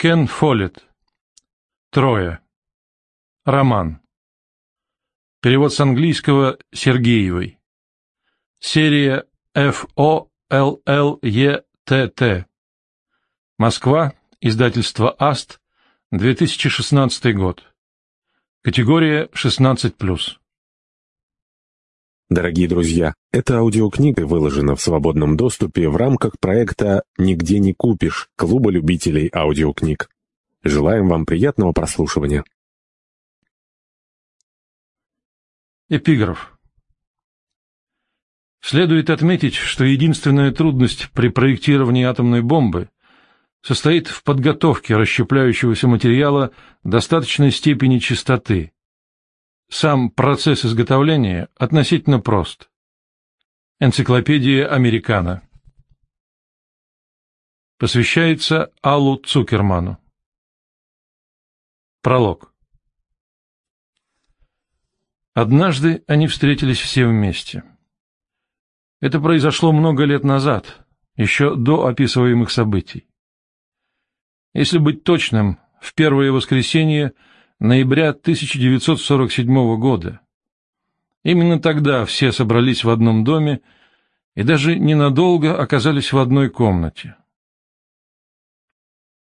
Кен Фоллет. Трое. Роман. Перевод с английского Сергеевой. Серия ФОЛЛЕТТ. Москва. Издательство АСТ. 2016 год. Категория 16+. Дорогие друзья, эта аудиокнига выложена в свободном доступе в рамках проекта «Нигде не купишь» Клуба любителей аудиокниг. Желаем вам приятного прослушивания. Эпиграф. Следует отметить, что единственная трудность при проектировании атомной бомбы состоит в подготовке расщепляющегося материала достаточной степени чистоты, сам процесс изготовления относительно прост. Энциклопедия Американо. Посвящается Аллу Цукерману. Пролог. Однажды они встретились все вместе. Это произошло много лет назад, еще до описываемых событий. Если быть точным, в первое воскресенье – ноября 1947 года. Именно тогда все собрались в одном доме и даже ненадолго оказались в одной комнате.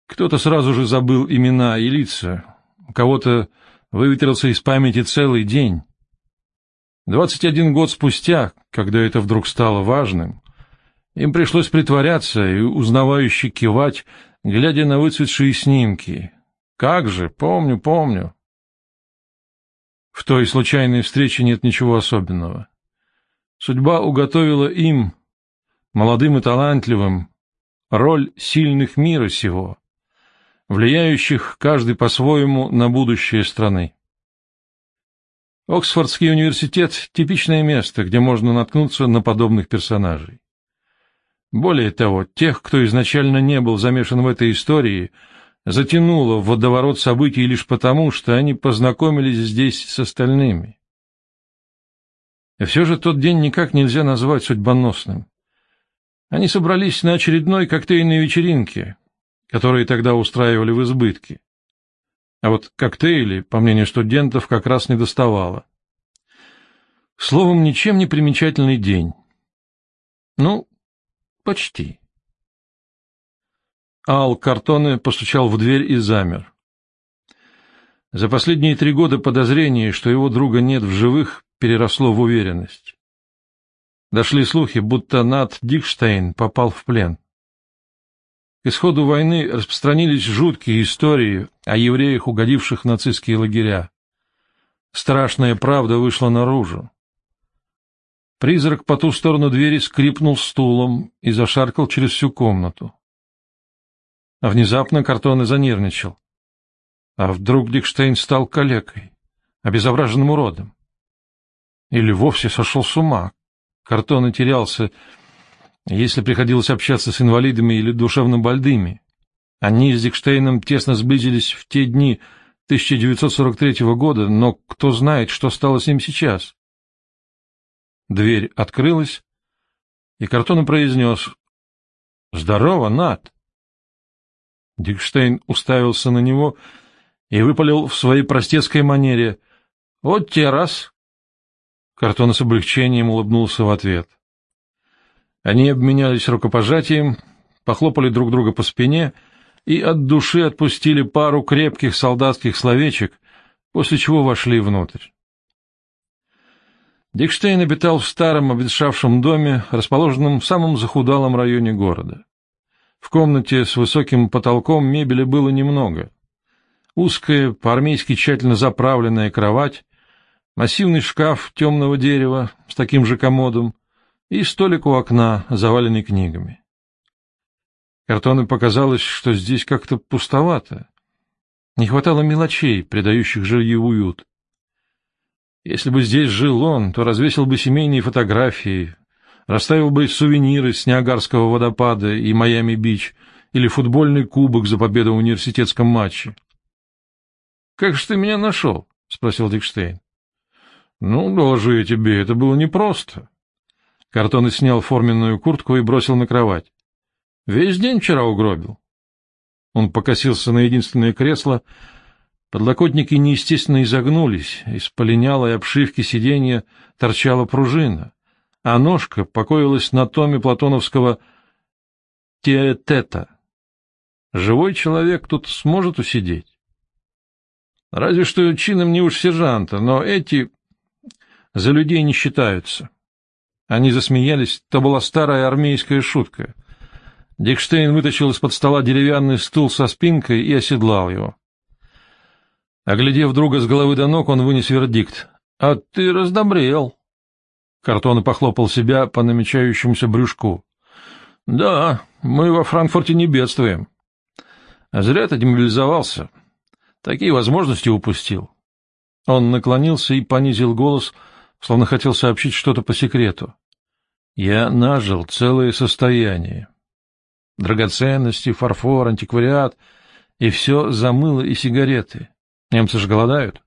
Кто-то сразу же забыл имена и лица, у кого-то выветрился из памяти целый день. Двадцать один год спустя, когда это вдруг стало важным, им пришлось притворяться и узнавающе кивать, глядя на выцветшие снимки, как же, помню, помню. В той случайной встрече нет ничего особенного. Судьба уготовила им, молодым и талантливым, роль сильных мира сего, влияющих каждый по-своему на будущее страны. Оксфордский университет — типичное место, где можно наткнуться на подобных персонажей. Более того, тех, кто изначально не был замешан в этой истории — затянуло в водоворот событий лишь потому, что они познакомились здесь с остальными. И все же тот день никак нельзя назвать судьбоносным. Они собрались на очередной коктейльной вечеринке, которые тогда устраивали в избытке. А вот коктейли, по мнению студентов, как раз не доставало. Словом, ничем не примечательный день. Ну, почти. Ал Картоне постучал в дверь и замер. За последние три года подозрение, что его друга нет в живых, переросло в уверенность. Дошли слухи, будто Нат Дикштейн попал в плен. К исходу войны распространились жуткие истории о евреях, угодивших в нацистские лагеря. Страшная правда вышла наружу. Призрак по ту сторону двери скрипнул стулом и зашаркал через всю комнату. А внезапно Картоне занервничал. А вдруг Дикштейн стал калекой, обезображенным уродом? Или вовсе сошел с ума? Картоне терялся, если приходилось общаться с инвалидами или душевно больными. Они с Дикштейном тесно сблизились в те дни 1943 года, но кто знает, что стало с ним сейчас. Дверь открылась, и Картоне произнес «Здорово, Над!» Дикштейн уставился на него и выпалил в своей простецкой манере. — Вот те раз! Картон с облегчением улыбнулся в ответ. Они обменялись рукопожатием, похлопали друг друга по спине и от души отпустили пару крепких солдатских словечек, после чего вошли внутрь. Дикштейн обитал в старом обветшавшем доме, расположенном в самом захудалом районе города. В комнате с высоким потолком мебели было немного. Узкая, по-армейски тщательно заправленная кровать, массивный шкаф темного дерева с таким же комодом и столик у окна, заваленный книгами. Картону показалось, что здесь как-то пустовато. Не хватало мелочей, придающих жилью уют. Если бы здесь жил он, то развесил бы семейные фотографии, Расставил бы сувениры с Ниагарского водопада и Майами-Бич или футбольный кубок за победу в университетском матче. — Как же ты меня нашел? — спросил Дикштейн. — Ну, доложу я тебе, это было непросто. Картон снял форменную куртку и бросил на кровать. — Весь день вчера угробил. Он покосился на единственное кресло. Подлокотники неестественно изогнулись, из полинялой обшивки сиденья торчала пружина, а ножка покоилась на томе платоновского «Теэтета». Живой человек тут сможет усидеть? Разве что чином не уж сержанта, но эти за людей не считаются. Они засмеялись, то была старая армейская шутка. Дикштейн вытащил из-под стола деревянный стул со спинкой и оседлал его. Оглядев друга с головы до ног, он вынес вердикт. — А ты раздобрел. Картон похлопал себя по намечающемуся брюшку. — Да, мы во Франкфурте не бедствуем. А зря ты демобилизовался. Такие возможности упустил. Он наклонился и понизил голос, словно хотел сообщить что-то по секрету. Я нажил целое состояние. Драгоценности, фарфор, антиквариат, и все за мыло и сигареты. Немцы же голодают.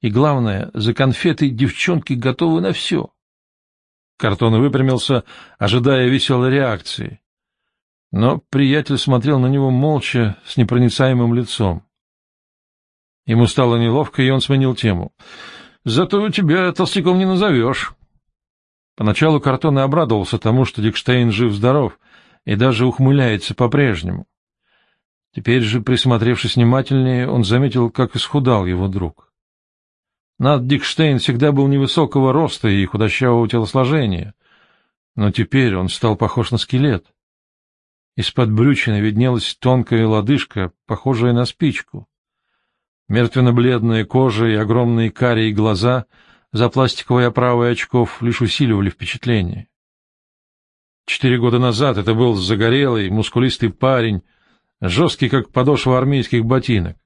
И главное, за конфеты девчонки готовы на все. Картон выпрямился, ожидая веселой реакции. Но приятель смотрел на него молча, с непроницаемым лицом. Ему стало неловко, и он сменил тему. — Зато тебя толстяком не назовешь. Поначалу Картон и обрадовался тому, что Дикштейн жив-здоров и даже ухмыляется по-прежнему. Теперь же, присмотревшись внимательнее, он заметил, как исхудал его друг. Над Дикштейн всегда был невысокого роста и худощавого телосложения, но теперь он стал похож на скелет. Из-под брючины виднелась тонкая лодыжка, похожая на спичку. Мертвенно-бледная кожа и огромные карие глаза за пластиковой оправой очков лишь усиливали впечатление. Четыре года назад это был загорелый, мускулистый парень, жесткий, как подошва армейских ботинок.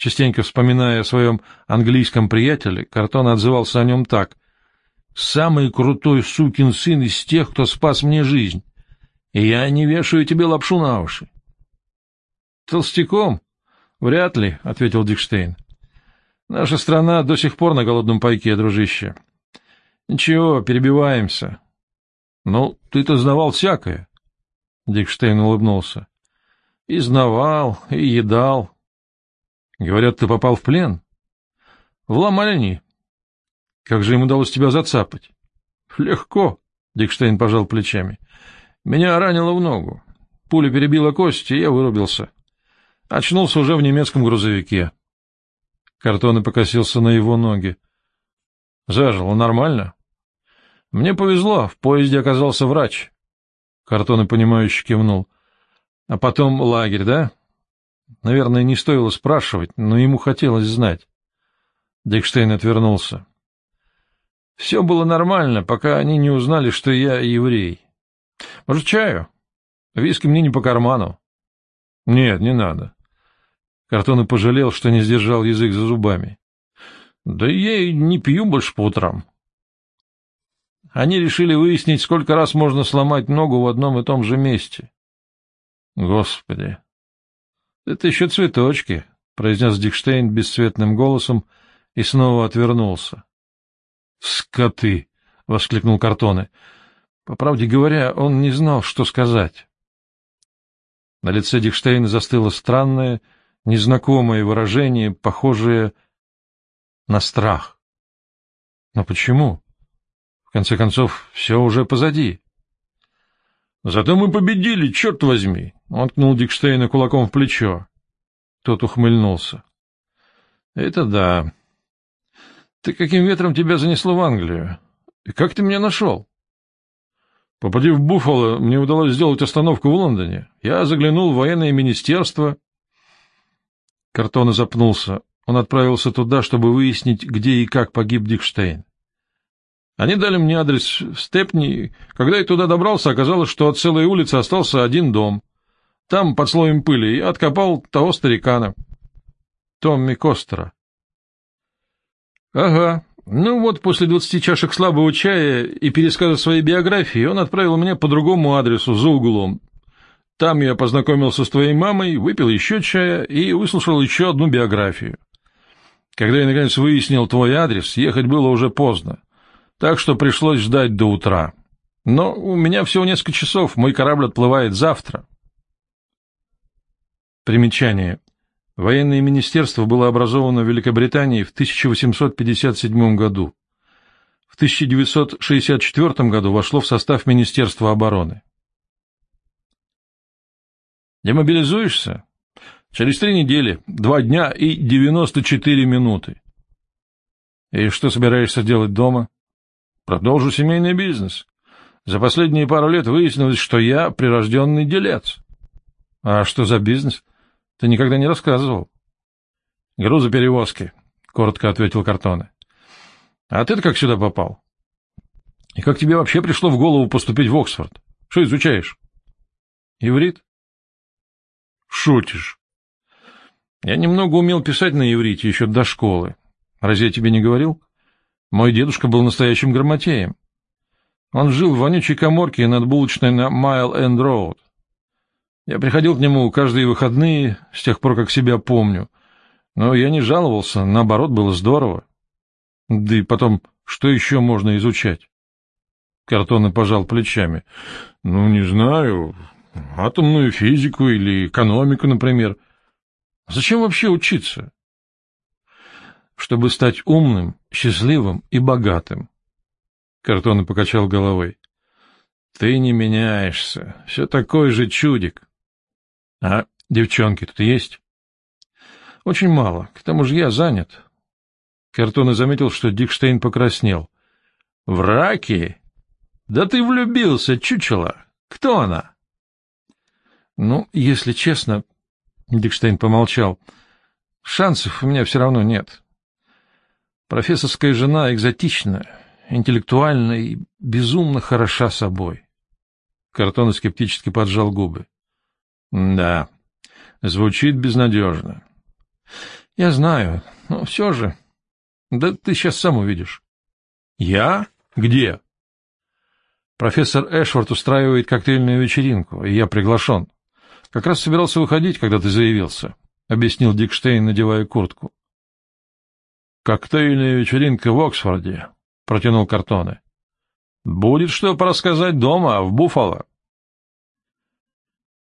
Частенько вспоминая о своем английском приятеле, Картон отзывался о нем так. «Самый крутой сукин сын из тех, кто спас мне жизнь, и я не вешаю тебе лапшу на уши». «Толстяком?» Вряд ли, — ответил Дикштейн. Наша страна до сих пор на голодном пайке, дружище. Ничего, перебиваемся. Ну, ты-то знавал всякое. Дикштейн улыбнулся. И знавал, и едал. Говорят, ты попал в плен? В Ламальни. Как же им удалось тебя зацапать? Легко, Дикштейн пожал плечами. Меня ранило в ногу. Пуля перебила кость, и я вырубился. Очнулся уже в немецком грузовике. Картоны покосился на его ноги. Зажил, нормально? Мне повезло, в поезде оказался врач. Картоны, понимающе кивнул. А потом лагерь, да? Наверное, не стоило спрашивать, но ему хотелось знать. Дикштейн отвернулся. Все было нормально, пока они не узнали, что я еврей. Может, чаю? Виски мне не по карману. Нет, не надо. Картон и пожалел, что не сдержал язык за зубами. Да я и не пью больше по утрам. Они решили выяснить, сколько раз можно сломать ногу в одном и том же месте. Господи! Это еще цветочки, — произнес Дикштейн бесцветным голосом и снова отвернулся. «Скоты!» — воскликнул Картоне. По правде говоря, он не знал, что сказать. На лице Дикштейна застыло странное, незнакомое выражение, похожее на страх. Но почему? В конце концов, все уже позади. Зато мы победили, черт возьми! Он ткнул Дикштейна кулаком в плечо. Тот ухмыльнулся. Это да. Ты каким ветром тебя занесло в Англию? И как ты меня нашел? Попадив в Буффало, мне удалось сделать остановку в Лондоне. Я заглянул в военное министерство, Картона запнулся. Он отправился туда, чтобы выяснить, где и как погиб Дикштейн. Они дали мне адрес в Степни. Когда я туда добрался, оказалось, что от целой улицы остался один дом. Там, под слоем пыли, я откопал того старикана. Томми Костера. Ага. Ну вот, после двадцати чашек слабого чая и пересказа своей биографии он отправил меня по другому адресу, за углом, там я познакомился с твоей мамой, выпил еще чая и выслушал еще одну биографию. Когда я, наконец, выяснил твой адрес, ехать было уже поздно, так что пришлось ждать до утра. Но у меня всего несколько часов, мой корабль отплывает завтра. Примечание. Военное министерство было образовано в Великобритании в 1857 году. В 1964 году вошло в состав Министерства обороны. Демобилизуешься? Через три недели, два дня и 94 минуты. И что собираешься делать дома? Продолжу семейный бизнес. За последние пару лет выяснилось, что я прирожденный делец. А что за бизнес? Ты никогда не рассказывал. Грузоперевозки, — коротко ответил Картоне. А ты-то как сюда попал? И как тебе вообще пришло в голову поступить в Оксфорд? Что изучаешь? Иврит? Шутишь. Я немного умел писать на иврите еще до школы. Разве я тебе не говорил? Мой дедушка был настоящим грамотеем. Он жил в вонючей каморке над булочной на Майл-Энд-Роуд. Я приходил к нему каждые выходные, с тех пор, как себя помню. Но я не жаловался, наоборот, было здорово. Да и потом, что еще можно изучать? Кортоне пожал плечами. Ну, не знаю, атомную физику или экономику, например. Зачем вообще учиться? Чтобы стать умным, счастливым и богатым. Картоны покачал головой. Ты не меняешься, все такой же чудик. А девчонки тут есть? Очень мало, к тому же я занят. Картоны заметил, что Дикштейн покраснел. В раке? Да ты влюбился, чучело. Кто она? Ну, если честно, Дикштейн помолчал. Шансов у меня все равно нет. Профессорская жена экзотичная, интеллектуальна и безумно хороша собой. Картон скептически поджал губы. — Да, звучит безнадежно. — Я знаю, но все же... Да ты сейчас сам увидишь. — Я? Где? — Профессор Эшвард устраивает коктейльную вечеринку, и я приглашен. Как раз собирался выходить, когда ты заявился, — объяснил Дикштейн, надевая куртку. — Коктейльная вечеринка в Оксфорде, — протянул картоны. — Будет что порассказать дома, в Буффало.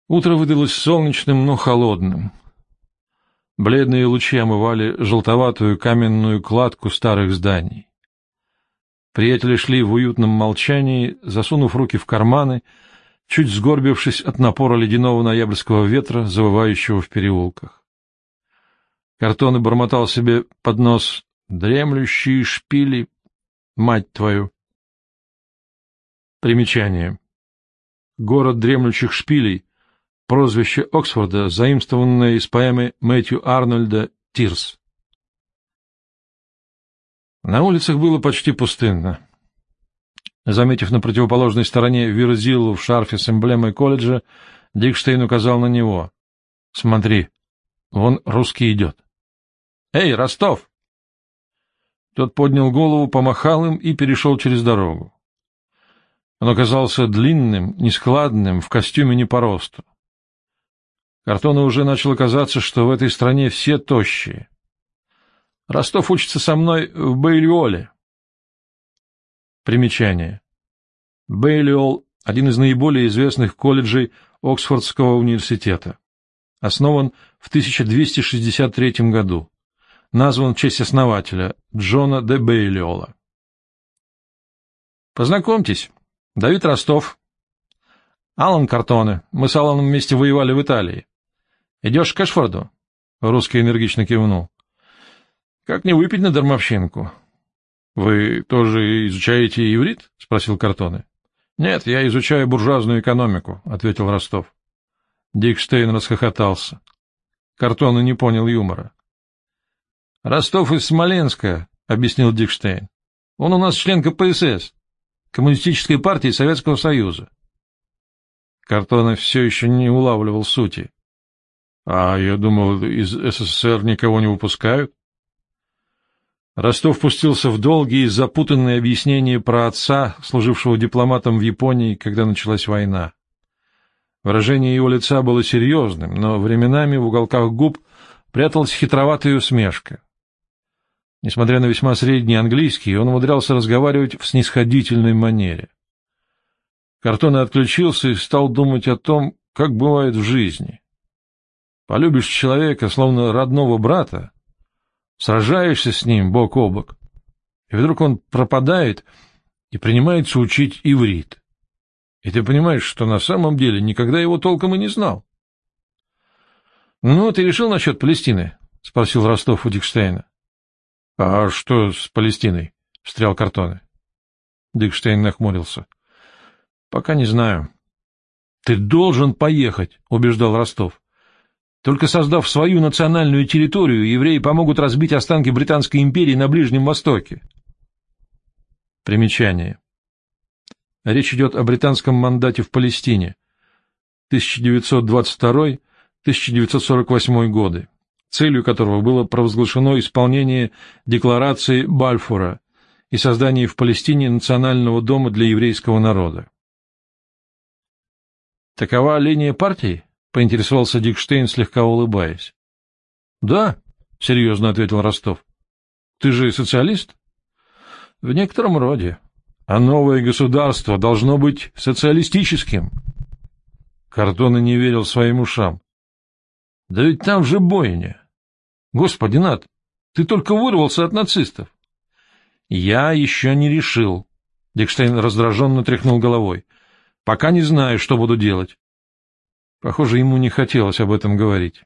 Утро выдалось солнечным, но холодным. Бледные лучи омывали желтоватую каменную кладку старых зданий. Приятели шли в уютном молчании, засунув руки в карманы — чуть сгорбившись от напора ледяного ноябрьского ветра, завывающего в переулках. Картон бормотал себе под нос «Дремлющие шпили, мать твою!» Примечание. Город дремлющих шпилей — прозвище Оксфорда, заимствованное из поэмы Мэтью Арнольда «Тирс». На улицах было почти пустынно. Заметив на противоположной стороне Верзилу в шарфе с эмблемой колледжа, Дикштейн указал на него. — Смотри, вон русский идет. — Эй, Ростов! Тот поднял голову, помахал им и перешел через дорогу. Он оказался длинным, нескладным, в костюме не по росту. Картону уже начало казаться, что в этой стране все тощие. Ростов учится со мной в Бейлиоле. Примечание. Бейлиол — один из наиболее известных колледжей Оксфордского университета. Основан в 1263 году. Назван в честь основателя Джона де Бейлиола. Познакомьтесь, Давид Ростов. Алан Картоне. Мы с Аланом вместе воевали в Италии. Идешь к Эшфорду? Русский энергично кивнул. Как не выпить на дармовщинку? Вы тоже изучаете иврит? — спросил Картоне. — Нет, я изучаю буржуазную экономику, — ответил Ростов. Дикштейн расхохотался. Картоне не понял юмора. — Ростов из Смоленска, — объяснил Дикштейн. — Он у нас член КПСС, Коммунистической партии Советского Союза. Картоне все еще не улавливал сути. — А я думал, из СССР никого не выпускают? Ростов пустился в долгие запутанные объяснения про отца, служившего дипломатом в Японии, когда началась война. Выражение его лица было серьезным, но временами в уголках губ пряталась хитроватая усмешка. Несмотря на весьма средний английский, он умудрялся разговаривать в снисходительной манере. Картон отключился и стал думать о том, как бывает в жизни. Полюбишь человека, словно родного брата, сражаешься с ним бок о бок, и вдруг он пропадает и принимается учить иврит. И ты понимаешь, что на самом деле никогда его толком и не знал. — Ну, ты решил насчет Палестины? — спросил Ростов у Дикштейна. — А что с Палестиной? — встрял Картоны. Дикштейн нахмурился. — Пока не знаю. — Ты должен поехать, — убеждал Ростов. Только создав свою национальную территорию, евреи помогут разбить останки Британской империи на Ближнем Востоке. Примечание. Речь идет о британском мандате в Палестине 1922-1948 годы, целью которого было провозглашено исполнение декларации Бальфура и создание в Палестине национального дома для еврейского народа. Такова линия партии? — поинтересовался Дикштейн, слегка улыбаясь. — Да, — серьезно ответил Ростов. — Ты же социалист? — В некотором роде. А новое государство должно быть социалистическим. Картона не верил своим ушам. — Да ведь там же бойня. Господи, Над, ты только вырвался от нацистов. — Я еще не решил. Дикштейн раздраженно тряхнул головой. — Пока не знаю, что буду делать. Похоже, ему не хотелось об этом говорить.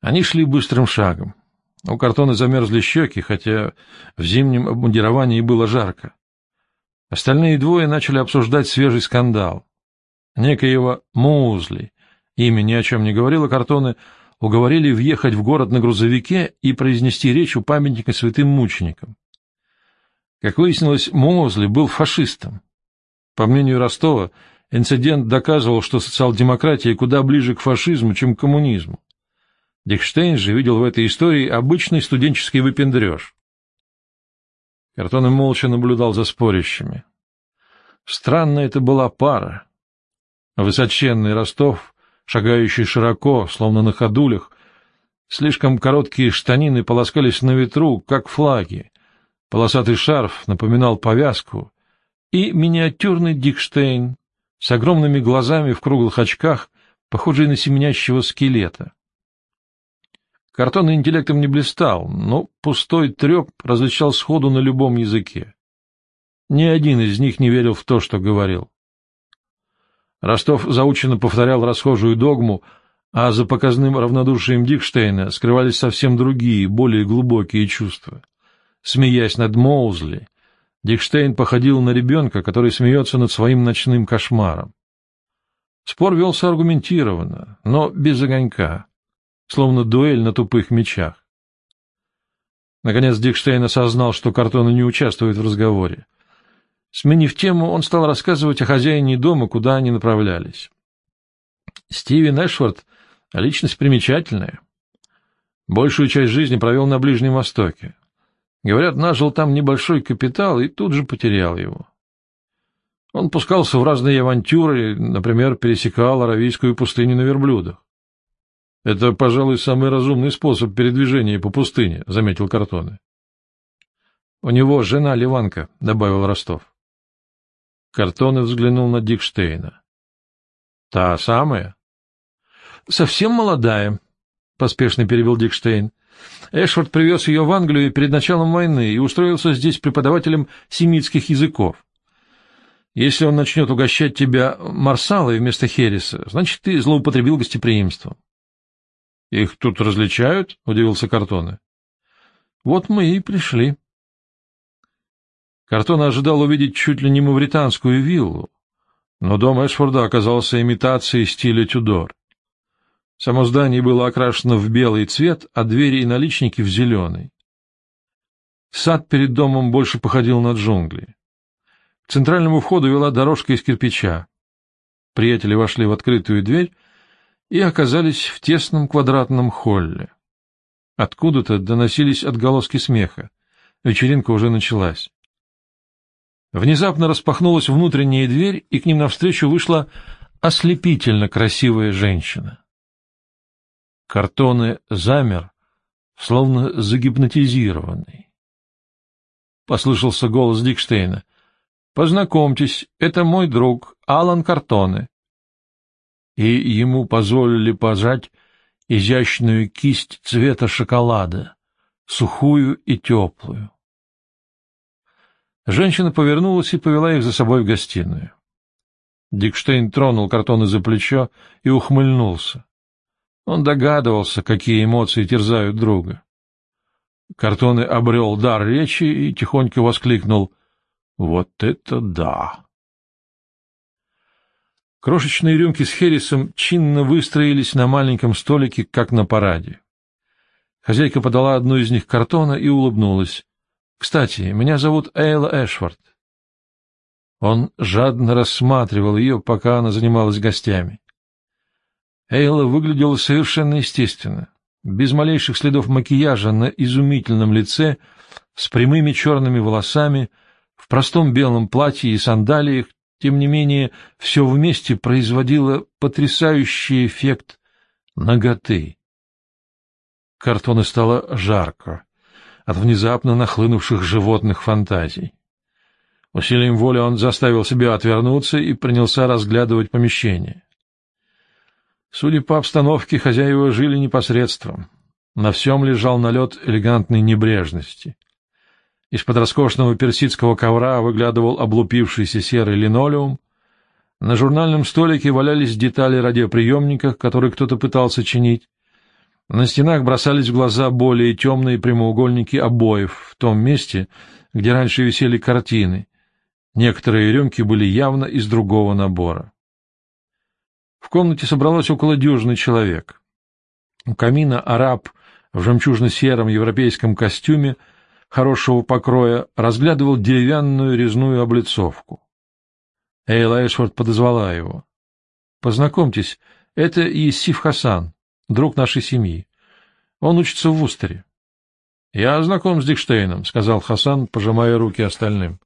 Они шли быстрым шагом. У картона замерзли щеки, хотя в зимнем обмундировании было жарко. Остальные двое начали обсуждать свежий скандал. Некоего Моузли, имя ни о чем не говорило картоны, уговорили въехать в город на грузовике и произнести речь у памятника святым мученикам. Как выяснилось, Моузли был фашистом. По мнению Ростова, Инцидент доказывал, что социал-демократия куда ближе к фашизму, чем к коммунизму. Дикштейн же видел в этой истории обычный студенческий выпендреж. Картон молча наблюдал за спорящими. Странная это была пара. Высоченный Ростов, шагающий широко, словно на ходулях, слишком короткие штанины полоскались на ветру, как флаги, полосатый шарф напоминал повязку, и миниатюрный Дикштейн, с огромными глазами в круглых очках, похожий на семенящего скелета. Картонный интеллектом не блистал, но пустой треп различал сходу на любом языке. Ни один из них не верил в то, что говорил. Ростов заученно повторял расхожую догму, а за показным равнодушием Дикштейна скрывались совсем другие, более глубокие чувства. Смеясь над Моузли, Дикштейн походил на ребенка, который смеется над своим ночным кошмаром. Спор велся аргументированно, но без огонька, словно дуэль на тупых мечах. Наконец Дикштейн осознал, что картоны не участвуют в разговоре. Сменив тему, он стал рассказывать о хозяине дома, куда они направлялись. Стивен Эшфорд — личность примечательная. Большую часть жизни провел на Ближнем Востоке. Говорят, нажил там небольшой капитал и тут же потерял его. Он пускался в разные авантюры, например, пересекал Аравийскую пустыню на верблюдах. — Это, пожалуй, самый разумный способ передвижения по пустыне, — заметил Картоны. — У него жена Ливанка, — добавил Ростов. Картоны взглянул на Дикштейна. — Та самая? — Совсем молодая, — поспешно перевел Дикштейн. Эшфорд привез ее в Англию перед началом войны и устроился здесь преподавателем семитских языков. Если он начнет угощать тебя марсалой вместо хереса, значит, ты злоупотребил гостеприимством. — Их тут различают? — удивился Картоне. — Вот мы и пришли. Картона ожидал увидеть чуть ли не мавританскую виллу, но дом Эшфорда оказался имитацией стиля Тюдор. Само здание было окрашено в белый цвет, а двери и наличники в зеленый. Сад перед домом больше походил на джунгли. К центральному входу вела дорожка из кирпича. Приятели вошли в открытую дверь и оказались в тесном квадратном холле. Откуда-то доносились отголоски смеха. Вечеринка уже началась. Внезапно распахнулась внутренняя дверь, и к ним навстречу вышла ослепительно красивая женщина. Картоны замер, словно загипнотизированный. Послышался голос Дикштейна. — Познакомьтесь, это мой друг, Алан Картоне. и ему позволили пожать изящную кисть цвета шоколада, сухую и теплую. Женщина повернулась и повела их за собой в гостиную. Дикштейн тронул картоны за плечо и ухмыльнулся. Он догадывался, какие эмоции терзают друга. Картоны обрел дар речи и тихонько воскликнул «Вот это да!». Крошечные рюмки с хересом чинно выстроились на маленьком столике, как на параде. Хозяйка подала одну из них картона и улыбнулась. — Кстати, меня зовут Эйла Эшвард. Он жадно рассматривал ее, пока она занималась гостями. Эйла выглядела совершенно естественно, без малейших следов макияжа на изумительном лице, с прямыми черными волосами, в простом белом платье и сандалиях, тем не менее, все вместе производило потрясающий эффект наготы. Картону стало жарко от внезапно нахлынувших животных фантазий. Усилием воли он заставил себя отвернуться и принялся разглядывать помещение. Судя по обстановке, хозяева жили непосредством. На всем лежал налет элегантной небрежности. Из-под роскошного персидского ковра выглядывал облупившийся серый линолеум. На журнальном столике валялись детали радиоприемника, которые кто-то пытался чинить. На стенах бросались в глаза более темные прямоугольники обоев в том месте, где раньше висели картины. Некоторые рюмки были явно из другого набора. В комнате собралось около дюжины человек. У камина араб в жемчужно-сером европейском костюме хорошего покроя разглядывал деревянную резную облицовку. Эйла Эшфорд подозвала его. — Познакомьтесь, это Иссиф Хасан, друг нашей семьи. Он учится в Вустере. — Я знаком с Дикштейном, — сказал Хасан, пожимая руки остальным.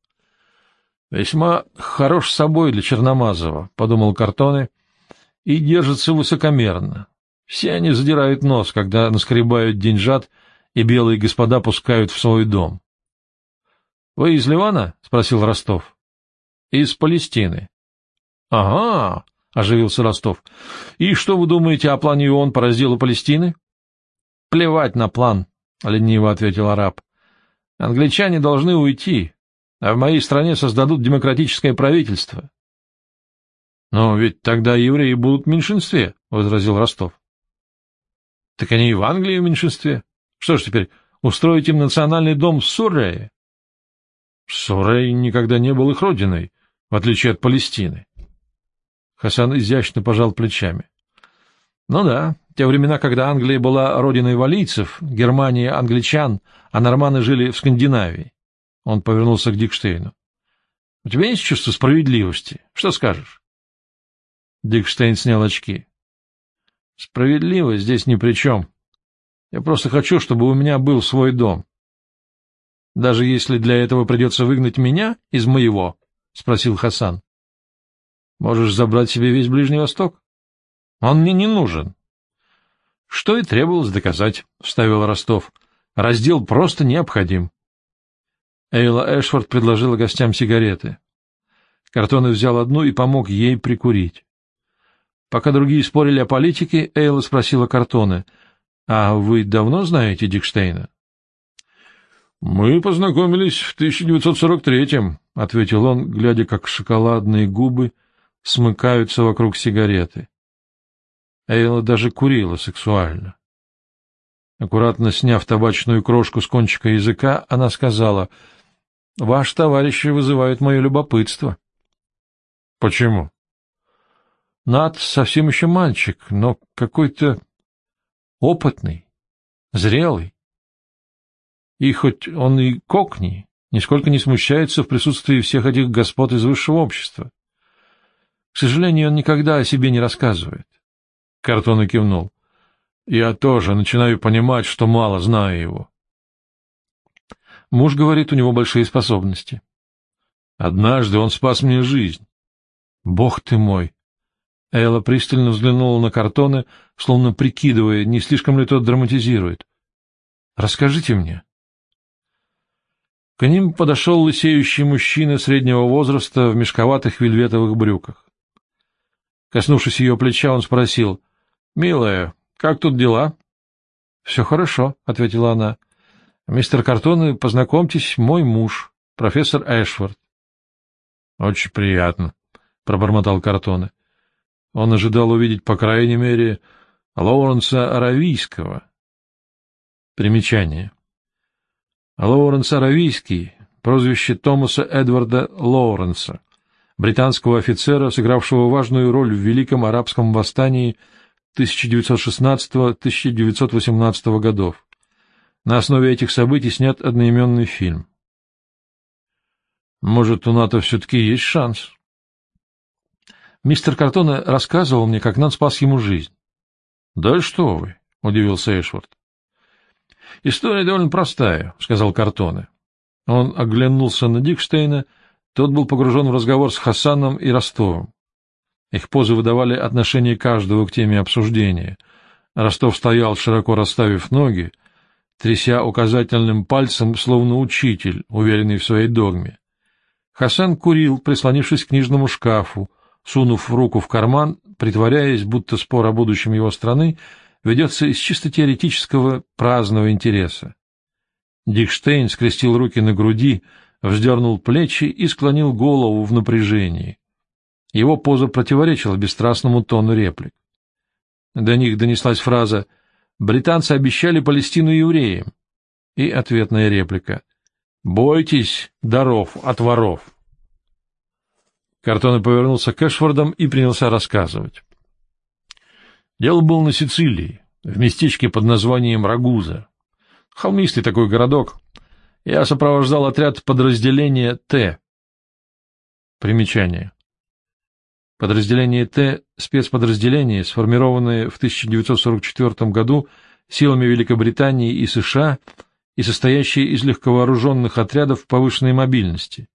— Весьма хорош собой для Черномазова, — подумал Картоне, — и держится высокомерно. Все они задирают нос, когда наскребают деньжат, и белые господа пускают в свой дом. — Вы из Ливана? — спросил Ростов. — Из Палестины. — Ага, — оживился Ростов. — И что вы думаете о плане ООН по разделу Палестины? — Плевать на план, — лениво ответил араб. — Англичане должны уйти, а в моей стране создадут демократическое правительство. — Но ведь тогда евреи будут в меньшинстве, — возразил Ростов. — Так они и в Англии в меньшинстве. Что ж теперь, устроить им национальный дом в Суррее? Суррей никогда не был их родиной, в отличие от Палестины. Хасан изящно пожал плечами. Ну да, те времена, когда Англия была родиной валийцев, Германия — англичан, а норманы жили в Скандинавии. Он повернулся к Дикштейну. — У тебя есть чувство справедливости? Что скажешь? Дикштейн снял очки. — Справедливость здесь ни при чем. Я просто хочу, чтобы у меня был свой дом. — Даже если для этого придется выгнать меня из моего? — спросил Хасан. Можешь забрать себе весь Ближний Восток? Он мне не нужен. Что и требовалось доказать, — вставил Ростов. Раздел просто необходим. Эйла Эшфорд предложила гостям сигареты. Картоны взял одну и помог ей прикурить. Пока другие спорили о политике, Эйла спросила Картоны, «А вы давно знаете Дикштейна?» «Мы познакомились в 1943-м», — ответил он, глядя, как шоколадные губы смыкаются вокруг сигареты. Эйла даже курила сексуально. Аккуратно сняв табачную крошку с кончика языка, она сказала, — Ваш товарищ вызывает мое любопытство. — Почему? — Над совсем еще мальчик, но какой-то опытный, зрелый. И хоть он и кокни, нисколько не смущается в присутствии всех этих господ из высшего общества. К сожалению, он никогда о себе не рассказывает. Картон и кивнул. Я тоже начинаю понимать, что мало знаю его. Муж говорит, у него большие способности. Однажды он спас мне жизнь. Бог ты мой! Элла пристально взглянула на картоны, словно прикидывая, не слишком ли тот драматизирует. Расскажите мне. К ним подошел лысеющий мужчина среднего возраста в мешковатых вельветовых брюках. Коснувшись ее плеча, он спросил, «Милая, как тут дела?» «Все хорошо», — ответила она. «Мистер Картоны, познакомьтесь, мой муж, профессор Эшфорд». «Очень приятно», — пробормотал Картоне. Он ожидал увидеть, по крайней мере, Лоуренса Аравийского. Примечание. Лоуренс Аравийский, прозвище Томаса Эдварда Лоуренса, британского офицера, сыгравшего важную роль в Великом арабском восстании 1916-1918 годов. На основе этих событий снят одноименный фильм. Может, у НАТО все-таки есть шанс? Мистер Картоне рассказывал мне, как Нан спас ему жизнь. — Да что вы, — удивился Эшвард. — История довольно простая, — сказал Картоне. Он оглянулся на Дикштейна, тот был погружен в разговор с Хасаном и Ростовым. Их позы выдавали отношение каждого к теме обсуждения. Ростов стоял, широко расставив ноги, тряся указательным пальцем, словно учитель, уверенный в своей догме. Хасан курил, прислонившись к книжному шкафу, сунув руку в карман, притворяясь, будто спор о будущем его страны ведется из чисто теоретического праздного интереса. Дикштейн скрестил руки на груди, вздернул плечи и склонил голову в напряжении. Его поза противоречила бесстрастному тону реплик. До них донеслась фраза «Британцы обещали Палестину евреям» и ответная реплика «Бойтесь даров от воров». Картоне повернулся к Эшфордам и принялся рассказывать. Дело было на Сицилии, в местечке под названием Рагуза. Холмистый такой городок. Я сопровождал отряд подразделения Т. Примечание. Подразделение Т – спецподразделение, сформированное в 1944 году силами Великобритании и США и состоящее из легковооруженных отрядов повышенной мобильности.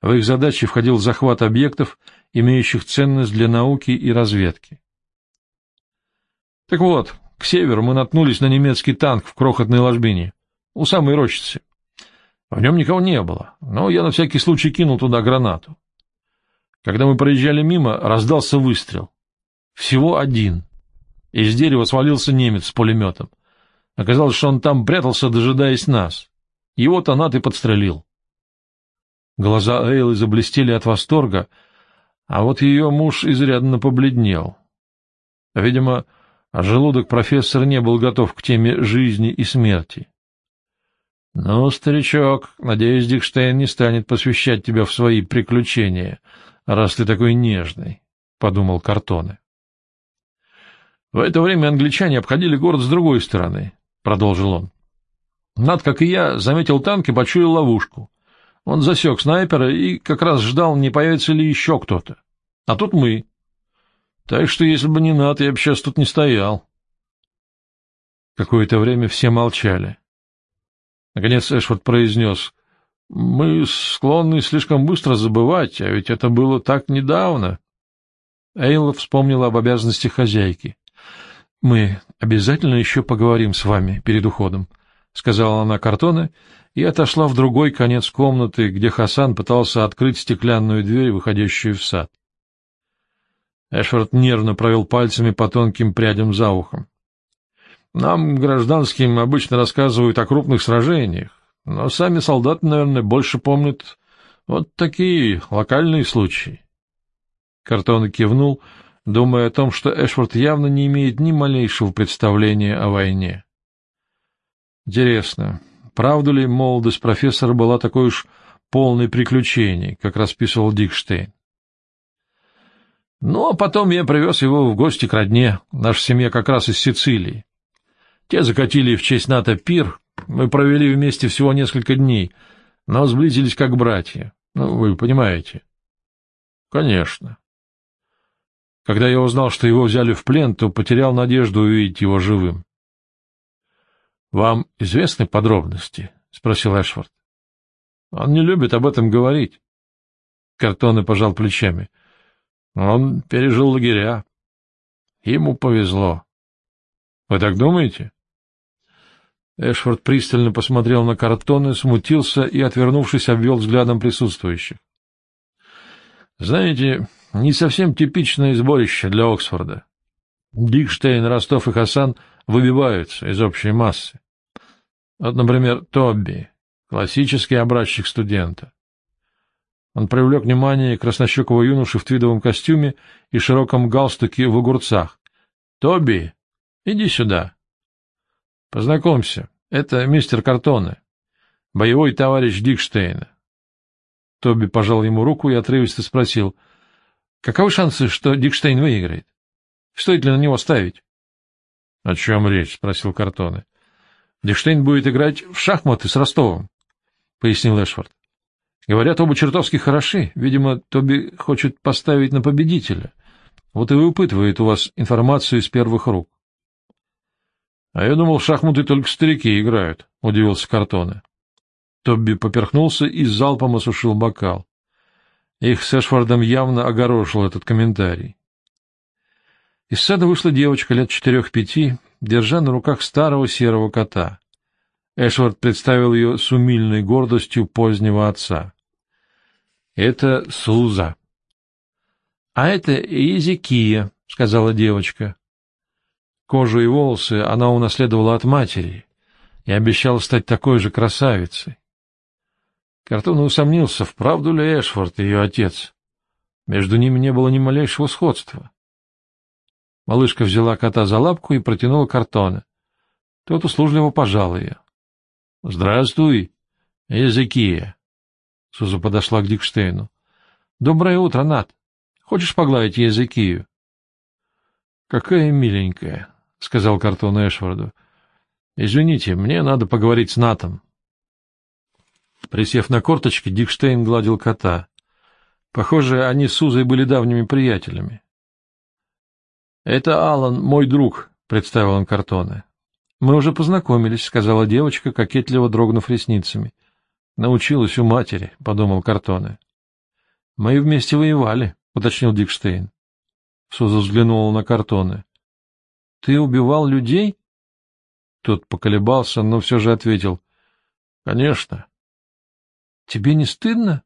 В их задачи входил захват объектов, имеющих ценность для науки и разведки. Так вот, к северу мы наткнулись на немецкий танк в крохотной ложбине, у самой рощицы. В нем никого не было, но я на всякий случай кинул туда гранату. Когда мы проезжали мимо, раздался выстрел. Всего один. Из дерева свалился немец с пулеметом. Оказалось, что он там прятался, дожидаясь нас. Его-то и подстрелил. Глаза Эйлы заблестели от восторга, а вот ее муж изрядно побледнел. Видимо, желудок профессора не был готов к теме жизни и смерти. — Ну, старичок, надеюсь, Дикштейн не станет посвящать тебя в свои приключения, раз ты такой нежный, — подумал Картоне. В это время англичане обходили город с другой стороны, — продолжил он. Над, как и я, заметил танк и почуял ловушку. Он засек снайпера и как раз ждал, не появится ли еще кто-то. А тут мы. Так что, если бы не Нат, я бы сейчас тут не стоял. Какое-то время все молчали. Наконец Эшфорд произнес, — Мы склонны слишком быстро забывать, а ведь это было так недавно. Эйла вспомнила об обязанности хозяйки. — Мы обязательно еще поговорим с вами перед уходом, — сказала она Картоне и отошла в другой конец комнаты, где Хасан пытался открыть стеклянную дверь, выходящую в сад. Эшфорд нервно провел пальцами по тонким прядям за ухом. «Нам, гражданским, обычно рассказывают о крупных сражениях, но сами солдаты, наверное, больше помнят вот такие локальные случаи». Картон кивнул, думая о том, что Эшфорд явно не имеет ни малейшего представления о войне. Интересно, Правда ли молодость профессора была такой уж полной приключений, как расписывал Дикштейн? Ну, а потом я привез его в гости к родне, наша семья как раз из Сицилии. Те закатили в честь НАТО пир, мы провели вместе всего несколько дней, но сблизились как братья. Ну, вы понимаете. Конечно. Когда я узнал, что его взяли в плен, то потерял надежду увидеть его живым. — Вам известны подробности? — спросил Эшфорд. — Он не любит об этом говорить. Картоны пожал плечами. Он пережил лагеря. Ему повезло. — Вы так думаете? Эшфорд пристально посмотрел на картоны, смутился и, отвернувшись, обвел взглядом присутствующих. — Знаете, Не совсем типичное сборище для Оксфорда. Дикштейн, Ростов и Хасан выбиваются из общей массы. Вот, например, Тобби, классический образчик студента. Он привлек внимание краснощекого юноши в твидовом костюме и широком галстуке в огурцах. — Тоби, иди сюда. — Познакомься, это мистер Картоне, боевой товарищ Дикштейна. Тоби пожал ему руку и отрывисто спросил, — Каковы шансы, что Дикштейн выиграет? Стоит ли на него ставить? — О чем речь? — спросил Картоне. — Дикштейн будет играть в шахматы с Ростовом, — пояснил Эшфорд. Говорят, оба чертовски хороши. Видимо, Тоби хочет поставить на победителя. Вот и выпытывает у вас информацию из первых рук. — А я думал, шахматы только старики играют, — удивился Картоне. Тобби поперхнулся и залпом осушил бокал. Их с Эшфордом явно огорошил этот комментарий. Из сада вышла девочка лет четырех-пяти, держа на руках старого серого кота. Эшвард представил ее с умильной гордостью позднего отца. Это Суза. — А это Езекия, — сказала девочка. Кожу и волосы она унаследовала от матери и обещала стать такой же красавицей. Картон усомнился, вправду ли Эшфорд ее отец. Между ними не было ни малейшего сходства. Малышка взяла кота за лапку и протянула картона. Тот услужливо пожал ее. — Здравствуй, Езекия. Суза подошла к Дикштейну. — Доброе утро, Нат. Хочешь погладить языкию? — Какая миленькая, — сказал Картон Эшварду. — Извините, мне надо поговорить с Натом. Присев на корточки, Дикштейн гладил кота. Похоже, они с Сузой были давними приятелями. — Это Алан, мой друг, — представил он Картоне. — Мы уже познакомились, — сказала девочка, кокетливо дрогнув ресницами. — Научилась у матери, — подумал Картоне. — Мы вместе воевали, — уточнил Дикштейн. Суза взглянула на Картоне. — Ты убивал людей? Тот поколебался, но все же ответил. — Конечно. — Тебе не стыдно?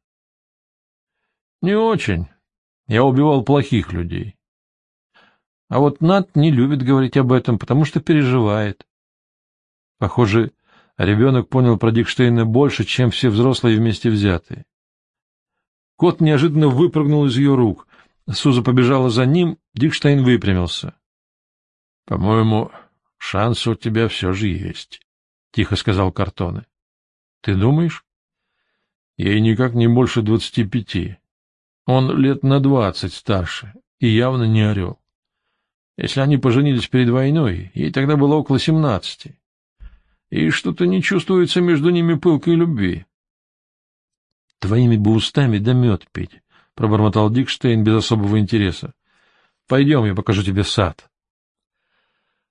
— Не очень. Я убивал плохих людей. А вот Нат не любит говорить об этом, потому что переживает. Похоже, ребенок понял про Дикштейна больше, чем все взрослые вместе взятые. Кот неожиданно выпрыгнул из ее рук. Суза побежала за ним, Дикштейн выпрямился. — По-моему, шанс у тебя все же есть, — тихо сказал Картоне. — Ты думаешь? — Ей никак не больше двадцати пяти. Он лет на двадцать старше и явно не орел. Если они поженились перед войной, ей тогда было около семнадцати и что-то не чувствуется между ними пылкой любви. — Твоими бы устами да мед пить, — пробормотал Дикштейн без особого интереса. — Пойдем, я покажу тебе сад.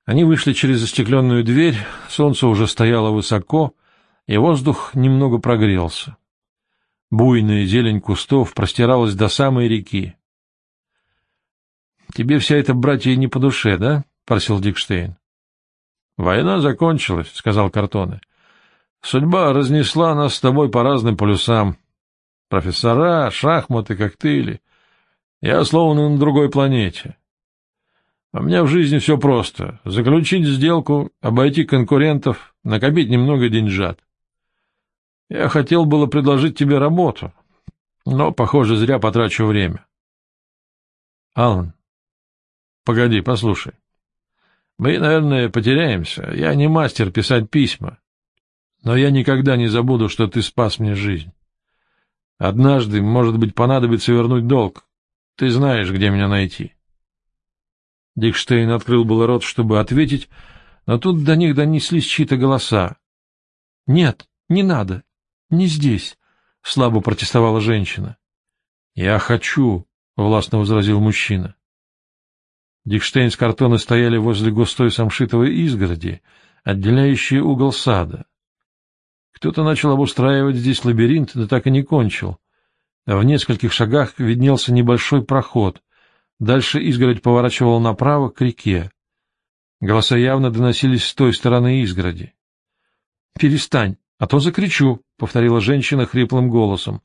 Они вышли через застекленную дверь, солнце уже стояло высоко, и воздух немного прогрелся. Буйная зелень кустов простиралась до самой реки. — Тебе вся эта братья не по душе, да? — просил Дикштейн. Война закончилась, — сказал Картоне. Судьба разнесла нас с тобой по разным полюсам. Профессора, шахматы, коктейли. Я словно на другой планете. У меня в жизни все просто. Заключить сделку, обойти конкурентов, накопить немного деньжат. Я хотел было предложить тебе работу, но, похоже, зря потрачу время. Алан, погоди, послушай. Мы, наверное, потеряемся. Я не мастер писать письма. Но я никогда не забуду, что ты спас мне жизнь. Однажды, может быть, понадобится вернуть долг. Ты знаешь, где меня найти. Дикштейн открыл было рот, чтобы ответить, но тут до них донеслись чьи-то голоса. — Нет, не надо. Не здесь, — слабо протестовала женщина. — Я хочу, — властно возразил мужчина. Дикштейн с картона стояли возле густой самшитовой изгороди, отделяющей угол сада. Кто-то начал обустраивать здесь лабиринт, да так и не кончил. В нескольких шагах виднелся небольшой проход. Дальше изгородь поворачивала направо к реке. Голоса явно доносились с той стороны изгороди. — Перестань, а то закричу, — повторила женщина хриплым голосом.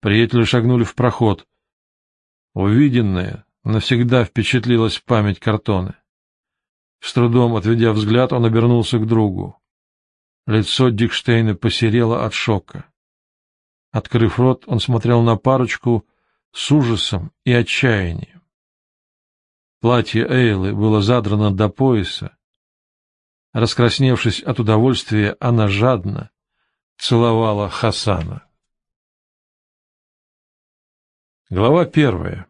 Приятели шагнули в проход. Увиденное навсегда впечатлилось в память картоны. С трудом отведя взгляд, он обернулся к другу. Лицо Дикштейна посерело от шока. Открыв рот, он смотрел на парочку с ужасом и отчаянием. Платье Эйлы было задрано до пояса. Раскрасневшись от удовольствия, она жадно целовала Хасана. Глава первая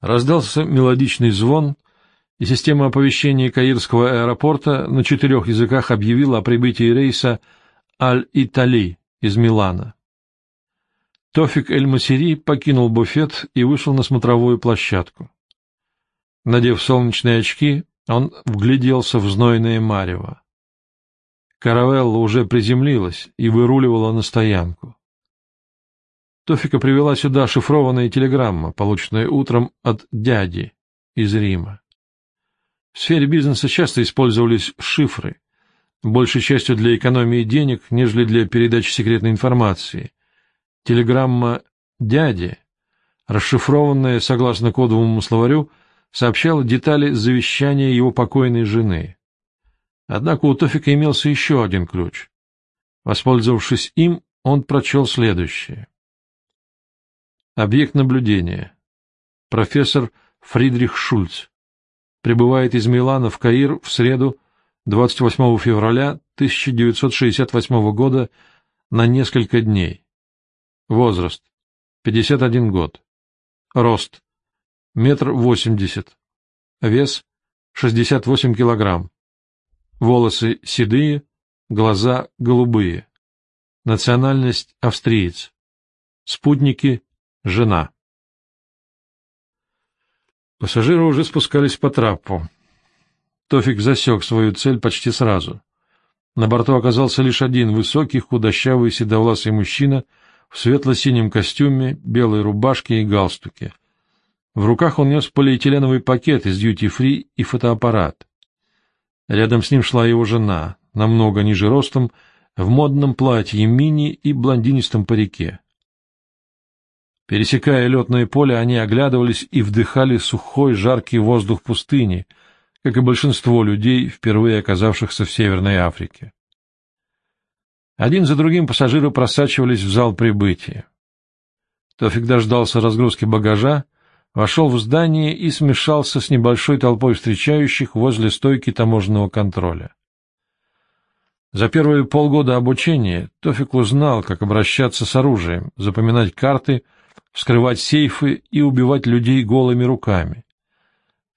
Раздался мелодичный звон, и система оповещения Каирского аэропорта на четырех языках объявила о прибытии рейса «Аль-Итали» из Милана. Тофик Эль-Масири покинул буфет и вышел на смотровую площадку. Надев солнечные очки, он вгляделся в знойное марево. Каравелла уже приземлилась и выруливала на стоянку. Тофика привела сюда шифрованная телеграмма, полученная утром от дяди из Рима. В сфере бизнеса часто использовались шифры, большей частью для экономии денег, нежели для передачи секретной информации. Телеграмма «Дяди», расшифрованная согласно кодовому словарю, сообщала детали завещания его покойной жены. Однако у Тофика имелся еще один ключ. Воспользовавшись им, он прочел следующее. Объект наблюдения. Профессор Фридрих Шульц. Прибывает из Милана в Каир в среду 28 февраля 1968 года на несколько дней. Возраст. 51 год. Рост. Метр восемьдесят. Вес. 68 килограмм. Волосы седые, глаза голубые. Национальность австриец. Спутники Жена. Пассажиры уже спускались по трапу. Тофик засек свою цель почти сразу. На борту оказался лишь один высокий, худощавый, седовласый мужчина в светло-синем костюме, белой рубашке и галстуке. В руках он нес полиэтиленовый пакет из дьюти-фри и фотоаппарат. Рядом с ним шла его жена, намного ниже ростом, в модном платье мини и блондинистом парике. Пересекая летное поле, они оглядывались и вдыхали сухой, жаркий воздух пустыни, как и большинство людей, впервые оказавшихся в Северной Африке. Один за другим пассажиры просачивались в зал прибытия. Тофик дождался разгрузки багажа, вошел в здание и смешался с небольшой толпой встречающих возле стойки таможенного контроля. За первые полгода обучения Тофик узнал, как обращаться с оружием, запоминать карты — вскрывать сейфы и убивать людей голыми руками.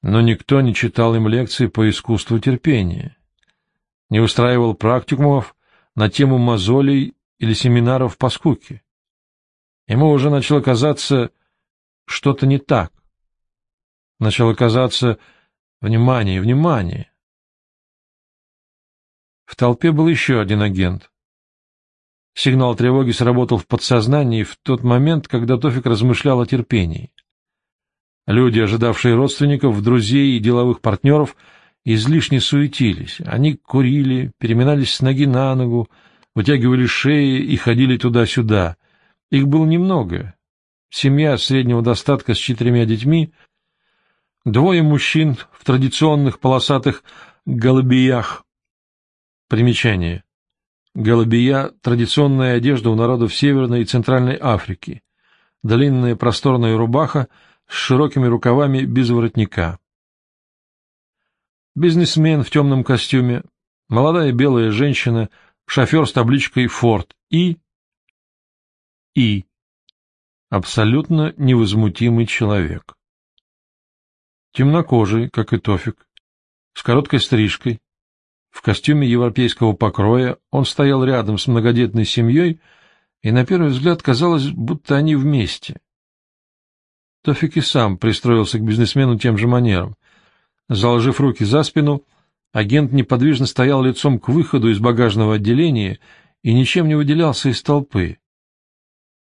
Но никто не читал им лекции по искусству терпения, не устраивал практикумов на тему мозолей или семинаров по скуке. Ему уже начало казаться что-то не так. Начало казаться «внимание, внимание». В толпе был еще один агент. Сигнал тревоги сработал в подсознании в тот момент, когда Тофик размышлял о терпении. Люди, ожидавшие родственников, друзей и деловых партнеров, излишне суетились. Они курили, переминались с ноги на ногу, вытягивали шеи и ходили туда-сюда. Их было немного. Семья среднего достатка с четырьмя детьми, двое мужчин в традиционных полосатых голубиях. Примечание. Голубия — традиционная одежда у народов Северной и Центральной Африки. Длинная просторная рубаха с широкими рукавами без воротника. Бизнесмен в темном костюме, молодая белая женщина, шофер с табличкой «Форд» и... и... абсолютно невозмутимый человек. Темнокожий, как и Тофик, с короткой стрижкой, в костюме европейского покроя он стоял рядом с многодетной семьей, и на первый взгляд казалось, будто они вместе. Тофик и сам пристроился к бизнесмену тем же манером. Заложив руки за спину, агент неподвижно стоял лицом к выходу из багажного отделения и ничем не выделялся из толпы.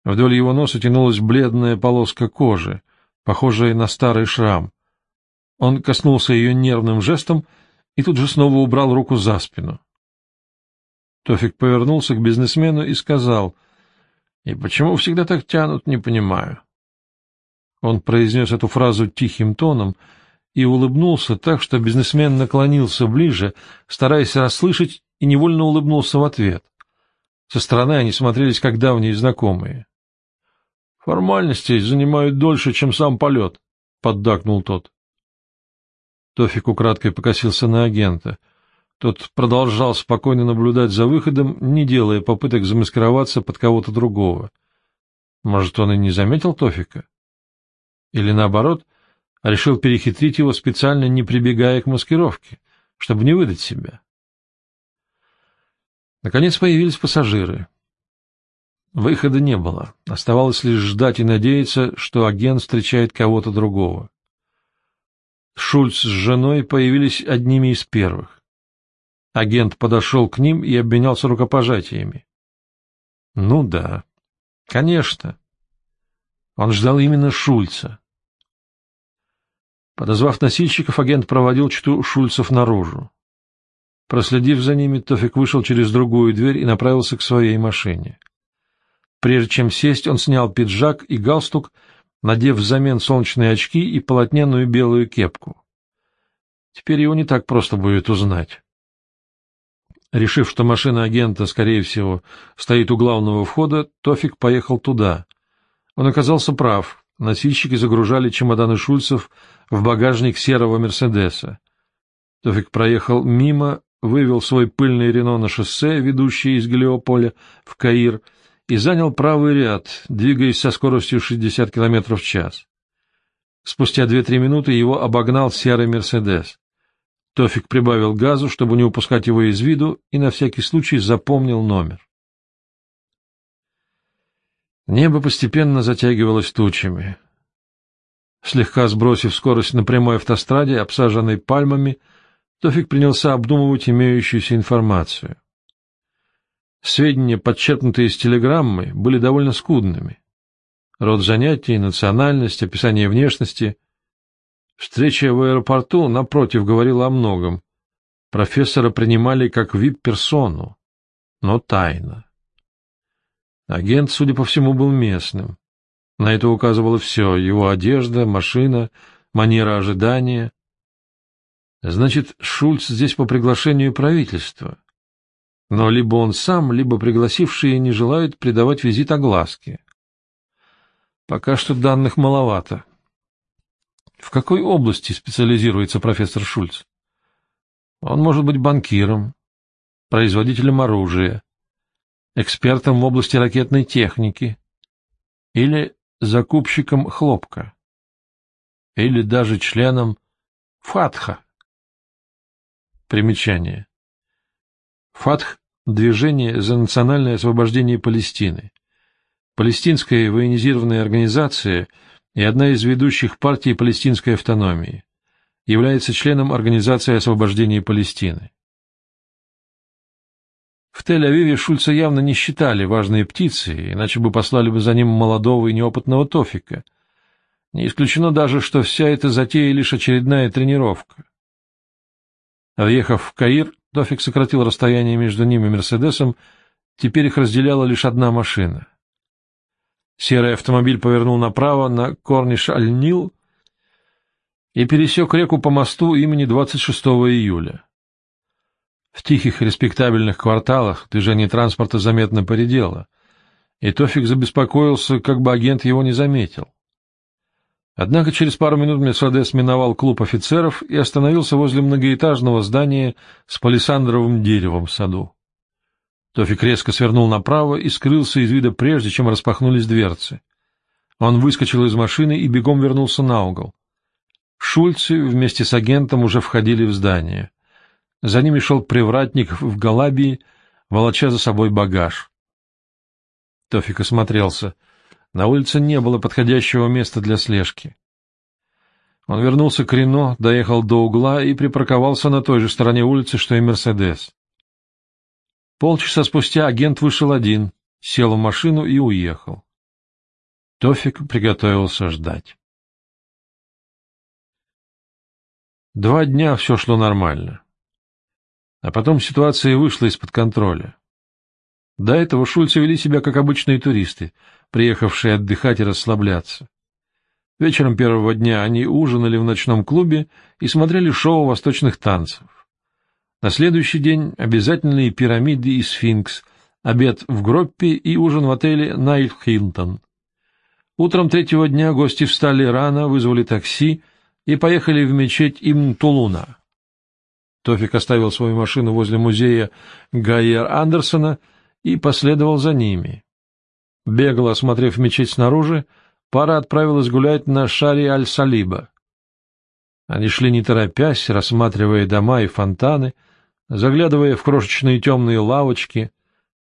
Вдоль его носа тянулась бледная полоска кожи, похожая на старый шрам. Он коснулся ее нервным жестом — и тут же снова убрал руку за спину. Тофик повернулся к бизнесмену и сказал, — И почему всегда так тянут, не понимаю. Он произнес эту фразу тихим тоном и улыбнулся так, что бизнесмен наклонился ближе, стараясь расслышать, и невольно улыбнулся в ответ. Со стороны они смотрелись как давние знакомые. — Формальности занимают дольше, чем сам полет, — поддакнул тот. Тофик украдкой покосился на агента. Тот продолжал спокойно наблюдать за выходом, не делая попыток замаскироваться под кого-то другого. Может, он и не заметил Тофика? Или наоборот, решил перехитрить его, специально не прибегая к маскировке, чтобы не выдать себя? Наконец появились пассажиры. Выхода не было. Оставалось лишь ждать и надеяться, что агент встречает кого-то другого. Шульц с женой появились одними из первых. Агент подошел к ним и обменялся рукопожатиями. Ну да, конечно. Он ждал именно Шульца. Подозвав носильщиков, агент проводил чту Шульцев наружу. Проследив за ними, Тофик вышел через другую дверь и направился к своей машине. Прежде чем сесть, он снял пиджак и галстук, надев взамен солнечные очки и полотняную белую кепку. Теперь его не так просто будет узнать. Решив, что машина агента, скорее всего, стоит у главного входа, Тофик поехал туда. Он оказался прав. Носильщики загружали чемоданы Шульцев в багажник серого «Мерседеса». Тофик проехал мимо, вывел свой пыльный Рено на шоссе, ведущее из Гелиополя в Каир, и занял правый ряд, двигаясь со скоростью 60 км в час. Спустя 2-3 минуты его обогнал серый «Мерседес». Тофик прибавил газу, чтобы не упускать его из виду, и на всякий случай запомнил номер. Небо постепенно затягивалось тучами. Слегка сбросив скорость на прямой автостраде, обсаженной пальмами, Тофик принялся обдумывать имеющуюся информацию. Сведения, подчеркнутые из телеграммы, были довольно скудными. Род занятий, национальность, описание внешности. Встреча в аэропорту, напротив, говорила о многом. Профессора принимали как вип-персону, но тайно. Агент, судя по всему, был местным. На это указывало все — его одежда, машина, манера ожидания. Значит, Шульц здесь по приглашению правительства. Но либо он сам, либо пригласившие не желают придавать визит огласке. Пока что данных маловато. В какой области специализируется профессор Шульц? Он может быть банкиром, производителем оружия, экспертом в области ракетной техники или закупщиком хлопка, или даже членом ФАТХа. Примечание. ФАТХ – Движение за национальное освобождение Палестины. Палестинская военизированная организация и одна из ведущих партий палестинской автономии. Является членом Организации освобождения Палестины. В Тель-Авиве Шульца явно не считали важной птицей, иначе бы послали бы за ним молодого и неопытного Тофика. Не исключено даже, что вся эта затея лишь очередная тренировка. Въехав в Каир, Тофик сократил расстояние между ним и Мерседесом, теперь их разделяла лишь одна машина. Серый автомобиль повернул направо на Корниш-Аль-Нил и пересек реку по мосту имени 26 июля. В тихих респектабельных кварталах движение транспорта заметно поредело, и Тофик забеспокоился, как бы агент его не заметил. Однако через пару минут Мерседес миновал клуб офицеров и остановился возле многоэтажного здания с палисандровым деревом в саду. Тофик резко свернул направо и скрылся из вида прежде, чем распахнулись дверцы. Он выскочил из машины и бегом вернулся на угол. Шульцы вместе с агентом уже входили в здание. За ними шел привратник в галабии, волоча за собой багаж. Тофик осмотрелся. На улице не было подходящего места для слежки. Он вернулся к Рено, доехал до угла и припарковался на той же стороне улицы, что и Мерседес. Полчаса спустя агент вышел один, сел в машину и уехал. Тофик приготовился ждать. Два дня все шло нормально. А потом ситуация вышла из-под контроля. До этого шульцы вели себя как обычные туристы, приехавшие отдыхать и расслабляться. Вечером первого дня они ужинали в ночном клубе и смотрели шоу восточных танцев. На следующий день обязательные пирамиды и сфинкс, обед в Гроппе и ужин в отеле Найл Хилтон. Утром третьего дня гости встали рано, вызвали такси и поехали в мечеть Ибн Тулуна. Тофик оставил свою машину возле музея Гайер Андерсона и последовал за ними. Бегло осмотрев мечеть снаружи, пара отправилась гулять на шаре Аль-Салиба. Они шли не торопясь, рассматривая дома и фонтаны, заглядывая в крошечные темные лавочки,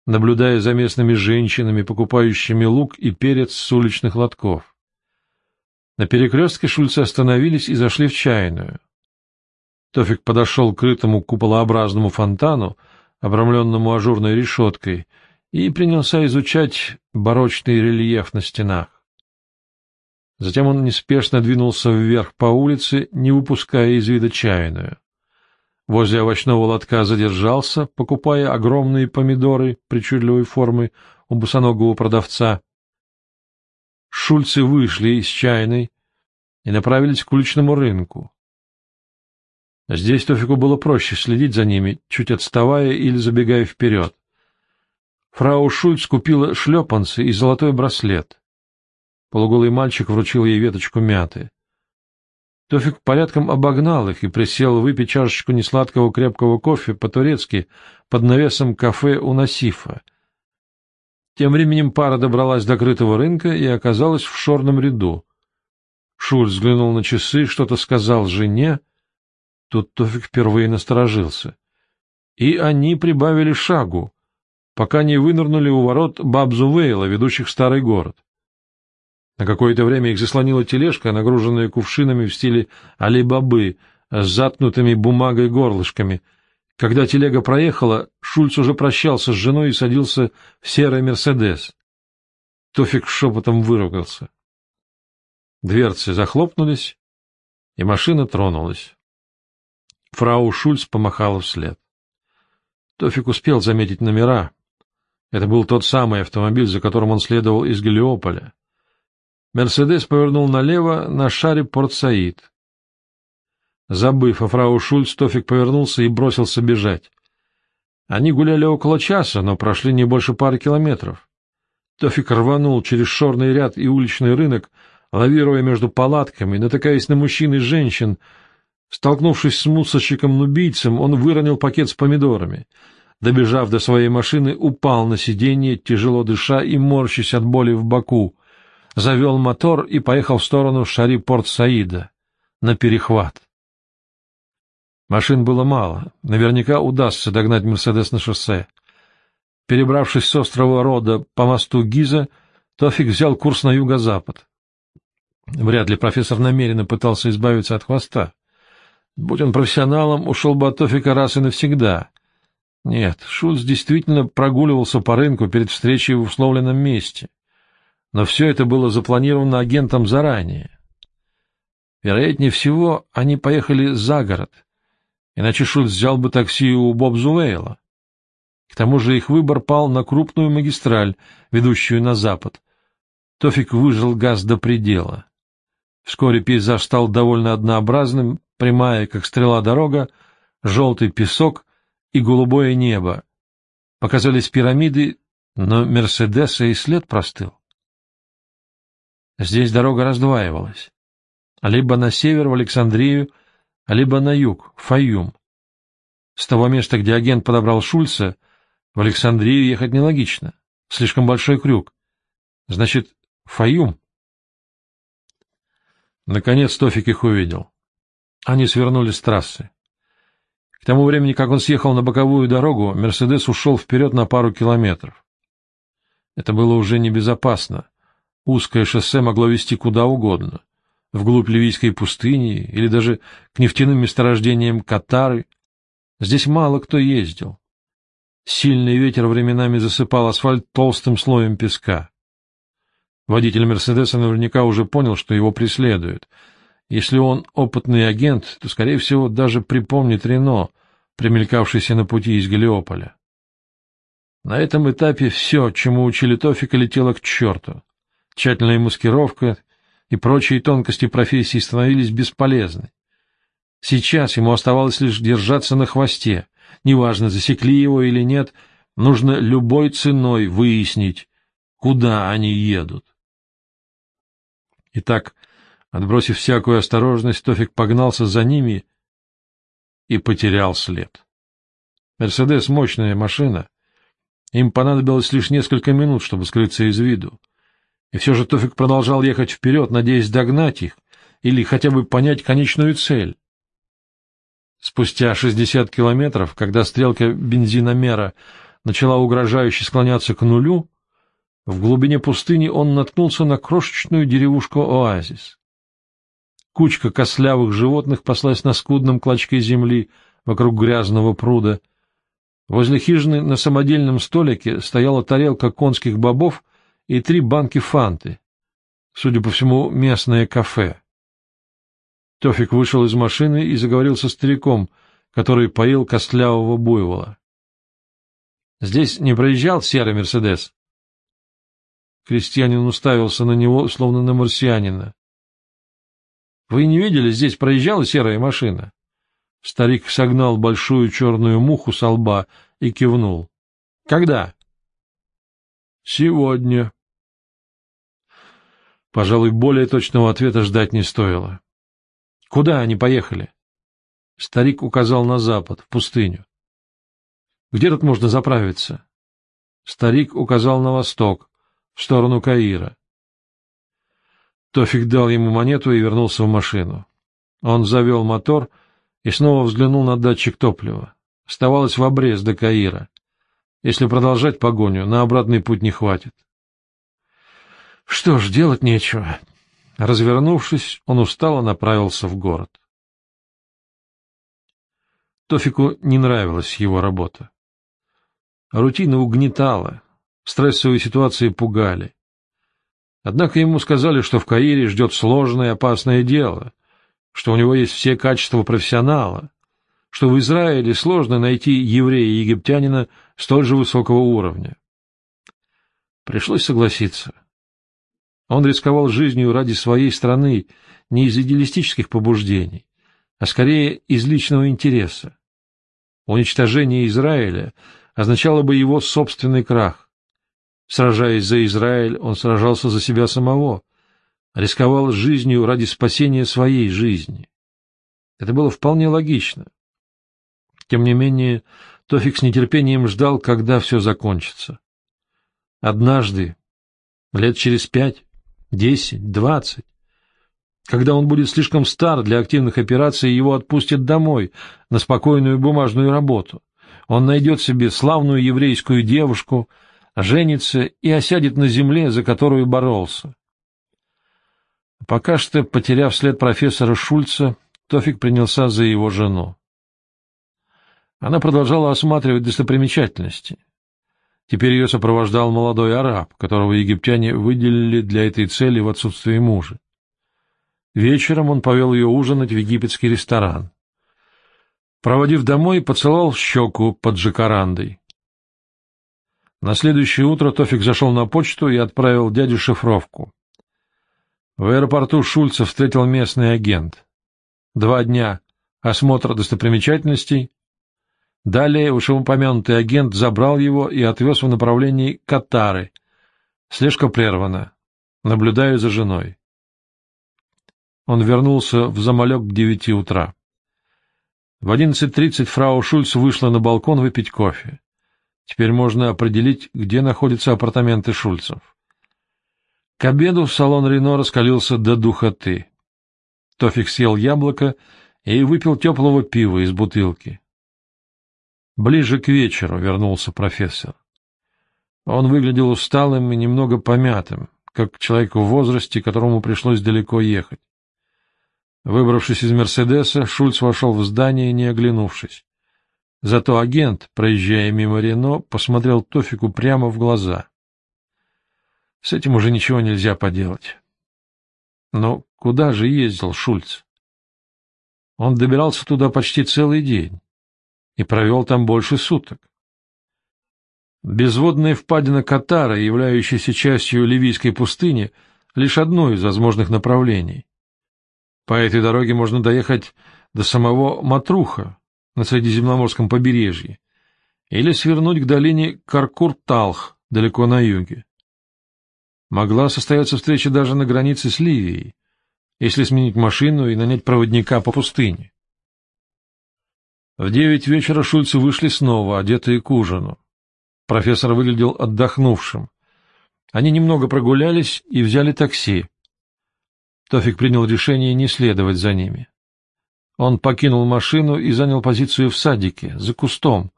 наблюдая за местными женщинами, покупающими лук и перец с уличных лотков. На перекрестке Шульцы остановились и зашли в чайную. Тофик подошел к крытому куполообразному фонтану, обрамленному ажурной решеткой, и принялся изучать барочный рельеф на стенах. Затем он неспешно двинулся вверх по улице, не выпуская из вида чайную. Возле овощного лотка задержался, покупая огромные помидоры причудливой формы у босоногого продавца. Шульцы вышли из чайной и направились к уличному рынку. Здесь Тофику было проще следить за ними, чуть отставая или забегая вперед. Фрау Шульц купила шлепанцы и золотой браслет. Полуголый мальчик вручил ей веточку мяты. Тофик порядком обогнал их и присел выпить чашечку несладкого крепкого кофе по-турецки под навесом кафе у Насифа. Тем временем пара добралась до крытого рынка и оказалась в шорном ряду. Шульц взглянул на часы, что-то сказал жене, Тут Тофик впервые насторожился. И они прибавили шагу, пока не вынырнули у ворот Бабзувейла, ведущих в старый город. На какое-то время их заслонила тележка, нагруженная кувшинами в стиле Али-Бабы, с заткнутыми бумагой горлышками. Когда телега проехала, Шульц уже прощался с женой и садился в серый «Мерседес». Тофик шепотом выругался. Дверцы захлопнулись, и машина тронулась. Фрау Шульц помахала вслед. Тофик успел заметить номера. Это был тот самый автомобиль, за которым он следовал из Гелиополя. Мерседес повернул налево на шаре Порт-Саид. Забыв о фрау Шульц, Тофик повернулся и бросился бежать. Они гуляли около часа, но прошли не больше пары километров. Тофик рванул через шорный ряд и уличный рынок, лавируя между палатками, натыкаясь на мужчин и женщин, Столкнувшись с мусорщиком-нубийцем, он выронил пакет с помидорами. Добежав до своей машины, упал на сиденье, тяжело дыша и морщась от боли в боку. Завел мотор и поехал в сторону Шари-Порт-Саида, на перехват. Машин было мало, наверняка удастся догнать «Мерседес» на шоссе. Перебравшись с острова Рода по мосту Гиза, Тофик взял курс на юго-запад. Вряд ли профессор намеренно пытался избавиться от хвоста. Будь он профессионалом, ушел бы от Тофика раз и навсегда. Нет, Шульц действительно прогуливался по рынку перед встречей в условленном месте. Но все это было запланировано агентом заранее. Вероятнее всего, они поехали за город, иначе Шульц взял бы такси у Боб Зуэйла. К тому же их выбор пал на крупную магистраль, ведущую на запад. Тофик выжил газ до предела. Вскоре пейзаж стал довольно однообразным, прямая, как стрела дорога, желтый песок и голубое небо. Показались пирамиды, но Мерседеса и след простыл. Здесь дорога раздваивалась. Либо на север в Александрию, либо на юг, в Фаюм. С того места, где агент подобрал Шульца, в Александрию ехать нелогично. Слишком большой крюк. Значит, Фаюм. Наконец Тофик их увидел. Они свернули с трассы. К тому времени, как он съехал на боковую дорогу, «Мерседес» ушел вперед на пару километров. Это было уже небезопасно. Узкое шоссе могло вести куда угодно. Вглубь ливийской пустыни или даже к нефтяным месторождениям Катары. Здесь мало кто ездил. Сильный ветер временами засыпал асфальт толстым слоем песка. Водитель «Мерседеса» наверняка уже понял, что его преследуют — если он опытный агент, то, скорее всего, даже припомнит Рено, примелькавшийся на пути из Гелиополя. На этом этапе все, чему учили Тофика, летело к черту. Тщательная маскировка, и прочие тонкости профессии становились бесполезны. Сейчас ему оставалось лишь держаться на хвосте. Неважно, засекли его или нет, нужно любой ценой выяснить, куда они едут. Итак, отбросив всякую осторожность, Тофик погнался за ними и потерял след. «Мерседес» — мощная машина. Им понадобилось лишь несколько минут, чтобы скрыться из виду. И все же Тофик продолжал ехать вперед, надеясь догнать их или хотя бы понять конечную цель. Спустя 60 километров, когда стрелка бензиномера начала угрожающе склоняться к нулю, в глубине пустыни он наткнулся на крошечную деревушку-оазис. Кучка кослявых животных паслась на скудном клочке земли вокруг грязного пруда. Возле хижины на самодельном столике стояла тарелка конских бобов и три банки фанты. Судя по всему, местное кафе. Тофик вышел из машины и заговорил со стариком, который поил костлявого буйвола. — Здесь не проезжал серый Мерседес? Крестьянин уставился на него, словно на марсианина. — Вы не видели, здесь проезжала серая машина? Старик согнал большую черную муху со лба и кивнул. — Когда? — Сегодня. Пожалуй, более точного ответа ждать не стоило. — Куда они поехали? Старик указал на запад, в пустыню. — Где тут можно заправиться? Старик указал на восток, в сторону Каира. Тофик дал ему монету и вернулся в машину. Он завел мотор и снова взглянул на датчик топлива. Оставалось в обрез до Каира. Если продолжать погоню, на обратный путь не хватит. Что ж, делать нечего. Развернувшись, он устало направился в город. Тофику не нравилась его работа. Рутина угнетала, стрессовые ситуации пугали. Однако ему сказали, что в Каире ждет сложное и опасное дело, что у него есть все качества профессионала, что в Израиле сложно найти еврея и египтянина столь же высокого уровня. Пришлось согласиться. Он рисковал жизнью ради своей страны не из идеалистических побуждений, а скорее из личного интереса. Уничтожение Израиля означало бы его собственный крах. Сражаясь за Израиль, он сражался за себя самого, рисковал жизнью ради спасения своей жизни. Это было вполне логично. Тем не менее, Тофик с нетерпением ждал, когда все закончится. Однажды, лет через пять, десять, двадцать. Когда он будет слишком стар для активных операций, его отпустят домой, на спокойную бумажную работу. Он найдет себе славную еврейскую девушку, женится и осядет на земле, за которую боролся. Пока что, потеряв след профессора Шульца, Тофик принялся за его жену. Она продолжала осматривать достопримечательности. Теперь ее сопровождал молодой араб, которого египтяне выделили для этой цели в отсутствие мужа. Вечером он повел ее ужинать в египетский ресторан. Проводив домой, поцеловал щеку под жакарандой. На следующее утро Тофик зашел на почту и отправил дяде шифровку. В аэропорту Шульца встретил местный агент. Два дня осмотр достопримечательностей, Далее вышеупомянутый агент забрал его и отвез в направлении Катары. Слежка прервана. Наблюдаю за женой. Он вернулся в замалек к девяти утра. В одиннадцать тридцать фрау Шульц вышла на балкон выпить кофе. Теперь можно определить, где находятся апартаменты Шульцев. К обеду салон Рено раскалился до духоты. Тофик съел яблоко и выпил теплого пива из бутылки. Ближе к вечеру вернулся профессор. Он выглядел усталым и немного помятым, как человек в возрасте, которому пришлось далеко ехать. Выбравшись из «Мерседеса», Шульц вошел в здание, не оглянувшись. Зато агент, проезжая мимо Рено, посмотрел Тофику прямо в глаза. С этим уже ничего нельзя поделать. Но куда же ездил Шульц? Он добирался туда почти целый день и провел там больше суток. Безводная впадина Катара, являющаяся частью Ливийской пустыни, лишь одно из возможных направлений. По этой дороге можно доехать до самого Матруха на Средиземноморском побережье или свернуть к долине Каркур-Талх далеко на юге. Могла состояться встреча даже на границе с Ливией, если сменить машину и нанять проводника по пустыне. В девять вечера Шульцы вышли снова, одетые к ужину. Профессор выглядел отдохнувшим. Они немного прогулялись и взяли такси. Тофик принял решение не следовать за ними. Он покинул машину и занял позицию в садике, за кустом,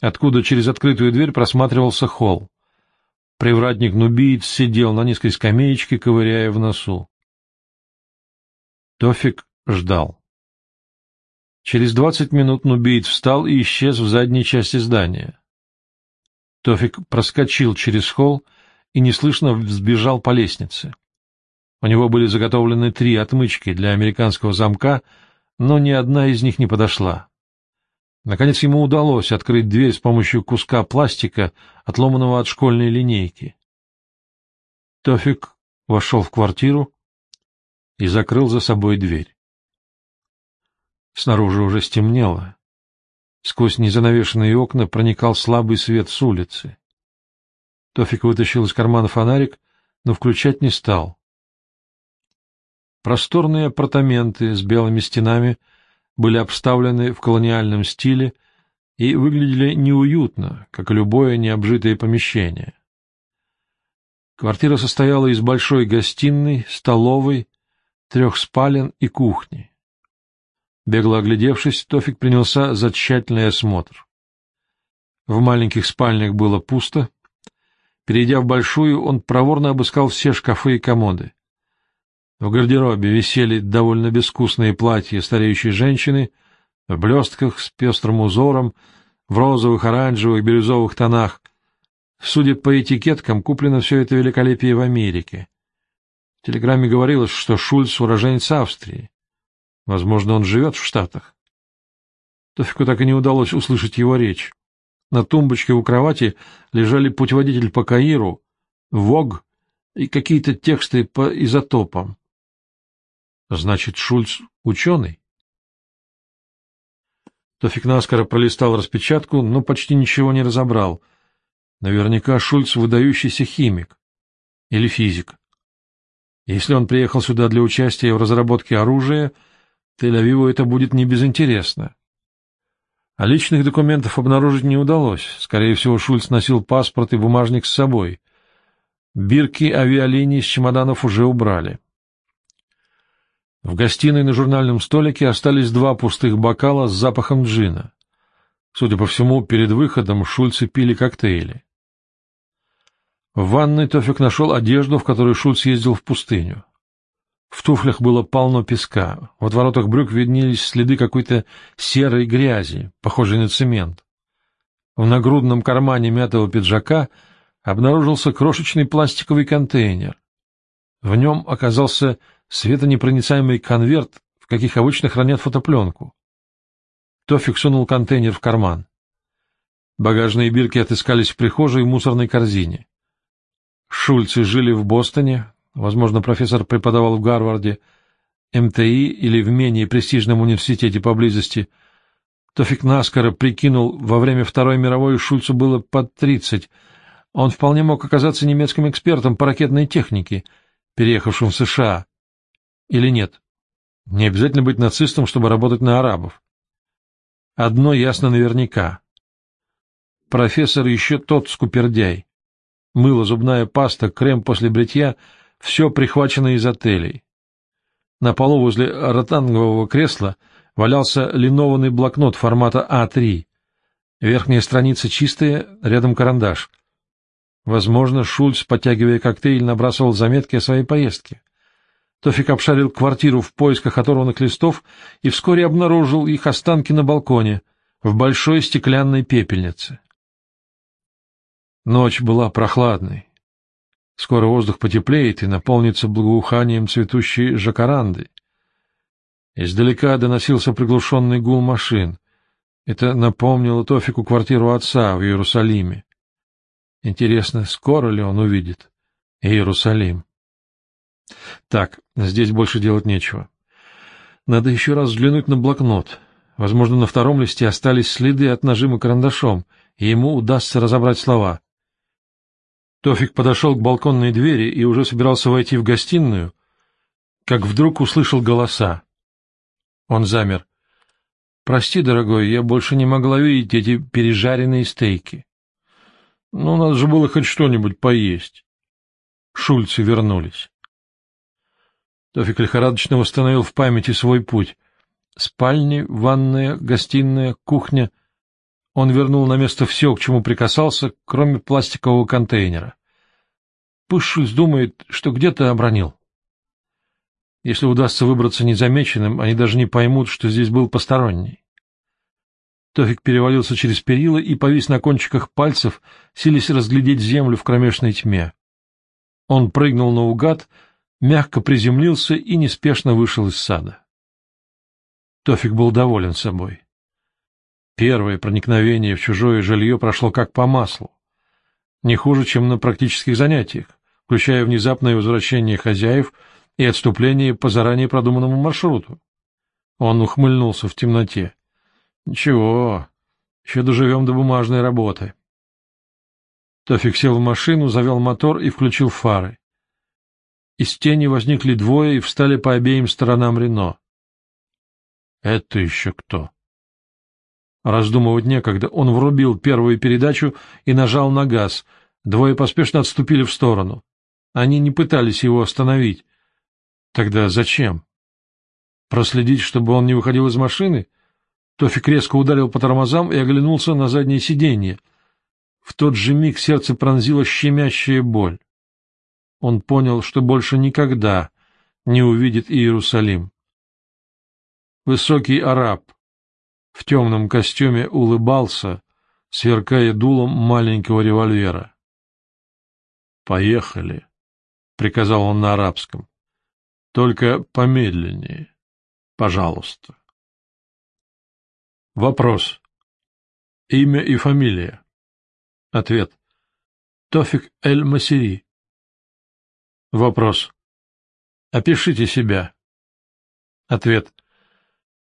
откуда через открытую дверь просматривался холл. Привратник-нубиец сидел на низкой скамеечке, ковыряя в носу. Тофик ждал. Через двадцать минут нубиец встал и исчез в задней части здания. Тофик проскочил через холл и неслышно взбежал по лестнице. У него были заготовлены три отмычки для американского замка, но ни одна из них не подошла. Наконец ему удалось открыть дверь с помощью куска пластика, отломанного от школьной линейки. Тофик вошел в квартиру и закрыл за собой дверь. Снаружи уже стемнело. Сквозь незанавешенные окна проникал слабый свет с улицы. Тофик вытащил из кармана фонарик, но включать не стал. Просторные апартаменты с белыми стенами — были обставлены в колониальном стиле и выглядели неуютно, как любое необжитое помещение. Квартира состояла из большой гостиной, столовой, трех спален и кухни. Бегло оглядевшись, Тофик принялся за тщательный осмотр. В маленьких спальнях было пусто. Перейдя в большую, он проворно обыскал все шкафы и комоды. В гардеробе висели довольно безвкусные платья стареющей женщины в блестках с пестрым узором, в розовых, оранжевых, бирюзовых тонах. Судя по этикеткам, куплено все это великолепие в Америке. В телеграмме говорилось, что Шульц — уроженец Австрии. Возможно, он живет в Штатах. Тофику так и не удалось услышать его речь. На тумбочке у кровати лежали путеводитель по Каиру, ВОГ и какие-то тексты по изотопам. Значит, Шульц — ученый? Тофик наскоро пролистал распечатку, но почти ничего не разобрал. Наверняка Шульц — выдающийся химик или физик. Если он приехал сюда для участия в разработке оружия, Тель-Авиву это будет не безинтересно. А личных документов обнаружить не удалось. Скорее всего, Шульц носил паспорт и бумажник с собой. Бирки авиалиний с чемоданов уже убрали. В гостиной на журнальном столике остались два пустых бокала с запахом джина. Судя по всему, перед выходом Шульцы пили коктейли. В ванной Тофик нашел одежду, в которой Шульц ездил в пустыню. В туфлях было полно песка, в отворотах брюк виднелись следы какой-то серой грязи, похожей на цемент. В нагрудном кармане мятого пиджака обнаружился крошечный пластиковый контейнер. В нем оказался светонепроницаемый конверт, в каких обычно хранят фотопленку. Тофик сунул контейнер в карман. Багажные бирки отыскались в прихожей и мусорной корзине. Шульцы жили в Бостоне, возможно, профессор преподавал в Гарварде, МТИ или в менее престижном университете поблизости. Тофик наскоро прикинул, во время Второй мировой Шульцу было под тридцать. Он вполне мог оказаться немецким экспертом по ракетной технике, переехавшим в США. Или нет? Не обязательно быть нацистом, чтобы работать на арабов. Одно ясно наверняка. Профессор еще тот скупердяй. Мыло, зубная паста, крем после бритья — все прихвачено из отелей. На полу возле ротангового кресла валялся линованный блокнот формата А3. Верхняя страница чистая, рядом карандаш. Возможно, Шульц, подтягивая коктейль, набрасывал заметки о своей поездке. Тофик обшарил квартиру в поисках оторванных листов и вскоре обнаружил их останки на балконе, в большой стеклянной пепельнице. Ночь была прохладной. Скоро воздух потеплеет и наполнится благоуханием цветущей жакаранды. Издалека доносился приглушенный гул машин. Это напомнило Тофику квартиру отца в Иерусалиме. Интересно, скоро ли он увидит Иерусалим? Так, здесь больше делать нечего. Надо еще раз взглянуть на блокнот. Возможно, на втором листе остались следы от нажима карандашом, и ему удастся разобрать слова. Тофик подошел к балконной двери и уже собирался войти в гостиную, как вдруг услышал голоса. Он замер. «Прости, дорогой, я больше не могла видеть эти пережаренные стейки. Ну, надо же было хоть что-нибудь поесть». Шульцы вернулись. Тофик лихорадочно восстановил в памяти свой путь. Спальни, ванная, гостиная, кухня. Он вернул на место все, к чему прикасался, кроме пластикового контейнера. Пусть Шульц думает, что где-то обронил. Если удастся выбраться незамеченным, они даже не поймут, что здесь был посторонний. Тофик перевалился через перила и повис на кончиках пальцев, силясь разглядеть землю в кромешной тьме. Он прыгнул наугад, мягко приземлился и неспешно вышел из сада. Тофик был доволен собой. Первое проникновение в чужое жилье прошло как по маслу. Не хуже, чем на практических занятиях, включая внезапное возвращение хозяев — и отступление по заранее продуманному маршруту. Он ухмыльнулся в темноте. Ничего, еще доживем до бумажной работы. Тофик сел в машину, завел мотор и включил фары. Из тени возникли двое и встали по обеим сторонам Рено. Это еще кто? Раздумывать некогда. Он врубил первую передачу и нажал на газ. Двое поспешно отступили в сторону. Они не пытались его остановить. Тогда зачем? Проследить, чтобы он не выходил из машины? Тофик резко ударил по тормозам и оглянулся на заднее сиденье. В тот же миг сердце пронзила щемящая боль. Он понял, что больше никогда не увидит Иерусалим. Высокий араб в темном костюме улыбался, сверкая дулом маленького револьвера. «Поехали», — приказал он на арабском. Только помедленнее. Пожалуйста. Вопрос. Имя и фамилия. Ответ. Тофик Эль-Масири. Вопрос. Опишите себя. Ответ.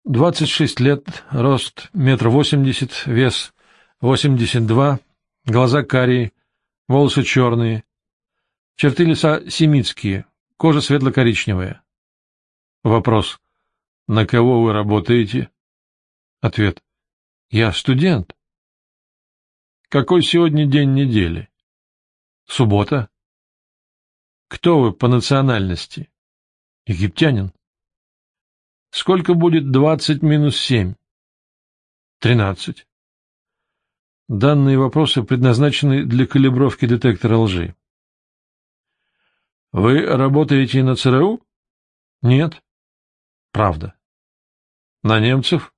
26 лет, рост метр восемьдесят, вес 82, глаза карие, волосы черные, черты лица семитские, Кожа светло-коричневая. Вопрос. На кого вы работаете? Ответ. Я студент. Какой сегодня день недели? Суббота. Кто вы по национальности? Египтянин. Сколько будет двадцать минус семь? Тринадцать. Данные вопросы предназначены для калибровки детектора лжи. Вы работаете на ЦРУ? Нет. Правда. На немцев?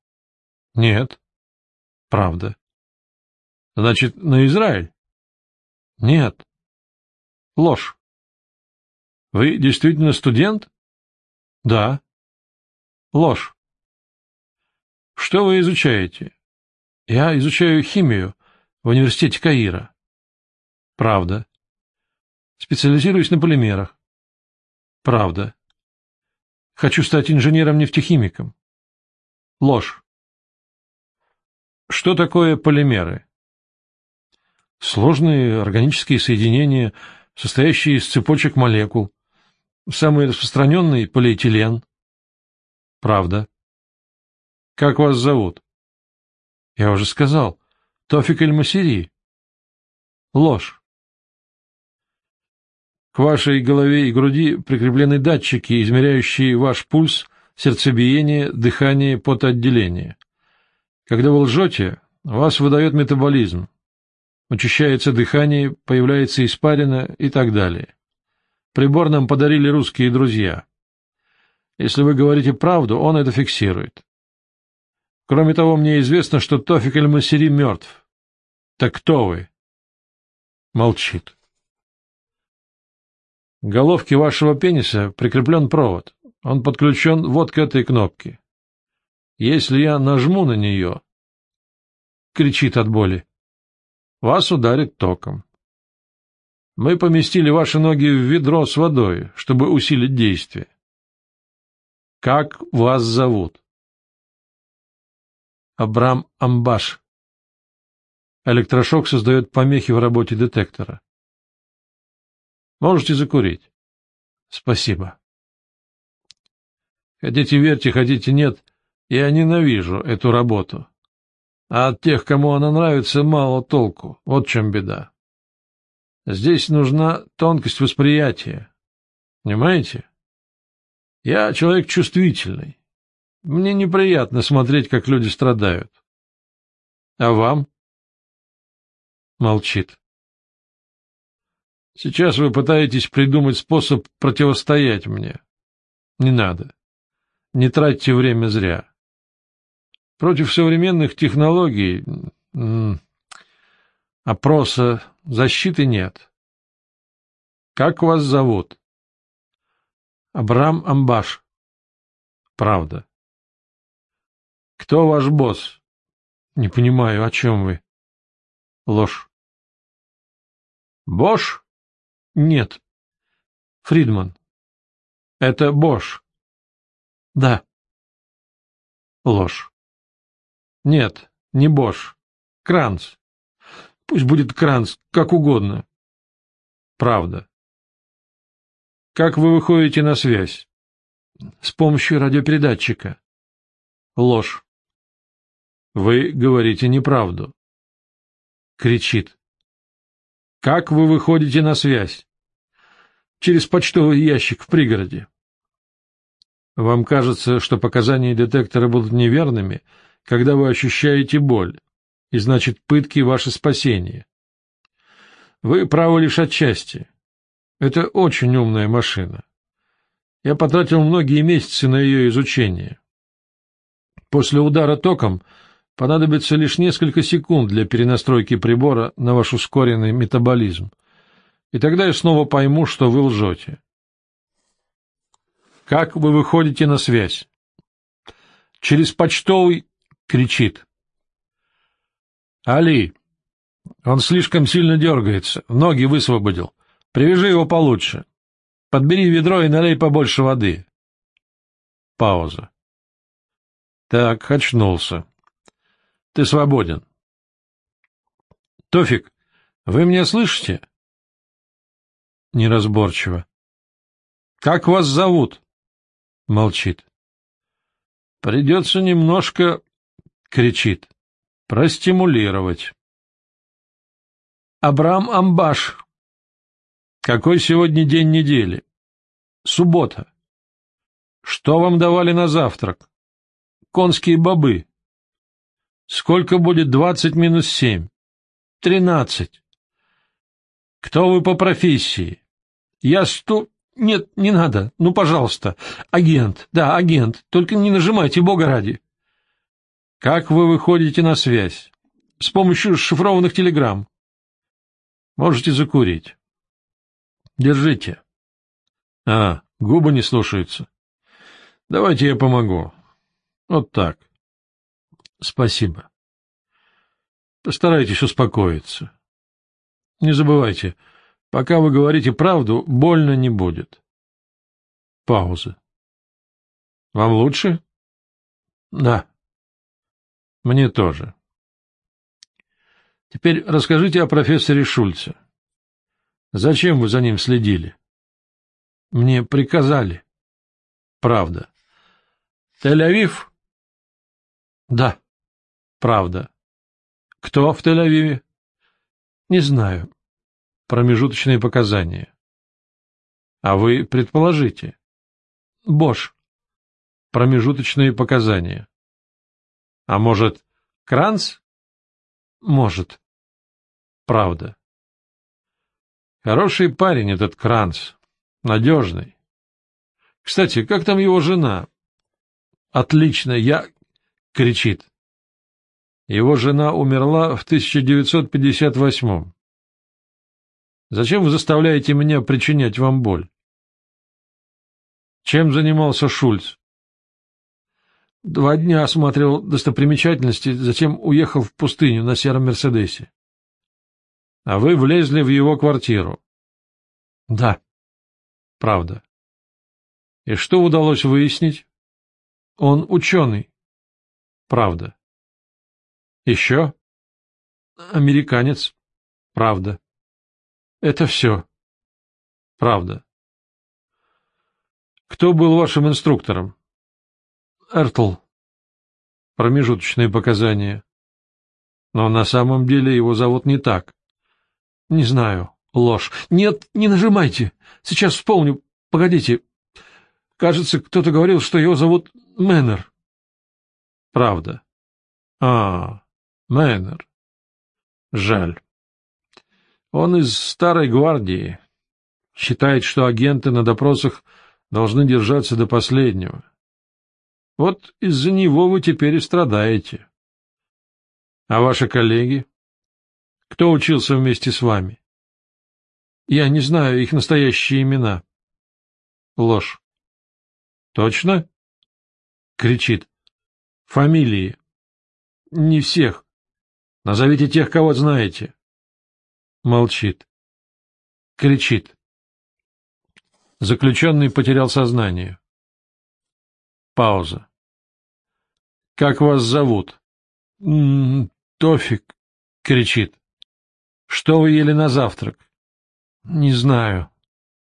Нет. Правда. Значит, на Израиль? Нет. Ложь. Вы действительно студент? Да. Ложь. Что вы изучаете? Я изучаю химию в университете Каира. Правда. Специализируюсь на полимерах. Правда. Хочу стать инженером-нефтехимиком. Ложь. Что такое полимеры? Сложные органические соединения, состоящие из цепочек молекул. Самый распространенный — полиэтилен. Правда. Как вас зовут? Я уже сказал. Тофик Эль-Масири. Ложь. К вашей голове и груди прикреплены датчики, измеряющие ваш пульс, сердцебиение, дыхание, потоотделение. Когда вы лжете, вас выдает метаболизм. Учащается дыхание, появляется испарина и так далее. Прибор нам подарили русские друзья. Если вы говорите правду, он это фиксирует. Кроме того, мне известно, что Тофик Эль-Масири мертв. Так кто вы? Молчит головке вашего пениса прикреплен провод. Он подключен вот к этой кнопке. Если я нажму на нее, кричит от боли, вас ударит током. Мы поместили ваши ноги в ведро с водой, чтобы усилить действие. Как вас зовут? Абрам Амбаш. Электрошок создает помехи в работе детектора. Можете закурить. Спасибо. Хотите верьте, хотите нет, я ненавижу эту работу. А от тех, кому она нравится, мало толку. Вот в чем беда. Здесь нужна тонкость восприятия. Понимаете? Я человек чувствительный. Мне неприятно смотреть, как люди страдают. А вам? Молчит. Сейчас вы пытаетесь придумать способ противостоять мне. Не надо. Не тратьте время зря. Против современных технологий опроса защиты нет. Как вас зовут? Абрам Амбаш. Правда. Кто ваш босс? Не понимаю, о чем вы? Ложь. Бош? Нет. Фридман. Это Бош. Да. Ложь. Нет, не Бош. Кранц. Пусть будет Кранц, как угодно. Правда. Как вы выходите на связь? С помощью радиопередатчика. Ложь. Вы говорите неправду. Кричит. Как вы выходите на связь? Через почтовый ящик в пригороде. Вам кажется, что показания детектора будут неверными, когда вы ощущаете боль, и значит пытки — ваше спасение. Вы правы лишь отчасти. Это очень умная машина. Я потратил многие месяцы на ее изучение. После удара током понадобится лишь несколько секунд для перенастройки прибора на ваш ускоренный метаболизм, и тогда я снова пойму, что вы лжете. Как вы выходите на связь? Через почтовый кричит. Али, он слишком сильно дергается, ноги высвободил. Привяжи его получше. Подбери ведро и налей побольше воды. Пауза. Так, очнулся. Ты свободен. Тофик, вы меня слышите? Неразборчиво. Как вас зовут? Молчит. Придется немножко, кричит, простимулировать. Абрам Амбаш. Какой сегодня день недели? Суббота. Что вам давали на завтрак? Конские бобы. Сколько будет двадцать минус семь? Тринадцать. Кто вы по профессии? Я сто... Нет, не надо. Ну, пожалуйста. Агент. Да, агент. Только не нажимайте, бога ради. Как вы выходите на связь? С помощью шифрованных телеграмм. Можете закурить. Держите. А, губы не слушаются. Давайте я помогу. Вот так. Спасибо. Постарайтесь успокоиться. Не забывайте, пока вы говорите правду, больно не будет. Пауза. Вам лучше? Да. Мне тоже. Теперь расскажите о профессоре Шульце. Зачем вы за ним следили? Мне приказали. Правда. Тель-Авив? Да. Правда. Кто в Тель-Авиве? Не знаю. Промежуточные показания. А вы предположите. Бош. Промежуточные показания. А может, Кранц? Может. Правда. Хороший парень этот Кранц. Надежный. Кстати, как там его жена? Отлично, я... Кричит. Его жена умерла в 1958-м. Зачем вы заставляете меня причинять вам боль? Чем занимался Шульц? Два дня осматривал достопримечательности, затем уехал в пустыню на сером Мерседесе. А вы влезли в его квартиру. Да. Правда. И что удалось выяснить? Он ученый. Правда. Еще? Американец. Правда. Это все. Правда. Кто был вашим инструктором? Эртл. Промежуточные показания. Но на самом деле его зовут не так. Не знаю. Ложь. Нет, не нажимайте. Сейчас вспомню. Погодите. Кажется, кто-то говорил, что его зовут Мэннер. Правда. А, Мэннер. Жаль. Он из старой гвардии. Считает, что агенты на допросах должны держаться до последнего. Вот из-за него вы теперь и страдаете. А ваши коллеги? Кто учился вместе с вами? Я не знаю их настоящие имена. Ложь. Точно? Кричит. Фамилии. Не всех. Назовите тех, кого знаете. Молчит. Кричит. Заключенный потерял сознание. Пауза. — Как вас зовут? «М-м, — Тофик, — кричит. — Что вы ели на завтрак? — Не знаю.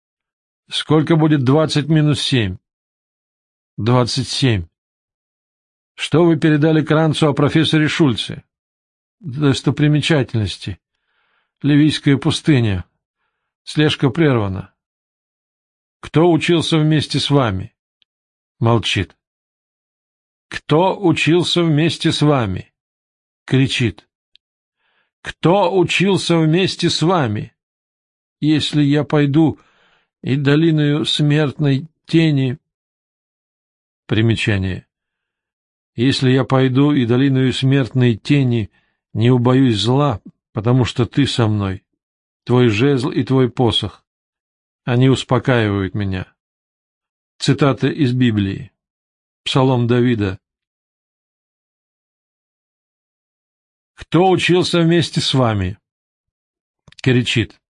— Сколько будет двадцать минус семь? — Двадцать семь. — Что вы передали Кранцу о профессоре Шульце? — Достопримечательности. Ливийская пустыня. Слежка прервана. — Кто учился вместе с вами? Молчит. «Кто учился вместе с вами?» Кричит. «Кто учился вместе с вами? Если я пойду и долиною смертной тени...» Примечание. «Если я пойду и долиною смертной тени не убоюсь зла, потому что ты со мной, твой жезл и твой посох, они успокаивают меня». Цитата из Библии. Псалом Давида, Кто учился вместе с вами? Кричит.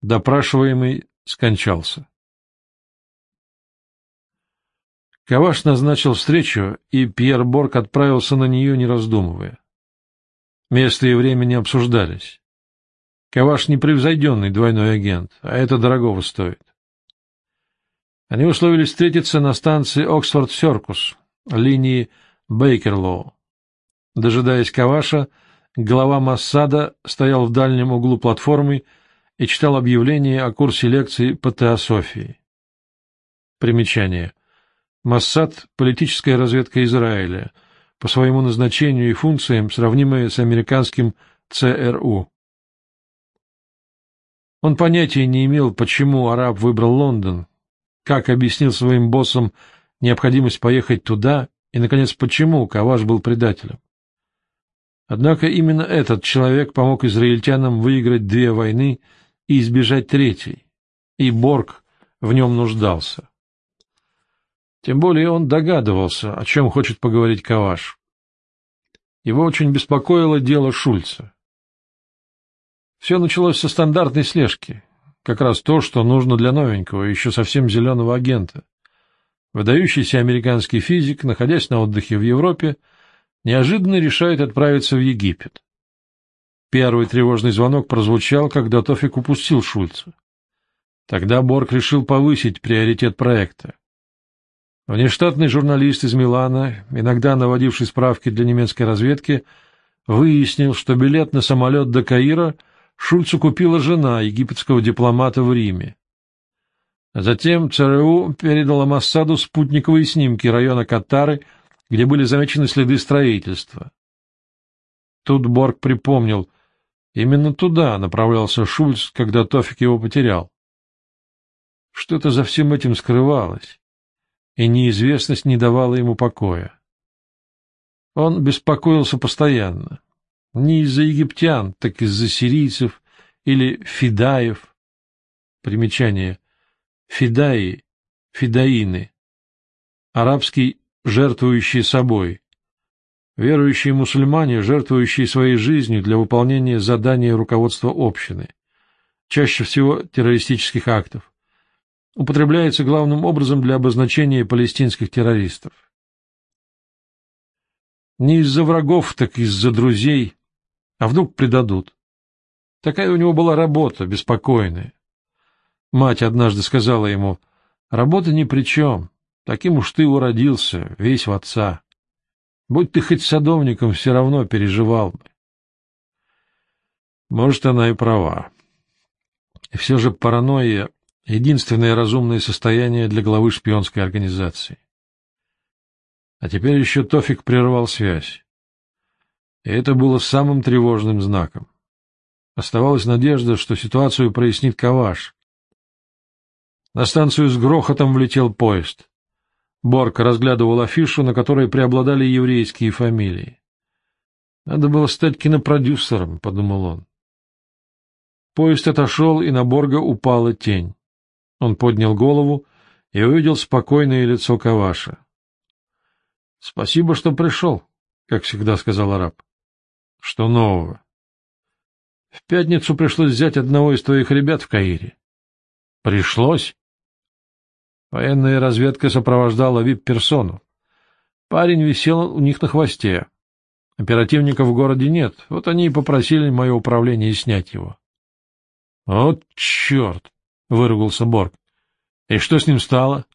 Допрашиваемый скончался. Каваш назначил встречу, и Пьер Борг отправился на нее, не раздумывая. Место и время не обсуждались. Каваш непревзойденный двойной агент, а это дорогого стоит. Они условились встретиться на станции Оксфорд-Серкус, линии Бейкерлоу. Дожидаясь Каваша, глава Массада стоял в дальнем углу платформы и читал объявление о курсе лекций по теософии. Примечание. Массад — политическая разведка Израиля, по своему назначению и функциям сравнимая с американским ЦРУ. Он понятия не имел, почему араб выбрал Лондон, как объяснил своим боссам необходимость поехать туда и, наконец, почему Каваш был предателем. Однако именно этот человек помог израильтянам выиграть две войны и избежать третьей, и Борг в нем нуждался. Тем более он догадывался, о чем хочет поговорить Каваш. Его очень беспокоило дело Шульца. Все началось со стандартной слежки, как раз то, что нужно для новенького, еще совсем зеленого агента. Выдающийся американский физик, находясь на отдыхе в Европе, неожиданно решает отправиться в Египет. Первый тревожный звонок прозвучал, когда Тофик упустил Шульца. Тогда Борг решил повысить приоритет проекта. Внештатный журналист из Милана, иногда наводивший справки для немецкой разведки, выяснил, что билет на самолет до Каира Шульцу купила жена египетского дипломата в Риме. Затем ЦРУ передала Массаду спутниковые снимки района Катары где были замечены следы строительства. Тут Борг припомнил, именно туда направлялся Шульц, когда Тофик его потерял. Что-то за всем этим скрывалось, и неизвестность не давала ему покоя. Он беспокоился постоянно, не из-за египтян, так из-за сирийцев или фидаев. Примечание. Фидаи, фидаины. Арабский жертвующие собой. Верующие мусульмане, жертвующие своей жизнью для выполнения задания руководства общины. чаще всего террористических актов. Употребляется главным образом для обозначения палестинских террористов. Не из-за врагов, так из-за друзей. А вдруг предадут? Такая у него была работа, беспокойная. Мать однажды сказала ему, «Работа ни при чем, таким уж ты уродился, весь в отца. Будь ты хоть садовником, все равно переживал бы». Может, она и права. И все же паранойя — единственное разумное состояние для главы шпионской организации. А теперь еще Тофик прервал связь. И это было самым тревожным знаком. Оставалась надежда, что ситуацию прояснит Каваш. На станцию с грохотом влетел поезд. Борг разглядывал афишу, на которой преобладали еврейские фамилии. «Надо было стать кинопродюсером», — подумал он. Поезд отошел, и на Борга упала тень. Он поднял голову и увидел спокойное лицо Каваша. — Спасибо, что пришел, — как всегда сказал араб. — Что нового? — В пятницу пришлось взять одного из твоих ребят в Каире. — Пришлось? Военная разведка сопровождала вип-персону. Парень висел у них на хвосте. Оперативников в городе нет, вот они и попросили мое управление снять его. — Вот черт! — выругался Борг. — И что с ним стало?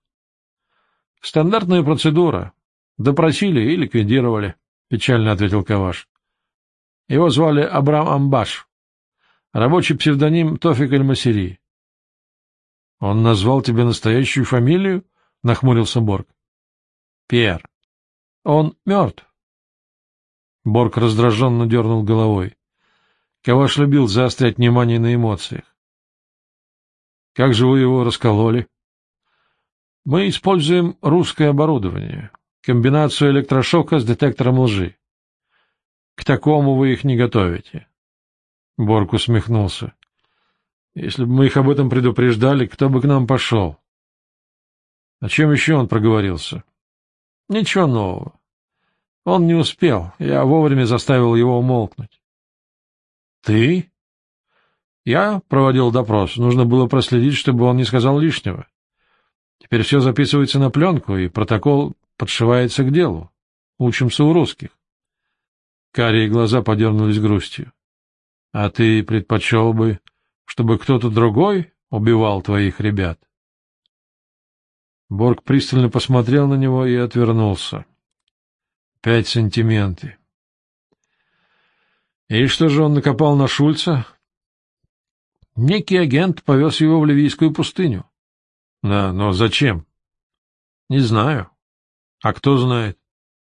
— Стандартная процедура. Допросили и ликвидировали, — печально ответил Каваш. Его звали Абрам Амбаш. Рабочий псевдоним Тофик Эль-Масири. — Он назвал тебе настоящую фамилию? — нахмурился Борг. — Пьер. Он мертв. Борг раздраженно дернул головой. Каваш любил заострять внимание на эмоциях. — Как же вы его раскололи? — Мы используем русское оборудование, комбинацию электрошока с детектором лжи. К такому вы их не готовите. Борг усмехнулся. — Если бы мы их об этом предупреждали, кто бы к нам пошел? — О чем еще он проговорился? — Ничего нового. Он не успел, я вовремя заставил его умолкнуть. Ты? Я проводил допрос. Нужно было проследить, чтобы он не сказал лишнего. Теперь все записывается на пленку, и протокол подшивается к делу. Учимся у русских. Карие глаза подернулись грустью. — А ты предпочел бы, чтобы кто-то другой убивал твоих ребят? Борг пристально посмотрел на него и отвернулся. Пять сантименты. И что же он накопал на Шульца? Некий агент повез его в Ливийскую пустыню. Да, но зачем? Не знаю. А кто знает?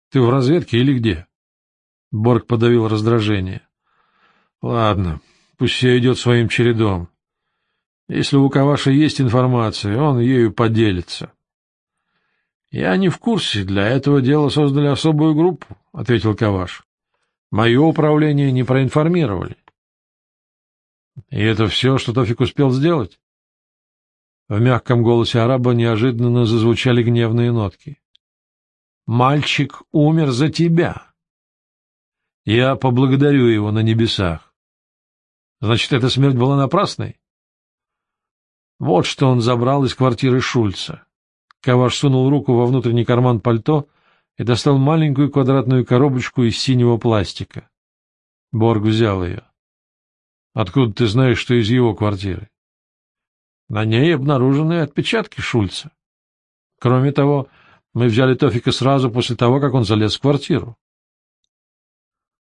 Ты в разведке или где? Борг подавил раздражение. Ладно, пусть все идет своим чередом. Если у Каваша есть информация, он ею поделится. — Я не в курсе, для этого дела создали особую группу, — ответил Каваш. Мое управление не проинформировали. И это все, что Тофик успел сделать? В мягком голосе араба неожиданно зазвучали гневные нотки. «Мальчик умер за тебя. Я поблагодарю его на небесах. Значит, эта смерть была напрасной?» Вот что он забрал из квартиры Шульца. Каваш сунул руку во внутренний карман пальто и достал маленькую квадратную коробочку из синего пластика. Борг взял ее. — Откуда ты знаешь, что из его квартиры? — На ней обнаружены отпечатки Шульца. Кроме того, мы взяли Тофика сразу после того, как он залез в квартиру.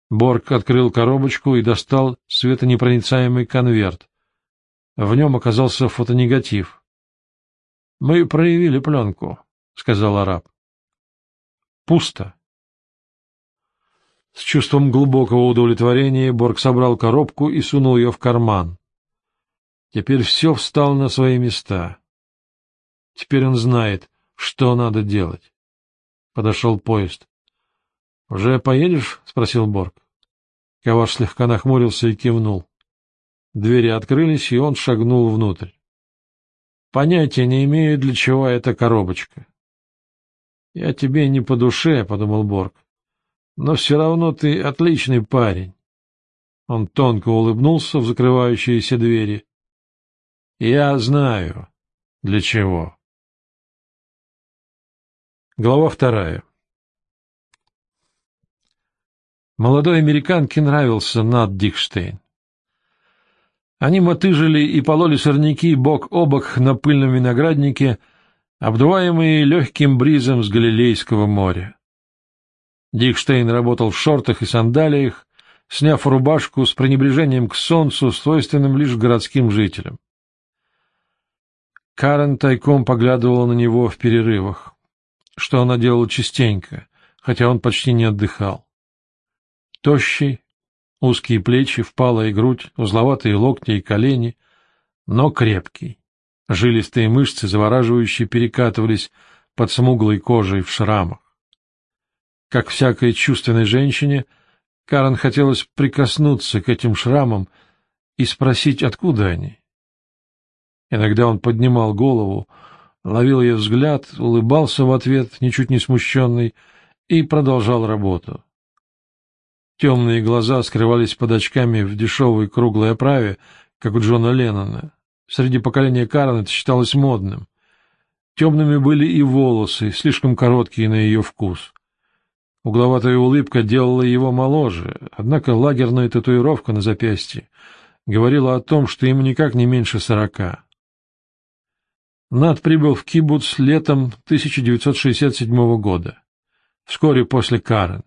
Борг открыл коробочку и достал светонепроницаемый конверт. В нем оказался фотонегатив. — Мы проявили пленку, — сказал араб. Пусто. С чувством глубокого удовлетворения Борг собрал коробку и сунул ее в карман. Теперь все встало на свои места. Теперь он знает, что надо делать. Подошел поезд. — Уже поедешь? — спросил Борг. Каваш слегка нахмурился и кивнул. Двери открылись, и он шагнул внутрь. Понятия не имею, для чего эта коробочка. «Я тебе не по душе», — подумал Борг. «Но все равно ты отличный парень». Он тонко улыбнулся в закрывающиеся двери Я знаю, для чего. Глава вторая. Молодой американке нравился Над Дикштейн. Они мотыжили и пололи сорняки бок о бок на пыльном винограднике, обдуваемые легким бризом с Галилейского моря. Дикштейн работал в шортах и сандалиях, сняв рубашку с пренебрежением к солнцу, свойственным лишь городским жителям. Карен тайком поглядывала на него в перерывах, что она делала частенько, хотя он почти не отдыхал. Тощий, узкие плечи, впалая грудь, узловатые локти и колени, но крепкий. Жилистые мышцы завораживающие перекатывались под смуглой кожей в шрамах. Как всякой чувственной женщине, Карен хотелось прикоснуться к этим шрамам и спросить, откуда они. Иногда он поднимал голову, ловил ее взгляд, улыбался в ответ, ничуть не смущенный, и продолжал работу. Темные глаза скрывались под очками в дешевой круглой оправе, как у Джона Леннона. Среди поколения Карен это считалось модным. Темными были и волосы, слишком короткие на ее вкус. Угловатая улыбка делала его моложе, однако лагерная татуировка на запястье говорила о том, что ему никак не меньше сорока. Над прибыл в Кибуц летом 1967 года, вскоре после Карен.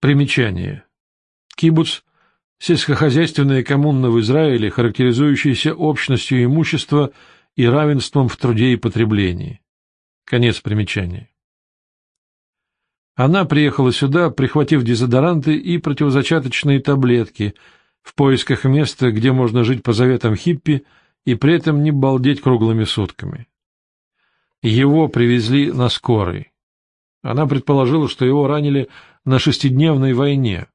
Примечание. Кибуц – сельскохозяйственная коммуна в Израиле, характеризующаяся общностью имущества и равенством в труде и потреблении. Конец примечания. Она приехала сюда, прихватив дезодоранты и противозачаточные таблетки, в поисках места, где можно жить по заветам хиппи – и при этом не балдеть круглыми сутками. Его привезли на скорой. Она предположила, что его ранили на шестидневной войне.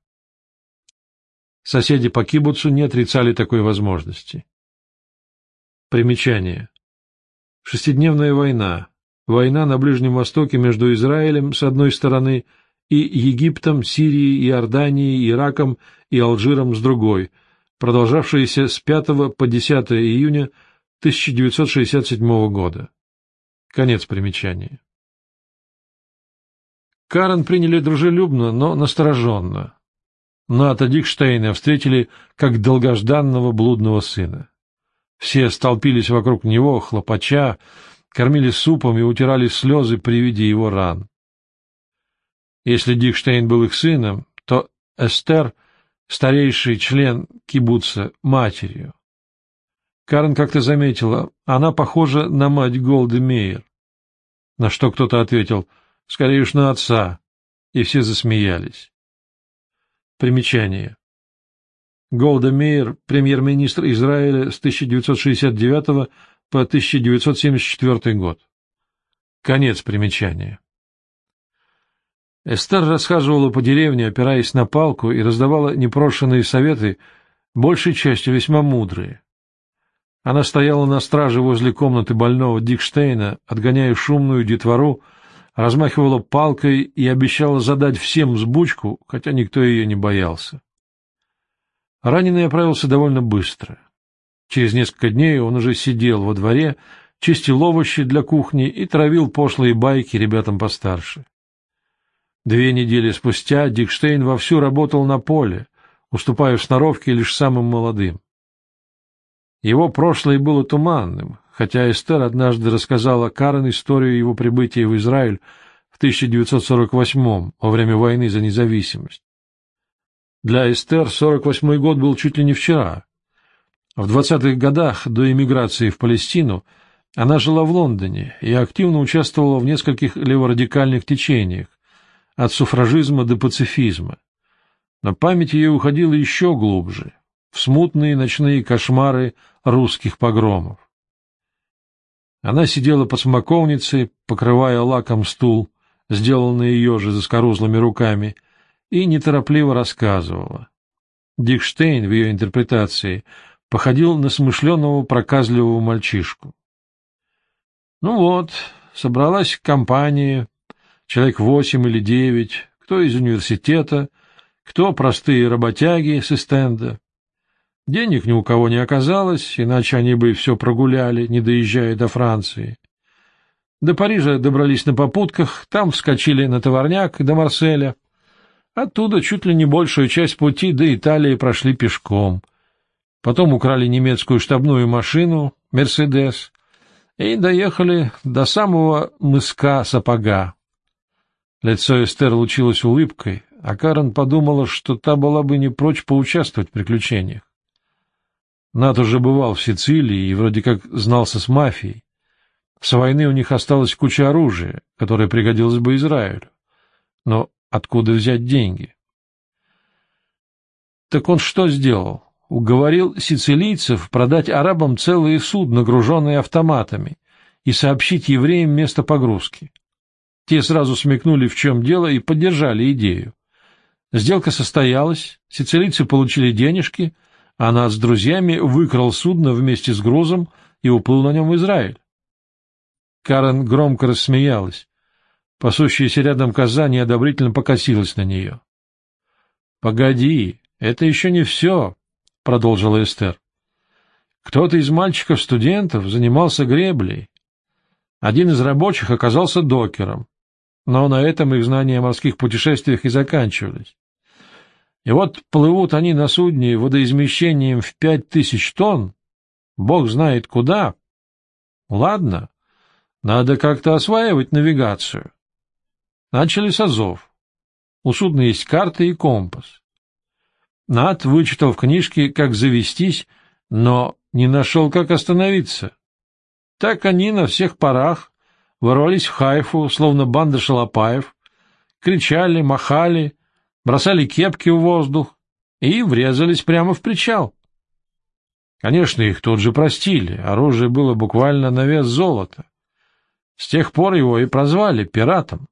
Соседи по кибуцу не отрицали такой возможности. Примечание. Шестидневная война. Война на Ближнем Востоке между Израилем с одной стороны и Египтом, Сирией, Иорданией, Ираком и Алжиром с другой – продолжавшаяся с 5 по 10 июня 1967 года. Конец примечания. Карен приняли дружелюбно, но настороженно. Ната Дикштейна встретили как долгожданного блудного сына. Все столпились вокруг него, хлопача, кормили супом и утирали слезы при виде его ран. Если Дикштейн был их сыном, то Эстер старейший член кибуца, матерью. Карен как-то заметила, она похожа на мать Голды Мейер. На что кто-то ответил, скорее уж на отца, и все засмеялись. Примечание. Голда Мейер, премьер-министр Израиля с 1969 по 1974 год. Конец примечания. Эстер расхаживала по деревне, опираясь на палку, и раздавала непрошенные советы, большей частью весьма мудрые. Она стояла на страже возле комнаты больного Дикштейна, отгоняя шумную детвору, размахивала палкой и обещала задать всем взбучку, хотя никто ее не боялся. Раненый оправился довольно быстро. Через несколько дней он уже сидел во дворе, чистил овощи для кухни и травил пошлые байки ребятам постарше. Две недели спустя Дикштейн вовсю работал на поле, уступая в сноровке лишь самым молодым. Его прошлое было туманным, хотя Эстер однажды рассказала Карен историю его прибытия в Израиль в 1948 во время войны за независимость. Для Эстер 48 год был чуть ли не вчера. В 20-х годах до эмиграции в Палестину она жила в Лондоне и активно участвовала в нескольких леворадикальных течениях, от суфражизма до пацифизма. Но память ее уходила еще глубже, в смутные ночные кошмары русских погромов. Она сидела под смоковницей, покрывая лаком стул, сделанный ее же заскорузлыми руками, и неторопливо рассказывала. Дикштейн в ее интерпретации походил на смышленого проказливого мальчишку. Ну вот, собралась компания, человек восемь или девять, кто из университета, кто простые работяги с эстенда. Денег ни у кого не оказалось, иначе они бы все прогуляли, не доезжая до Франции. До Парижа добрались на попутках, там вскочили на товарняк до Марселя. Оттуда чуть ли не большую часть пути до Италии прошли пешком. Потом украли немецкую штабную машину «Мерседес» и доехали до самого мыска Сапога. Лицо Эстер лучилось улыбкой, а Карен подумала, что та была бы не прочь поучаствовать в приключениях. Нат уже бывал в Сицилии и вроде как знался с мафией. С войны у них осталась куча оружия, которое пригодилось бы Израилю. Но откуда взять деньги? Так он что сделал? Уговорил сицилийцев продать арабам целые судна, груженные автоматами, и сообщить евреям место погрузки. Те сразу смекнули, в чем дело, и поддержали идею. Сделка состоялась, сицилийцы получили денежки, а Над с друзьями выкрал судно вместе с грузом и уплыл на нем в Израиль. Карен громко рассмеялась. Пасущаяся рядом коза неодобрительно покосилась на нее. — Погоди, это еще не все, — продолжила Эстер. Кто-то из мальчиков-студентов занимался греблей. Один из рабочих оказался докером, но на этом их знания о морских путешествиях и заканчивались. И вот плывут они на судне водоизмещением в пять тысяч тонн, бог знает куда. Ладно, надо как-то осваивать навигацию. Начали с азов. У судна есть карта и компас. Над вычитал в книжке, как завестись, но не нашел, как остановиться. Так они на всех парах ворвались в Хайфу, словно банда шалопаев, кричали, махали, бросали кепки в воздух и врезались прямо в причал. Конечно, их тут же простили, оружие было буквально на вес золота. С тех пор его и прозвали пиратом.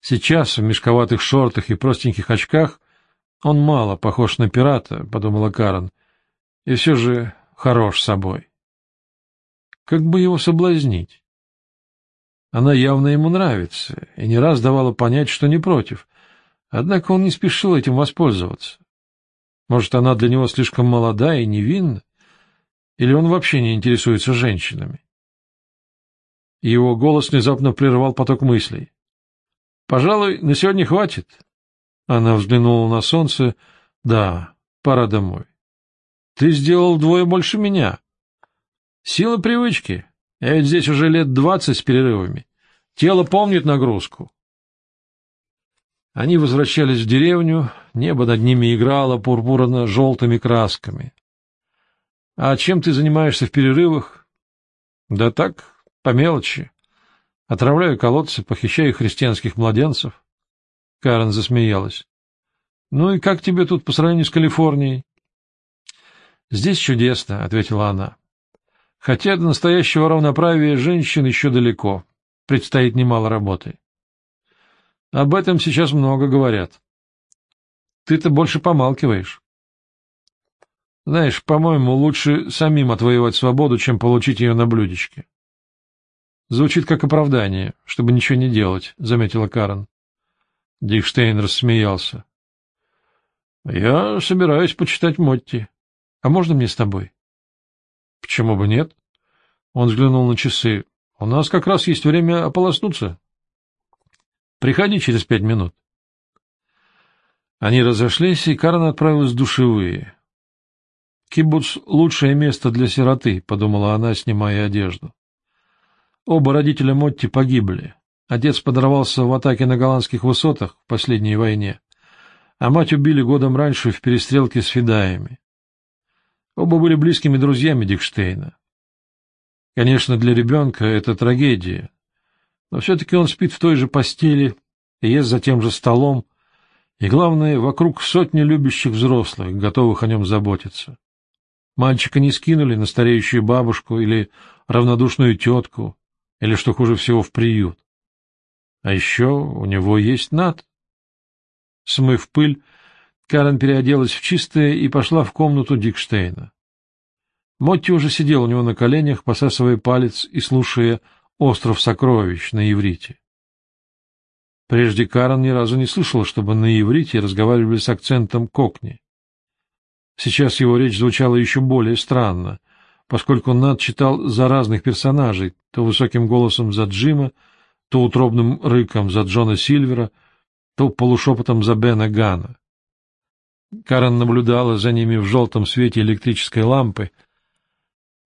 Сейчас в мешковатых шортах и простеньких очках он мало похож на пирата, — подумала Карен, — и все же хорош собой. Как бы его соблазнить? Она явно ему нравится, и не раз давала понять, что не против. Однако он не спешил этим воспользоваться. Может, она для него слишком молода и невинна? Или он вообще не интересуется женщинами? Его голос внезапно прервал поток мыслей. — Пожалуй, на сегодня хватит. Она взглянула на солнце. — Да, пора домой. — Ты сделал вдвое больше меня. — Сила привычки. Я ведь здесь уже лет двадцать с перерывами. Тело помнит нагрузку. Они возвращались в деревню, небо над ними играло пурпурно-желтыми красками. — А чем ты занимаешься в перерывах? — Да так, по мелочи. Отравляю колодцы, похищаю христианских младенцев. Карен засмеялась. — Ну и как тебе тут по сравнению с Калифорнией? — Здесь чудесно, — ответила она. Хотя до настоящего равноправия женщин еще далеко, предстоит немало работы. Об этом сейчас много говорят. Ты-то больше помалкиваешь. Знаешь, по-моему, лучше самим отвоевать свободу, чем получить ее на блюдечке. Звучит как оправдание, чтобы ничего не делать, — заметила Карен. Дикштейн рассмеялся. — Я собираюсь почитать Мотти. А можно мне с тобой? Почему бы нет? Он взглянул на часы. У нас как раз есть время ополоснуться. Приходи через пять минут. Они разошлись, и Карен отправилась в душевые. «Кибуц — лучшее место для сироты», — подумала она, снимая одежду. Оба родителя Мотти погибли. Отец подорвался в атаке на голландских высотах в последней войне, а мать убили годом раньше в перестрелке с федаями. Оба были близкими друзьями Дикштейна. Конечно, для ребенка это трагедия, но все-таки он спит в той же постели и ест за тем же столом, и, главное, вокруг сотни любящих взрослых, готовых о нем заботиться. Мальчика не скинули на стареющую бабушку или равнодушную тетку, или, что хуже всего, в приют. А еще у него есть над. Смыв пыль, Карен переоделась в чистое и пошла в комнату Дикштейна. Мотти уже сидел у него на коленях, посасывая палец и слушая «Остров сокровищ» на иврите. Прежде Карен ни разу не слышала, чтобы на иврите разговаривали с акцентом кокни. Сейчас его речь звучала еще более странно, поскольку Над читал за разных персонажей, то высоким голосом за Джима, то утробным рыком за Джона Сильвера, то полушепотом за Бена Гана. Карен наблюдала за ними в желтом свете электрической лампы.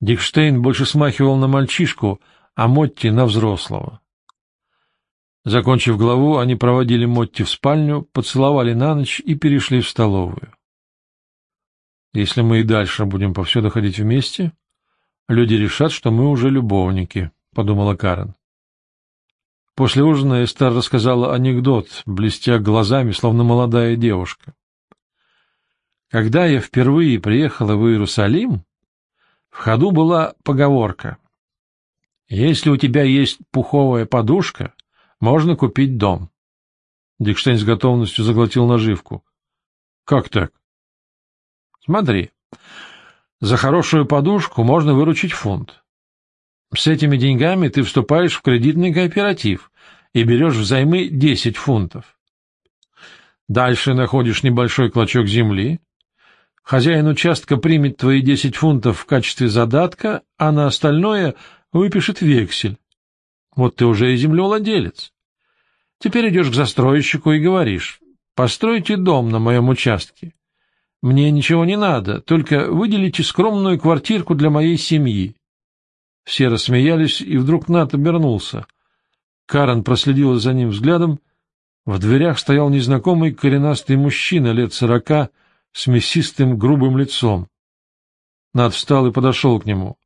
Дикштейн больше смахивал на мальчишку, а Мотти — на взрослого. Закончив главу, они проводили Мотти в спальню, поцеловали на ночь и перешли в столовую. Если мы и дальше будем повсюду ходить вместе, люди решат, что мы уже любовники, — подумала Карен. После ужина Эстер рассказала анекдот, блестя глазами, словно молодая девушка. Когда я впервые приехала в Иерусалим, в ходу была поговорка «Если у тебя есть пуховая подушка, можно купить дом». Дикштейн с готовностью заглотил наживку. «Как так?» «Смотри, за хорошую подушку можно выручить фунт. С этими деньгами ты вступаешь в кредитный кооператив и берешь взаймы 10 фунтов. Дальше находишь небольшой клочок земли, Хозяин участка примет твои десять фунтов в качестве задатка, а на остальное выпишет вексель. Вот ты уже и землевладелец. Теперь идешь к застройщику и говоришь, постройте дом на моем участке. Мне ничего не надо, только выделите скромную квартирку для моей семьи. Все рассмеялись, и вдруг Нат обернулся. Карен проследила за ним взглядом. В дверях стоял незнакомый коренастый мужчина лет сорока, с мясистым грубым лицом. Над встал и подошел к нему.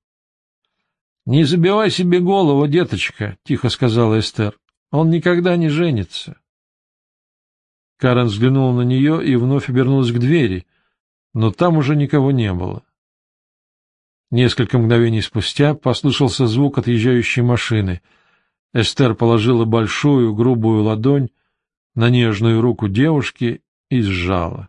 — Не забивай себе голову, деточка, — тихо сказала Эстер. — Он никогда не женится. Карен взглянула на нее и вновь обернулась к двери, но там уже никого не было. Несколько мгновений спустя послышался звук отъезжающей машины. Эстер положила большую грубую ладонь на нежную руку девушки и сжала.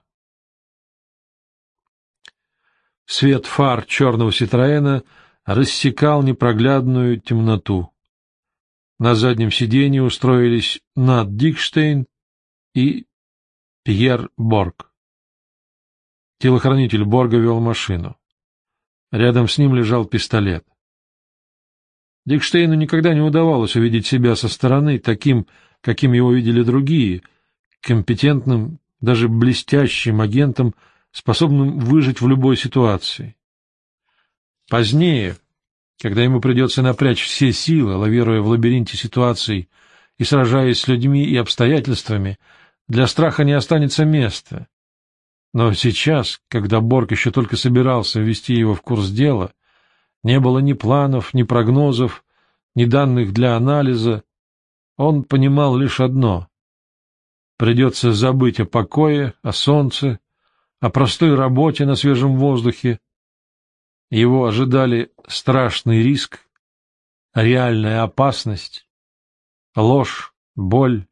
Свет фар черного Ситроена рассекал непроглядную темноту. На заднем сиденье устроились Над Дикштейн и Пьер Борг. Телохранитель Борга вел машину. Рядом с ним лежал пистолет. Дикштейну никогда не удавалось увидеть себя со стороны таким, каким его видели другие, компетентным, даже блестящим агентом — способным выжить в любой ситуации. Позднее, когда ему придется напрячь все силы, лавируя в лабиринте ситуаций и сражаясь с людьми и обстоятельствами, для страха не останется места. Но сейчас, когда Борг еще только собирался ввести его в курс дела, не было ни планов, ни прогнозов, ни данных для анализа, он понимал лишь одно — придется забыть о покое, о солнце, о простой работе на свежем воздухе. Его ожидали страшный риск, реальная опасность, ложь, боль,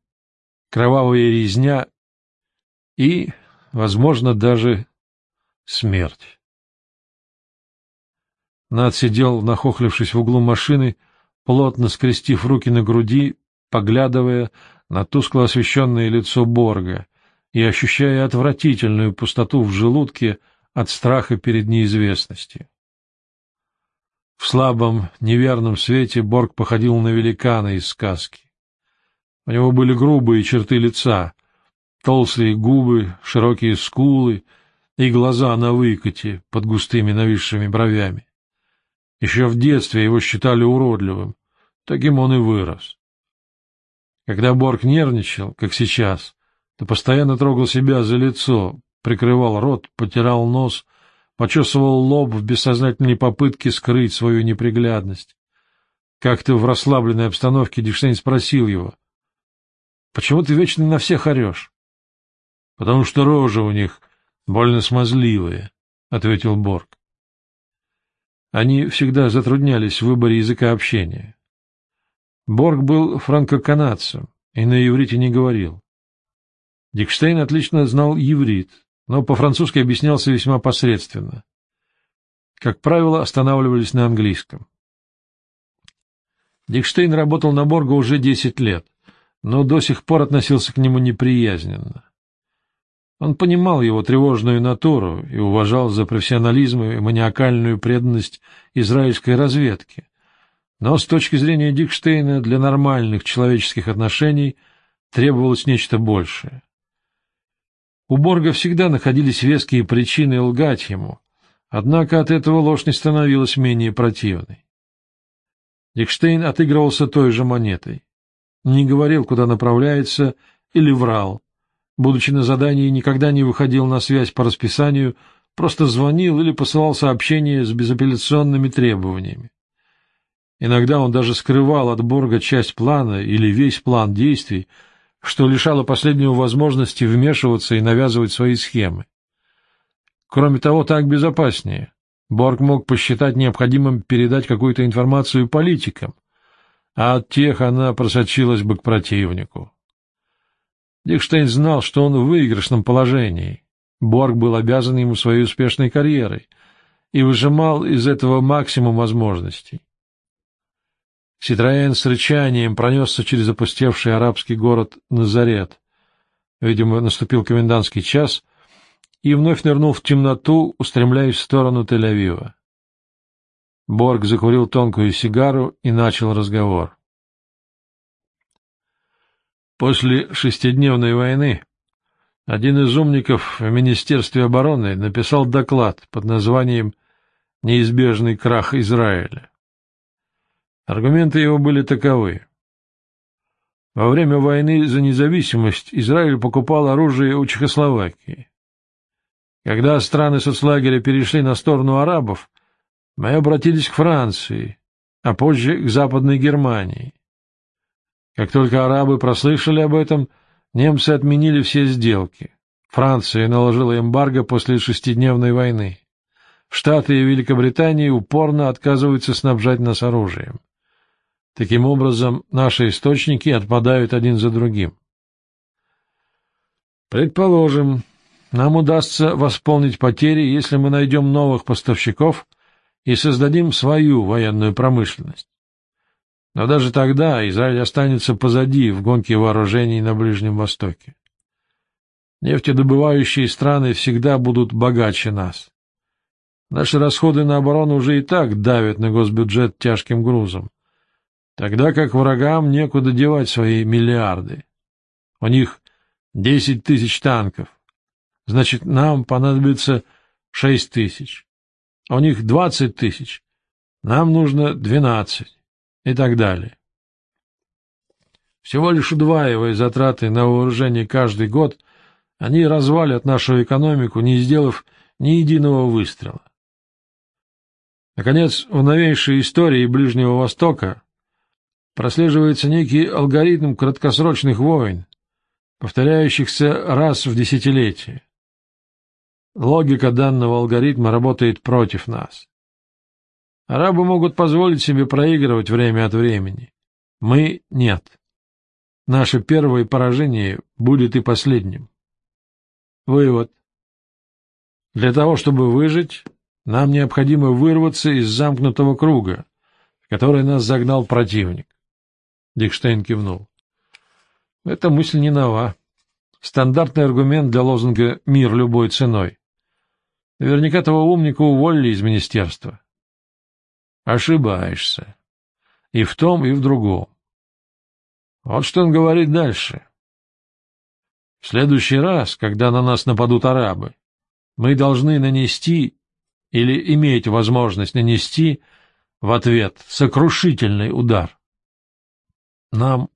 кровавая резня и, возможно, даже смерть. Над сидел, нахохлившись в углу машины, плотно скрестив руки на груди, поглядывая на тускло освещенное лицо Борга, и ощущая отвратительную пустоту в желудке от страха перед неизвестностью. В слабом, неверном свете Борг походил на великана из сказки. У него были грубые черты лица, толстые губы, широкие скулы и глаза на выкате под густыми нависшими бровями. Еще в детстве его считали уродливым, таким он и вырос. Когда Борг нервничал, как сейчас, ты постоянно трогал себя за лицо, прикрывал рот, потирал нос, почесывал лоб в бессознательной попытке скрыть свою неприглядность. Как-то в расслабленной обстановке Дикштейн спросил его, — Почему ты вечно на всех орешь? — Потому что рожа у них больно смазливая, — ответил Борг. Они всегда затруднялись в выборе языка общения. Борг был франко-канадцем и на иврите не говорил. Дикштейн отлично знал еврит, но по-французски объяснялся весьма посредственно. Как правило, останавливались на английском. Дикштейн работал на Борга уже десять лет, но до сих пор относился к нему неприязненно. Он понимал его тревожную натуру и уважал за профессионализм и маниакальную преданность израильской разведки. Но с точки зрения Дикштейна для нормальных человеческих отношений требовалось нечто большее. У Борга всегда находились веские причины лгать ему, однако от этого ложь не становилась менее противной. Дикштейн отыгрывался той же монетой. Не говорил, куда направляется, или врал. Будучи на задании, никогда не выходил на связь по расписанию, просто звонил или посылал сообщения с безапелляционными требованиями. Иногда он даже скрывал от Борга часть плана или весь план действий, что лишало последнего возможности вмешиваться и навязывать свои схемы. Кроме того, так безопаснее. Борг мог посчитать необходимым передать какую-то информацию политикам, а от тех она просочилась бы к противнику. Дикштейн знал, что он в выигрышном положении. Борг был обязан ему своей успешной карьерой и выжимал из этого максимум возможностей. Ситроен с рычанием пронесся через опустевший арабский город Назарет. Видимо, наступил комендантский час, и вновь нырнул в темноту, устремляясь в сторону Тель-Авива. Борг закурил тонкую сигару и начал разговор. После шестидневной войны один из умников в Министерстве обороны написал доклад под названием «Неизбежный крах Израиля». Аргументы его были таковы. Во время войны за независимость Израиль покупал оружие у Чехословакии. Когда страны соцлагеря перешли на сторону арабов, мы обратились к Франции, а позже к Западной Германии. Как только арабы прослышали об этом, немцы отменили все сделки. Франция наложила эмбарго после шестидневной войны. Штаты и Великобритания упорно отказываются снабжать нас оружием. Таким образом, наши источники отпадают один за другим. Предположим, нам удастся восполнить потери, если мы найдем новых поставщиков и создадим свою военную промышленность. Но даже тогда Израиль останется позади в гонке вооружений на Ближнем Востоке. Нефтедобывающие страны всегда будут богаче нас. Наши расходы на оборону уже и так давят на госбюджет тяжким грузом тогда как врагам некуда девать свои миллиарды. У них десять тысяч танков, значит, нам понадобится шесть тысяч. У них двадцать тысяч, нам нужно двенадцать и так далее. Всего лишь удваивая затраты на вооружение каждый год, они развалят нашу экономику, не сделав ни единого выстрела. Наконец, в новейшей истории Ближнего Востока прослеживается некий алгоритм краткосрочных войн, повторяющихся раз в десятилетие. Логика данного алгоритма работает против нас. Арабы могут позволить себе проигрывать время от времени. Мы — нет. Наше первое поражение будет и последним. Вывод. Для того, чтобы выжить, нам необходимо вырваться из замкнутого круга, в который нас загнал противник. Дикштейн кивнул. Эта мысль не нова. Стандартный аргумент для лозунга «мир любой ценой». Наверняка того умника уволили из министерства. Ошибаешься. И в том, и в другом. Вот что он говорит дальше. В следующий раз, когда на нас нападут арабы, мы должны нанести или иметь возможность нанести в ответ сокрушительный удар. Нам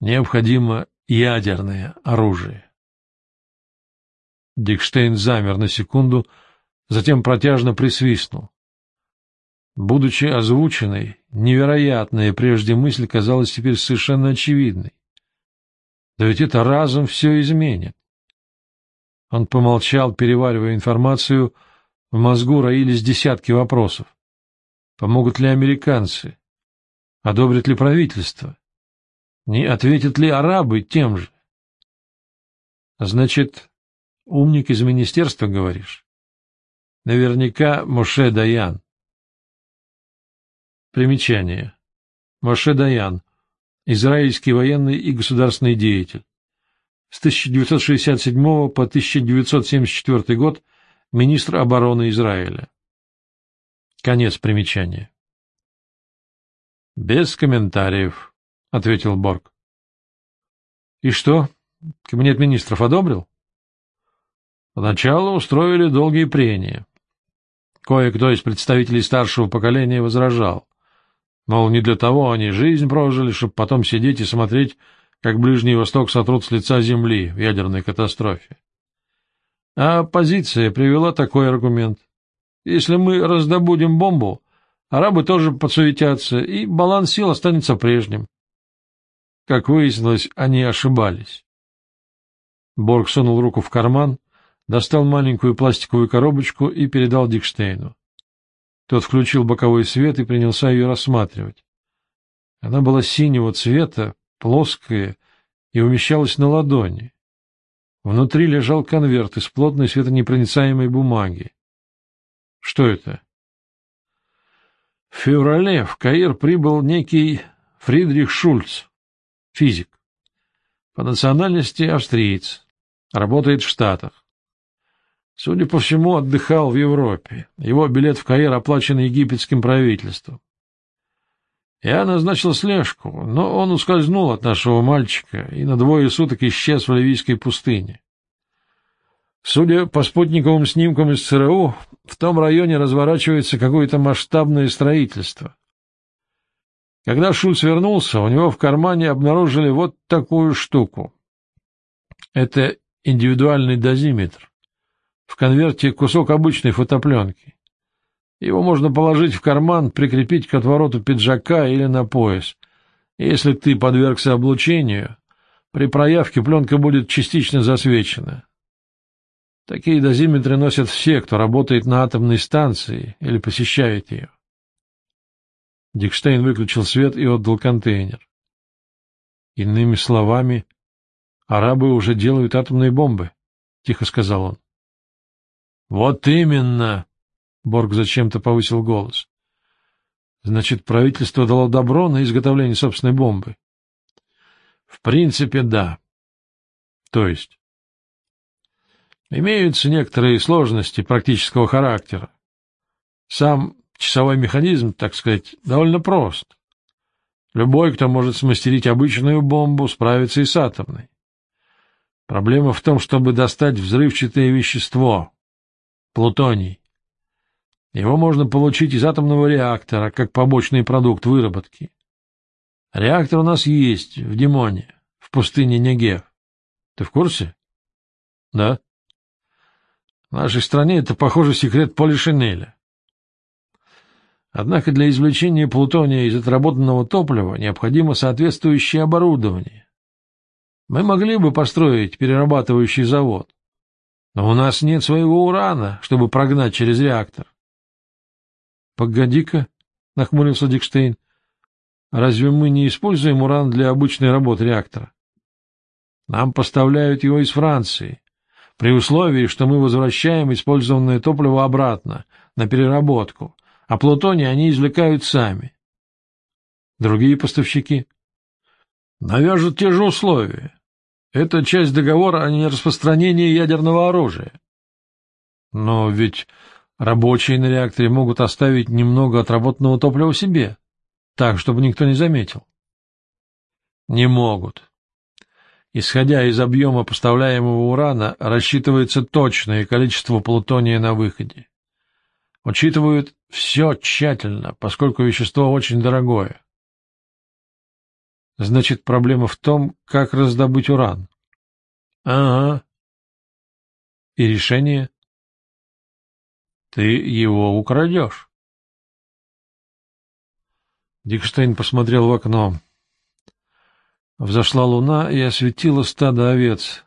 необходимо ядерное оружие. Дикштейн замер на секунду, затем протяжно присвистнул. Будучи озвученной, невероятная прежде мысль казалась теперь совершенно очевидной. Да ведь это разом все изменит. Он помолчал, переваривая информацию, в мозгу роились десятки вопросов. Помогут ли американцы? Одобрит ли правительство? Не ответят ли арабы тем же? Значит, умник из министерства, говоришь? Наверняка Моше Даян. Примечание. Моше Даян. Израильский военный и государственный деятель. с 1967 по 1974 год министр обороны Израиля. Конец примечания. «Без комментариев», — ответил Борг. «И что, кабинет министров одобрил?» Поначалу устроили долгие прения. Кое-кто из представителей старшего поколения возражал. Мол, не для того они жизнь прожили, чтобы потом сидеть и смотреть, как Ближний Восток сотрут с лица земли в ядерной катастрофе. А оппозиция привела такой аргумент. Если мы раздобудем бомбу, арабы тоже подсуетятся, и баланс сил останется прежним. Как выяснилось, они ошибались. Борг сунул руку в карман, достал маленькую пластиковую коробочку и передал Дикштейну. Тот включил боковой свет и принялся ее рассматривать. Она была синего цвета, плоская и умещалась на ладони. Внутри лежал конверт из плотной светонепроницаемой бумаги. Что это? В феврале в Каир прибыл некий Фридрих Шульц, физик. По национальности австриец, работает в Штатах. Судя по всему, отдыхал в Европе. Его билет в Каир оплачен египетским правительством. Я назначил слежку, но он ускользнул от нашего мальчика и на двое суток исчез в Ливийской пустыне. Судя по спутниковым снимкам из ЦРУ, в том районе разворачивается какое-то масштабное строительство. Когда Шульц вернулся, у него в кармане обнаружили вот такую штуку. Это индивидуальный дозиметр. В конверте кусок обычной фотопленки. Его можно положить в карман, прикрепить к отвороту пиджака или на пояс. Если ты подвергся облучению, при проявке пленка будет частично засвечена. Такие дозиметры носят все, кто работает на атомной станции или посещает ее. Дикштейн выключил свет и отдал контейнер. Иными словами, арабы уже делают атомные бомбы, — тихо сказал он. — Вот именно! — Борг зачем-то повысил голос. — Значит, правительство дало добро на изготовление собственной бомбы? — В принципе, да. — То есть? — Имеются некоторые сложности практического характера. Сам часовой механизм, так сказать, довольно прост. Любой, кто может смастерить обычную бомбу, справится и с атомной. Проблема в том, чтобы достать взрывчатое вещество, плутоний. Его можно получить из атомного реактора, как побочный продукт выработки. Реактор у нас есть в Димоне, в пустыне Негев. Ты в курсе? Да. В нашей стране это, похоже, секрет Полишинеля. Однако для извлечения плутония из отработанного топлива необходимо соответствующее оборудование. Мы могли бы построить перерабатывающий завод, но у нас нет своего урана, чтобы прогнать через реактор. — Погоди-ка, — нахмурился Дикштейн, — разве мы не используем уран для обычной работы реактора? Нам поставляют его из Франции, при условии, что мы возвращаем использованное топливо обратно, на переработку, а плутоний они извлекают сами. Другие поставщики? Навяжут те же условия. Это часть договора о нераспространении ядерного оружия. Но ведь рабочие на реакторе могут оставить немного отработанного топлива себе, так, чтобы никто не заметил. Не могут. Исходя из объема поставляемого урана, рассчитывается точное количество плутония на выходе. Учитывают все тщательно, поскольку вещество очень дорогое. Значит, проблема в том, как раздобыть уран. Ага. И решение? Ты его украдешь. Дикштейн посмотрел в окно. Взошла луна и осветила стадо овец,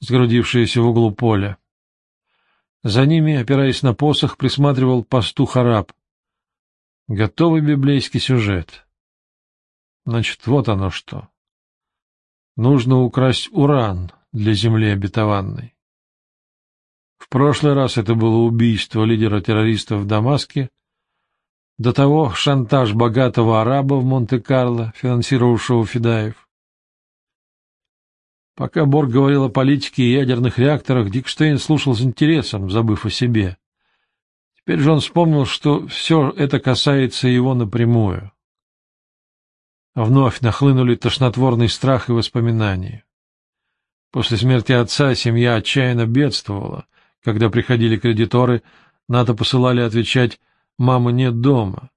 сгрудившиеся в углу поля. За ними, опираясь на посох, присматривал пастух-араб. Готовый библейский сюжет. Значит, вот оно что. Нужно украсть уран для земли обетованной. В прошлый раз это было убийство лидера террористов в Дамаске, до того шантаж богатого араба в Монте-Карло, финансировавшего Федаев. Пока Борг говорил о политике и ядерных реакторах, Дикштейн слушал с интересом, забыв о себе. Теперь же он вспомнил, что все это касается его напрямую. Вновь нахлынули тошнотворный страх и воспоминания. После смерти отца семья отчаянно бедствовала. Когда приходили кредиторы, НАТО посылали отвечать «мамы нет дома».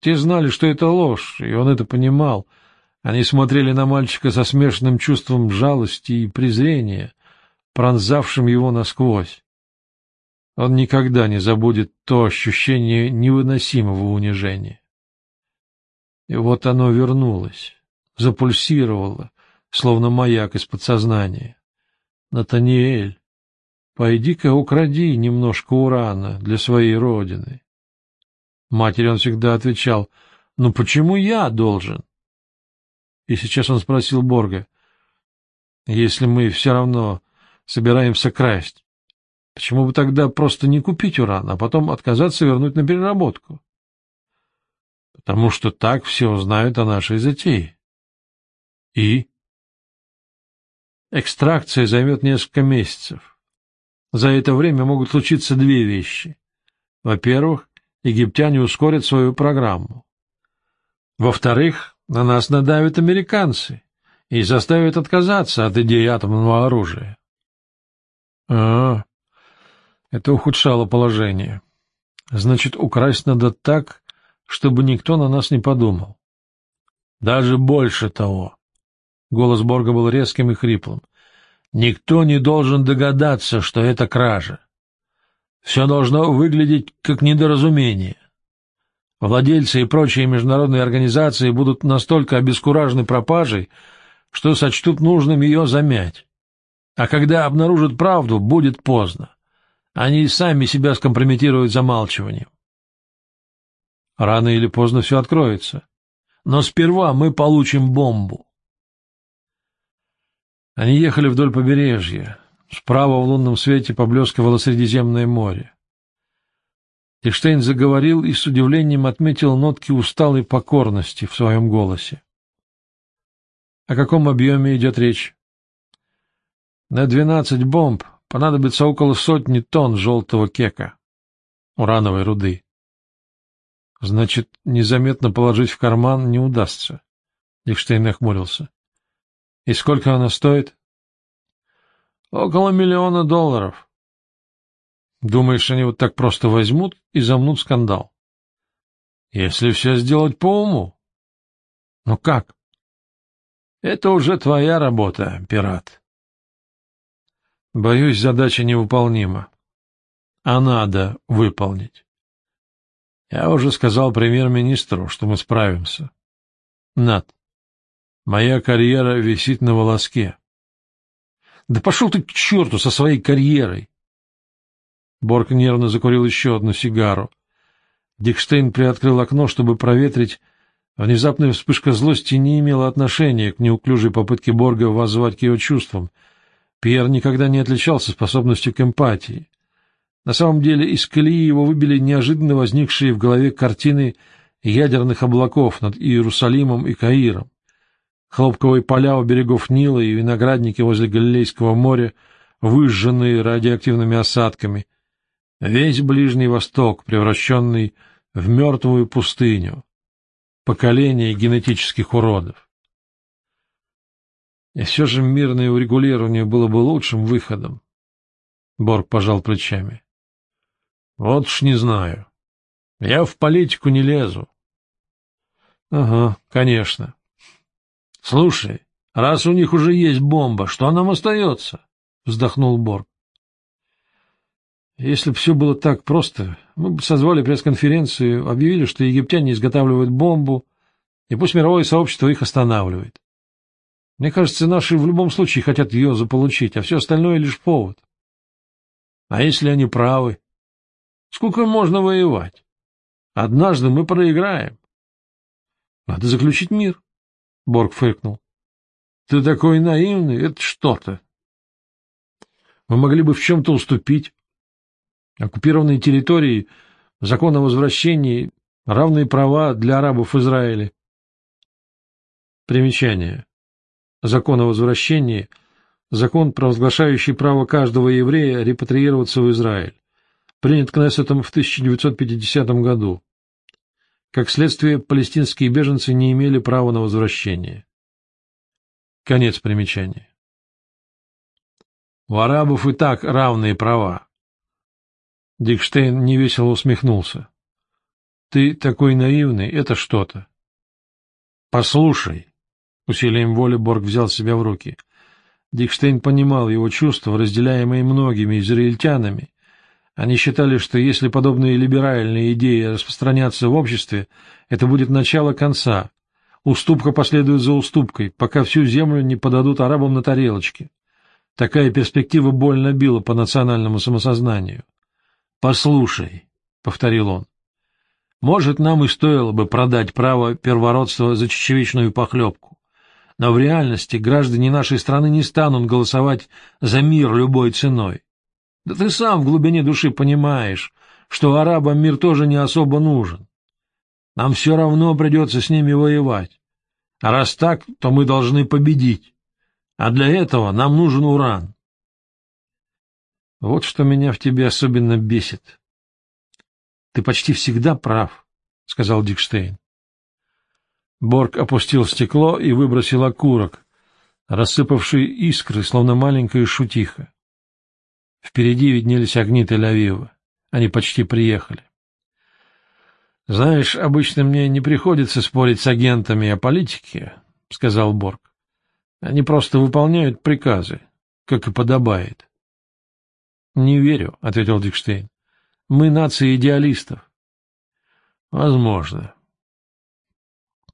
Те знали, что это ложь, и он это понимал — они смотрели на мальчика со смешанным чувством жалости и презрения, пронзавшим его насквозь. Он никогда не забудет то ощущение невыносимого унижения. И вот оно вернулось, запульсировало, словно маяк из подсознания. «Натаниэль, пойди-ка укради немножко урана для своей родины». Матери он всегда отвечал, «Ну почему я должен?» И сейчас он спросил Борга, «Если мы все равно собираемся красть, почему бы тогда просто не купить уран, а потом отказаться вернуть на переработку?» «Потому что так все узнают о нашей затее». «И?» Экстракция займет несколько месяцев. За это время могут случиться две вещи. Во-первых, египтяне ускорят свою программу. Во-вторых, на нас надавят американцы и заставят отказаться от идеи атомного оружия. А, это ухудшало положение. Значит, украсть надо так, чтобы никто на нас не подумал. Даже больше того. Голос Борга был резким и хриплым. Никто не должен догадаться, что это кража. Все должно выглядеть как недоразумение. Владельцы и прочие международные организации будут настолько обескуражены пропажей, что сочтут нужным ее замять. А когда обнаружат правду, будет поздно. Они сами себя скомпрометируют замалчиванием. Рано или поздно все откроется. Но сперва мы получим бомбу. Они ехали вдоль побережья. Справа в лунном свете поблескивало Средиземное море. Эйштейн заговорил и с удивлением отметил нотки усталой покорности в своем голосе. — О каком объеме идет речь? — На двенадцать бомб понадобится около сотни тонн желтого кека, урановой руды. — Значит, незаметно положить в карман не удастся. Эйштейн нахмурился. — И сколько она стоит? — Около миллиона долларов. — Думаешь, они вот так просто возьмут и замнут скандал? Если все сделать по уму. Ну как? Это уже твоя работа, пират. Боюсь, задача невыполнима. А надо выполнить. Я уже сказал премьер-министру, что мы справимся. Над, моя карьера висит на волоске. Да пошел ты к черту со своей карьерой! Борг нервно закурил еще одну сигару. Дикштейн приоткрыл окно, чтобы проветрить. Внезапная вспышка злости не имела отношения к неуклюжей попытке Борга воззвать к его чувствам. Пьер никогда не отличался способностью к эмпатии. На самом деле из колеи его выбили неожиданно возникшие в голове картины ядерных облаков над Иерусалимом и Каиром. Хлопковые поля у берегов Нила и виноградники возле Галилейского моря, выжженные радиоактивными осадками — Весь Ближний Восток, превращенный в мертвую пустыню, поколение генетических уродов. И все же мирное урегулирование было бы лучшим выходом. Борг пожал плечами. Вот уж не знаю. Я в политику не лезу. Ага, конечно. Слушай, раз у них уже есть бомба, что нам остается? Вздохнул Борг. Если бы все было так просто, мы бы созвали пресс-конференцию, объявили, что египтяне изготавливают бомбу, и пусть мировое сообщество их останавливает. Мне кажется, наши в любом случае хотят ее заполучить, а все остальное лишь повод. А если они правы? Сколько можно воевать? Однажды мы проиграем. Надо заключить мир, — Борг фыркнул. Ты такой наивный, это что-то. Мы могли бы в чем-то уступить. Оккупированные территории, закон о возвращении, равные права для арабов в Израиле. Примечание. Закон о возвращении закон, провозглашающий право каждого еврея репатриироваться в Израиль, принят Кнессетом в 1950 году. Как следствие, палестинские беженцы не имели права на возвращение. Конец примечания. У арабов и так равные права. Дикштейн невесело усмехнулся. Ты такой наивный, это что-то. Послушай. Усилием воли Борг взял себя в руки. Дикштейн понимал его чувства, разделяемые многими израильтянами. Они считали, что если подобные либеральные идеи распространятся в обществе, это будет начало конца. Уступка последует за уступкой, пока всю землю не подадут арабам на тарелочке. Такая перспектива больно била по национальному самосознанию. «Послушай», — повторил он, — «может, нам и стоило бы продать право первородства за чечевичную похлебку, но в реальности граждане нашей страны не станут голосовать за мир любой ценой. Да ты сам в глубине души понимаешь, что арабам мир тоже не особо нужен. Нам все равно придется с ними воевать. А раз так, то мы должны победить. А для этого нам нужен уран. Вот что меня в тебе особенно бесит. Ты почти всегда прав, — сказал Дикштейн. Борг опустил стекло и выбросил окурок, рассыпавший искры, словно маленькая шутиха. Впереди виднелись огни Тель-Авива. Они почти приехали. — Знаешь, обычно мне не приходится спорить с агентами о политике, — сказал Борг. Они просто выполняют приказы, как и подобает. — Не верю, — ответил Дикштейн. — Мы нация идеалистов. — Возможно.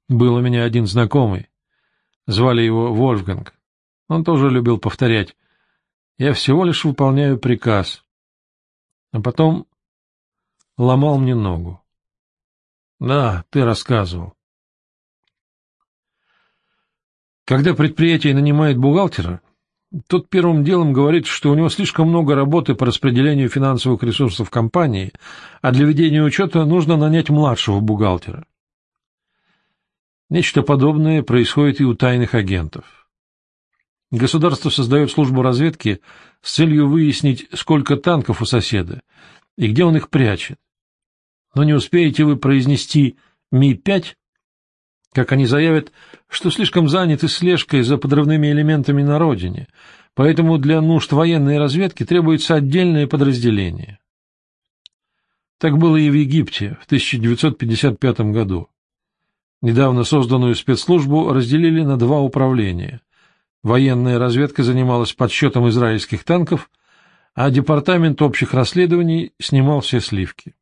Был у меня один знакомый. Звали его Вольфганг. Он тоже любил повторять. Я всего лишь выполняю приказ. А потом ломал мне ногу. Да, ты рассказывал. Когда предприятие нанимает бухгалтера, тот первым делом говорит, что у него слишком много работы по распределению финансовых ресурсов компании, а для ведения учета нужно нанять младшего бухгалтера. Нечто подобное происходит и у тайных агентов. Государство создает службу разведки с целью выяснить, сколько танков у соседа и где он их прячет. Но не успеете вы произнести Ми-5, как они заявят, что слишком заняты слежкой за подрывными элементами на родине, поэтому для нужд военной разведки требуется отдельное подразделение. Так было и в Египте в 1955 году. Недавно созданную спецслужбу разделили на два управления. Военная разведка занималась подсчетом израильских танков, а Департамент общих расследований снимал все сливки.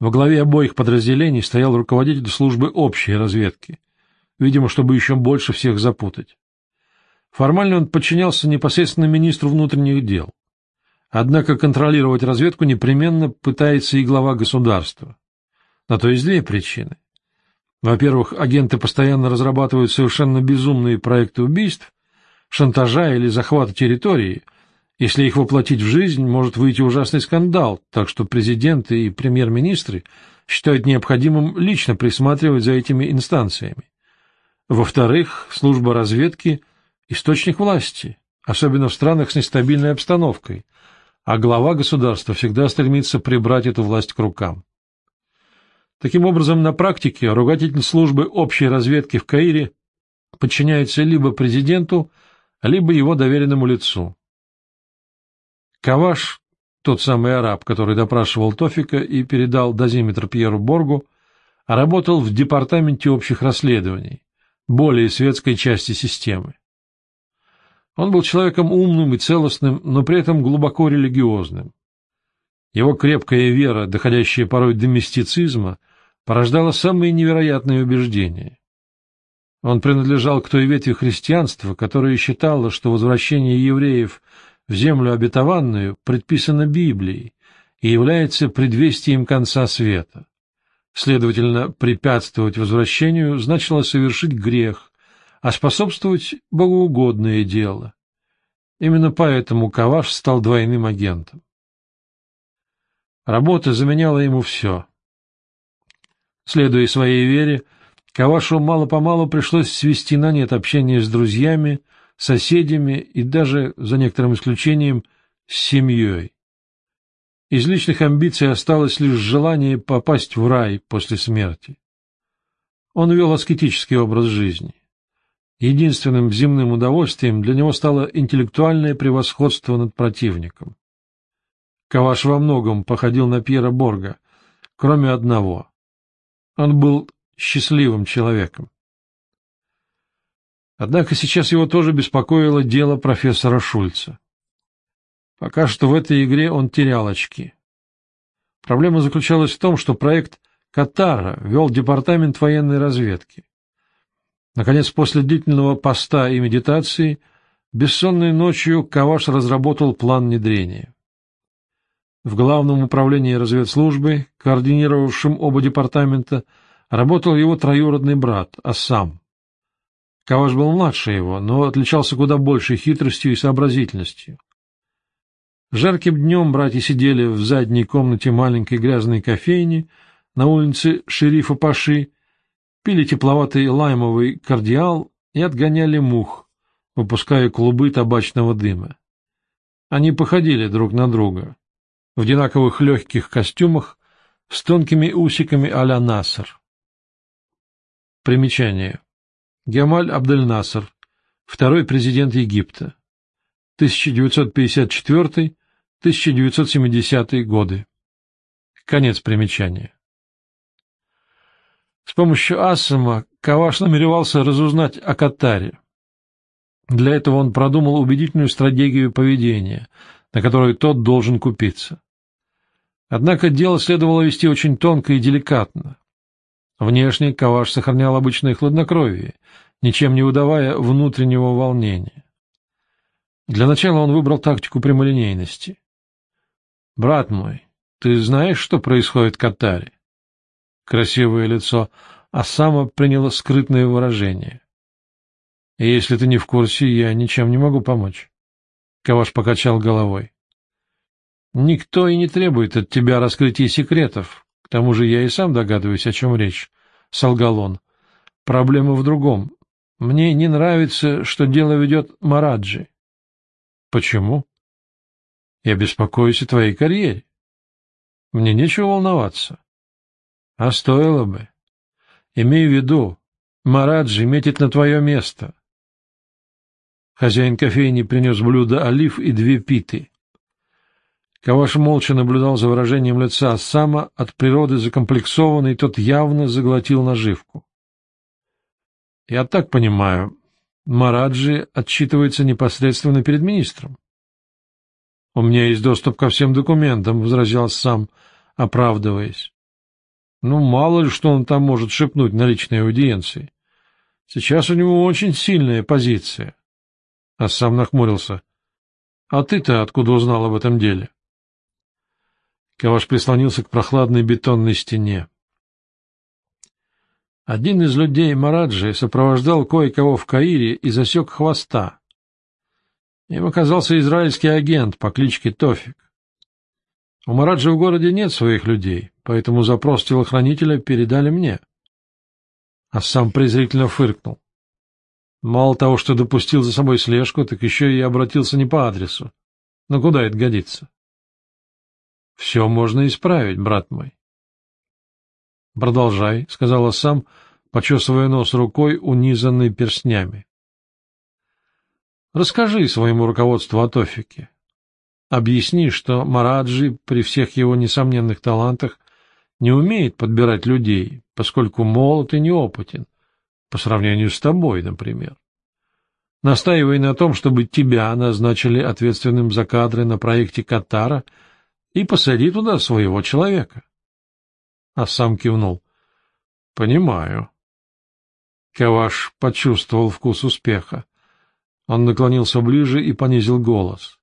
Во главе обоих подразделений стоял руководитель службы общей разведки, видимо, чтобы еще больше всех запутать. Формально он подчинялся непосредственно министру внутренних дел. Однако контролировать разведку непременно пытается и глава государства. На то есть две причины. Во-первых, агенты постоянно разрабатывают совершенно безумные проекты убийств, шантажа или захвата территории – если их воплотить в жизнь, может выйти ужасный скандал, так что президенты и премьер-министры считают необходимым лично присматривать за этими инстанциями. Во-вторых, служба разведки – источник власти, особенно в странах с нестабильной обстановкой, а глава государства всегда стремится прибрать эту власть к рукам. Таким образом, на практике руководитель службы общей разведки в Каире подчиняется либо президенту, либо его доверенному лицу. Каваш, тот самый араб, который допрашивал Тофика и передал дозиметр Пьеру Боргу, работал в департаменте общих расследований, более светской части системы. Он был человеком умным и целостным, но при этом глубоко религиозным. Его крепкая вера, доходящая порой до мистицизма, порождала самые невероятные убеждения. Он принадлежал к той ветви христианства, которая считала, что возвращение евреев в землю обетованную предписано Библией и является предвестием конца света. Следовательно, препятствовать возвращению значило совершить грех, а способствовать — богоугодное дело. Именно поэтому Каваш стал двойным агентом. Работа заменяла ему все. Следуя своей вере, Кавашу мало-помалу пришлось свести на нет общение с друзьями, соседями и даже, за некоторым исключением, с семьей. Из личных амбиций осталось лишь желание попасть в рай после смерти. Он вел аскетический образ жизни. Единственным земным удовольствием для него стало интеллектуальное превосходство над противником. Каваш во многом походил на Пьера Борга, кроме одного. Он был счастливым человеком. Однако сейчас его тоже беспокоило дело профессора Шульца. Пока что в этой игре он терял очки. Проблема заключалась в том, что проект Катара вел департамент военной разведки. Наконец, после длительного поста и медитации, бессонной ночью Каваш разработал план внедрения. В Главном управлении разведслужбы, координировавшем оба департамента, работал его троюродный брат, Ассам. Каваш был младше его, но отличался куда большей хитростью и сообразительностью. Жарким днем братья сидели в задней комнате маленькой грязной кофейни на улице Шерифа Паши, пили тепловатый лаймовый кардиал и отгоняли мух, выпуская клубы табачного дыма. Они походили друг на друга, в одинаковых легких костюмах, с тонкими усиками а-ля. Примечание. Гемаль Абдель-Насар, второй президент Египта, 1954-1970 годы. Конец примечания. С помощью Ассама Каваш намеревался разузнать о Катаре. Для этого он продумал убедительную стратегию поведения, на которую тот должен купиться. Однако дело следовало вести очень тонко и деликатно. Внешне Каваш сохранял обычное хладнокровие, ничем не удавая внутреннего волнения. Для начала он выбрал тактику прямолинейности. «Брат мой, ты знаешь, что происходит в Катаре?» Красивое лицо Асама приняло скрытное выражение. «Если ты не в курсе, я ничем не могу помочь». Каваш покачал головой. «Никто и не требует от тебя раскрытия секретов. Тому же я и сам догадываюсь, о чем речь», — солгал он. «Проблема в другом. Мне не нравится, что дело ведет Мараджи». «Почему?» «Я беспокоюсь о твоей карьере. Мне нечего волноваться. А стоило бы. Имей в виду, Мараджи метит на твое место. Хозяин кофейни принес блюдо олив и две питы. Каваш молча наблюдал за выражением лица Сама, от природы закомплексованный, тот явно заглотил наживку. — Я так понимаю, Мараджи отчитывается непосредственно перед министром. — У меня есть доступ ко всем документам, — возразил сам, оправдываясь. Ну, мало ли, что он там может шепнуть на личной аудиенции. Сейчас у него очень сильная позиция. А сам нахмурился. — А ты-то откуда узнал об этом деле? Каваш прислонился к прохладной бетонной стене. Один из людей Мараджи сопровождал кое-кого в Каире и засек хвоста. Им оказался израильский агент по кличке Тофик. У Мараджи в городе нет своих людей, поэтому запрос телохранителя передали мне. А сам презрительно фыркнул. Мало того, что допустил за собой слежку, так еще и обратился не по адресу. Но куда это годится? — Все можно исправить, брат мой. — Продолжай, — сказала сам, почесывая нос рукой, унизанной перстнями. — Расскажи своему руководству о Тофике. Объясни, что Мараджи при всех его несомненных талантах не умеет подбирать людей, поскольку молод и неопытен, по сравнению с тобой, например. Настаивай на том, чтобы тебя назначили ответственным за кадры на проекте Катара и посади туда своего человека. А сам кивнул. — Понимаю. Каваш почувствовал вкус успеха. Он наклонился ближе и понизил голос.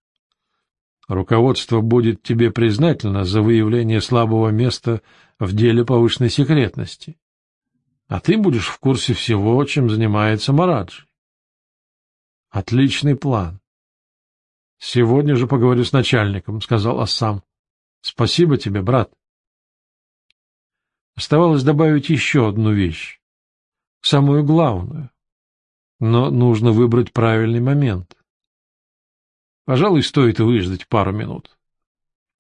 Руководство будет тебе признательно за выявление слабого места в деле повышенной секретности. А ты будешь в курсе всего, чем занимается Мараджи. Отличный план. Сегодня же поговорю с начальником, сказал Ассам. Спасибо тебе, брат. Оставалось добавить еще одну вещь, самую главную. но нужно выбрать правильный момент. Пожалуй, стоит выждать пару минут.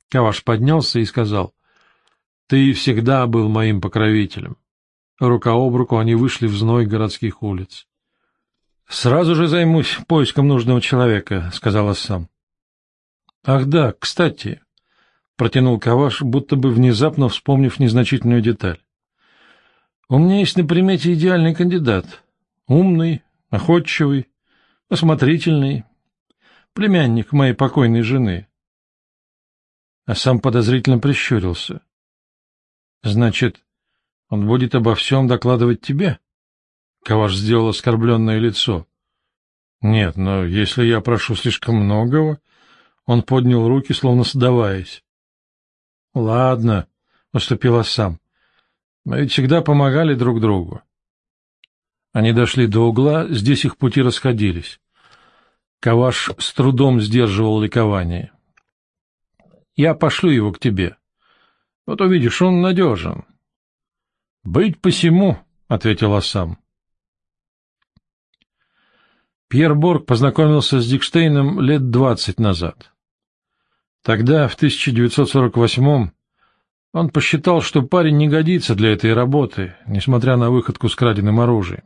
Каваш поднялся и сказал, — Ты всегда был моим покровителем. Рука об руку они вышли в зной городских улиц. — Сразу же займусь поиском нужного человека, — сказала сам. — Ах да, кстати, — протянул Каваш, будто бы внезапно вспомнив незначительную деталь. — У меня есть на примете идеальный кандидат. Умный, находчивый, осмотрительный, племянник моей покойной жены. А сам подозрительно прищурился. — Значит, он будет обо всем докладывать тебе? Каваш сделал оскорбленное лицо. — Нет, но если я прошу слишком многого... Он поднял руки, словно сдаваясь. — Ладно, — уступил сам. Мы ведь всегда помогали друг другу. Они дошли до угла, здесь их пути расходились. Каваш с трудом сдерживал ликование. — Я пошлю его к тебе. Вот увидишь, он надежен. — Быть посему, — ответил Асам. Пьер Борг познакомился с Дикштейном лет двадцать назад. Тогда, в 1948-м, он посчитал, что парень не годится для этой работы, несмотря на выходку с краденым оружием.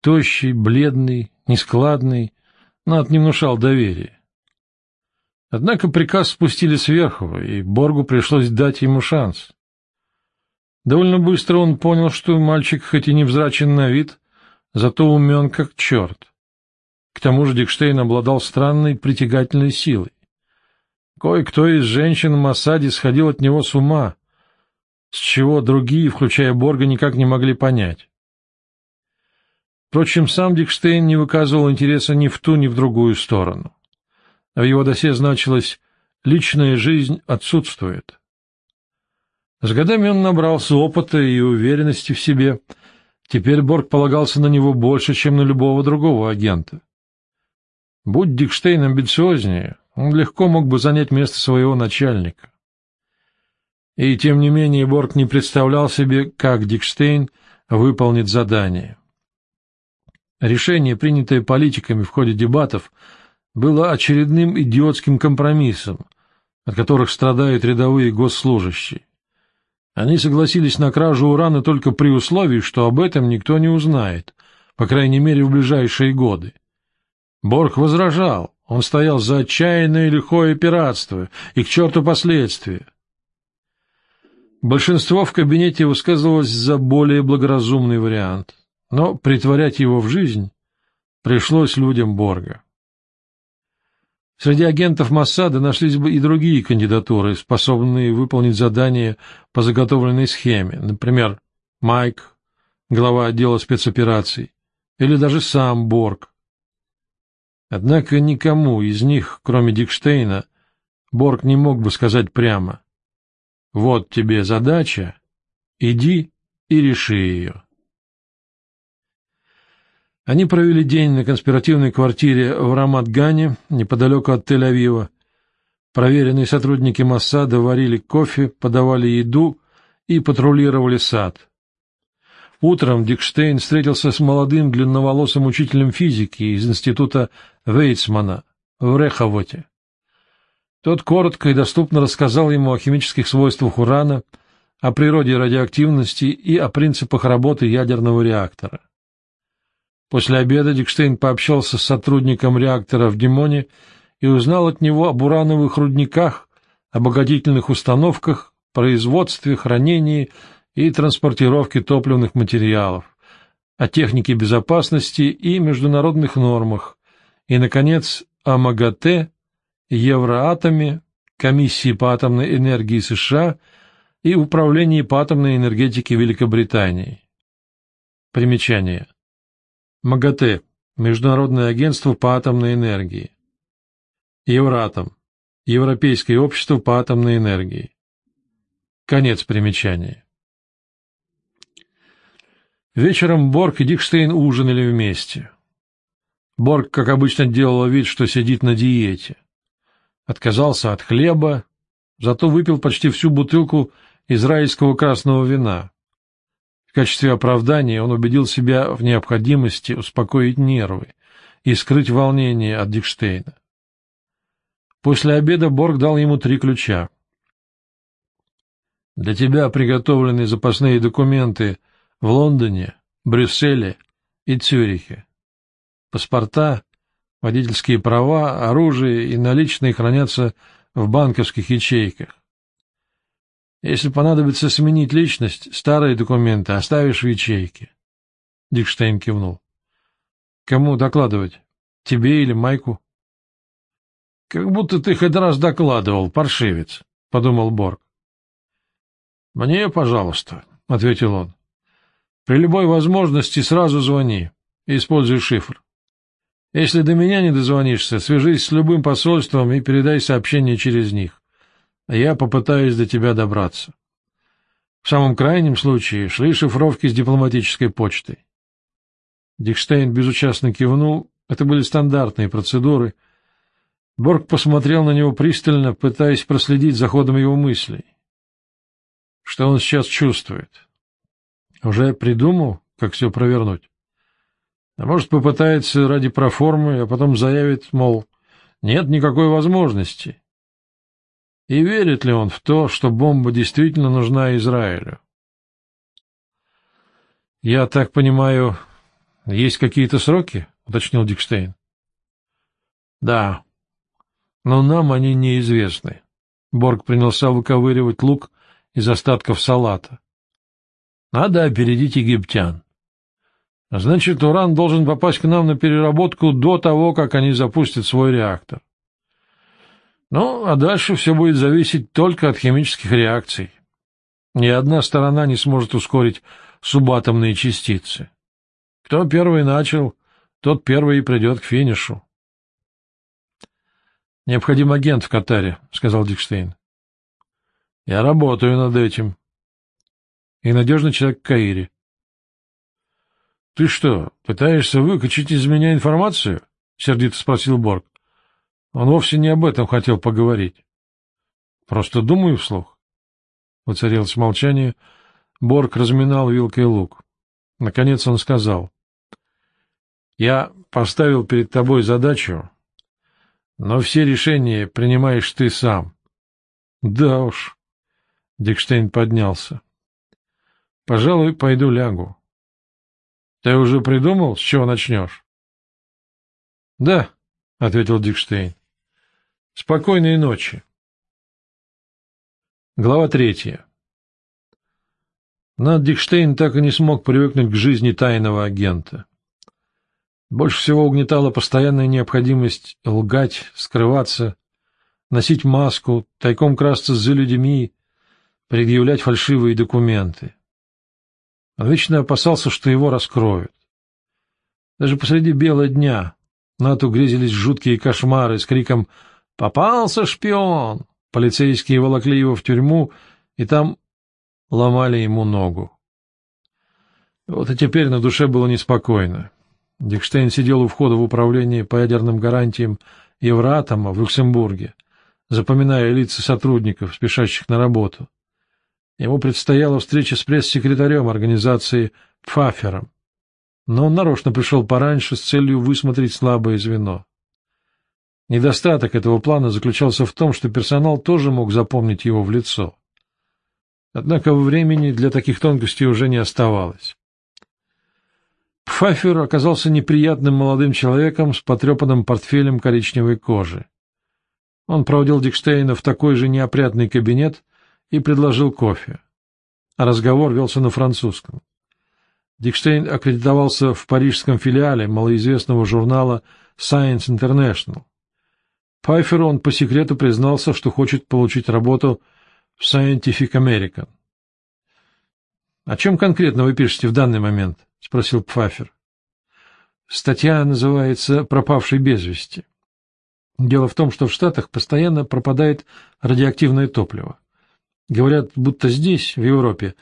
Тощий, бледный, нескладный, Над не внушал доверия. Однако приказ спустили сверху, и Боргу пришлось дать ему шанс. Довольно быстро он понял, что мальчик хоть и невзрачен на вид, зато умен как черт. К тому же Дикштейн обладал странной притягательной силой. Кое-кто из женщин в Массаде сходил от него с ума, с чего другие, включая Борга, никак не могли понять. Впрочем, сам Дикштейн не выказывал интереса ни в ту, ни в другую сторону. В его досе значилось «личная жизнь отсутствует». С годами он набрался опыта и уверенности в себе. Теперь Борг полагался на него больше, чем на любого другого агента. Будь Дикштейн амбициознее, он легко мог бы занять место своего начальника. И тем не менее Борг не представлял себе, как Дикштейн выполнит задание. Решение, принятое политиками в ходе дебатов, было очередным идиотским компромиссом, от которых страдают рядовые госслужащие. Они согласились на кражу урана только при условии, что об этом никто не узнает, по крайней мере в ближайшие годы. Борг возражал, он стоял за отчаянное лихое пиратство, и к черту последствия. Большинство в кабинете высказывалось за более благоразумный вариант, но притворять его в жизнь пришлось людям Борга. Среди агентов Моссада нашлись бы и другие кандидатуры, способные выполнить задание по заготовленной схеме, например, Майк, глава отдела спецопераций, или даже сам Борг, Однако никому из них, кроме Дикштейна, Борг не мог бы сказать прямо «Вот тебе задача, иди и реши ее». Они провели день на конспиративной квартире в Рамат-Гане, неподалеку от Тель-Авива. Проверенные сотрудники Моссада варили кофе, подавали еду и патрулировали сад. Утром Дикштейн встретился с молодым длинноволосым учителем физики из института Вейцмана в Реховоте. Тот коротко и доступно рассказал ему о химических свойствах урана, о природе радиоактивности и о принципах работы ядерного реактора. После обеда Дикштейн пообщался с сотрудником реактора в Димоне и узнал от него об урановых рудниках, обогатительных установках, производстве, хранении и транспортировки топливных материалов, о технике безопасности и международных нормах, и, наконец, о МАГАТЭ, Евроатоме, Комиссии по атомной энергии США и Управлении по атомной энергетике Великобритании. Примечание. МАГАТЭ – Международное агентство по атомной энергии. Евроатом – Европейское общество по атомной энергии. Конец примечания. Вечером Борг и Дикштейн ужинали вместе. Борг, как обычно, делал вид, что сидит на диете. Отказался от хлеба, зато выпил почти всю бутылку израильского красного вина. В качестве оправдания он убедил себя в необходимости успокоить нервы и скрыть волнение от Дикштейна. После обеда Борг дал ему три ключа. «Для тебя приготовлены запасные документы в Лондоне, Брюсселе и Цюрихе. Паспорта, водительские права, оружие и наличные хранятся в банковских ячейках. Если понадобится сменить личность, старые документы оставишь в ячейке. Дикштейн кивнул. — Кому докладывать? Тебе или Майку? — Как будто ты хоть раз докладывал, паршивец, — подумал Борг. — Мне, пожалуйста, — ответил он. — При любой возможности сразу звони используй шифр. Если до меня не дозвонишься, свяжись с любым посольством и передай сообщение через них а я попытаюсь до тебя добраться. В самом крайнем случае шли шифровки с дипломатической почтой. Дикштейн безучастно кивнул. Это были стандартные процедуры. Борг посмотрел на него пристально, пытаясь проследить за ходом его мыслей. Что он сейчас чувствует? Уже придумал, как все провернуть? А может, попытается ради проформы, а потом заявит, мол, нет никакой возможности, и верит ли он в то, что бомба действительно нужна Израилю? — Я так понимаю, есть какие-то сроки? — уточнил Дикштейн. — Да, но нам они неизвестны. Борг принялся выковыривать лук из остатков салата. — Надо опередить египтян. Значит, уран должен попасть к нам на переработку до того, как они запустят свой реактор. Ну, а дальше все будет зависеть только от химических реакций. Ни одна сторона не сможет ускорить субатомные частицы. Кто первый начал, тот первый и придет к финишу. — Необходим агент в Катаре, — сказал Дикштейн. — Я работаю над этим. — И надежный человек в Каире. — Ты что, пытаешься выкачать из меня информацию? — сердито спросил Борг. Он вовсе не об этом хотел поговорить. Просто думаю вслух. Воцарилось молчание. Борг разминал вилкой лук. Наконец он сказал. — Я поставил перед тобой задачу, но все решения принимаешь ты сам. — Да уж. Дикштейн поднялся. — Пожалуй, пойду лягу. — Ты уже придумал, с чего начнешь? — Да, — ответил Дикштейн. Спокойной ночи. Глава третья. Над Дикштейн так и не смог привыкнуть к жизни тайного агента. Больше всего угнетала постоянная необходимость лгать, скрываться, носить маску, тайком красться за людьми, предъявлять фальшивые документы. Он вечно опасался, что его раскроют. Даже посреди бела дня Нату грезились жуткие кошмары с криком! Попался шпион! Полицейские волокли его в тюрьму, и там ломали ему ногу. Вот и теперь на душе было неспокойно. Дикштейн сидел у входа в управление по ядерным гарантиям Евратома в Люксембурге, запоминая лица сотрудников, спешащих на работу. Ему предстояла встреча с пресс-секретарем организации Пфафером, но он нарочно пришел пораньше с целью высмотреть слабое звено. Недостаток этого плана заключался в том, что персонал тоже мог запомнить его в лицо. Однако времени для таких тонкостей уже не оставалось. Пфафер оказался неприятным молодым человеком с потрепанным портфелем коричневой кожи. Он проводил Дикштейна в такой же неопрятный кабинет и предложил кофе. А разговор велся на французском. Дикштейн аккредитовался в парижском филиале малоизвестного журнала Science International. Пайферу он по секрету признался, что хочет получить работу в Scientific American. — О чем конкретно вы пишете в данный момент? — спросил Пфафер. Статья называется «Пропавший без вести». Дело в том, что в Штатах постоянно пропадает радиоактивное топливо. Говорят, будто здесь, в Европе,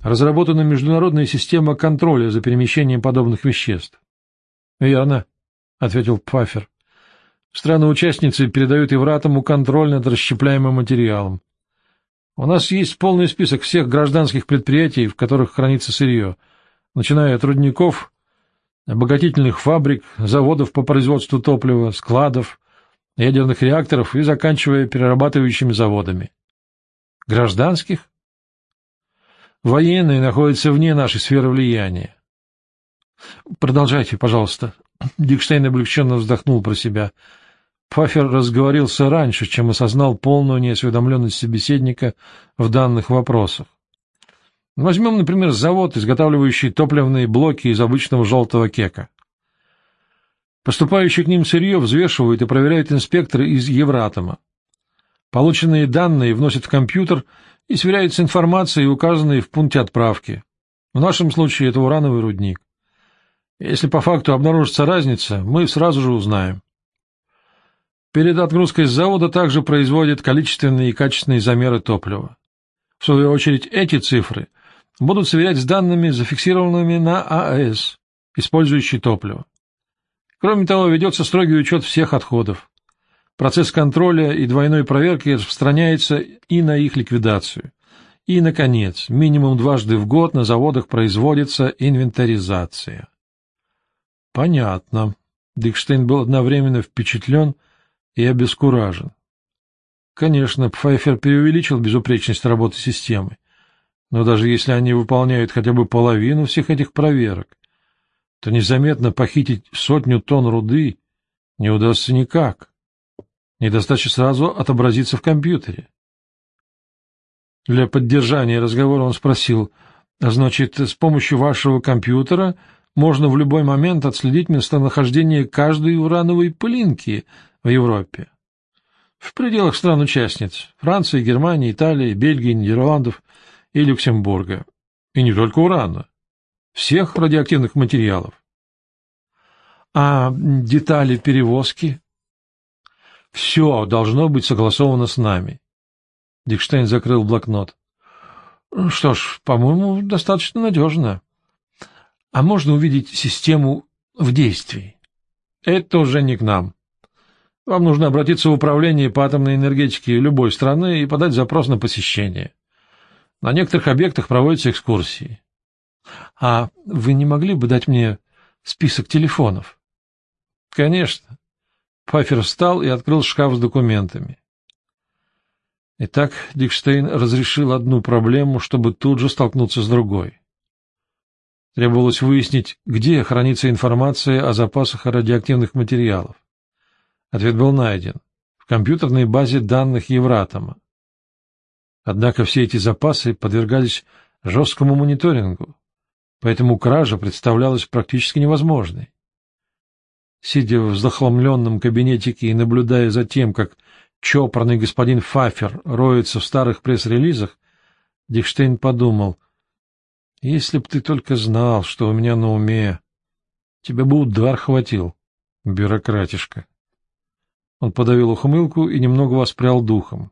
разработана международная система контроля за перемещением подобных веществ. — Верно, — ответил Пфафер. Страны-участницы передают Евратому контроль над расщепляемым материалом. У нас есть полный список всех гражданских предприятий, в которых хранится сырье, начиная от рудников, обогатительных фабрик, заводов по производству топлива, складов, ядерных реакторов и заканчивая перерабатывающими заводами. Гражданских? Военные находятся вне нашей сферы влияния. Продолжайте, пожалуйста. Дикштейн облегченно вздохнул про себя. Пфафер разговорился раньше, чем осознал полную неосведомленность собеседника в данных вопросах. Возьмем, например, завод, изготавливающий топливные блоки из обычного желтого кека. Поступающее к ним сырье взвешивают и проверяют инспекторы из Евратома. Полученные данные вносят в компьютер и сверяются информацией, указанной в пункте отправки. В нашем случае это урановый рудник. Если по факту обнаружится разница, мы сразу же узнаем. Перед отгрузкой с завода также производят количественные и качественные замеры топлива. В свою очередь эти цифры будут сверять с данными, зафиксированными на АЭС, использующей топливо. Кроме того, ведется строгий учет всех отходов. Процесс контроля и двойной проверки распространяется и на их ликвидацию. И, наконец, минимум дважды в год на заводах производится инвентаризация. Понятно. Дикштейн был одновременно впечатлен и обескуражен. Конечно, Пфайфер преувеличил безупречность работы системы, но даже если они выполняют хотя бы половину всех этих проверок, то незаметно похитить сотню тонн руды не удастся никак. Недостача сразу отобразится в компьютере. Для поддержания разговора он спросил, а значит, с помощью вашего компьютера можно в любой момент отследить местонахождение каждой урановой пылинки в Европе. В пределах стран-участниц — Франции, Германии, Италии, Бельгии, Нидерландов и Люксембурга. И не только урана всех радиоактивных материалов. А детали перевозки? Все должно быть согласовано с нами. Дикштейн закрыл блокнот. Что ж, по-моему, достаточно надежно. А можно увидеть систему в действии? Это уже не к нам. Вам нужно обратиться в управление по атомной энергетике любой страны и подать запрос на посещение. На некоторых объектах проводятся экскурсии. — А вы не могли бы дать мне список телефонов? — Конечно. Пафер встал и открыл шкаф с документами. Итак, Дикштейн разрешил одну проблему, чтобы тут же столкнуться с другой. Требовалось выяснить, где хранится информация о запасах радиоактивных материалов. Ответ был найден — в компьютерной базе данных Евратома. Однако все эти запасы подвергались жесткому мониторингу поэтому кража представлялась практически невозможной. Сидя в захламленном кабинетике и наблюдая за тем, как чопорный господин Фафер роется в старых пресс-релизах, Дикштейн подумал, «Если б ты только знал, что у меня на уме, тебя бы удар хватил, бюрократишка». Он подавил ухмылку и немного воспрял духом.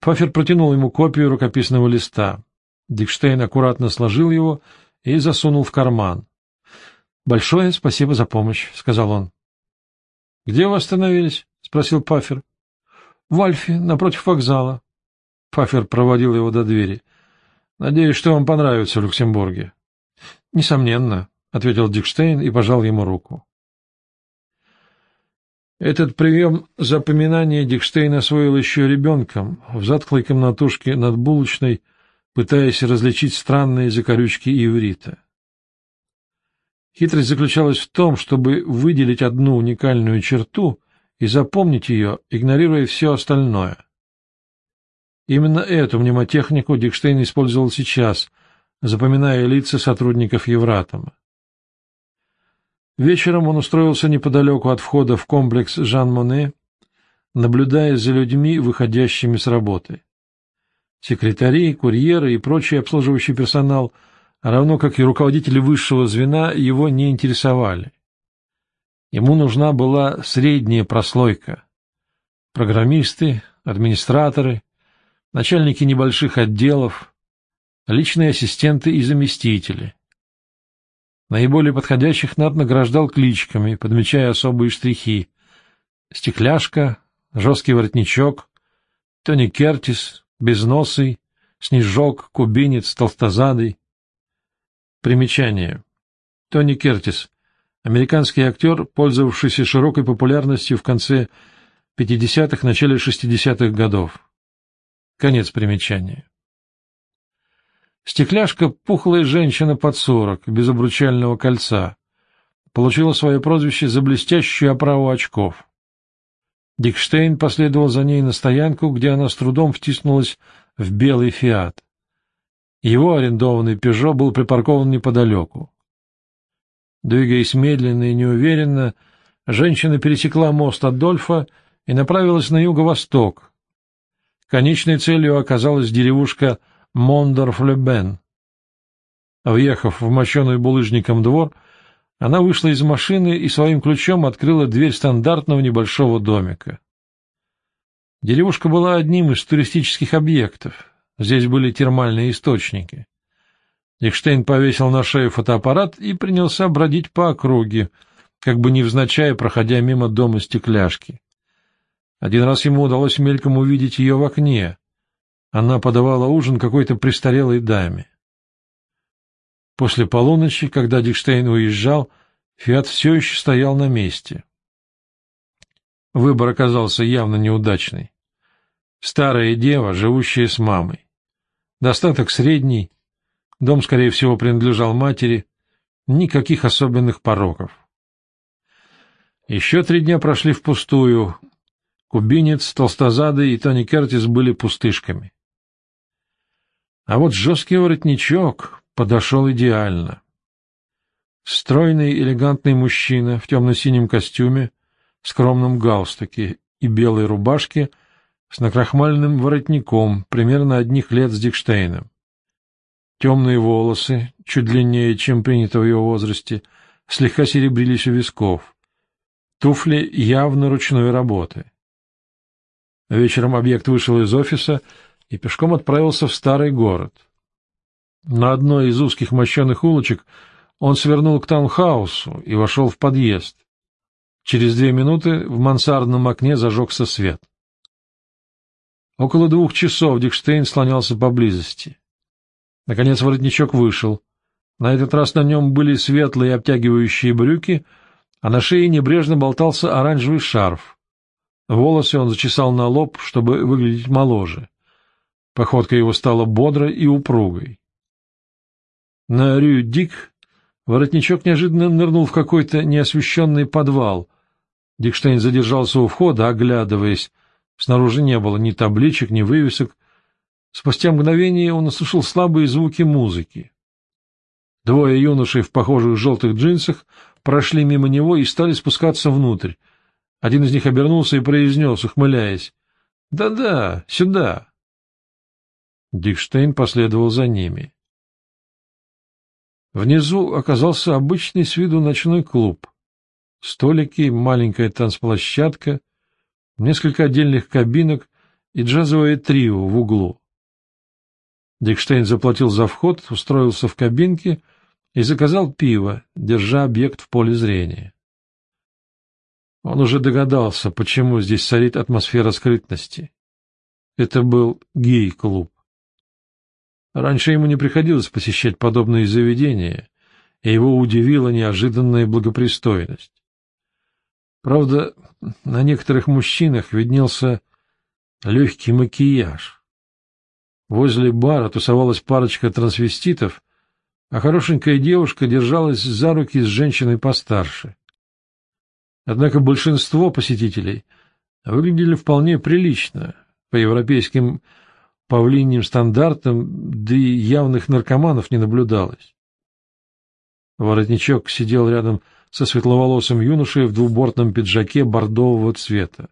Фафер протянул ему копию рукописного листа. Дикштейн аккуратно сложил его и засунул в карман. — Большое спасибо за помощь, — сказал он. — Где вы остановились? — спросил Пафер. — В Альфе, напротив вокзала. Пафер проводил его до двери. — Надеюсь, что вам понравится в Люксембурге. — Несомненно, — ответил Дикштейн и пожал ему руку. Этот прием запоминания Дикштейн освоил еще ребенком в затхлой комнатушке над булочной — пытаясь различить странные закорючки иврита. Хитрость заключалась в том, чтобы выделить одну уникальную черту и запомнить ее, игнорируя все остальное. Именно эту мнемотехнику Дикштейн использовал сейчас, запоминая лица сотрудников Евратома. Вечером он устроился неподалеку от входа в комплекс Жан-Моне, наблюдая за людьми, выходящими с работы. Секретари, курьеры и прочий обслуживающий персонал, равно как и руководители высшего звена, его не интересовали. Ему нужна была средняя прослойка. Программисты, администраторы, начальники небольших отделов, личные ассистенты и заместители. Наиболее подходящих Над награждал кличками, подмечая особые штрихи. Стекляшка, жесткий воротничок, Тони Кертис, безносый, снежок, кубинец, толстозадый. Примечание. Тони Кертис, американский актер, пользовавшийся широкой популярностью в конце 50-х, начале 60-х годов. Конец примечания. Стекляшка — пухлая женщина под сорок, без обручального кольца. Получила свое прозвище за блестящую оправу очков. Дикштейн последовал за ней на стоянку, где она с трудом втиснулась в белый «Фиат». Его арендованный «Пежо» был припаркован неподалеку. Двигаясь медленно и неуверенно, женщина пересекла мост Адольфа и направилась на юго-восток. Конечной целью оказалась деревушка Мондорф-Лебен. Въехав в мощеный булыжником двор, она вышла из машины и своим ключом открыла дверь стандартного небольшого домика. Деревушка была одним из туристических объектов. Здесь были термальные источники. Дикштейн повесил на шею фотоаппарат и принялся бродить по округе, как бы невзначай проходя мимо дома стекляшки. Один раз ему удалось мельком увидеть ее в окне. Она подавала ужин какой-то престарелой даме. После полуночи, когда Дикштейн уезжал, Фиат все еще стоял на месте. Выбор оказался явно неудачный. Старая дева, живущая с мамой. Достаток средний, дом, скорее всего, принадлежал матери, никаких особенных пороков. Еще три дня прошли впустую. Кубинец, Толстозадый и Тони Кертис были пустышками. А вот жесткий воротничок подошел идеально. Стройный, элегантный мужчина в темно-синем костюме, скромном галстуке и белой рубашке с накрахмальным воротником, примерно одних лет с Дикштейном. Темные волосы, чуть длиннее, чем принято в его возрасте, слегка серебрились у висков. Туфли явно ручной работы. Вечером объект вышел из офиса и пешком отправился в старый город — на одной из узких мощеных улочек он свернул к таунхаусу и вошел в подъезд. Через две минуты в мансардном окне зажегся свет. Около двух часов Дикштейн слонялся поблизости. Наконец воротничок вышел. На этот раз на нем были светлые обтягивающие брюки, а на шее небрежно болтался оранжевый шарф. Волосы он зачесал на лоб, чтобы выглядеть моложе. Походка его стала бодрой и упругой. На Рю-Дик воротничок неожиданно нырнул в какой-то неосвещенный подвал. Дикштейн задержался у входа, оглядываясь. Снаружи не было ни табличек, ни вывесок. Спустя мгновение он услышал слабые звуки музыки. Двое юношей в похожих желтых джинсах прошли мимо него и стали спускаться внутрь. Один из них обернулся и произнес, ухмыляясь, «Да-да, сюда». Дикштейн последовал за ними. Внизу оказался обычный с виду ночной клуб. Столики, маленькая танцплощадка, несколько отдельных кабинок и джазовое трио в углу. Дикштейн заплатил за вход, устроился в кабинке и заказал пиво, держа объект в поле зрения. Он уже догадался, почему здесь царит атмосфера скрытности. Это был гей-клуб. Раньше ему не приходилось посещать подобные заведения, и его удивила неожиданная благопристойность. Правда, на некоторых мужчинах виднелся легкий макияж. Возле бара тусовалась парочка трансвеститов, а хорошенькая девушка держалась за руки с женщиной постарше. Однако большинство посетителей выглядели вполне прилично, по европейским павлиньим стандартам, да и явных наркоманов не наблюдалось. Воротничок сидел рядом со светловолосым юношей в двубортном пиджаке бордового цвета.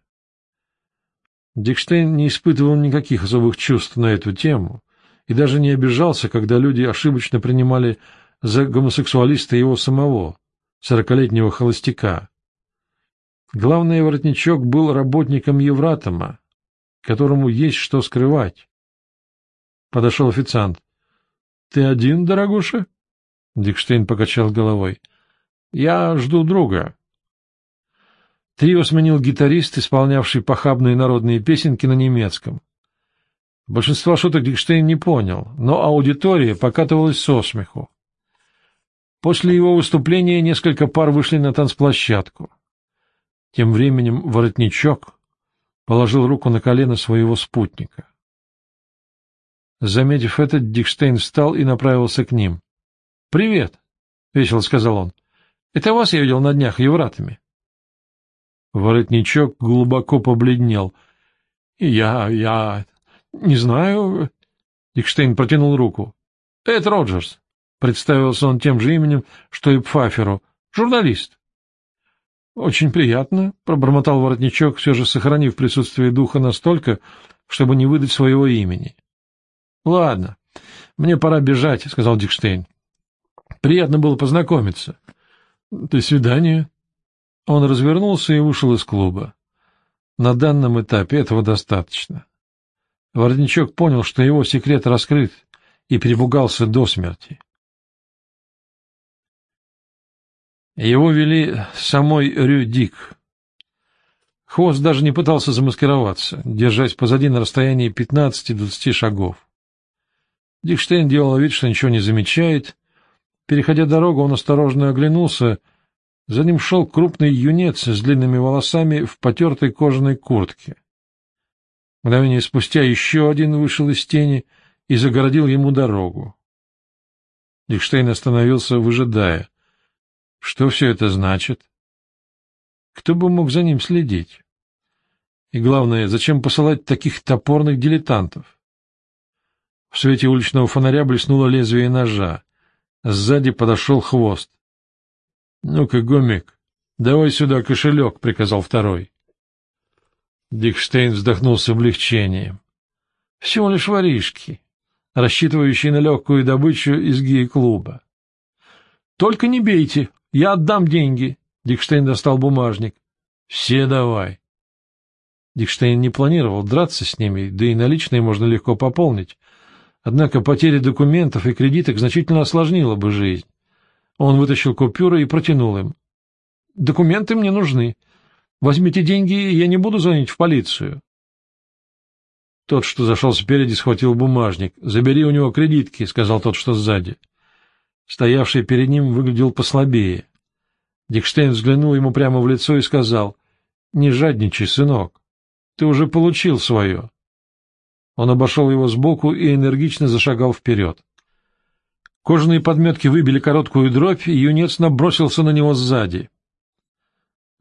Дикштейн не испытывал никаких особых чувств на эту тему и даже не обижался, когда люди ошибочно принимали за гомосексуалиста его самого, сорокалетнего холостяка. Главный воротничок был работником Евратома, которому есть что скрывать. Подошел официант. — Ты один, дорогуша? Дикштейн покачал головой. — Я жду друга. Трио сменил гитарист, исполнявший похабные народные песенки на немецком. Большинство шуток Дикштейн не понял, но аудитория покатывалась со смеху. После его выступления несколько пар вышли на танцплощадку. Тем временем воротничок положил руку на колено своего спутника. Заметив это, Дикштейн встал и направился к ним. — Привет, — весело сказал он. — Это вас я видел на днях евратами. Воротничок глубоко побледнел. — Я... я... не знаю... Дикштейн протянул руку. — Эд Роджерс. Представился он тем же именем, что и Пфаферу. Журналист. — Очень приятно, — пробормотал воротничок, все же сохранив присутствие духа настолько, чтобы не выдать своего имени. — Ладно, мне пора бежать, — сказал Дикштейн. — Приятно было познакомиться. — До свидания. Он развернулся и вышел из клуба. На данном этапе этого достаточно. Воротничок понял, что его секрет раскрыт, и перепугался до смерти. Его вели самой Рю-Дик. Хвост даже не пытался замаскироваться, держась позади на расстоянии 15-20 шагов. Дикштейн делал вид, что ничего не замечает. Переходя дорогу, он осторожно оглянулся. За ним шел крупный юнец с длинными волосами в потертой кожаной куртке. Мгновение спустя еще один вышел из тени и загородил ему дорогу. Дикштейн остановился, выжидая. Что все это значит? Кто бы мог за ним следить? И главное, зачем посылать таких топорных дилетантов? В свете уличного фонаря блеснуло лезвие ножа. Сзади подошел хвост. — Ну-ка, гомик, давай сюда кошелек, — приказал второй. Дикштейн вздохнул с облегчением. Всего лишь воришки, рассчитывающие на легкую добычу из гей-клуба. — Только не бейте, я отдам деньги. Дикштейн достал бумажник. Все давай. Дикштейн не планировал драться с ними, да и наличные можно легко пополнить. Однако потеря документов и кредиток значительно осложнила бы жизнь. Он вытащил купюры и протянул им. — Документы мне нужны. Возьмите деньги, я не буду звонить в полицию. Тот, что зашел спереди, схватил бумажник. — Забери у него кредитки, — сказал тот, что сзади. Стоявший перед ним выглядел послабее. Дикштейн взглянул ему прямо в лицо и сказал, — Не жадничай, сынок, ты уже получил свое. Он обошел его сбоку и энергично зашагал вперед. Кожаные подметки выбили короткую дробь, и юнец набросился на него сзади.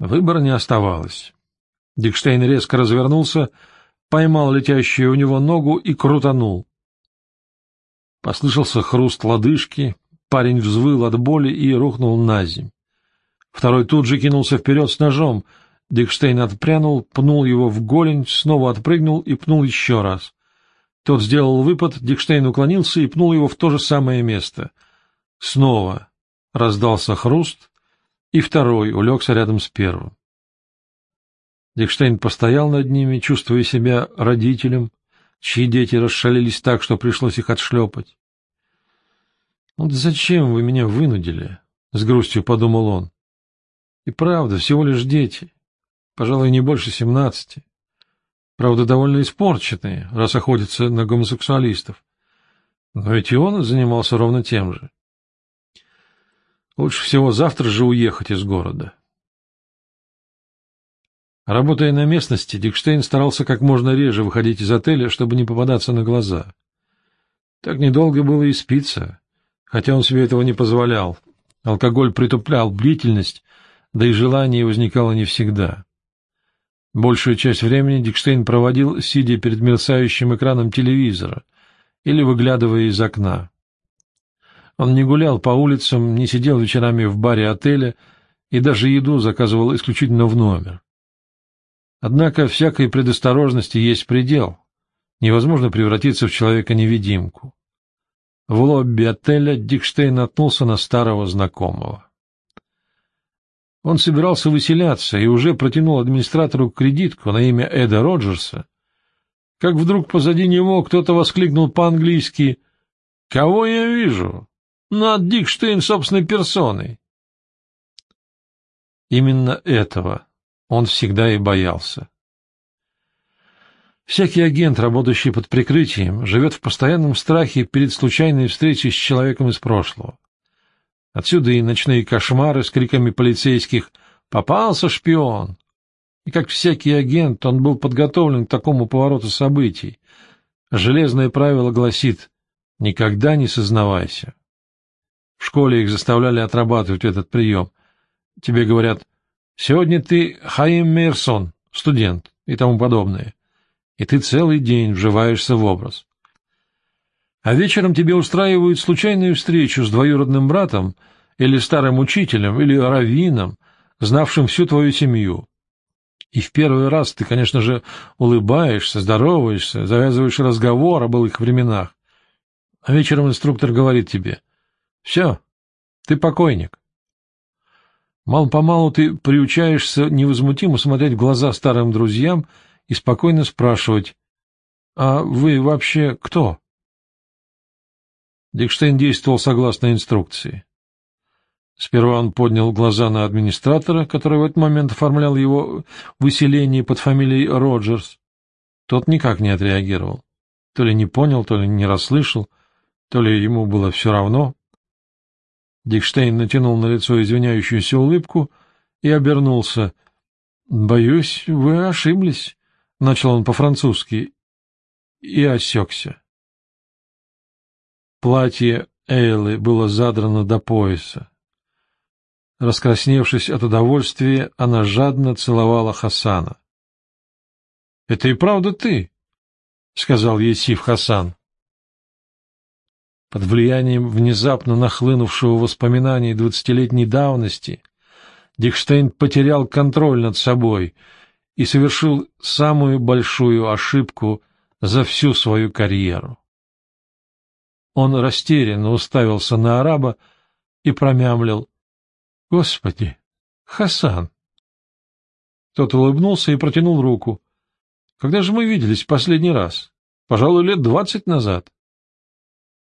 Выбора не оставалось. Дикштейн резко развернулся, поймал летящую у него ногу и крутанул. Послышался хруст лодыжки, Парень взвыл от боли и рухнул на земь. Второй тут же кинулся вперед с ножом. Дикштейн отпрянул, пнул его в голень, снова отпрыгнул и пнул еще раз. Тот сделал выпад, Дикштейн уклонился и пнул его в то же самое место. Снова раздался хруст, и второй улегся рядом с первым. Дикштейн постоял над ними, чувствуя себя родителем, чьи дети расшалились так, что пришлось их отшлепать. «Вот зачем вы меня вынудили?» — с грустью подумал он. «И правда, всего лишь дети. Пожалуй, не больше семнадцати. Правда, довольно испорченные, раз охотятся на гомосексуалистов. Но ведь и он занимался ровно тем же. Лучше всего завтра же уехать из города». Работая на местности, Дикштейн старался как можно реже выходить из отеля, чтобы не попадаться на глаза. Так недолго было и спиться хотя он себе этого не позволял. Алкоголь притуплял бдительность, да и желание возникало не всегда. Большую часть времени Дикштейн проводил, сидя перед мерцающим экраном телевизора или выглядывая из окна. Он не гулял по улицам, не сидел вечерами в баре отеля и даже еду заказывал исключительно в номер. Однако всякой предосторожности есть предел. Невозможно превратиться в человека-невидимку. В лобби отеля Дикштейн наткнулся на старого знакомого. Он собирался выселяться и уже протянул администратору кредитку на имя Эда Роджерса, как вдруг позади него кто-то воскликнул по-английски «Кого я вижу? Над Дикштейн собственной персоной!» Именно этого он всегда и боялся. Всякий агент, работающий под прикрытием, живет в постоянном страхе перед случайной встречей с человеком из прошлого. Отсюда и ночные кошмары с криками полицейских «Попался шпион!». И как всякий агент, он был подготовлен к такому повороту событий. Железное правило гласит «Никогда не сознавайся». В школе их заставляли отрабатывать этот прием. Тебе говорят «Сегодня ты Хаим Мейерсон, студент» и тому подобное и ты целый день вживаешься в образ. А вечером тебе устраивают случайную встречу с двоюродным братом или старым учителем или раввином, знавшим всю твою семью. И в первый раз ты, конечно же, улыбаешься, здороваешься, завязываешь разговор о былых временах. А вечером инструктор говорит тебе, «Все, ты покойник». Мало-помалу ты приучаешься невозмутимо смотреть в глаза старым друзьям и спокойно спрашивать, «А вы вообще кто?» Дикштейн действовал согласно инструкции. Сперва он поднял глаза на администратора, который в этот момент оформлял его выселение под фамилией Роджерс. Тот никак не отреагировал. То ли не понял, то ли не расслышал, то ли ему было все равно. Дикштейн натянул на лицо извиняющуюся улыбку и обернулся. — Боюсь, вы ошиблись. — начал он по-французски и осекся. Платье Эйлы было задрано до пояса. Раскрасневшись от удовольствия, она жадно целовала Хасана. — Это и правда ты, — сказал Есиф Хасан. Под влиянием внезапно нахлынувшего воспоминаний двадцатилетней давности Дикштейн потерял контроль над собой — и совершил самую большую ошибку за всю свою карьеру. Он растерянно уставился на араба и промямлил. — Господи, Хасан! Тот улыбнулся и протянул руку. — Когда же мы виделись последний раз? Пожалуй, лет двадцать назад.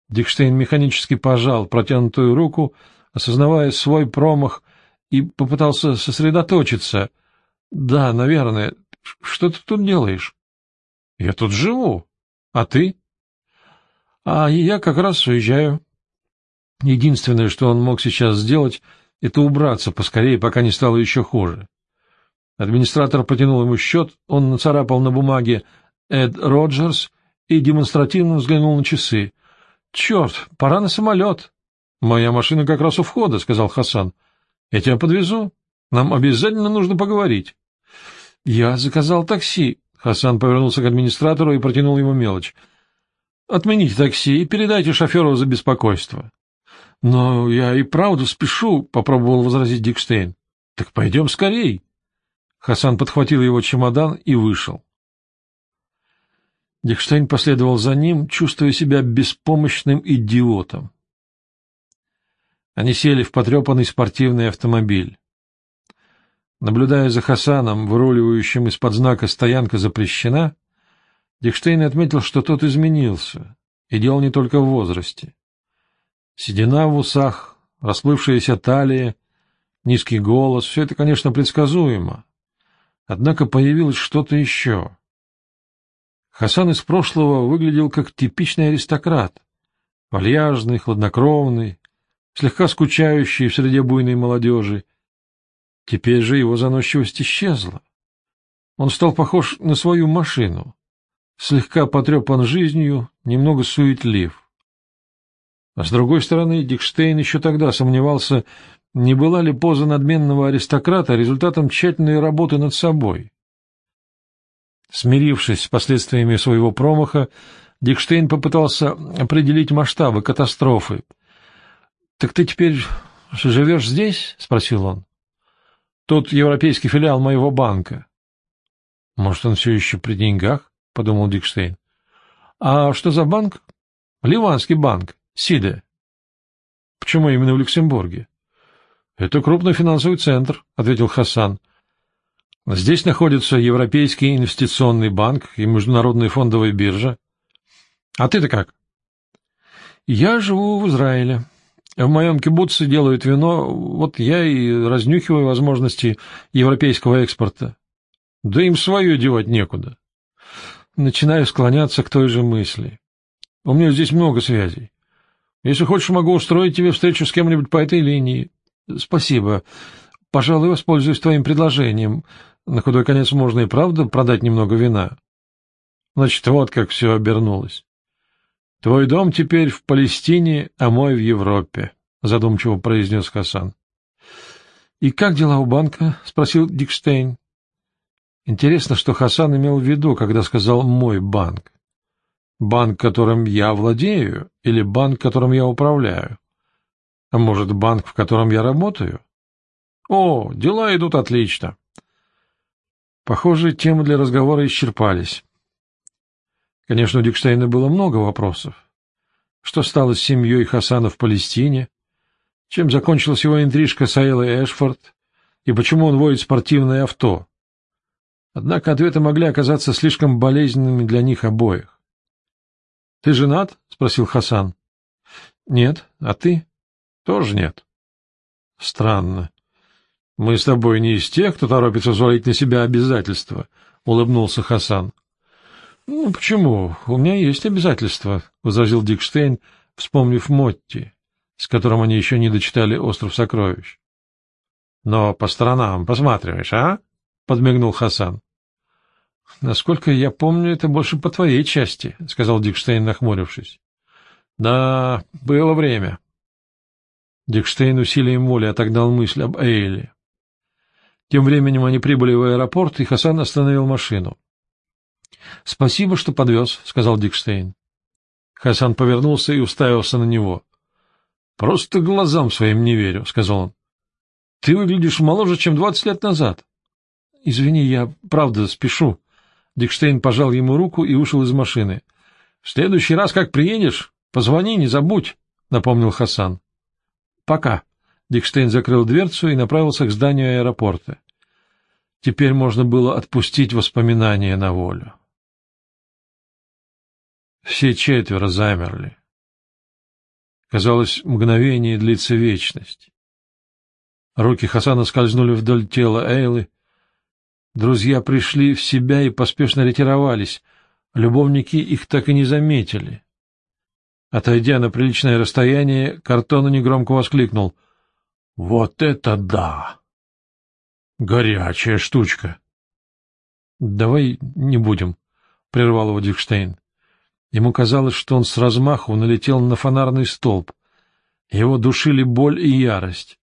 Дикштейн механически пожал протянутую руку, осознавая свой промах, и попытался сосредоточиться — да, наверное. Что ты тут делаешь? Я тут живу. А ты? А я как раз уезжаю. Единственное, что он мог сейчас сделать, это убраться поскорее, пока не стало еще хуже. Администратор потянул ему счет, он нацарапал на бумаге «Эд Роджерс» и демонстративно взглянул на часы. — Черт, пора на самолет. — Моя машина как раз у входа, — сказал Хасан. — Я тебя подвезу. Нам обязательно нужно поговорить. — Я заказал такси. Хасан повернулся к администратору и протянул ему мелочь. — Отмените такси и передайте шоферу за беспокойство. — Но я и правду спешу, — попробовал возразить Дикштейн. — Так пойдем скорей. Хасан подхватил его чемодан и вышел. Дикштейн последовал за ним, чувствуя себя беспомощным идиотом. Они сели в потрепанный спортивный автомобиль. Наблюдая за Хасаном, выруливающим из-под знака «Стоянка запрещена», Дикштейн отметил, что тот изменился, и дело не только в возрасте. Седина в усах, расплывшаяся талия, низкий голос — все это, конечно, предсказуемо. Однако появилось что-то еще. Хасан из прошлого выглядел как типичный аристократ, вальяжный, хладнокровный, слегка скучающий в среде буйной молодежи, Теперь же его заносчивость исчезла. Он стал похож на свою машину, слегка потрепан жизнью, немного суетлив. А с другой стороны, Дикштейн еще тогда сомневался, не была ли поза надменного аристократа результатом тщательной работы над собой. Смирившись с последствиями своего промаха, Дикштейн попытался определить масштабы катастрофы. — Так ты теперь живешь здесь? — спросил он. Тут европейский филиал моего банка. — Может, он все еще при деньгах? — подумал Дикштейн. — А что за банк? — Ливанский банк, Сиде. — Почему именно в Люксембурге? — Это крупный финансовый центр, — ответил Хасан. — Здесь находится Европейский инвестиционный банк и Международная фондовая биржа. — А ты-то как? — Я живу в Израиле. В моем кибуце делают вино, вот я и разнюхиваю возможности европейского экспорта. Да им свое девать некуда. Начинаю склоняться к той же мысли. У меня здесь много связей. Если хочешь, могу устроить тебе встречу с кем-нибудь по этой линии. Спасибо. Пожалуй, воспользуюсь твоим предложением. На худой конец можно и правда продать немного вина. Значит, вот как все обернулось. Твой дом теперь в Палестине, а мой в Европе, — задумчиво произнес Хасан. — И как дела у банка? — спросил Дикштейн. Интересно, что Хасан имел в виду, когда сказал «мой банк». Банк, которым я владею, или банк, которым я управляю? А может, банк, в котором я работаю? О, дела идут отлично. Похоже, темы для разговора исчерпались. Конечно, у Дикштейна было много вопросов. Что стало с семьей Хасана в Палестине? Чем закончилась его интрижка с Айлой Эшфорд? И почему он водит спортивное авто? Однако ответы могли оказаться слишком болезненными для них обоих. — Ты женат? — спросил Хасан. — Нет. А ты? — Тоже нет. — Странно. Мы с тобой не из тех, кто торопится взвалить на себя обязательства, — улыбнулся Хасан. — Ну, почему? У меня есть обязательства, — возразил Дикштейн, вспомнив Мотти, с которым они еще не дочитали «Остров сокровищ». — Но по сторонам посматриваешь, а? — подмигнул Хасан. — Насколько я помню, это больше по твоей части, — сказал Дикштейн, нахмурившись. — Да, было время. Дикштейн усилием воли отогнал мысль об Эйле. Тем временем они прибыли в аэропорт, и Хасан остановил машину. — Спасибо, что подвез, — сказал Дикштейн. Хасан повернулся и уставился на него. — Просто глазам своим не верю, — сказал он. — Ты выглядишь моложе, чем двадцать лет назад. — Извини, я правда спешу. Дикштейн пожал ему руку и ушел из машины. — В следующий раз, как приедешь, позвони, не забудь, — напомнил Хасан. — Пока. Дикштейн закрыл дверцу и направился к зданию аэропорта. Теперь можно было отпустить воспоминания на волю. Все четверо замерли. Казалось, мгновение длится вечность. Руки Хасана скользнули вдоль тела Эйлы, Друзья пришли в себя и поспешно ретировались. Любовники их так и не заметили. Отойдя на приличное расстояние, Картона негромко воскликнул. — Вот это да! Горячая штучка! — Давай не будем, — прервал его Дикштейн. Ему казалось, что он с размаху налетел на фонарный столб. Его душили боль и ярость.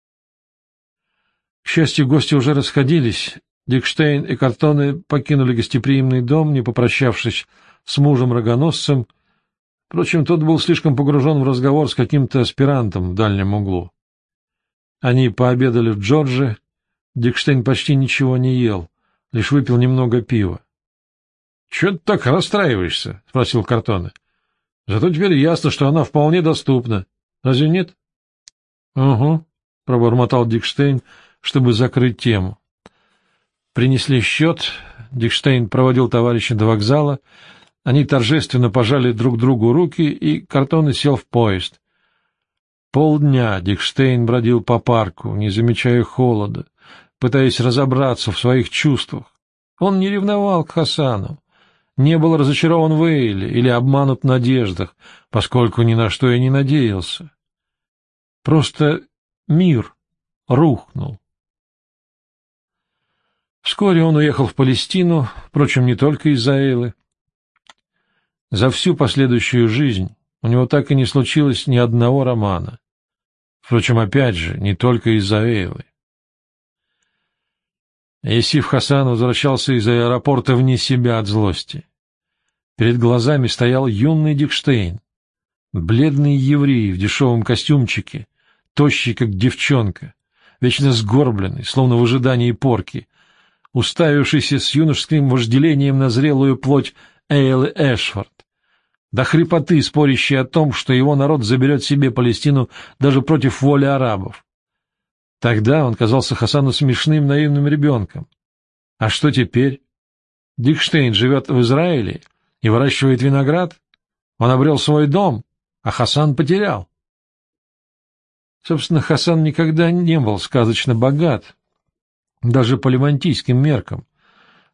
К счастью, гости уже расходились, Дикштейн и Картоны покинули гостеприимный дом, не попрощавшись с мужем-рогоносцем. Впрочем, тот был слишком погружен в разговор с каким-то аспирантом в дальнем углу. Они пообедали в Джордже. Дикштейн почти ничего не ел, лишь выпил немного пива. — Чего ты так расстраиваешься? — спросил Картоне. — Зато теперь ясно, что она вполне доступна. Разве нет? — Угу, — пробормотал Дикштейн, чтобы закрыть тему. Принесли счет, Дикштейн проводил товарища до вокзала, они торжественно пожали друг другу руки, и Картоны сел в поезд. Полдня Дикштейн бродил по парку, не замечая холода, пытаясь разобраться в своих чувствах. Он не ревновал к Хасану, не был разочарован в Эйле или обманут в надеждах, поскольку ни на что и не надеялся. Просто мир рухнул. Вскоре он уехал в Палестину, впрочем, не только из-за Эйлы. За всю последующую жизнь у него так и не случилось ни одного романа. Впрочем, опять же, не только из-за Эйлы. Исиф Хасан возвращался из аэропорта вне себя от злости. Перед глазами стоял юный Дикштейн, бледный еврей в дешевом костюмчике, тощий, как девчонка, вечно сгорбленный, словно в ожидании порки, уставившийся с юношеским вожделением на зрелую плоть Эйлы Эшфорд, до хрипоты спорящий о том, что его народ заберет себе Палестину даже против воли арабов. Тогда он казался Хасану смешным наивным ребенком. А что теперь? Дикштейн живет в Израиле и выращивает виноград? Он обрел свой дом, а Хасан потерял. Собственно, Хасан никогда не был сказочно богат, даже по левантийским меркам.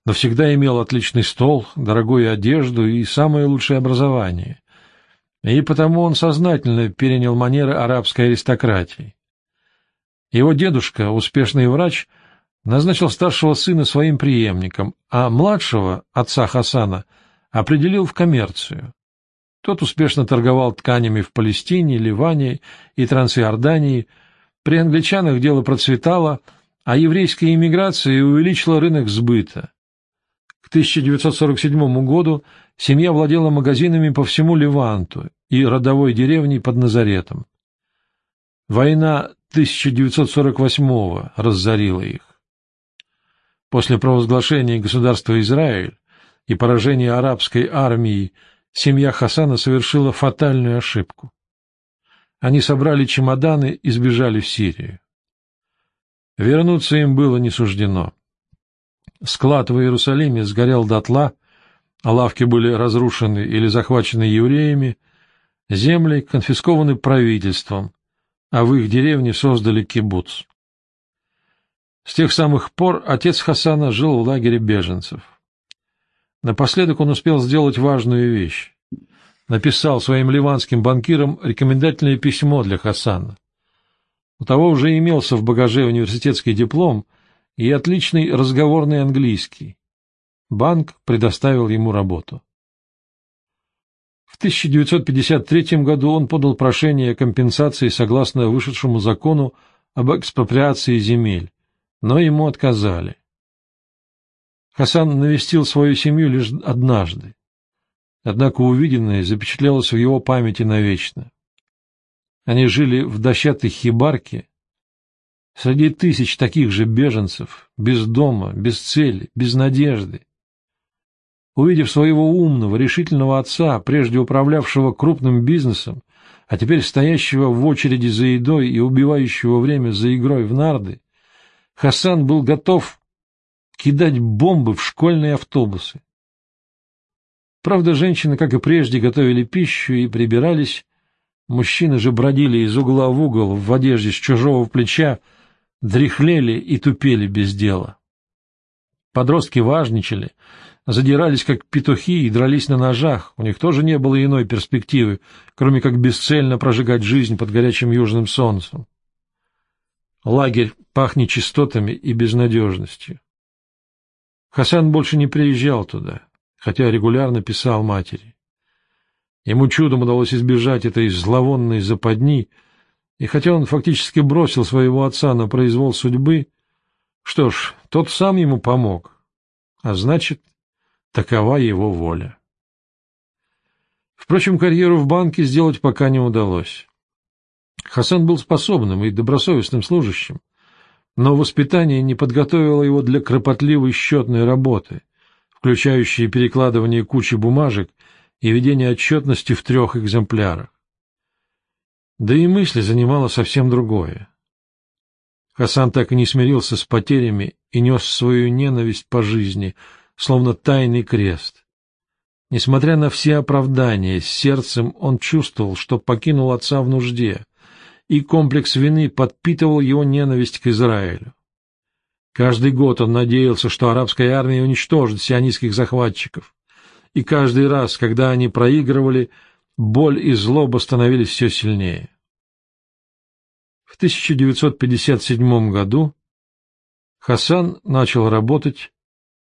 но всегда имел отличный стол, дорогую одежду и самое лучшее образование. И потому он сознательно перенял манеры арабской аристократии. Его дедушка, успешный врач, назначил старшего сына своим преемником, а младшего, отца Хасана, определил в коммерцию. Тот успешно торговал тканями в Палестине, Ливане и Трансиордании. При англичанах дело процветало, а еврейская иммиграция увеличила рынок сбыта. К 1947 году семья владела магазинами по всему Ливанту и родовой деревней под Назаретом. Война 1948 разорила их. После провозглашения государства Израиль и поражения арабской армии семья Хасана совершила фатальную ошибку. Они собрали чемоданы и сбежали в Сирию. Вернуться им было не суждено. Склад в Иерусалиме сгорел дотла, а лавки были разрушены или захвачены евреями, земли конфискованы правительством, а в их деревне создали кибуц. С тех самых пор отец Хасана жил в лагере беженцев. Напоследок он успел сделать важную вещь. Написал своим ливанским банкирам рекомендательное письмо для Хасана. У того уже имелся в багаже университетский диплом и отличный разговорный английский. Банк предоставил ему работу. В 1953 году он подал прошение о компенсации согласно вышедшему закону об экспроприации земель, но ему отказали. Хасан навестил свою семью лишь однажды. Однако увиденное запечатлелось в его памяти навечно. Они жили в дощатой хибарке, среди тысяч таких же беженцев, без дома, без цели, без надежды. Увидев своего умного, решительного отца, прежде управлявшего крупным бизнесом, а теперь стоящего в очереди за едой и убивающего время за игрой в нарды, Хасан был готов кидать бомбы в школьные автобусы. Правда, женщины, как и прежде, готовили пищу и прибирались. Мужчины же бродили из угла в угол в одежде с чужого плеча, дряхлели и тупели без дела. Подростки важничали, задирались как петухи и дрались на ножах, у них тоже не было иной перспективы, кроме как бесцельно прожигать жизнь под горячим южным солнцем. Лагерь пахнет чистотами и безнадежностью. Хасан больше не приезжал туда, хотя регулярно писал матери. Ему чудом удалось избежать этой зловонной западни, и хотя он фактически бросил своего отца на произвол судьбы, что ж, тот сам ему помог, а значит, такова его воля. Впрочем, карьеру в банке сделать пока не удалось. Хасан был способным и добросовестным служащим, но воспитание не подготовило его для кропотливой счетной работы, включающей перекладывание кучи бумажек и ведение отчетности в трех экземплярах. Да и мысли занимало совсем другое. Хасан так и не смирился с потерями и нес свою ненависть по жизни, словно тайный крест. Несмотря на все оправдания, с сердцем он чувствовал, что покинул отца в нужде, и комплекс вины подпитывал его ненависть к Израилю. Каждый год он надеялся, что арабская армия уничтожит сионистских захватчиков, и каждый раз, когда они проигрывали, боль и злоба становились все сильнее. В 1957 году Хасан начал работать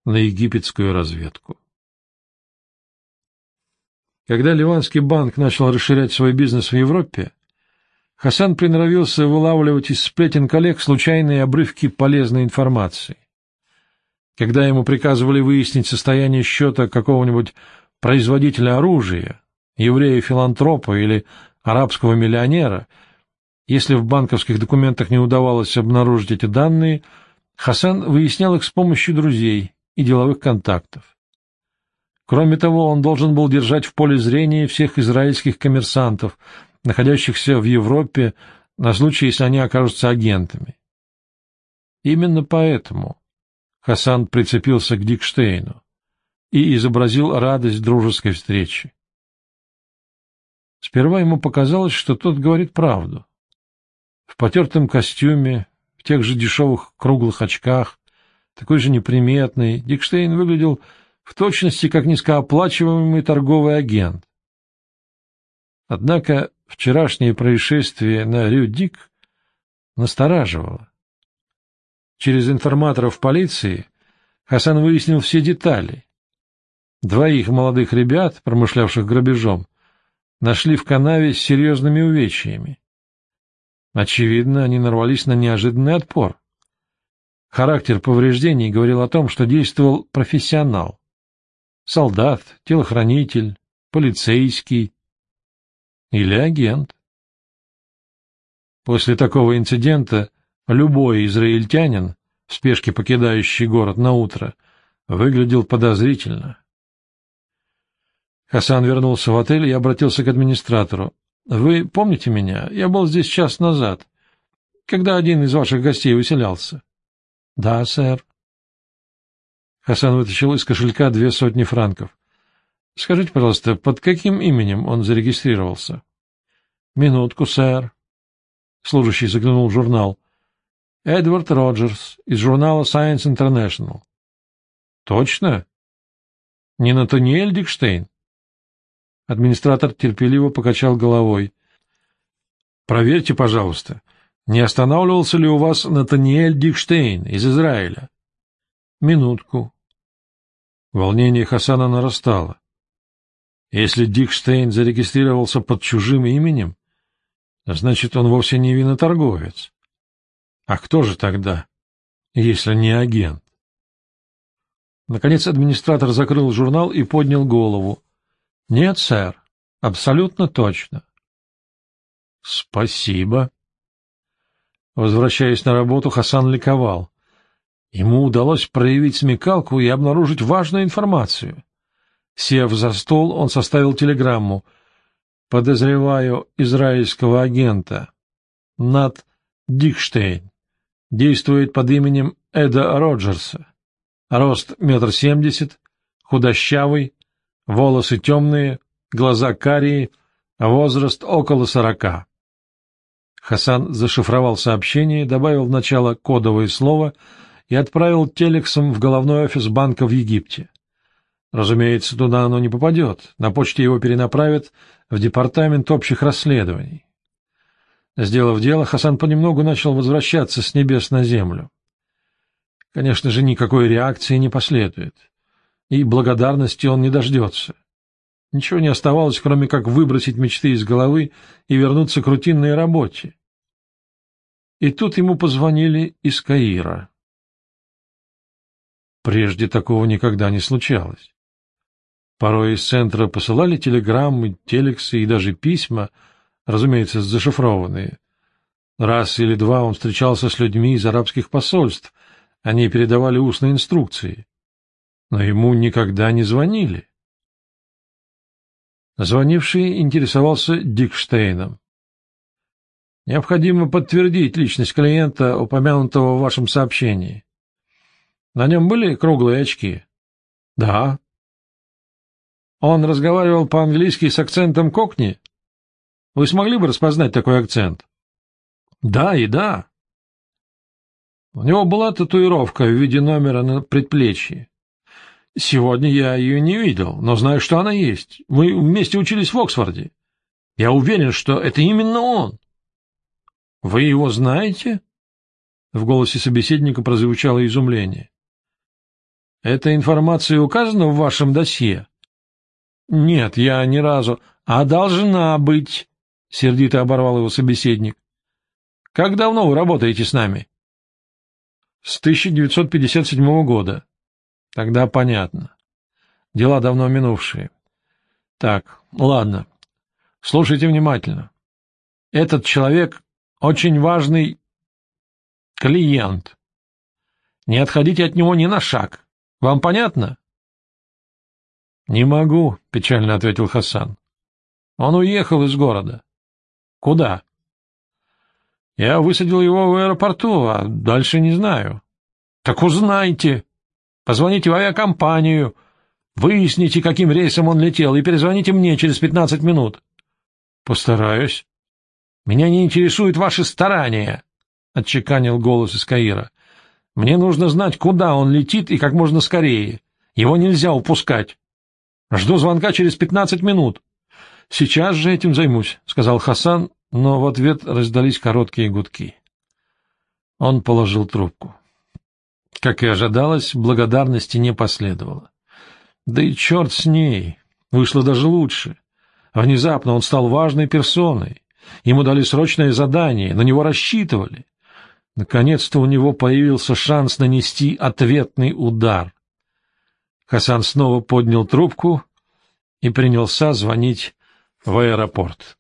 на египетскую разведку. Когда Ливанский банк начал расширять свой бизнес в Европе, Хасан приноровился вылавливать из сплетен коллег случайные обрывки полезной информации. Когда ему приказывали выяснить состояние счета какого-нибудь производителя оружия, еврея-филантропа или арабского миллионера, если в банковских документах не удавалось обнаружить эти данные, Хасан выяснял их с помощью друзей и деловых контактов. Кроме того, он должен был держать в поле зрения всех израильских коммерсантов, находящихся в Европе, на случай, если они окажутся агентами. Именно поэтому Хасан прицепился к Дикштейну и изобразил радость дружеской встречи. Сперва ему показалось, что тот говорит правду. В потертом костюме, в тех же дешевых круглых очках, такой же неприметный, Дикштейн выглядел в точности как низкооплачиваемый торговый агент. Однако вчерашнее происшествие на Рю-Дик настораживало. Через информаторов полиции Хасан выяснил все детали. Двоих молодых ребят, промышлявших грабежом, нашли в канаве с серьезными увечьями. Очевидно, они нарвались на неожиданный отпор. Характер повреждений говорил о том, что действовал профессионал. Солдат, телохранитель, полицейский или агент. После такого инцидента любой израильтянин, в спешке покидающий город на утро, выглядел подозрительно. Хасан вернулся в отель и обратился к администратору. — Вы помните меня? Я был здесь час назад, когда один из ваших гостей выселялся. —— Да, сэр. Хасан вытащил из кошелька две сотни франков. — Скажите, пожалуйста, под каким именем он зарегистрировался? — Минутку, сэр. Служащий заглянул в журнал. — Эдвард Роджерс из журнала Science International. — Точно? Не Натаниэль Дикштейн? Администратор терпеливо покачал головой. — Проверьте, пожалуйста. — не останавливался ли у вас Натаниэль Дикштейн из Израиля? Минутку. Волнение Хасана нарастало. Если Дикштейн зарегистрировался под чужим именем, значит, он вовсе не виноторговец. А кто же тогда, если не агент? Наконец администратор закрыл журнал и поднял голову. — Нет, сэр, абсолютно точно. — Спасибо. Возвращаясь на работу, Хасан ликовал. Ему удалось проявить смекалку и обнаружить важную информацию. Сев за стол, он составил телеграмму. «Подозреваю израильского агента. Нат Дикштейн. Действует под именем Эда Роджерса. Рост метр семьдесят, худощавый, волосы темные, глаза карие, возраст около сорока. Хасан зашифровал сообщение, добавил в начало кодовое слово и отправил телексом в головной офис банка в Египте. Разумеется, туда оно не попадет. На почте его перенаправят в департамент общих расследований. Сделав дело, Хасан понемногу начал возвращаться с небес на землю. Конечно же, никакой реакции не последует. И благодарности он не дождется. Ничего не оставалось, кроме как выбросить мечты из головы и вернуться к рутинной работе. И тут ему позвонили из Каира. Прежде такого никогда не случалось. Порой из центра посылали телеграммы, телексы и даже письма, разумеется, зашифрованные. Раз или два он встречался с людьми из арабских посольств, они передавали устные инструкции. Но ему никогда не звонили. Звонивший интересовался Дикштейном. Необходимо подтвердить личность клиента, упомянутого в вашем сообщении. На нем были круглые очки? Да. Он разговаривал по-английски с акцентом кокни? Вы смогли бы распознать такой акцент? Да и да. У него была татуировка в виде номера на предплечье. Сегодня я ее не видел, но знаю, что она есть. Мы вместе учились в Оксфорде. Я уверен, что это именно он. Вы его знаете? В голосе собеседника прозвучало изумление. Эта информация указана в вашем досье? Нет, я ни разу. А должна быть, сердито оборвал его собеседник. Как давно вы работаете с нами? С 1957 года. Тогда понятно. Дела давно минувшие. Так, ладно. Слушайте внимательно. Этот человек очень важный клиент. Не отходите от него ни на шаг. Вам понятно? — Не могу, — печально ответил Хасан. — Он уехал из города. — Куда? — Я высадил его в аэропорту, а дальше не знаю. — Так узнайте. Позвоните в авиакомпанию, выясните, каким рейсом он летел, и перезвоните мне через пятнадцать минут. — Постараюсь. — Меня не интересуют ваши старания, — отчеканил голос из Каира. Мне нужно знать, куда он летит и как можно скорее. Его нельзя упускать. Жду звонка через пятнадцать минут. — Сейчас же этим займусь, — сказал Хасан, но в ответ раздались короткие гудки. Он положил трубку. Как и ожидалось, благодарности не последовало. Да и черт с ней, вышло даже лучше. Внезапно он стал важной персоной. Ему дали срочное задание, на него рассчитывали. Наконец-то у него появился шанс нанести ответный удар. Хасан снова поднял трубку и принялся звонить в аэропорт.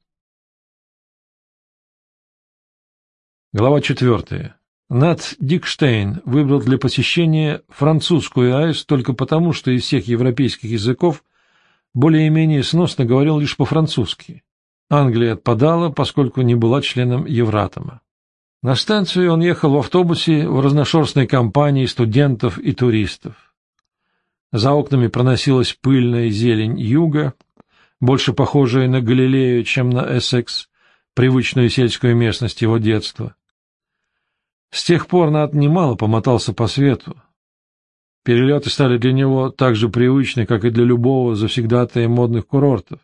Глава четвертая. Нат Дикштейн выбрал для посещения французскую АЭС только потому, что из всех европейских языков более-менее сносно говорил лишь по-французски. Англия отпадала, поскольку не была членом Евратома. На станцию он ехал в автобусе в разношерстной компании студентов и туристов. За окнами проносилась пыльная зелень юга, больше похожая на Галилею, чем на Эссекс, привычную сельскую местность его детства. С тех пор Нат немало помотался по свету. Перелеты стали для него так же привычны, как и для любого завсегдатая модных курортов.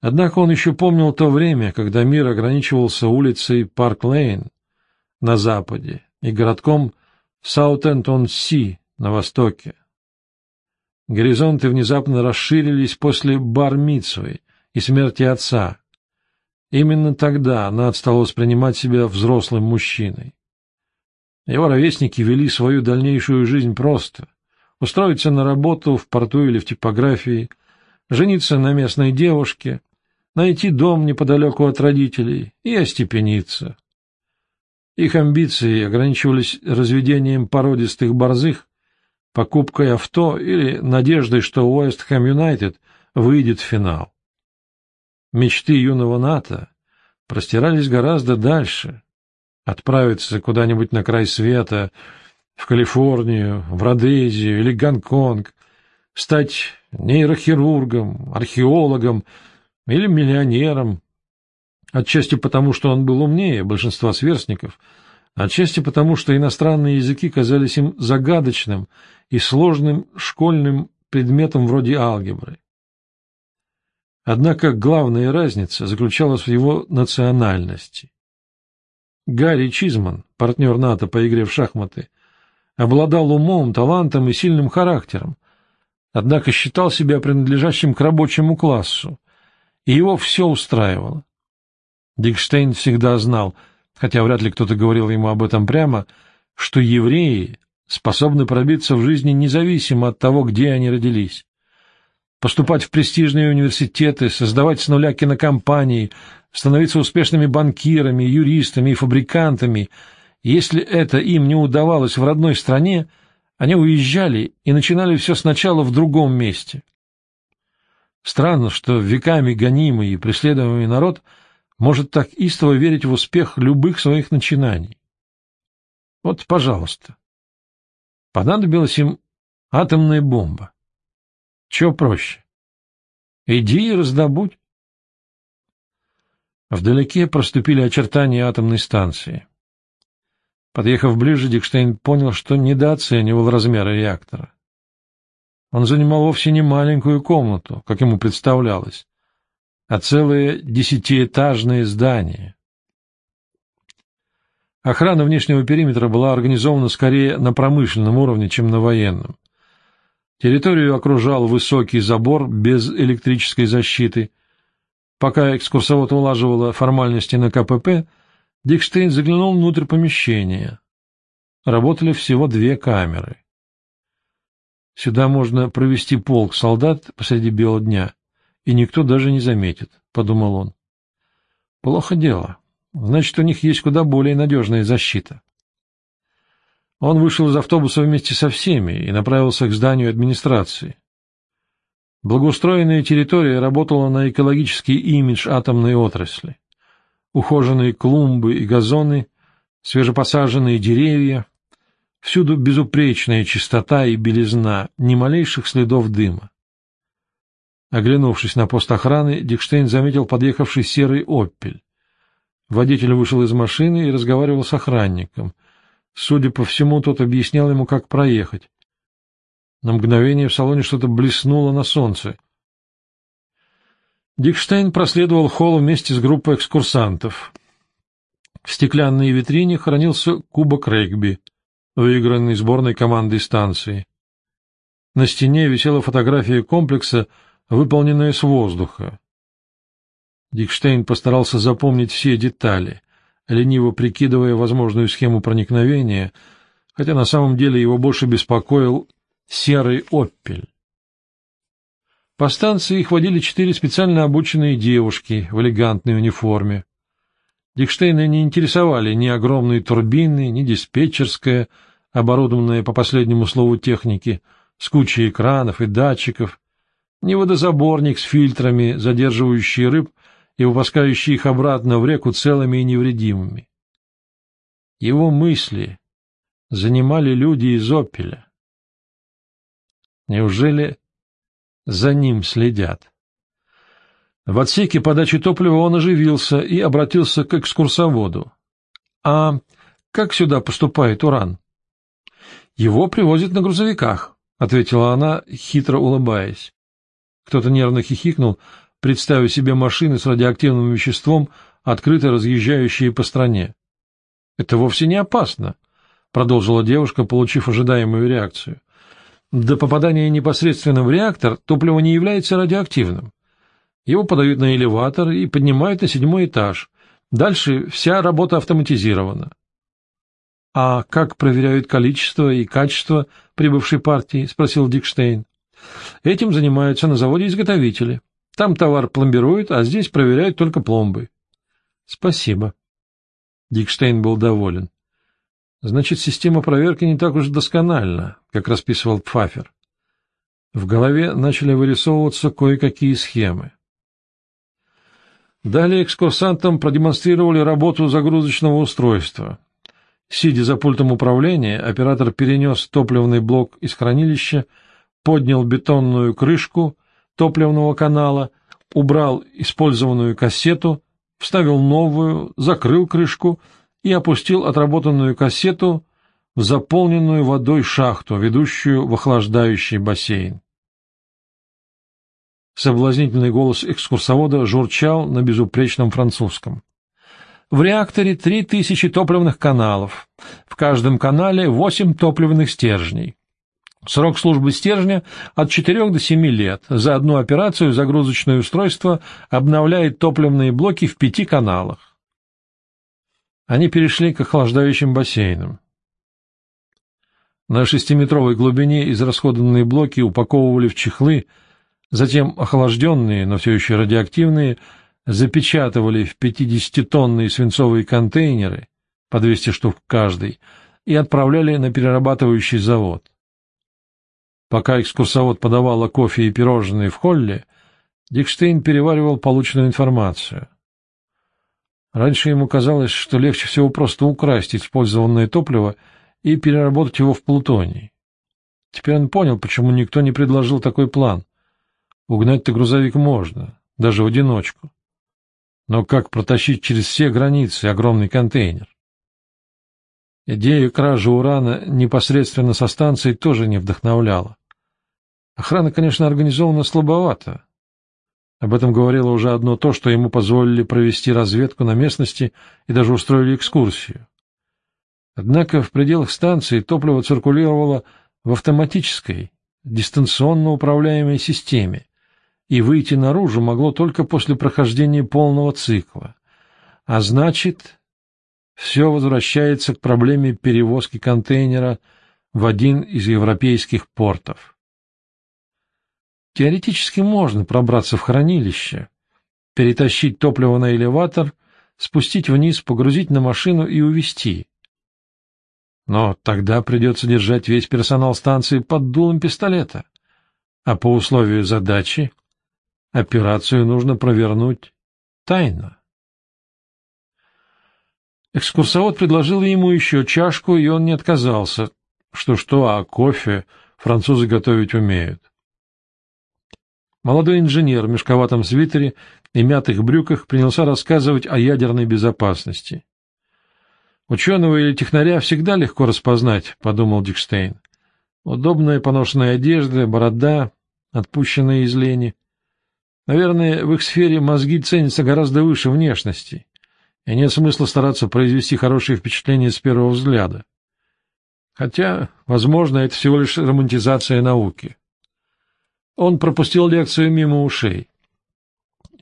Однако он еще помнил то время, когда мир ограничивался улицей Парк-Лейн на западе и городком Саутенд-он-Си на востоке. Горизонты внезапно расширились после бар-мицвы и смерти отца. Именно тогда Над стал воспринимать себя взрослым мужчиной. Его ровесники вели свою дальнейшую жизнь просто — устроиться на работу в порту или в типографии, жениться на местной девушке — найти дом неподалеку от родителей и остепениться. Их амбиции ограничивались разведением породистых борзых, покупкой авто или надеждой, что Уэст Хэм Юнайтед выйдет в финал. Мечты юного НАТО простирались гораздо дальше. Отправиться куда-нибудь на край света, в Калифорнию, в Родезию или Гонконг, стать нейрохирургом, археологом, или миллионером, отчасти потому, что он был умнее большинства сверстников, отчасти потому, что иностранные языки казались им загадочным и сложным школьным предметом вроде алгебры. Однако главная разница заключалась в его национальности. Гарри Чизман, партнер НАТО по игре в шахматы, обладал умом, талантом и сильным характером, однако считал себя принадлежащим к рабочему классу, и его все устраивало. Дикштейн всегда знал, хотя вряд ли кто-то говорил ему об этом прямо, что евреи способны пробиться в жизни независимо от того, где они родились. Поступать в престижные университеты, создавать с нуля кинокомпании, становиться успешными банкирами, юристами и фабрикантами. Если это им не удавалось в родной стране, они уезжали и начинали все сначала в другом месте. Странно, что веками гонимый и преследуемый народ может так истово верить в успех любых своих начинаний. Вот, пожалуйста. Понадобилась им атомная бомба. Чего проще? Иди и раздобудь. Вдалеке проступили очертания атомной станции. Подъехав ближе, Дикштейн понял, что недооценивал размеры реактора. Он занимал вовсе не маленькую комнату, как ему представлялось, а целое десятиэтажное здание. Охрана внешнего периметра была организована скорее на промышленном уровне, чем на военном. Территорию окружал высокий забор без электрической защиты. Пока экскурсовод улаживала формальности на КПП, Дикштейн заглянул внутрь помещения. Работали всего две камеры. Сюда можно провести полк солдат посреди бела дня, и никто даже не заметит, — подумал он. Плохо дело. Значит, у них есть куда более надежная защита. Он вышел из автобуса вместе со всеми и направился к зданию администрации. Благоустроенная территория работала на экологический имидж атомной отрасли. Ухоженные клумбы и газоны, свежепосаженные деревья, Всюду безупречная чистота и белизна, ни малейших следов дыма. Оглянувшись на пост охраны, Дикштейн заметил подъехавший серый «Опель». Водитель вышел из машины и разговаривал с охранником. Судя по всему, тот объяснял ему, как проехать. На мгновение в салоне что-то блеснуло на солнце. Дикштейн проследовал холл вместе с группой экскурсантов. В стеклянной витрине хранился кубок регби, выигранный сборной командой станции. На стене висела фотография комплекса, выполненная с воздуха. Дикштейн постарался запомнить все детали, лениво прикидывая возможную схему проникновения, хотя на самом деле его больше беспокоил серый «Оппель». По станции их водили четыре специально обученные девушки в элегантной униформе. Дикштейна не интересовали ни огромные турбины, ни диспетчерская, оборудованная по последнему слову техники, с кучей экранов и датчиков, ни водозаборник с фильтрами, задерживающий рыб и выпускающий их обратно в реку целыми и невредимыми. Его мысли занимали люди из Опеля. Неужели за ним следят? В отсеке подачи топлива он оживился и обратился к экскурсоводу. — А как сюда поступает уран? — Его привозят на грузовиках, — ответила она, хитро улыбаясь. Кто-то нервно хихикнул, представив себе машины с радиоактивным веществом, открыто разъезжающие по стране. — Это вовсе не опасно, — продолжила девушка, получив ожидаемую реакцию. — До попадания непосредственно в реактор топливо не является радиоактивным. Его подают на элеватор и поднимают на седьмой этаж. Дальше вся работа автоматизирована. — А как проверяют количество и качество прибывшей партии? — спросил Дикштейн. — Этим занимаются на заводе изготовители. Там товар пломбируют, а здесь проверяют только пломбы. — Спасибо. Дикштейн был доволен. Значит, система проверки не так уж доскональна, как расписывал Пфафер. В голове начали вырисовываться кое-какие схемы. Далее экскурсантам продемонстрировали работу загрузочного устройства. Сидя за пультом управления, оператор перенес топливный блок из хранилища, поднял бетонную крышку топливного канала, убрал использованную кассету, вставил новую, закрыл крышку и опустил отработанную кассету в заполненную водой шахту, ведущую в охлаждающий бассейн. Соблазнительный голос экскурсовода журчал на безупречном французском. В реакторе три тысячи топливных каналов. В каждом канале восемь топливных стержней. Срок службы стержня от 4 до 7 лет. За одну операцию загрузочное устройство обновляет топливные блоки в пяти каналах. Они перешли к охлаждающим бассейнам. На шестиметровой глубине израсходованные блоки упаковывали в чехлы, Затем охлажденные, но все еще радиоактивные, запечатывали в 50-тонные свинцовые контейнеры, по 200 штук каждый, и отправляли на перерабатывающий завод. Пока экскурсовод подавала кофе и пирожные в холле, Дикштейн переваривал полученную информацию. Раньше ему казалось, что легче всего просто украсть использованное топливо и переработать его в плутоний. Теперь он понял, почему никто не предложил такой план. Угнать-то грузовик можно, даже в одиночку. Но как протащить через все границы огромный контейнер? Идея кражи урана непосредственно со станции тоже не вдохновляла. Охрана, конечно, организована слабовато. Об этом говорило уже одно то, что ему позволили провести разведку на местности и даже устроили экскурсию. Однако в пределах станции топливо циркулировало в автоматической, дистанционно управляемой системе, и выйти наружу могло только после прохождения полного цикла. А значит, все возвращается к проблеме перевозки контейнера в один из европейских портов. Теоретически можно пробраться в хранилище, перетащить топливо на элеватор, спустить вниз, погрузить на машину и увезти. Но тогда придется держать весь персонал станции под дулом пистолета. А по условию задачи Операцию нужно провернуть тайно. Экскурсовод предложил ему еще чашку, и он не отказался. Что-что, а кофе французы готовить умеют. Молодой инженер в мешковатом свитере и мятых брюках принялся рассказывать о ядерной безопасности. Ученого или технаря всегда легко распознать, — подумал Дикштейн. Удобная поношенная одежда, борода, отпущенная из лени. Наверное, в их сфере мозги ценятся гораздо выше внешности, и нет смысла стараться произвести хорошее впечатление с первого взгляда. Хотя, возможно, это всего лишь романтизация науки. Он пропустил лекцию мимо ушей.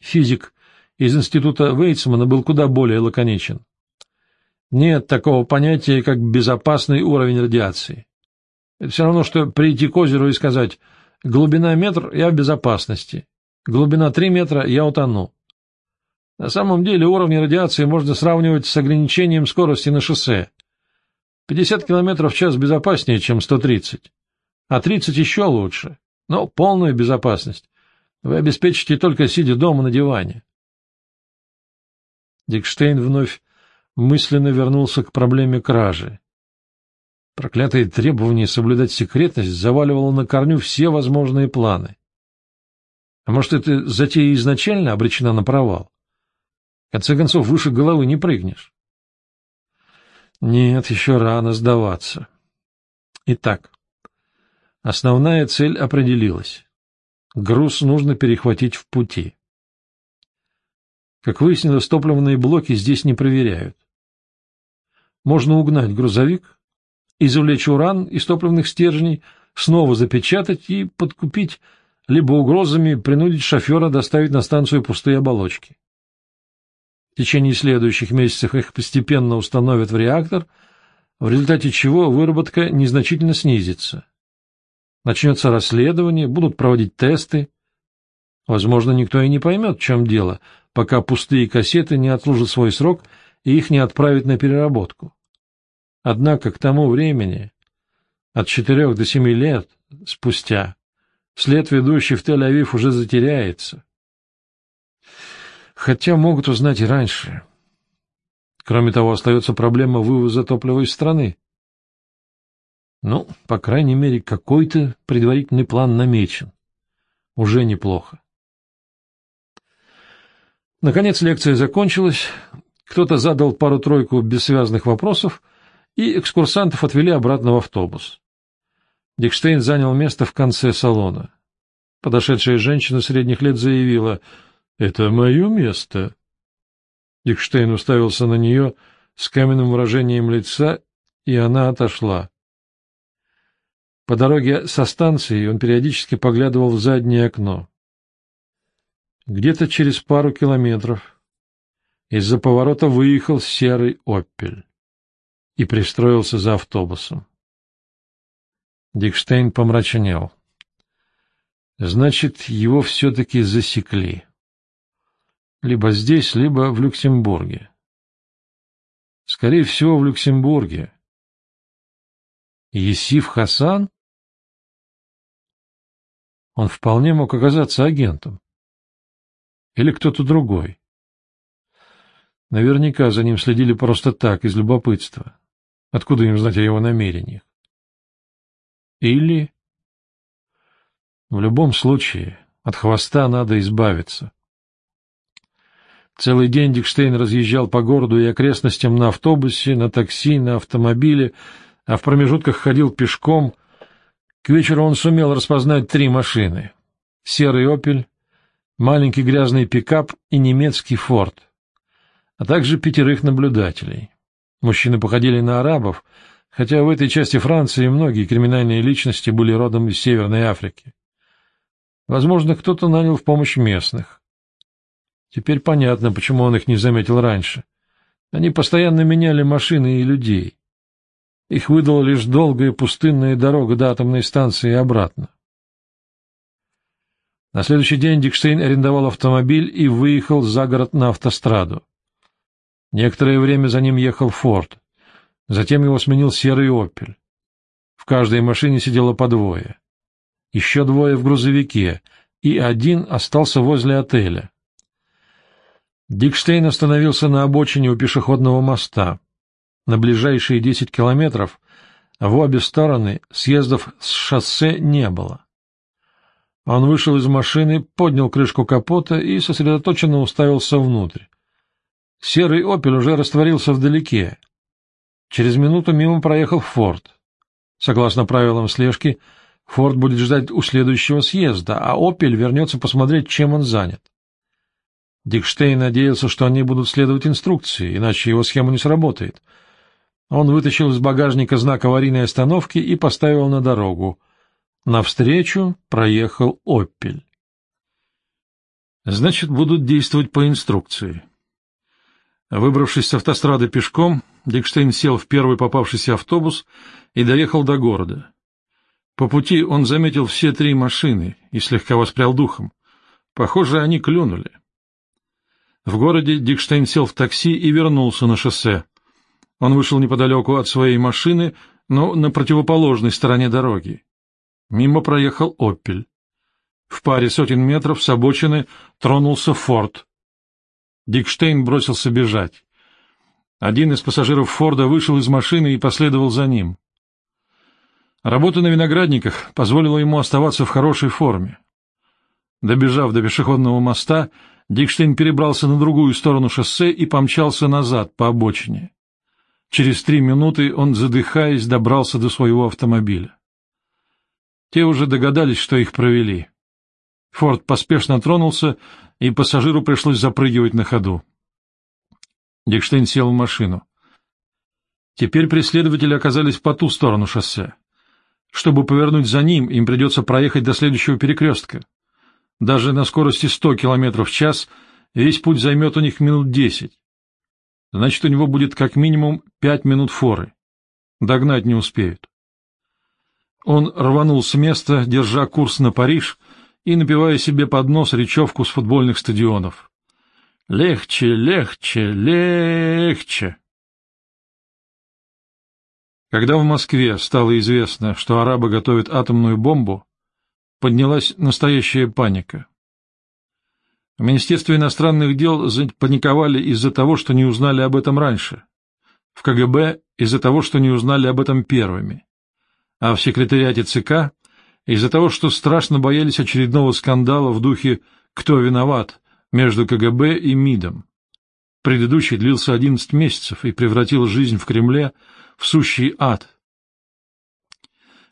Физик из института Вейцмана был куда более лаконичен. Нет такого понятия, как безопасный уровень радиации. Это все равно, что прийти к озеру и сказать «глубина метр, я в безопасности, глубина три метра, я утону». На самом деле уровни радиации можно сравнивать с ограничением скорости на шоссе. 50 км в час безопаснее, чем 130, а 30 еще лучше, но полную безопасность вы обеспечите только сидя дома на диване. Дикштейн вновь мысленно вернулся к проблеме кражи. Проклятое требование соблюдать секретность заваливало на корню все возможные планы. А может, эта затея изначально обречена на провал? В конце концов, выше головы не прыгнешь. Нет, еще рано сдаваться. Итак, основная цель определилась. Груз нужно перехватить в пути. Как выяснилось, топливные блоки здесь не проверяют. Можно угнать грузовик, извлечь уран из топливных стержней, снова запечатать и подкупить, либо угрозами принудить шофера доставить на станцию пустые оболочки. В течение следующих месяцев их постепенно установят в реактор, в результате чего выработка незначительно снизится. Начнется расследование, будут проводить тесты. Возможно, никто и не поймет, в чем дело, пока пустые кассеты не отслужат свой срок и их не отправят на переработку. Однако к тому времени, от четырех до семи лет спустя, след, ведущий в Тель-Авив, уже затеряется. Хотя могут узнать и раньше. Кроме того, остается проблема вывоза топлива из страны. Ну, по крайней мере, какой-то предварительный план намечен. Уже неплохо. Наконец лекция закончилась, кто-то задал пару-тройку бессвязных вопросов, и экскурсантов отвели обратно в автобус. Дикштейн занял место в конце салона. Подошедшая женщина средних лет заявила — это мое место. Дикштейн уставился на нее с каменным выражением лица, и она отошла. По дороге со станции он периодически поглядывал в заднее окно. Где-то через пару километров из-за поворота выехал серый «Опель» и пристроился за автобусом. Дикштейн помрачнел. Значит, его все-таки засекли. Либо здесь, либо в Люксембурге. Скорее всего, в Люксембурге. Есиф Хасан? Он вполне мог оказаться агентом. Или кто-то другой. Наверняка за ним следили просто так, из любопытства. Откуда им знать о его намерениях? Или... В любом случае, от хвоста надо избавиться. Целый день Дикштейн разъезжал по городу и окрестностям на автобусе, на такси, на автомобиле, а в промежутках ходил пешком. К вечеру он сумел распознать три машины. Серый «Опель», маленький грязный пикап и немецкий «Форд», а также пятерых наблюдателей. Мужчины походили на арабов, хотя в этой части Франции многие криминальные личности были родом из Северной Африки. Возможно, кто-то нанял в помощь местных. Теперь понятно, почему он их не заметил раньше. Они постоянно меняли машины и людей. Их выдала лишь долгая пустынная дорога до атомной станции и обратно. На следующий день Дикштейн арендовал автомобиль и выехал за город на автостраду. Некоторое время за ним ехал Форд. Затем его сменил серый «Опель». В каждой машине сидело по двое. Еще двое в грузовике, и один остался возле отеля. Дикштейн остановился на обочине у пешеходного моста. На ближайшие десять километров в обе стороны съездов с шоссе не было. Он вышел из машины, поднял крышку капота и сосредоточенно уставился внутрь. Серый «Опель» уже растворился вдалеке. Через минуту мимо проехал Форд. Согласно правилам слежки, Форд будет ждать у следующего съезда, а Опель вернется посмотреть, чем он занят. Дикштейн надеялся, что они будут следовать инструкции, иначе его схема не сработает. Он вытащил из багажника знак аварийной остановки и поставил на дорогу. Навстречу проехал «Опель». Значит, будут действовать по инструкции. Выбравшись с автострады пешком, Дикштейн сел в первый попавшийся автобус и доехал до города. По пути он заметил все три машины и слегка воспрял духом. Похоже, они клюнули. В городе Дикштейн сел в такси и вернулся на шоссе. Он вышел неподалеку от своей машины, но на противоположной стороне дороги. Мимо проехал «Опель». В паре сотен метров с обочины тронулся «Форд». Дикштейн бросился бежать. Один из пассажиров «Форда» вышел из машины и последовал за ним. Работа на виноградниках позволила ему оставаться в хорошей форме. Добежав до пешеходного моста, Дикштейн перебрался на другую сторону шоссе и помчался назад по обочине. Через три минуты он, задыхаясь, добрался до своего автомобиля. Те уже догадались, что их провели. Форд поспешно тронулся, и пассажиру пришлось запрыгивать на ходу. Дикштейн сел в машину. Теперь преследователи оказались по ту сторону шоссе. Чтобы повернуть за ним, им придется проехать до следующего перекрестка. Даже на скорости 100 км в час весь путь займет у них минут 10. Значит, у него будет как минимум 5 минут форы. Догнать не успеют. Он рванул с места, держа курс на Париж и напевая себе под нос речевку с футбольных стадионов. «Легче, легче, легче!» Когда в Москве стало известно, что арабы готовят атомную бомбу, поднялась настоящая паника. В Министерстве иностранных дел паниковали из-за того, что не узнали об этом раньше, в КГБ из-за того, что не узнали об этом первыми, а в секретариате ЦК из-за того, что страшно боялись очередного скандала в духе «Кто виноват?» между КГБ и МИДом. Предыдущий длился 11 месяцев и превратил жизнь в Кремле в сущий ад.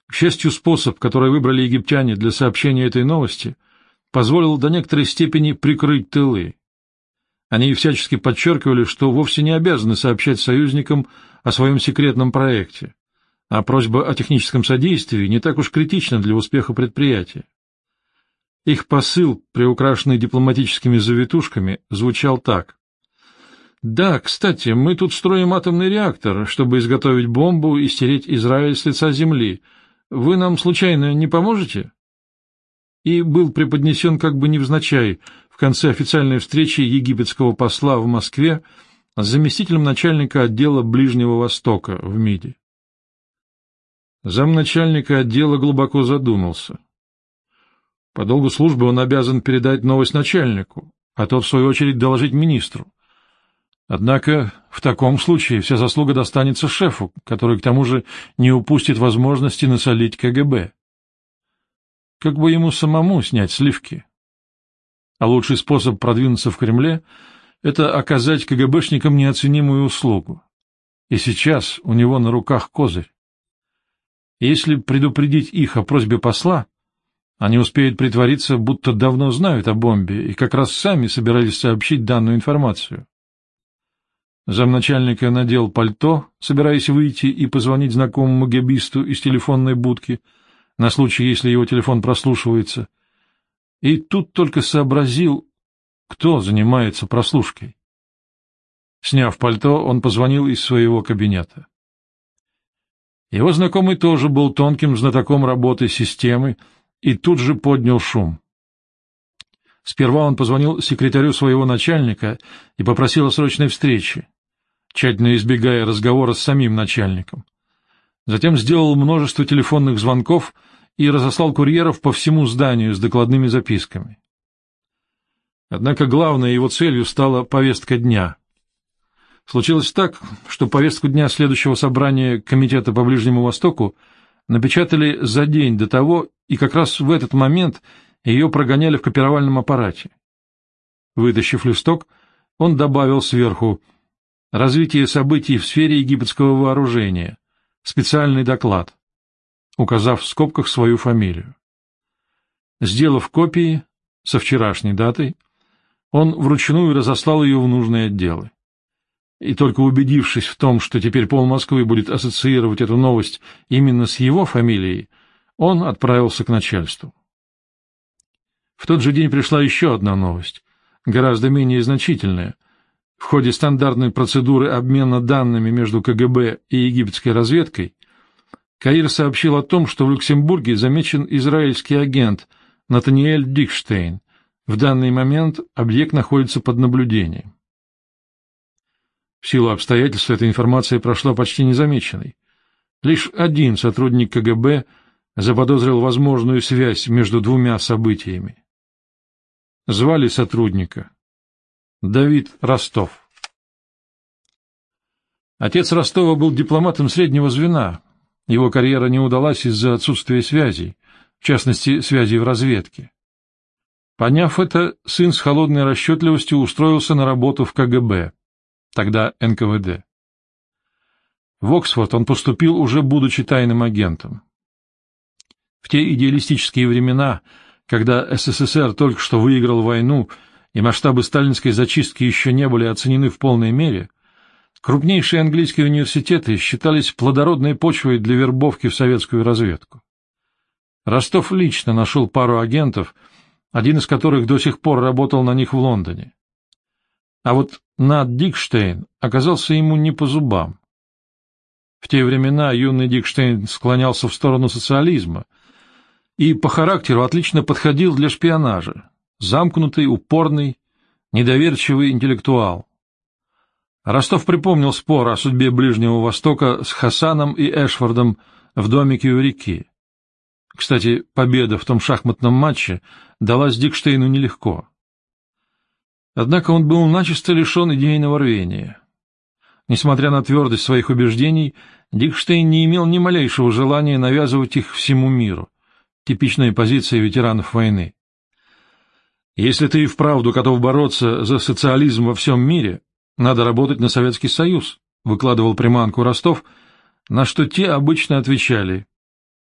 К счастью, способ, который выбрали египтяне для сообщения этой новости, позволил до некоторой степени прикрыть тылы. Они всячески подчеркивали, что вовсе не обязаны сообщать союзникам о своем секретном проекте, а просьба о техническом содействии не так уж критична для успеха предприятия. Их посыл, приукрашенный дипломатическими завитушками, звучал так. Да, кстати, мы тут строим атомный реактор, чтобы изготовить бомбу и стереть Израиль с лица земли. Вы нам случайно не поможете? И был преподнесен как бы невзначай в конце официальной встречи египетского посла в Москве с заместителем начальника отдела Ближнего Востока в МИДе. Замначальника отдела глубоко задумался. По долгу службы он обязан передать новость начальнику, а тот, в свою очередь, доложить министру. Однако в таком случае вся заслуга достанется шефу, который к тому же не упустит возможности насолить КГБ. Как бы ему самому снять сливки? А лучший способ продвинуться в Кремле — это оказать КГБшникам неоценимую услугу. И сейчас у него на руках козырь. Если предупредить их о просьбе посла, они успеют притвориться, будто давно знают о бомбе и как раз сами собирались сообщить данную информацию. Замначальника надел пальто, собираясь выйти и позвонить знакомому гебисту из телефонной будки, на случай, если его телефон прослушивается. И тут только сообразил, кто занимается прослушкой. Сняв пальто, он позвонил из своего кабинета. Его знакомый тоже был тонким знатоком работы системы и тут же поднял шум. Сперва он позвонил секретарю своего начальника и попросил о срочной встрече тщательно избегая разговора с самим начальником. Затем сделал множество телефонных звонков и разослал курьеров по всему зданию с докладными записками. Однако главной его целью стала повестка дня. Случилось так, что повестку дня следующего собрания Комитета по Ближнему Востоку напечатали за день до того, и как раз в этот момент ее прогоняли в копировальном аппарате. Вытащив листок, он добавил сверху Развитие событий в сфере египетского вооружения. Специальный доклад. Указав в скобках свою фамилию. Сделав копии со вчерашней датой, он вручную разослал ее в нужные отделы. И только убедившись в том, что теперь пол Москвы будет ассоциировать эту новость именно с его фамилией, он отправился к начальству. В тот же день пришла еще одна новость, гораздо менее значительная. В ходе стандартной процедуры обмена данными между КГБ и египетской разведкой Каир сообщил о том, что в Люксембурге замечен израильский агент Натаниэль Дикштейн. В данный момент объект находится под наблюдением. В силу обстоятельств эта информация прошла почти незамеченной. Лишь один сотрудник КГБ заподозрил возможную связь между двумя событиями. Звали сотрудника Давид Ростов. Отец Ростова был дипломатом среднего звена. Его карьера не удалась из-за отсутствия связей, в частности, связей в разведке. Поняв это, сын с холодной расчетливостью устроился на работу в КГБ, тогда НКВД. В Оксфорд он поступил, уже будучи тайным агентом. В те идеалистические времена – когда СССР только что выиграл войну и масштабы сталинской зачистки еще не были оценены в полной мере, крупнейшие английские университеты считались плодородной почвой для вербовки в советскую разведку. Ростов лично нашел пару агентов, один из которых до сих пор работал на них в Лондоне. А вот Над Дикштейн оказался ему не по зубам. В те времена юный Дикштейн склонялся в сторону социализма — и по характеру отлично подходил для шпионажа. Замкнутый, упорный, недоверчивый интеллектуал. Ростов припомнил спор о судьбе Ближнего Востока с Хасаном и Эшфордом в домике у реки. Кстати, победа в том шахматном матче далась Дикштейну нелегко. Однако он был начисто лишен идейного рвения. Несмотря на твердость своих убеждений, Дикштейн не имел ни малейшего желания навязывать их всему миру — типичная позиция ветеранов войны. Если ты и вправду готов бороться за социализм во всем мире, надо работать на Советский Союз, выкладывал приманку Ростов, на что те обычно отвечали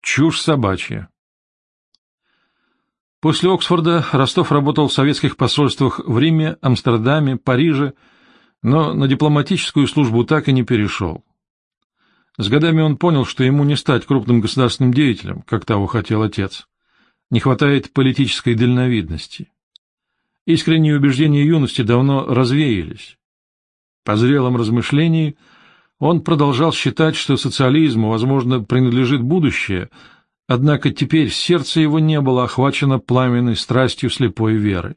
«чушь собачья». После Оксфорда Ростов работал в советских посольствах в Риме, Амстердаме, Париже, но на дипломатическую службу так и не перешел. С годами он понял, что ему не стать крупным государственным деятелем, как того хотел отец. Не хватает политической дальновидности. Искренние убеждения юности давно развеялись. По зрелом размышлении он продолжал считать, что социализму, возможно, принадлежит будущее, однако теперь сердце его не было охвачено пламенной страстью слепой веры.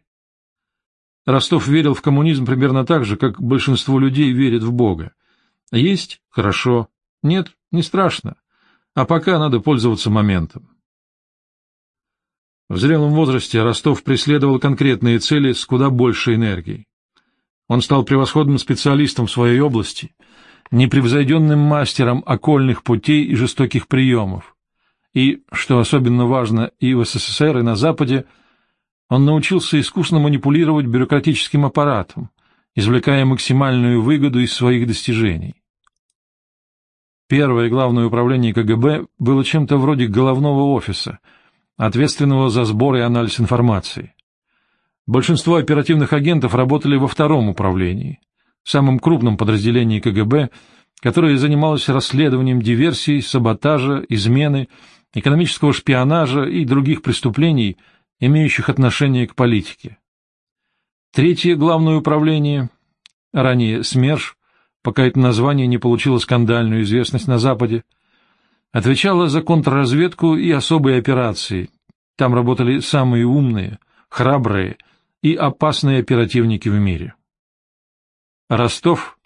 Ростов верил в коммунизм примерно так же, как большинство людей верит в Бога. Есть — хорошо, нет, не страшно. А пока надо пользоваться моментом. В зрелом возрасте Ростов преследовал конкретные цели с куда большей энергией. Он стал превосходным специалистом в своей области, непревзойденным мастером окольных путей и жестоких приемов. И, что особенно важно и в СССР, и на Западе, он научился искусно манипулировать бюрократическим аппаратом, извлекая максимальную выгоду из своих достижений. Первое главное управление КГБ было чем-то вроде головного офиса, ответственного за сбор и анализ информации. Большинство оперативных агентов работали во втором управлении, самом крупном подразделении КГБ, которое занималось расследованием диверсий, саботажа, измены, экономического шпионажа и других преступлений, имеющих отношение к политике. Третье главное управление, ранее СМЕРШ, пока это название не получило скандальную известность на Западе, отвечала за контрразведку и особые операции. Там работали самые умные, храбрые и опасные оперативники в мире. Ростов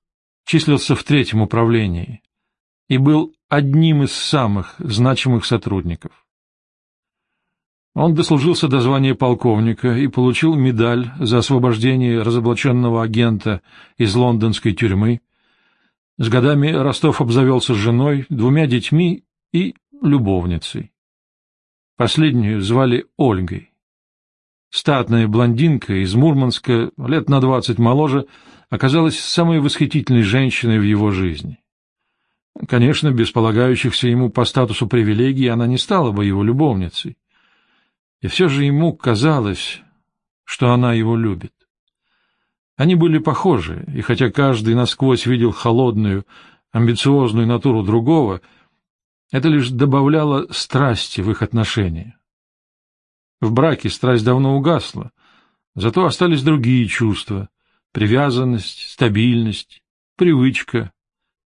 числился в третьем управлении и был одним из самых значимых сотрудников. Он дослужился до звания полковника и получил медаль за освобождение разоблаченного агента из лондонской тюрьмы, с годами Ростов обзавелся женой, двумя детьми и любовницей. Последнюю звали Ольгой. Статная блондинка из Мурманска, лет на двадцать моложе, оказалась самой восхитительной женщиной в его жизни. Конечно, без полагающихся ему по статусу привилегий она не стала бы его любовницей. И все же ему казалось, что она его любит. Они были похожи, и хотя каждый насквозь видел холодную, амбициозную натуру другого, это лишь добавляло страсти в их отношения. В браке страсть давно угасла, зато остались другие чувства — привязанность, стабильность, привычка.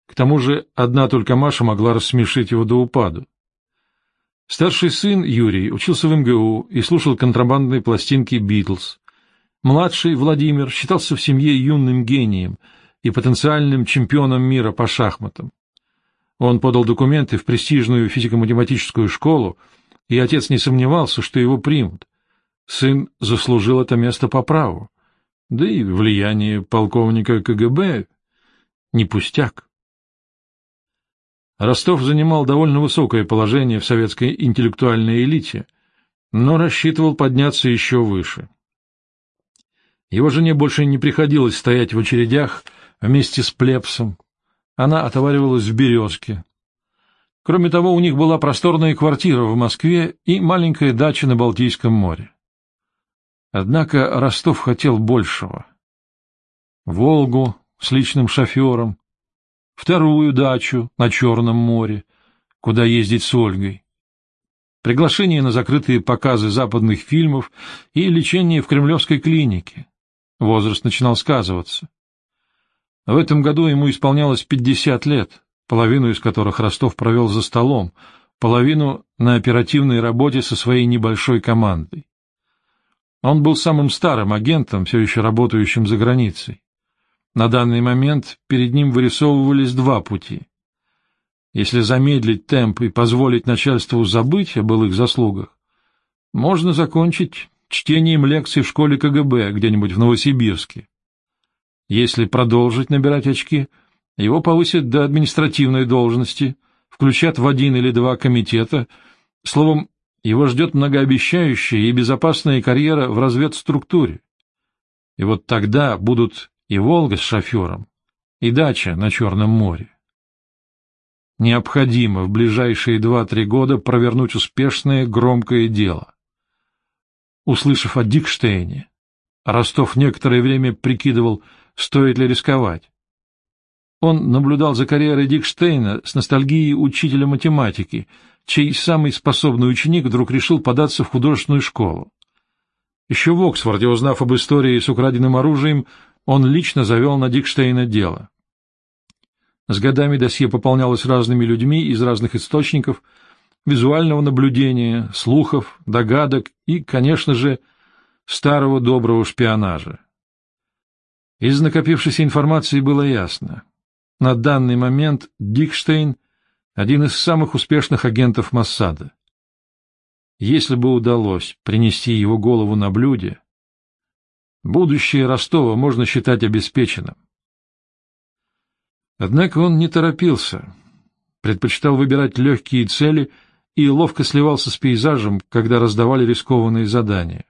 К тому же одна только Маша могла рассмешить его до упаду. Старший сын Юрий учился в МГУ и слушал контрабандные пластинки «Битлз». Младший Владимир считался в семье юным гением и потенциальным чемпионом мира по шахматам. Он подал документы в престижную физико-математическую школу, и отец не сомневался, что его примут. Сын заслужил это место по праву, да и влияние полковника КГБ не пустяк. Ростов занимал довольно высокое положение в советской интеллектуальной элите, но рассчитывал подняться еще выше. Его жене больше не приходилось стоять в очередях вместе с плебсом. Она отоваривалась в «Березке». Кроме того, у них была просторная квартира в Москве и маленькая дача на Балтийском море. Однако Ростов хотел большего. «Волгу» с личным шофером, вторую дачу на Черном море, куда ездить с Ольгой, приглашение на закрытые показы западных фильмов и лечение в кремлевской клинике. Возраст начинал сказываться. В этом году ему исполнялось 50 лет, половину из которых Ростов провел за столом, половину на оперативной работе со своей небольшой командой. Он был самым старым агентом, все еще работающим за границей. На данный момент перед ним вырисовывались два пути. Если замедлить темп и позволить начальству забыть о былых заслугах, можно закончить чтением лекций в школе КГБ где-нибудь в Новосибирске. Если продолжить набирать очки, его повысят до административной должности, включат в один или два комитета. Словом, его ждет многообещающая и безопасная карьера в разведструктуре. И вот тогда будут и «Волга» с шофером, и дача на Черном море. Необходимо в ближайшие два-три года провернуть успешное громкое дело. Услышав о Дикштейне, Ростов некоторое время прикидывал, стоит ли рисковать. Он наблюдал за карьерой Дикштейна с ностальгией учителя математики, чей самый способный ученик вдруг решил податься в художественную школу. Еще в Оксфорде, узнав об истории с украденным оружием, он лично завел на Дикштейна дело. С годами досье пополнялось разными людьми из разных источников, визуального наблюдения, слухов, догадок и, конечно же, старого доброго шпионажа. Из накопившейся информации было ясно. На данный момент Дикштейн — один из самых успешных агентов Моссада. Если бы удалось принести его голову на блюде, Будущее Ростова можно считать обеспеченным. Однако он не торопился, предпочитал выбирать легкие цели и ловко сливался с пейзажем, когда раздавали рискованные задания.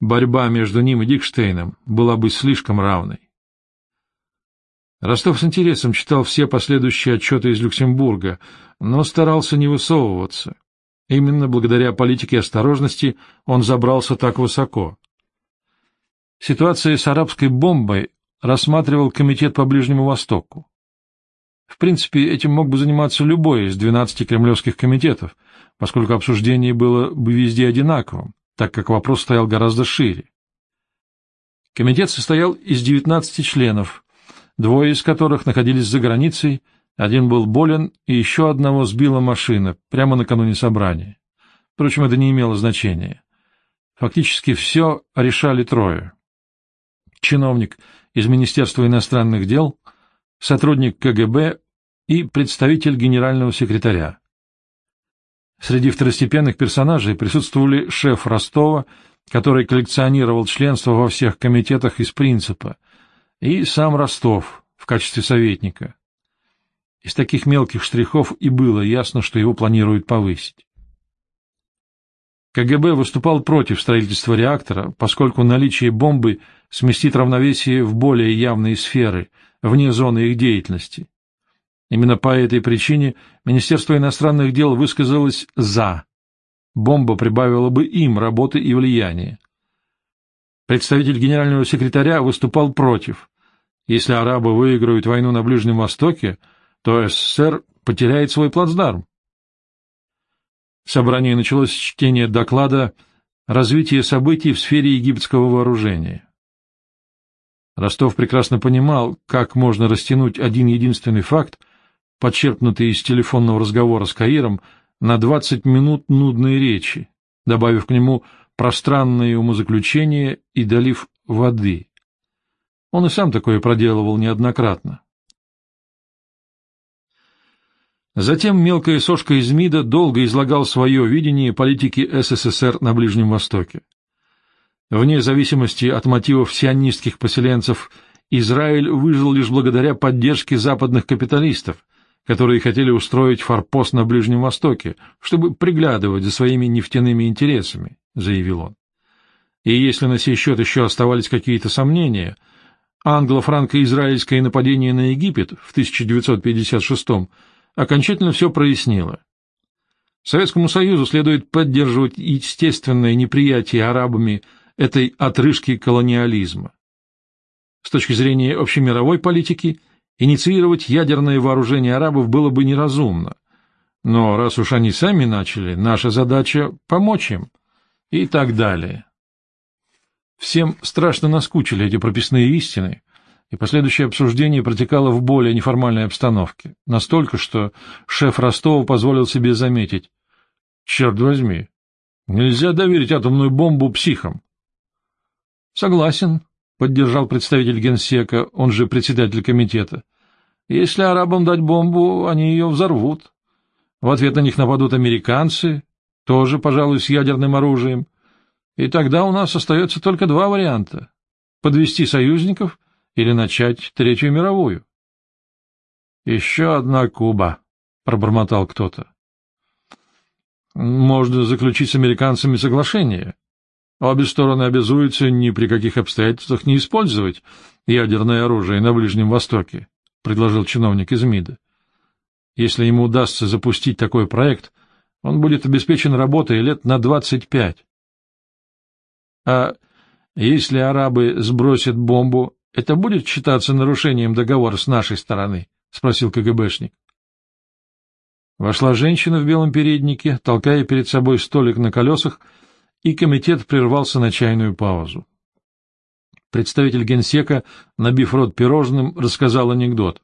Борьба между ним и Дикштейном была бы слишком равной. Ростов с интересом читал все последующие отчеты из Люксембурга, но старался не высовываться. Именно благодаря политике осторожности он забрался так высоко. Ситуация с арабской бомбой рассматривал Комитет по Ближнему Востоку. В принципе, этим мог бы заниматься любой из 12 кремлевских комитетов, поскольку обсуждение было бы везде одинаковым, так как вопрос стоял гораздо шире. Комитет состоял из 19 членов, двое из которых находились за границей, один был болен, и еще одного сбила машина прямо накануне собрания. Впрочем, это не имело значения. Фактически все решали трое чиновник из Министерства иностранных дел, сотрудник КГБ и представитель генерального секретаря. Среди второстепенных персонажей присутствовали шеф Ростова, который коллекционировал членство во всех комитетах из принципа, и сам Ростов в качестве советника. Из таких мелких штрихов и было ясно, что его планируют повысить. КГБ выступал против строительства реактора, поскольку наличие бомбы сместит равновесие в более явные сферы, вне зоны их деятельности. Именно по этой причине Министерство иностранных дел высказалось «за». Бомба прибавила бы им работы и влияния. Представитель генерального секретаря выступал против. Если арабы выиграют войну на Ближнем Востоке, то СССР потеряет свой плацдарм. Собрание началось с чтения доклада «Развитие событий в сфере египетского вооружения». Ростов прекрасно понимал, как можно растянуть один единственный факт, подчеркнутый из телефонного разговора с Каиром, на 20 минут нудной речи, добавив к нему пространное умозаключение и долив воды. Он и сам такое проделывал неоднократно. Затем мелкая сошка из МИДа долго излагал свое видение политики СССР на Ближнем Востоке. Вне зависимости от мотивов сионистских поселенцев, Израиль выжил лишь благодаря поддержке западных капиталистов, которые хотели устроить форпост на Ближнем Востоке, чтобы приглядывать за своими нефтяными интересами, — заявил он. И если на сей счет еще оставались какие-то сомнения, англо-франко-израильское нападение на Египет в 1956 окончательно все прояснило. Советскому Союзу следует поддерживать естественное неприятие арабами этой отрыжки колониализма. С точки зрения общемировой политики, инициировать ядерное вооружение арабов было бы неразумно. Но раз уж они сами начали, наша задача — помочь им. И так далее. Всем страшно наскучили эти прописные истины, и последующее обсуждение протекало в более неформальной обстановке, настолько, что шеф Ростова позволил себе заметить. «Черт возьми, нельзя доверить атомную бомбу психам». «Согласен», — поддержал представитель генсека, он же председатель комитета. «Если арабам дать бомбу, они ее взорвут. В ответ на них нападут американцы, тоже, пожалуй, с ядерным оружием. И тогда у нас остается только два варианта — подвести союзников или начать Третью мировую. — Еще одна Куба, — пробормотал кто-то. — Можно заключить с американцами соглашение. Обе стороны обязуются ни при каких обстоятельствах не использовать ядерное оружие на Ближнем Востоке, — предложил чиновник из МИДа. Если ему удастся запустить такой проект, он будет обеспечен работой лет на двадцать пять. А если арабы сбросят бомбу, это будет считаться нарушением договора с нашей стороны? — спросил КГБшник. Вошла женщина в белом переднике, толкая перед собой столик на колесах, и комитет прервался на чайную паузу. Представитель генсека, набив рот пирожным, рассказал анекдот.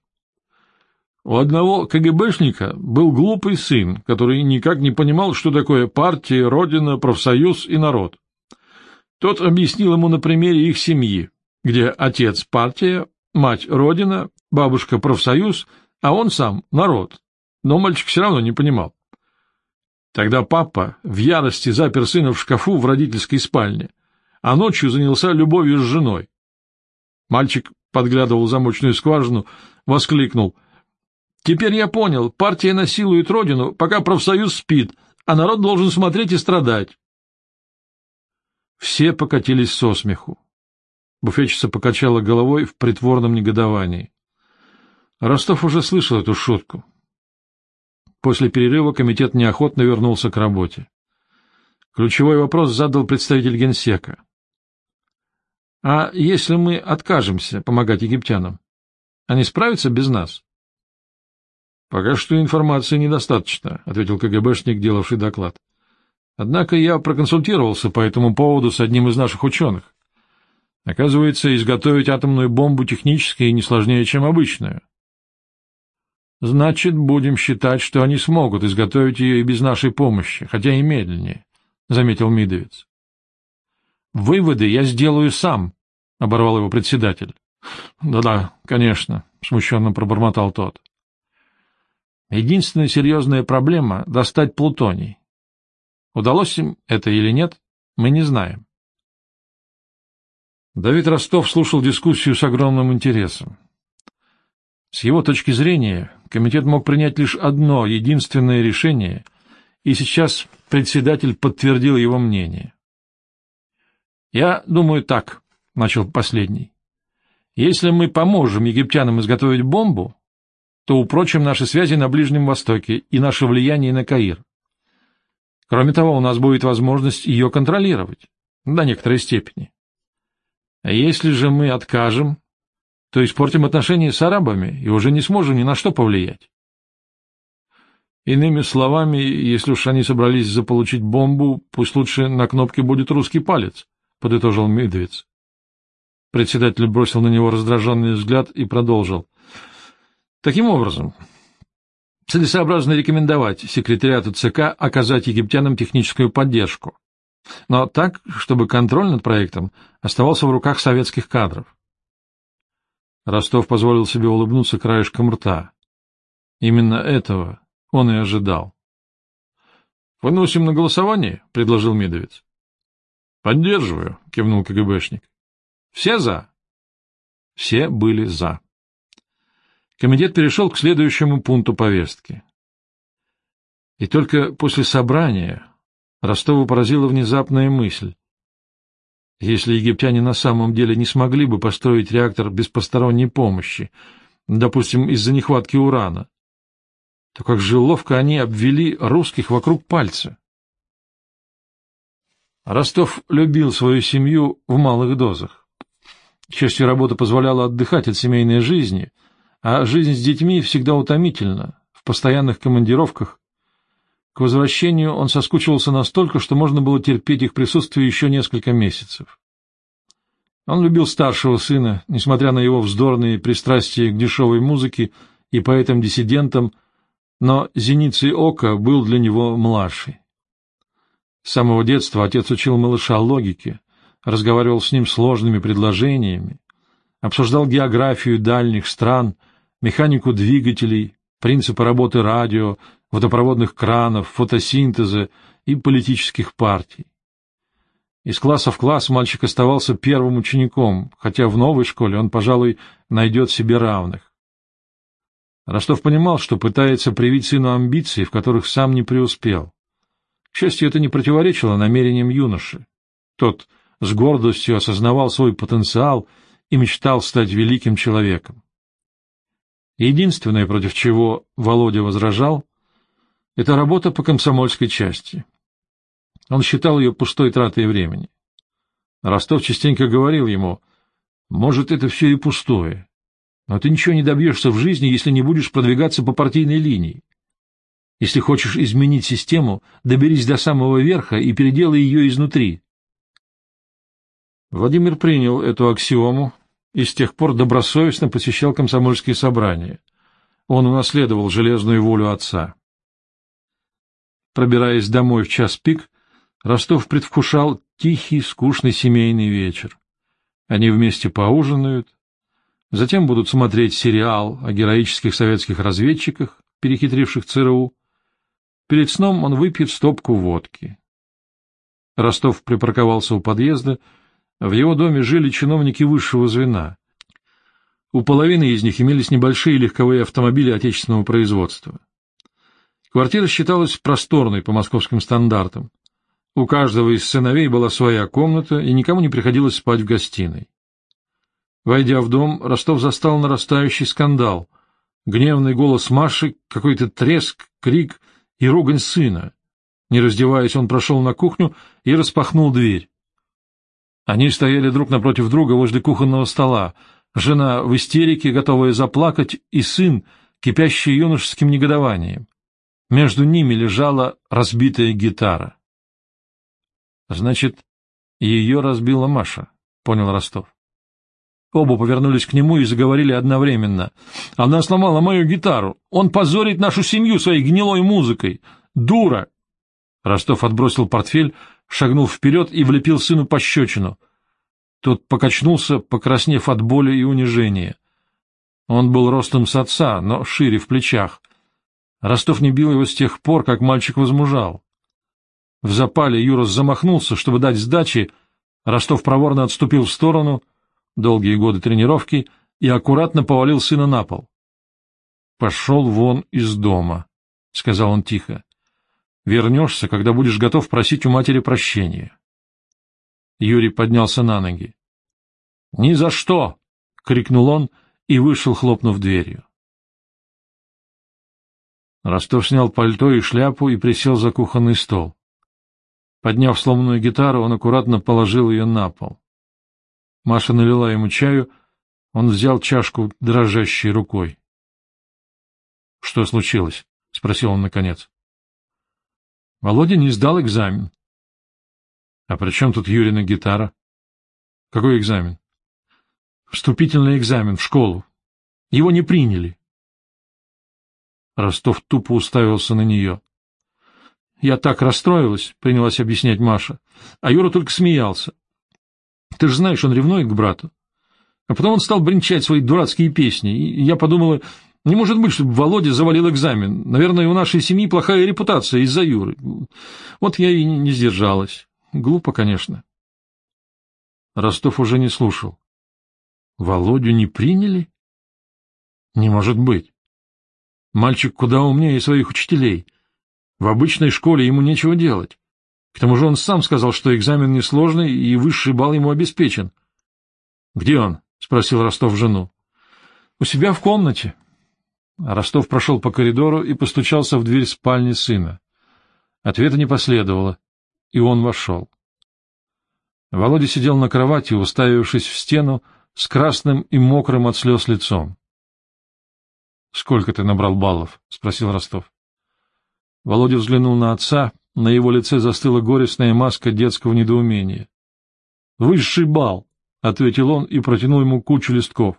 У одного КГБшника был глупый сын, который никак не понимал, что такое партия, родина, профсоюз и народ. Тот объяснил ему на примере их семьи, где отец — партия, мать — родина, бабушка — профсоюз, а он сам — народ. Но мальчик все равно не понимал. Тогда папа в ярости запер сына в шкафу в родительской спальне, а ночью занялся любовью с женой. Мальчик подглядывал замочную скважину, воскликнул. «Теперь я понял, партия насилует родину, пока профсоюз спит, а народ должен смотреть и страдать. Все покатились со смеху. Буфетчица покачала головой в притворном негодовании. Ростов уже слышал эту шутку. После перерыва комитет неохотно вернулся к работе. Ключевой вопрос задал представитель генсека. — А если мы откажемся помогать египтянам? Они справятся без нас? — Пока что информации недостаточно, — ответил КГБшник, делавший доклад. Однако я проконсультировался по этому поводу с одним из наших ученых. Оказывается, изготовить атомную бомбу технически не сложнее, чем обычную. Значит, будем считать, что они смогут изготовить ее и без нашей помощи, хотя и медленнее, — заметил Мидовец. — Выводы я сделаю сам, — оборвал его председатель. Да — Да-да, конечно, — смущенно пробормотал тот. — Единственная серьезная проблема — достать плутоний. Удалось им это или нет, мы не знаем. Давид Ростов слушал дискуссию с огромным интересом. С его точки зрения, комитет мог принять лишь одно, единственное решение, и сейчас председатель подтвердил его мнение. «Я думаю так», — начал последний, — «если мы поможем египтянам изготовить бомбу, то упрочим наши связи на Ближнем Востоке и наше влияние на Каир. Кроме того, у нас будет возможность ее контролировать до некоторой степени. А если же мы откажем, то испортим отношения с арабами и уже не сможем ни на что повлиять. Иными словами, если уж они собрались заполучить бомбу, пусть лучше на кнопке будет русский палец, — подытожил Медведь. Председатель бросил на него раздраженный взгляд и продолжил. Таким образом, целесообразно рекомендовать секретариату ЦК оказать египтянам техническую поддержку, но так, чтобы контроль над проектом оставался в руках советских кадров. Ростов позволил себе улыбнуться краешком рта. Именно этого он и ожидал. — Выносим на голосование? — предложил Медовец. — Поддерживаю, — кивнул КГБшник. — Все за? Все были за. Комитет перешел к следующему пункту повестки. И только после собрания Ростову поразила внезапная мысль. Если египтяне на самом деле не смогли бы построить реактор без посторонней помощи, допустим, из-за нехватки урана, то как же ловко они обвели русских вокруг пальца. Ростов любил свою семью в малых дозах. К счастью, работа позволяла отдыхать от семейной жизни, а жизнь с детьми всегда утомительна, в постоянных командировках, к возвращению он соскучивался настолько, что можно было терпеть их присутствие еще несколько месяцев. Он любил старшего сына, несмотря на его вздорные пристрастия к дешевой музыке и поэтам-диссидентам, но зеницей ока был для него младший. С самого детства отец учил малыша логике, разговаривал с ним сложными предложениями, обсуждал географию дальних стран, механику двигателей, принципы работы радио, водопроводных кранов, фотосинтеза и политических партий. Из класса в класс мальчик оставался первым учеником, хотя в новой школе он, пожалуй, найдет себе равных. Ростов понимал, что пытается привить сыну амбиции, в которых сам не преуспел. К счастью, это не противоречило намерениям юноши. Тот с гордостью осознавал свой потенциал и мечтал стать великим человеком. Единственное, против чего Володя возражал, это работа по комсомольской части. Он считал ее пустой тратой времени. Ростов частенько говорил ему, «Может, это все и пустое, но ты ничего не добьешься в жизни, если не будешь продвигаться по партийной линии. Если хочешь изменить систему, доберись до самого верха и переделай ее изнутри». Владимир принял эту аксиому и с тех пор добросовестно посещал комсомольские собрания. Он унаследовал железную волю отца. Пробираясь домой в час пик, Ростов предвкушал тихий, скучный семейный вечер. Они вместе поужинают, затем будут смотреть сериал о героических советских разведчиках, перехитривших ЦРУ. Перед сном он выпьет стопку водки. Ростов припарковался у подъезда. В его доме жили чиновники высшего звена. У половины из них имелись небольшие легковые автомобили отечественного производства. Квартира считалась просторной по московским стандартам. У каждого из сыновей была своя комната, и никому не приходилось спать в гостиной. Войдя в дом, Ростов застал нарастающий скандал. Гневный голос Маши, какой-то треск, крик и ругань сына. Не раздеваясь, он прошел на кухню и распахнул дверь. Они стояли друг напротив друга возле кухонного стола. Жена в истерике, готовая заплакать, и сын, кипящий юношеским негодованием. Между ними лежала разбитая гитара. Значит, ее разбила Маша, понял Ростов. Оба повернулись к нему и заговорили одновременно. Она сломала мою гитару. Он позорит нашу семью своей гнилой музыкой. Дура! Ростов отбросил портфель, шагнул вперед и влепил сыну пощечину. Тот покачнулся, покраснев от боли и унижения. Он был ростом с отца, но шире в плечах. Ростов не бил его с тех пор, как мальчик возмужал. В запале Юрос замахнулся, чтобы дать сдачи. Ростов проворно отступил в сторону, долгие годы тренировки, и аккуратно повалил сына на пол. — Пошел вон из дома, — сказал он тихо. — Вернешься, когда будешь готов просить у матери прощения. Юрий поднялся на ноги. — Ни за что! — крикнул он и вышел, хлопнув дверью. Ростов снял пальто и шляпу и присел за кухонный стол. Подняв сломанную гитару, он аккуратно положил ее на пол. Маша налила ему чаю, он взял чашку дрожащей рукой. — Что случилось? — спросил он наконец. — Володя не сдал экзамен. — А при чем тут Юрина гитара? — Какой экзамен? — Вступительный экзамен в школу. Его не приняли. Ростов тупо уставился на нее. — Я так расстроилась, — принялась объяснять Маша. А Юра только смеялся. Ты же знаешь, он ревнует к брату. А потом он стал бренчать свои дурацкие песни, и я подумала, не может быть, чтобы Володя завалил экзамен. Наверное, у нашей семьи плохая репутация из-за Юры. Вот я и не сдержалась. Глупо, конечно. Ростов уже не слушал. Володю не приняли? Не может быть. Мальчик куда умнее своих учителей. В обычной школе ему нечего делать. К тому же он сам сказал, что экзамен несложный и высший балл ему обеспечен. — Где он? — спросил Ростов жену. — У себя в комнате. Ростов прошел по коридору и постучался в дверь спальни сына. Ответа не последовало, и он вошел. Володя сидел на кровати, уставившись в стену, с красным и мокрым от слез лицом. — Сколько ты набрал баллов? — спросил Ростов. Володя взглянул на отца, на его лице застыла горестная маска детского недоумения. — Высший балл, — ответил он и протянул ему кучу листков.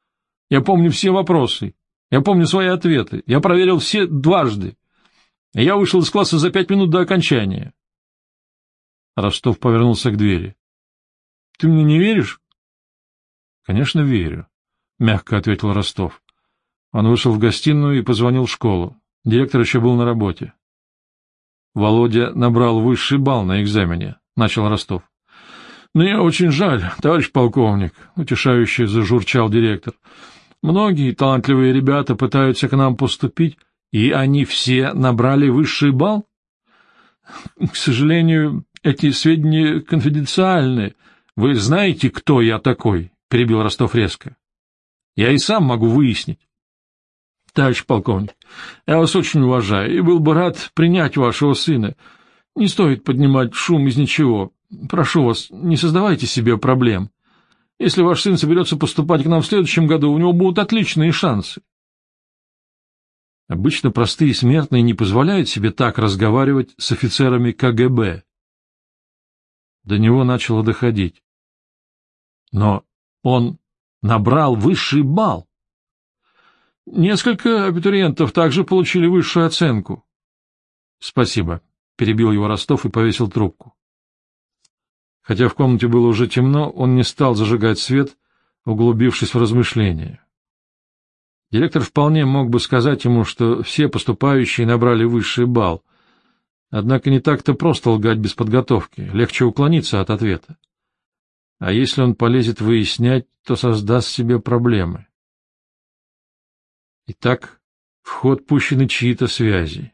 — Я помню все вопросы. Я помню свои ответы. Я проверил все дважды. Я вышел из класса за пять минут до окончания. Ростов повернулся к двери. — Ты мне не веришь? — Конечно, верю, — мягко ответил Ростов. Он вышел в гостиную и позвонил в школу. Директор еще был на работе. Володя набрал высший балл на экзамене, — начал Ростов. — Мне очень жаль, товарищ полковник, — утешающе зажурчал директор. — Многие талантливые ребята пытаются к нам поступить, и они все набрали высший балл? — К сожалению, эти сведения конфиденциальны. Вы знаете, кто я такой? — перебил Ростов резко. — Я и сам могу выяснить. Товарищ полковник, я вас очень уважаю и был бы рад принять вашего сына. Не стоит поднимать шум из ничего. Прошу вас, не создавайте себе проблем. Если ваш сын соберется поступать к нам в следующем году, у него будут отличные шансы. Обычно простые смертные не позволяют себе так разговаривать с офицерами КГБ. До него начало доходить. Но он набрал высший балл. Несколько абитуриентов также получили высшую оценку. — Спасибо, — перебил его Ростов и повесил трубку. Хотя в комнате было уже темно, он не стал зажигать свет, углубившись в размышления. Директор вполне мог бы сказать ему, что все поступающие набрали высший балл, однако не так-то просто лгать без подготовки, легче уклониться от ответа. А если он полезет выяснять, то создаст себе проблемы. Итак, в ход пущены чьи-то связи.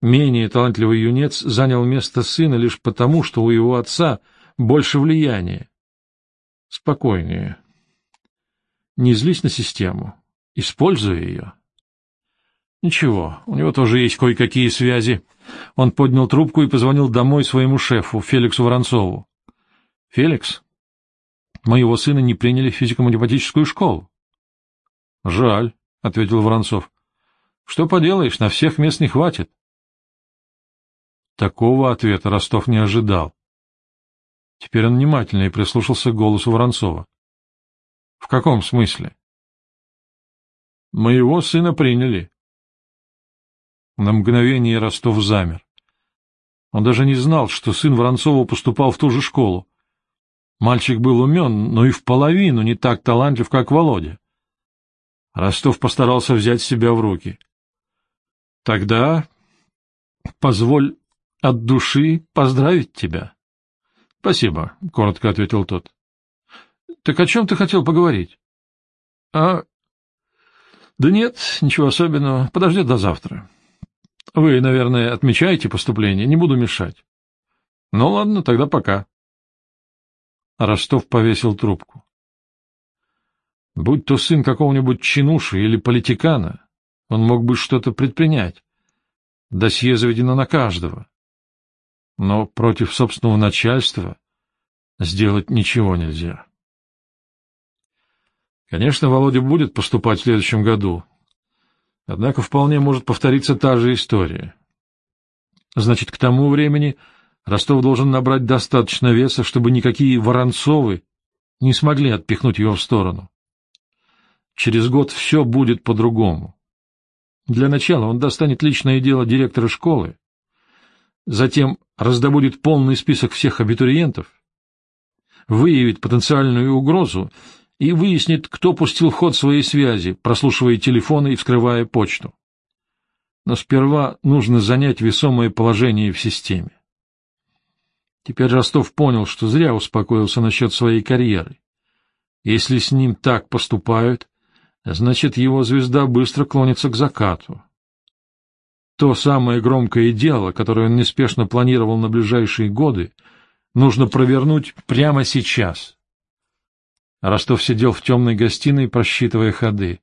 Менее талантливый юнец занял место сына лишь потому, что у его отца больше влияния. Спокойнее. Не злись на систему. Используй ее. Ничего, у него тоже есть кое-какие связи. Он поднял трубку и позвонил домой своему шефу, Феликсу Воронцову. — Феликс, моего сына не приняли в физико-математическую школу. — Жаль. — ответил Воронцов. — Что поделаешь, на всех мест не хватит. Такого ответа Ростов не ожидал. Теперь он внимательно и прислушался к голосу Воронцова. — В каком смысле? — Моего сына приняли. На мгновение Ростов замер. Он даже не знал, что сын Воронцова поступал в ту же школу. Мальчик был умен, но и в половину не так талантлив, как Володя. Ростов постарался взять себя в руки. — Тогда позволь от души поздравить тебя. — Спасибо, — коротко ответил тот. — Так о чем ты хотел поговорить? — А... Да нет, ничего особенного. Подожди до завтра. Вы, наверное, отмечаете поступление, не буду мешать. Ну ладно, тогда пока. Ростов повесил трубку. Будь то сын какого-нибудь чинуши или политикана, он мог бы что-то предпринять. Досье заведено на каждого. Но против собственного начальства сделать ничего нельзя. Конечно, Володя будет поступать в следующем году. Однако вполне может повториться та же история. Значит, к тому времени Ростов должен набрать достаточно веса, чтобы никакие Воронцовы не смогли отпихнуть его в сторону. Через год все будет по-другому. Для начала он достанет личное дело директора школы, затем раздобудет полный список всех абитуриентов, выявит потенциальную угрозу и выяснит, кто пустил в ход свои связи, прослушивая телефоны и вскрывая почту. Но сперва нужно занять весомое положение в системе. Теперь Ростов понял, что зря успокоился насчет своей карьеры. Если с ним так поступают, значит, его звезда быстро клонится к закату. То самое громкое дело, которое он неспешно планировал на ближайшие годы, нужно провернуть прямо сейчас. Ростов сидел в темной гостиной, просчитывая ходы.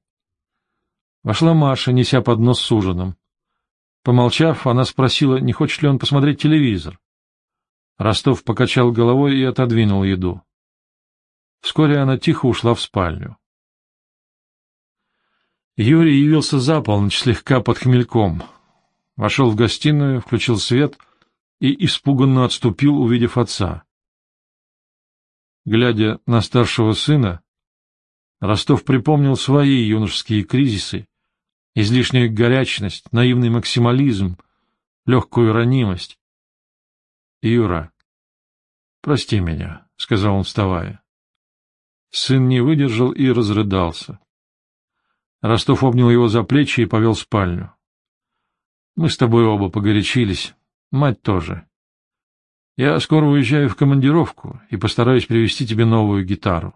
Вошла Маша, неся поднос с ужином. Помолчав, она спросила, не хочет ли он посмотреть телевизор. Ростов покачал головой и отодвинул еду. Вскоре она тихо ушла в спальню. Юрий явился за полночь слегка под хмельком. Вошел в гостиную, включил свет и испуганно отступил, увидев отца. Глядя на старшего сына, Ростов припомнил свои юношеские кризисы, излишнюю горячность, наивный максимализм, легкую ранимость. — Юра, прости меня, — сказал он, вставая. Сын не выдержал и разрыдался. Ростов обнял его за плечи и повел в спальню. — Мы с тобой оба погорячились, мать тоже. Я скоро уезжаю в командировку и постараюсь привезти тебе новую гитару.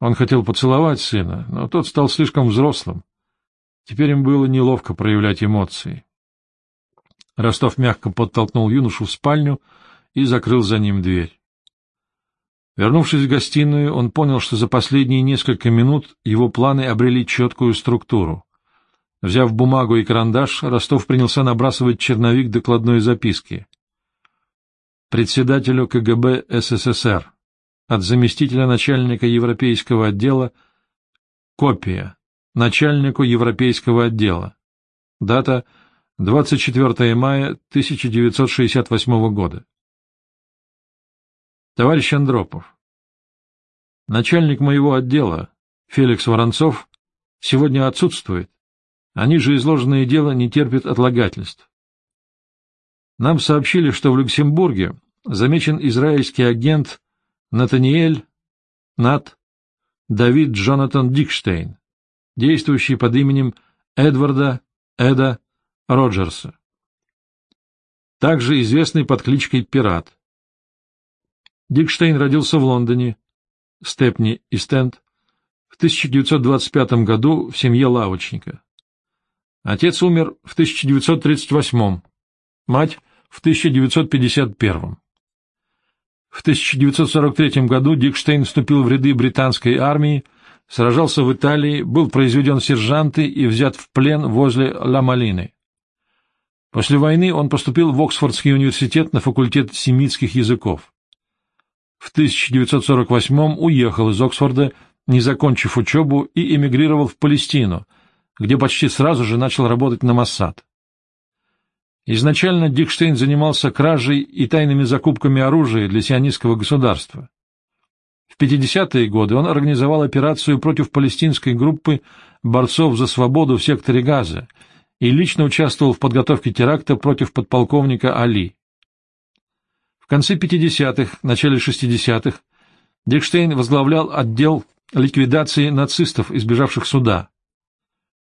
Он хотел поцеловать сына, но тот стал слишком взрослым. Теперь им было неловко проявлять эмоции. Ростов мягко подтолкнул юношу в спальню и закрыл за ним дверь. Вернувшись в гостиную, он понял, что за последние несколько минут его планы обрели четкую структуру. Взяв бумагу и карандаш, Ростов принялся набрасывать черновик докладной записки — председателю КГБ СССР, от заместителя начальника Европейского отдела, копия, начальнику Европейского отдела, дата. 24 мая 1968 года. Товарищ Андропов, начальник моего отдела, Феликс Воронцов, сегодня отсутствует, а ниже изложенное дело не терпит отлагательств. Нам сообщили, что в Люксембурге замечен израильский агент Натаниэль Нат Давид Джонатан Дикштейн, действующий под именем Эдварда Эда Роджерса, также известный под кличкой Пират. Дикштейн родился в Лондоне, Степни и Стенд, в 1925 году в семье лавочника. Отец умер в 1938, мать в 1951. В 1943 году Дикштейн вступил в ряды британской армии, сражался в Италии, был произведен сержанты и взят в плен возле Ла-Малины. После войны он поступил в Оксфордский университет на факультет семитских языков. В 1948 уехал из Оксфорда, не закончив учебу, и эмигрировал в Палестину, где почти сразу же начал работать на Моссад. Изначально Дикштейн занимался кражей и тайными закупками оружия для сионистского государства. В 50-е годы он организовал операцию против палестинской группы борцов за свободу в секторе Газа и лично участвовал в подготовке теракта против подполковника Али. Конце 50-х, начале 60-х Дикштейн возглавлял отдел ликвидации нацистов, избежавших суда.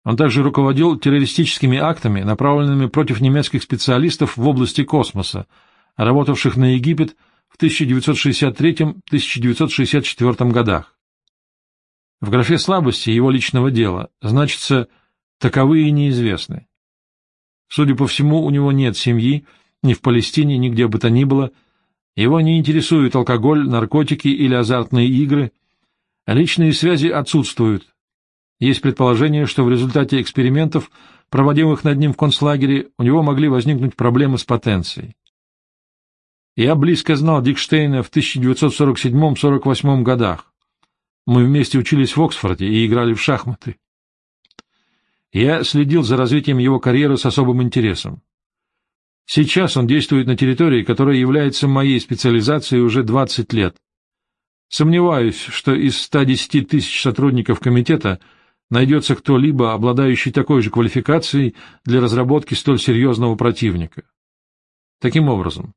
Он также руководил террористическими актами, направленными против немецких специалистов в области космоса, работавших на Египет в 1963-1964 годах. В графе слабости его личного дела значится «таковые неизвестны». Судя по всему, у него нет семьи, ни в Палестине, ни где бы то ни было, Его не интересуют алкоголь, наркотики или азартные игры, личные связи отсутствуют. Есть предположение, что в результате экспериментов, проводимых над ним в концлагере, у него могли возникнуть проблемы с потенцией. Я близко знал Дикштейна в 1947-48 годах. Мы вместе учились в Оксфорде и играли в шахматы. Я следил за развитием его карьеры с особым интересом. Сейчас он действует на территории, которая является моей специализацией уже 20 лет. Сомневаюсь, что из 110 тысяч сотрудников комитета найдется кто-либо, обладающий такой же квалификацией для разработки столь серьезного противника. Таким образом,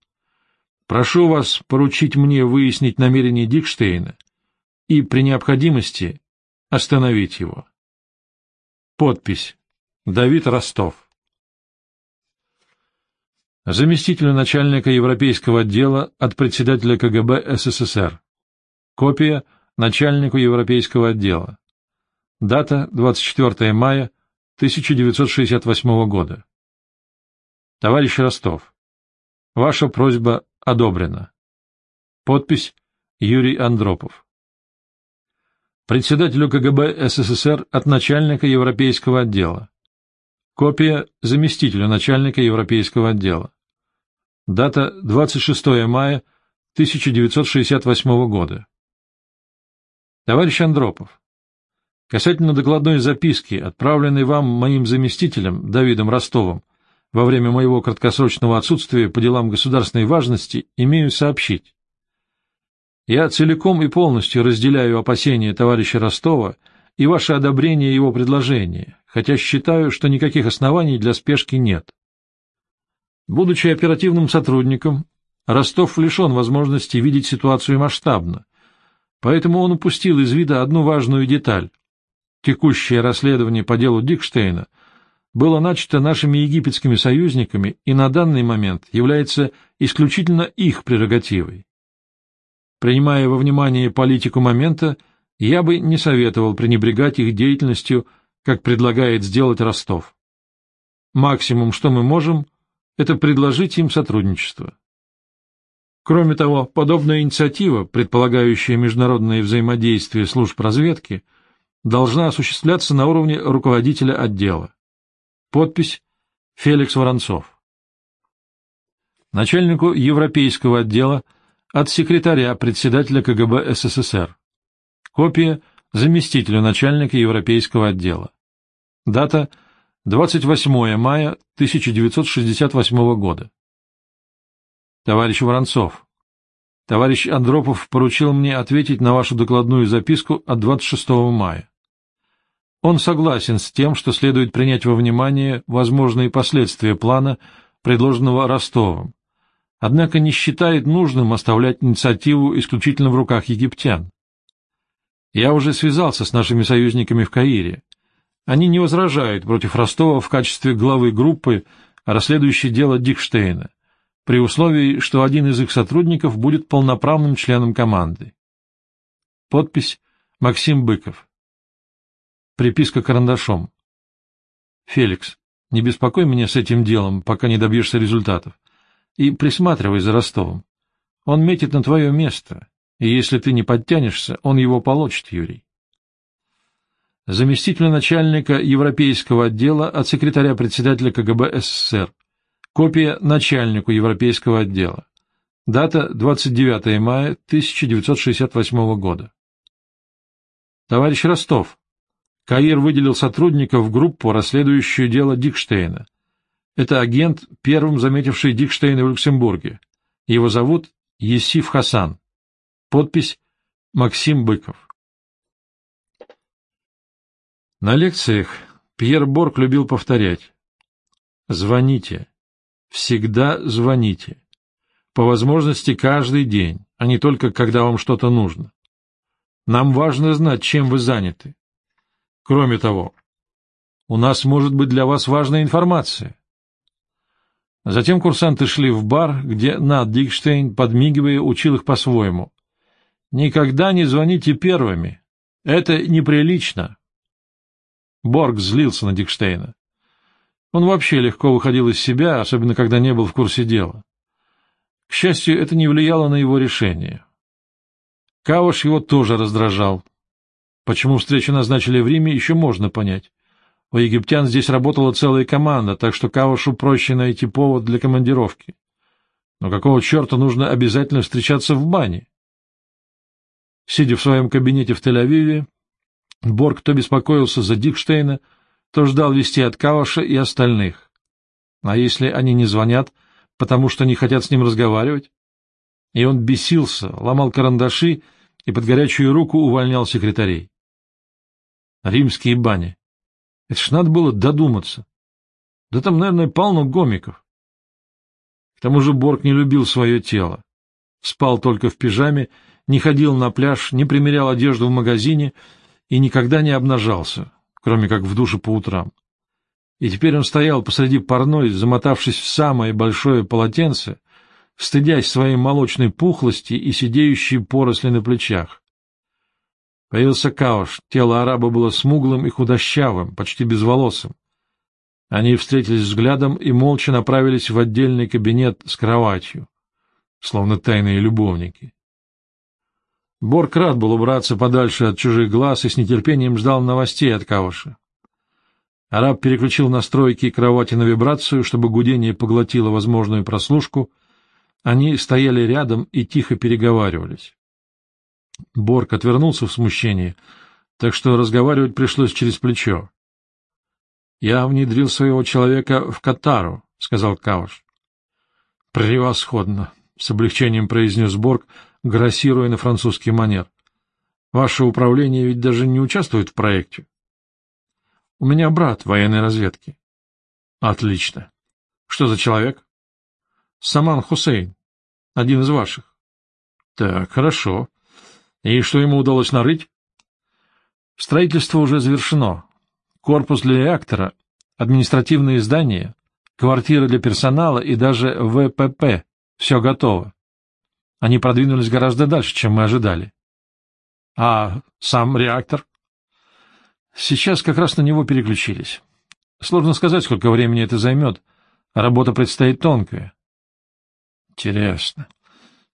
прошу вас поручить мне выяснить намерения Дикштейна и, при необходимости, остановить его. Подпись. Давид Ростов. Заместителю начальника Европейского отдела от председателя КГБ СССР. Копия начальнику Европейского отдела. Дата 24 мая 1968 года. Товарищ Ростов, ваша просьба одобрена. Подпись Юрий Андропов председателю КГБ СССР от начальника Европейского отдела. Копия заместителю начальника Европейского отдела. Дата 26 мая 1968 года. Товарищ Андропов, касательно докладной записки, отправленной вам моим заместителем Давидом Ростовым во время моего краткосрочного отсутствия по делам государственной важности, имею сообщить. Я целиком и полностью разделяю опасения товарища Ростова и ваше одобрение его предложения, хотя считаю, что никаких оснований для спешки нет. Будучи оперативным сотрудником, Ростов лишен возможности видеть ситуацию масштабно, поэтому он упустил из вида одну важную деталь. Текущее расследование по делу Дикштейна было начато нашими египетскими союзниками и на данный момент является исключительно их прерогативой. Принимая во внимание политику момента, я бы не советовал пренебрегать их деятельностью, как предлагает сделать Ростов. Максимум, что мы можем, это предложить им сотрудничество. Кроме того, подобная инициатива, предполагающая международное взаимодействие служб разведки, должна осуществляться на уровне руководителя отдела. Подпись Феликс Воронцов. Начальнику Европейского отдела от секретаря председателя КГБ СССР. Копия заместителю начальника Европейского отдела. Дата 28 мая 1968 года. Товарищ Воронцов, товарищ Андропов поручил мне ответить на вашу докладную записку от 26 мая. Он согласен с тем, что следует принять во внимание возможные последствия плана, предложенного Ростовым, однако не считает нужным оставлять инициативу исключительно в руках египтян. Я уже связался с нашими союзниками в Каире. Они не возражают против Ростова в качестве главы группы, расследующей дело Дикштейна, при условии, что один из их сотрудников будет полноправным членом команды. Подпись Максим Быков. Приписка карандашом. Феликс, не беспокой меня с этим делом, пока не добьешься результатов и присматривай за Ростовом. Он метит на твое место, и если ты не подтянешься, он его получит, Юрий. Заместитель начальника Европейского отдела от секретаря председателя КГБ СССР. Копия начальнику Европейского отдела. Дата 29 мая 1968 года. Товарищ Ростов, Каир выделил сотрудников в группу, расследующую дело Дикштейна. Это агент, первым заметивший Дикштейна в Люксембурге. Его зовут Есиф Хасан. Подпись Максим Быков. На лекциях Пьер Борг любил повторять «Звоните, всегда звоните, по возможности каждый день, а не только когда вам что-то нужно. Нам важно знать, чем вы заняты. Кроме того, у нас может быть для вас важная информация. Затем курсанты шли в бар, где Над Дикштейн, подмигивая, учил их по-своему. «Никогда не звоните первыми. Это неприлично». Борг злился на Дикштейна. Он вообще легко выходил из себя, особенно когда не был в курсе дела. К счастью, это не влияло на его решение. Каваш его тоже раздражал. Почему встречу назначили в Риме, еще можно понять. У египтян здесь работала целая команда, так что Кавашу проще найти повод для командировки. Но какого черта нужно обязательно встречаться в бане? Сидя в своем кабинете в Тель-Авиве, Борг то беспокоился за Дикштейна, то ждал вести от Каваша и остальных. А если они не звонят, потому что не хотят с ним разговаривать? И он бесился, ломал карандаши и под горячую руку увольнял секретарей. Римские бани. Это ж надо было додуматься. Да там, наверное, полно гомиков. К тому же Борг не любил свое тело. Спал только в пижаме, не ходил на пляж, не примерял одежду в магазине и никогда не обнажался, кроме как в душе по утрам. И теперь он стоял посреди парной, замотавшись в самое большое полотенце, стыдясь своей молочной пухлости и сидеющей поросли на плечах. Появился Кауш, тело араба было смуглым и худощавым, почти безволосым. Они встретились взглядом и молча направились в отдельный кабинет с кроватью, словно тайные любовники. Борг рад был убраться подальше от чужих глаз и с нетерпением ждал новостей от Кауша. Араб переключил настройки кровати на вибрацию, чтобы гудение поглотило возможную прослушку. Они стояли рядом и тихо переговаривались. Борг отвернулся в смущении, так что разговаривать пришлось через плечо. — Я внедрил своего человека в Катару, — сказал Кауш. — Превосходно, — с облегчением произнес Борг, грассируя на французский манер. — Ваше управление ведь даже не участвует в проекте. — У меня брат военной разведки. — Отлично. Что за человек? — Саман Хусейн, один из ваших. — Так, хорошо. И что ему удалось нарыть? — Строительство уже завершено. Корпус для реактора, административные здания, квартиры для персонала и даже ВПП. Все готово. Они продвинулись гораздо дальше, чем мы ожидали. — А сам реактор? Сейчас как раз на него переключились. Сложно сказать, сколько времени это займет. Работа предстоит тонкая. — Интересно.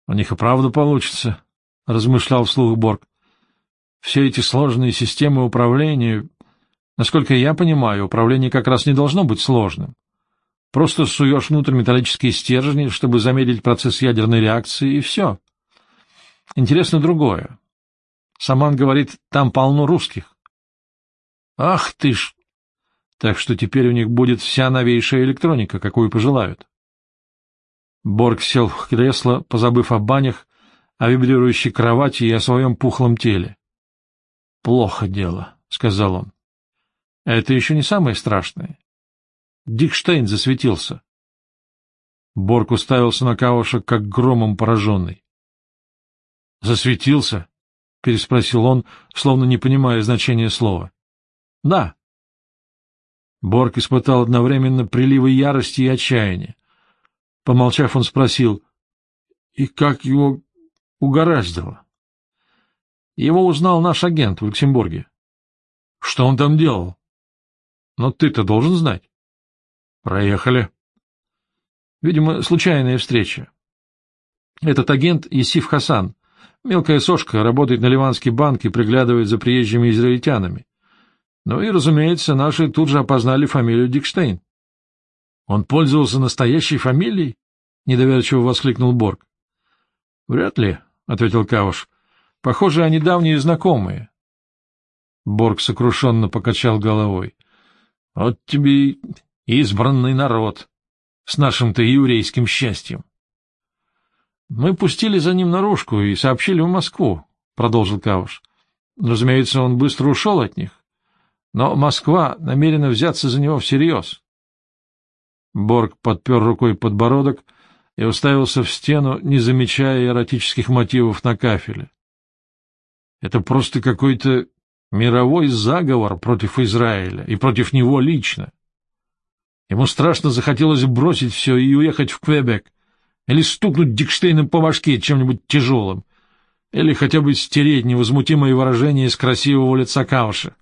У них и правда получится, — размышлял вслух Борг. — Все эти сложные системы управления... Насколько я понимаю, управление как раз не должно быть сложным. Просто суешь внутрь металлические стержни, чтобы замедлить процесс ядерной реакции, и все. Интересно другое. Саман говорит, там полно русских. Ах ты ж! Так что теперь у них будет вся новейшая электроника, какую пожелают. Борг сел в кресло, позабыв о банях, о вибрирующей кровати и о своем пухлом теле. — Плохо дело, — сказал он. — Это еще не самое страшное. Дикштейн засветился. Борг уставился на Кауша, как громом пораженный. — Засветился? — переспросил он, словно не понимая значения слова. — Да. Борг испытал одновременно приливы ярости и отчаяния. Помолчав, он спросил, — И как его угораздило? Его узнал наш агент в Люксембурге. — Что он там делал? — Но ты-то должен знать. — Проехали. Видимо, случайная встреча. Этот агент Исиф Хасан, мелкая сошка, работает на Ливанский банк и приглядывает за приезжими израильтянами. Ну и, разумеется, наши тут же опознали фамилию Дикштейн. — Он пользовался настоящей фамилией? — недоверчиво воскликнул Борг. — Вряд ли, — ответил Кавуш. — Похоже, они давние знакомые. Борг сокрушенно покачал головой. — Вот тебе избранный народ с нашим-то еврейским счастьем. Мы пустили за ним наружку и сообщили в Москву, — продолжил Кавуш. Разумеется, он быстро ушел от них но Москва намерена взяться за него всерьез. Борг подпер рукой подбородок и уставился в стену, не замечая эротических мотивов на кафеле. Это просто какой-то мировой заговор против Израиля и против него лично. Ему страшно захотелось бросить все и уехать в Квебек, или стукнуть Дикштейном по башке чем-нибудь тяжелым, или хотя бы стереть невозмутимое выражение из красивого лица Кауша.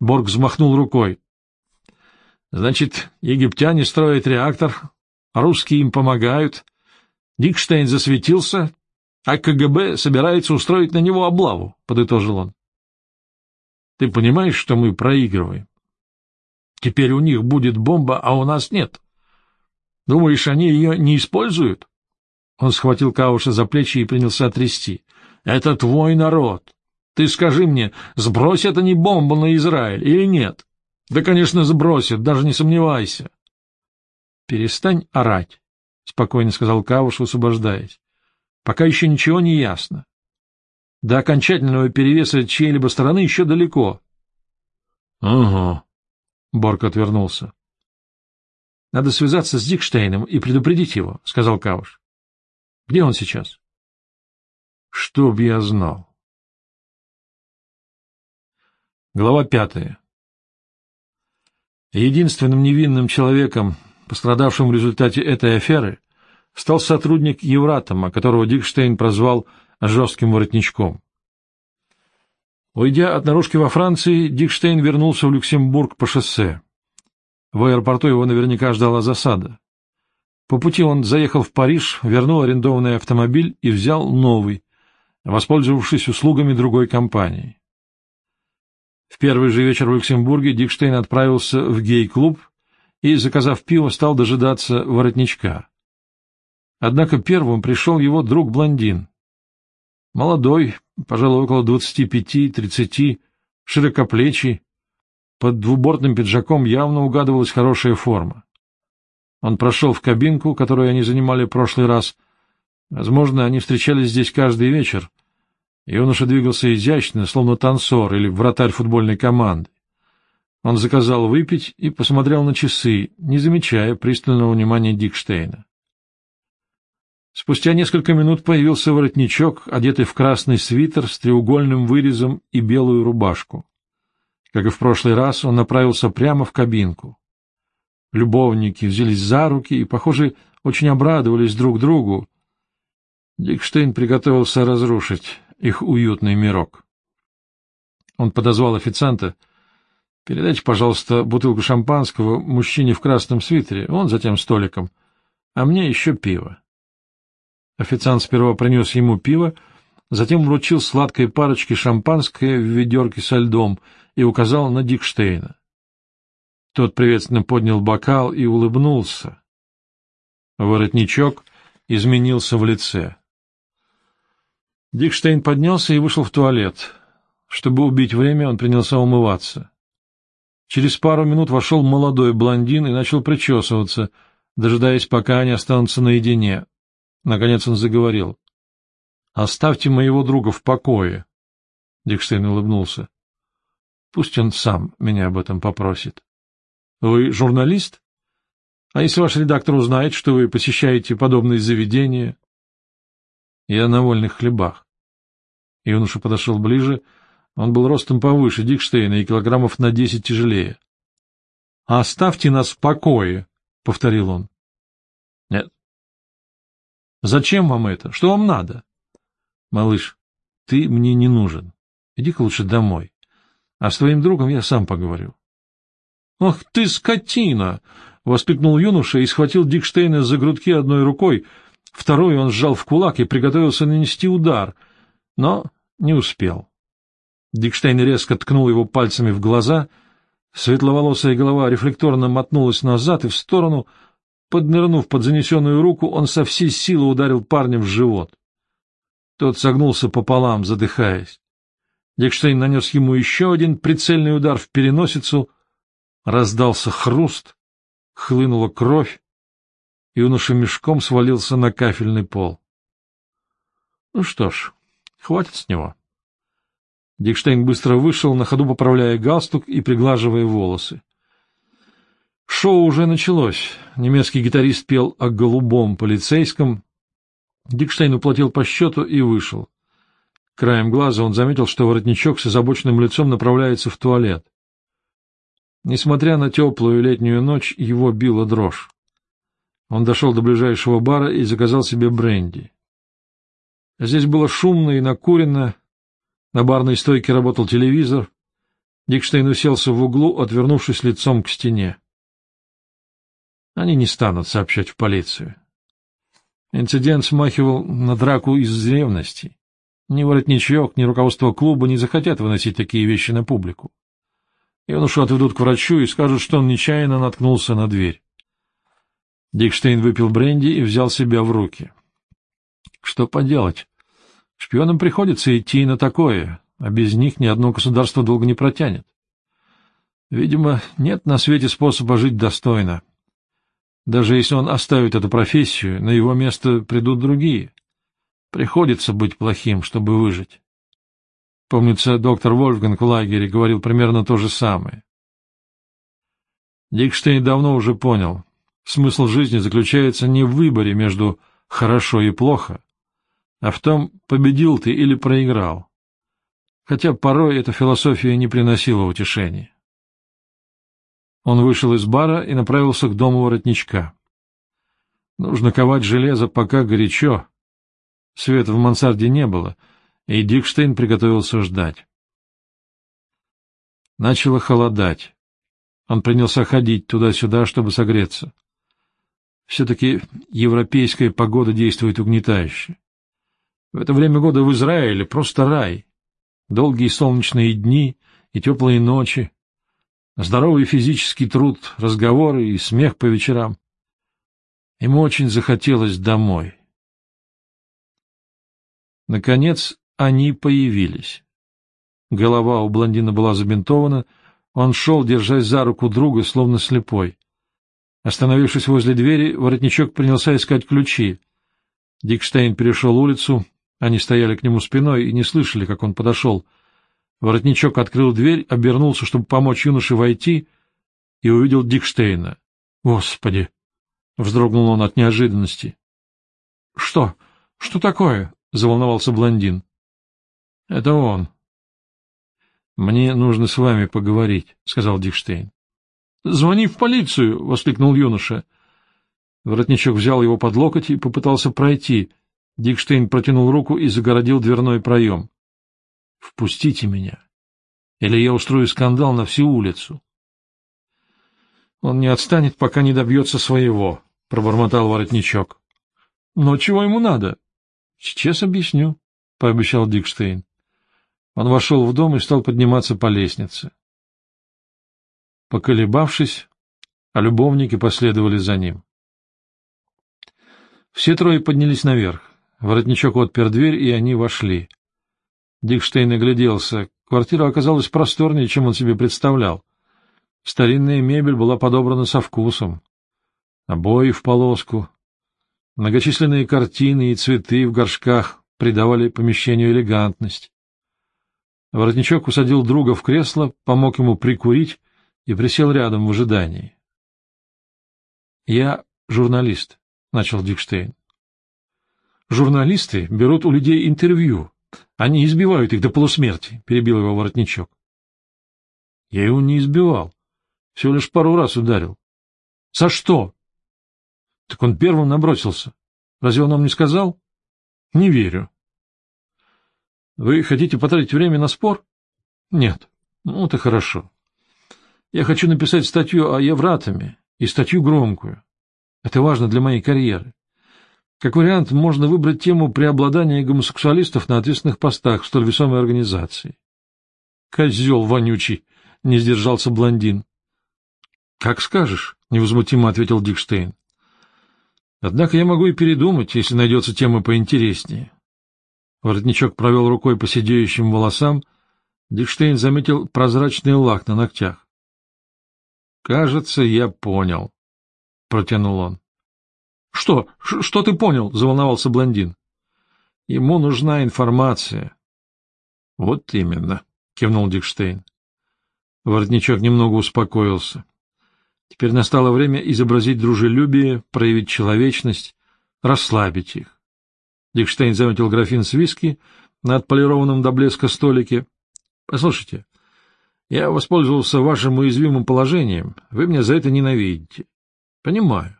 Борг взмахнул рукой. Значит, египтяне строят реактор, русские им помогают, Дикштейн засветился, а КГБ собирается устроить на него облаву, — подытожил он. — Ты понимаешь, что мы проигрываем? Теперь у них будет бомба, а у нас нет. Думаешь, они ее не используют? Он схватил Кауша за плечи и принялся трясти. — Это твой народ. Ты скажи мне, сбросят они бомбу на Израиль или нет? Да, конечно, сбросят, даже не сомневайся. — Перестань орать, — спокойно сказал Кауш, высвобождаясь. Пока еще ничего не ясно. До окончательного перевеса чьей-либо стороны еще далеко. — Ага. Борг отвернулся. — Надо связаться с Дикштейном и предупредить его, — сказал Кауш. — Где он сейчас? — Чтоб я знал. Глава пятая. Единственным невинным человеком, пострадавшим в результате этой аферы, стал сотрудник Евратома, которого Дикштейн прозвал «жестким воротничком». Уйдя от наружки во Франции, Дикштейн вернулся в Люксембург по шоссе. В аэропорту его наверняка ждала засада. По пути он заехал в Париж, вернул арендованный автомобиль и взял новый, воспользовавшись услугами другой компании. В первый же вечер в Люксембурге Дикштейн отправился в гей-клуб и, заказав пиво, стал дожидаться воротничка. Однако первым пришел его друг-блондин. Молодой, пожалуй, около двадцати пяти-тридцати, широкоплечий, под двубортным пиджаком явно угадывалась хорошая форма. Он прошел в кабинку, которую они занимали в прошлый раз. Возможно, они встречались здесь каждый вечер. Юноша двигался изящно, словно танцор или вратарь футбольной команды. Он заказал выпить и посмотрел на часы, не замечая пристального внимания Дикштейна. Спустя несколько минут появился воротничок, одетый в красный свитер с треугольным вырезом и белую рубашку. Как и в прошлый раз, он направился прямо в кабинку. Любовники взялись за руки и, похоже, очень обрадовались друг другу. Дикштейн приготовился разрушить их уютный мирок. Он подозвал официанта. «Передайте, пожалуйста, бутылку шампанского мужчине в красном свитере, он за тем столиком, а мне еще пиво». Официант сперва принес ему пиво, затем вручил сладкой парочке шампанское в ведерке со льдом и указал на Дикштейна. Тот приветственно поднял бокал и улыбнулся. Воротничок изменился в лице. Дикштейн поднялся и вышел в туалет. Чтобы убить время, он принялся умываться. Через пару минут вошел молодой блондин и начал причесываться, дожидаясь, пока они останутся наедине. Наконец он заговорил. — Оставьте моего друга в покое. Дикштейн улыбнулся. — Пусть он сам меня об этом попросит. — Вы журналист? А если ваш редактор узнает, что вы посещаете подобные заведения? — Я на вольных хлебах. Юноша подошел ближе. Он был ростом повыше Дикштейна и килограммов на десять тяжелее. — Оставьте нас в покое, — повторил он. — Зачем вам это? Что вам надо? Малыш, ты мне не нужен. Иди-ка лучше домой. А с твоим другом я сам поговорю. Ах ты скотина! воскликнул юноша и схватил Дикштейна за грудки одной рукой, второй он сжал в кулак и приготовился нанести удар, но не успел. Дикштейн резко ткнул его пальцами в глаза, светловолосая голова рефлекторно мотнулась назад и в сторону — Поднырнув под занесенную руку, он со всей силы ударил парня в живот. Тот согнулся пополам, задыхаясь. Дикштейн нанес ему еще один прицельный удар в переносицу. Раздался хруст, хлынула кровь, юноша мешком свалился на кафельный пол. Ну что ж, хватит с него. Дикштейн быстро вышел, на ходу поправляя галстук и приглаживая волосы. Шоу уже началось. Немецкий гитарист пел о голубом полицейском. Дикштейн уплатил по счету и вышел. Краем глаза он заметил, что воротничок с озабоченным лицом направляется в туалет. Несмотря на теплую летнюю ночь, его била дрожь. Он дошел до ближайшего бара и заказал себе бренди. Здесь было шумно и накурено. На барной стойке работал телевизор. Дикштейн уселся в углу, отвернувшись лицом к стене. Они не станут сообщать в полицию. Инцидент смахивал на драку из ревности. Ни воротничок, ни руководство клуба не захотят выносить такие вещи на публику. Юношу отведут к врачу и скажут, что он нечаянно наткнулся на дверь. Дикштейн выпил бренди и взял себя в руки. Что поделать? Шпионам приходится идти на такое, а без них ни одно государство долго не протянет. Видимо, нет на свете способа жить достойно. Даже если он оставит эту профессию, на его место придут другие. Приходится быть плохим, чтобы выжить. Помнится, доктор Вольфганг в лагере говорил примерно то же самое. Дикштейн давно уже понял, смысл жизни заключается не в выборе между «хорошо» и «плохо», а в том, победил ты или проиграл. Хотя порой эта философия не приносила утешения. Он вышел из бара и направился к дому воротничка. Нужно ковать железо, пока горячо. Света в мансарде не было, и Дикштейн приготовился ждать. Начало холодать. Он принялся ходить туда-сюда, чтобы согреться. Все-таки европейская погода действует угнетающе. В это время года в Израиле просто рай. Долгие солнечные дни и теплые ночи, Здоровый физический труд, разговоры и смех по вечерам. Ему очень захотелось домой. Наконец они появились. Голова у блондина была забинтована, он шел, держась за руку друга, словно слепой. Остановившись возле двери, воротничок принялся искать ключи. Дикштейн перешел улицу, они стояли к нему спиной и не слышали, как он подошел — Воротничок открыл дверь, обернулся, чтобы помочь юноше войти, и увидел Дикштейна. «Господи!» — вздрогнул он от неожиданности. «Что? Что такое?» — заволновался блондин. «Это он». «Мне нужно с вами поговорить», — сказал Дикштейн. «Звони в полицию!» — воскликнул юноша. Воротничок взял его под локоть и попытался пройти. Дикштейн протянул руку и загородил дверной проем. Впустите меня, или я устрою скандал на всю улицу. Он не отстанет, пока не добьется своего, — пробормотал воротничок. — Но чего ему надо? — Сейчас объясню, — пообещал Дикштейн. Он вошел в дом и стал подниматься по лестнице. Поколебавшись, а любовники последовали за ним. Все трое поднялись наверх. Воротничок отпер дверь, и они вошли. Дикштейн огляделся. Квартира оказалась просторнее, чем он себе представлял. Старинная мебель была подобрана со вкусом. Обои в полоску. Многочисленные картины и цветы в горшках придавали помещению элегантность. Воротничок усадил друга в кресло, помог ему прикурить и присел рядом в ожидании. — Я журналист, — начал Дикштейн. — Журналисты берут у людей интервью, они избивают их до полусмерти, — перебил его воротничок. — Я его не избивал. Всего лишь пару раз ударил. — За что? — Так он первым набросился. Разве он нам не сказал? — Не верю. — Вы хотите потратить время на спор? — Нет. Ну, это хорошо. Я хочу написать статью о Евратами, и статью громкую. Это важно для моей карьеры. Как вариант, можно выбрать тему преобладания гомосексуалистов на ответственных постах в столь весомой организации. — Козел вонючий! — не сдержался блондин. — Как скажешь, — невозмутимо ответил Дикштейн. — Однако я могу и передумать, если найдется тема поинтереснее. Воротничок провел рукой по сидеющим волосам. Дикштейн заметил прозрачный лак на ногтях. — Кажется, я понял, — протянул он. — Что? Что ты понял? — заволновался блондин. — Ему нужна информация. — Вот именно, — кивнул Дикштейн. Воротничок немного успокоился. Теперь настало время изобразить дружелюбие, проявить человечность, расслабить их. Дикштейн заметил графин с виски на отполированном до блеска столике. — Послушайте, я воспользовался вашим уязвимым положением. Вы меня за это ненавидите. — Понимаю.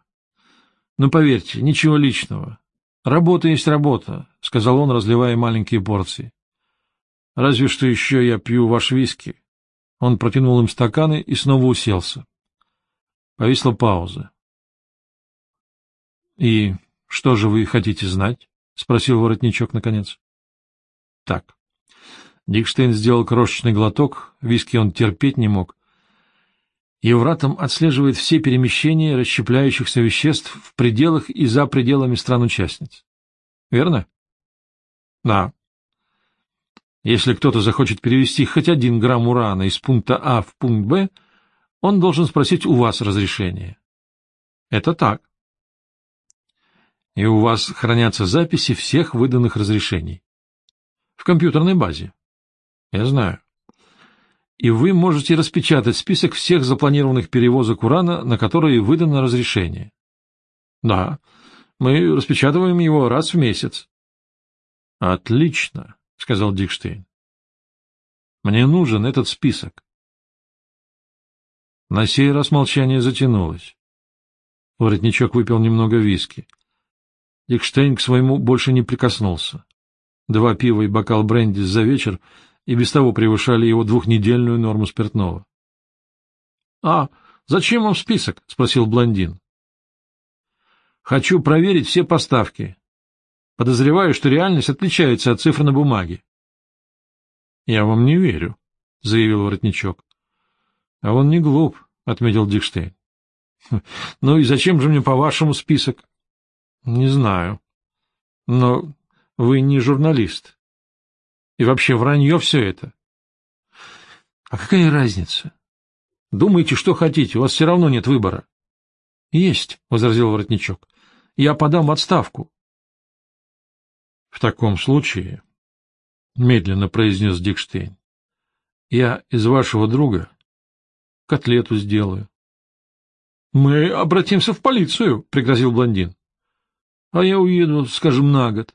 Но поверьте, ничего личного. Работа есть работа, — сказал он, разливая маленькие порции. Разве что еще я пью ваш виски. Он протянул им стаканы и снова уселся. Повисла пауза. — И Что же вы хотите знать? — спросил воротничок наконец. — Так. Дикштейн сделал крошечный глоток, виски он терпеть не мог. Евратом отслеживает все перемещения расщепляющихся веществ в пределах и за пределами стран-участниц. Верно? Да. Если кто-то захочет перевести хоть один грамм урана из пункта А в пункт Б, он должен спросить у вас разрешение. Это так. И у вас хранятся записи всех выданных разрешений. В компьютерной базе. Я знаю. И вы можете распечатать список всех запланированных перевозок урана, на которые выдано разрешение. Да, мы распечатываем его раз в месяц. Отлично, сказал Дикштейн. Мне нужен этот список. На сей раз молчание затянулось. Воротничок выпил немного виски. Дикштейн к своему больше не прикоснулся. Два пива и бокал бренди за вечер и без того превышали его двухнедельную норму спиртного. — А зачем вам список? — спросил блондин. — Хочу проверить все поставки. Подозреваю, что реальность отличается от цифр на бумаге. — Я вам не верю, — заявил воротничок. — А он не глуп, — отметил Дикштейн. — Ну и зачем же мне, по-вашему, список? Не знаю. Но вы не журналист. И вообще вранье все это. А какая разница? Думайте, что хотите, у вас все равно нет выбора. Есть, — возразил воротничок. Я подам в отставку. В таком случае, — медленно произнес Дикштейн, — я из вашего друга котлету сделаю. — Мы обратимся в полицию, — пригрозил блондин. А я уеду, скажем, на год.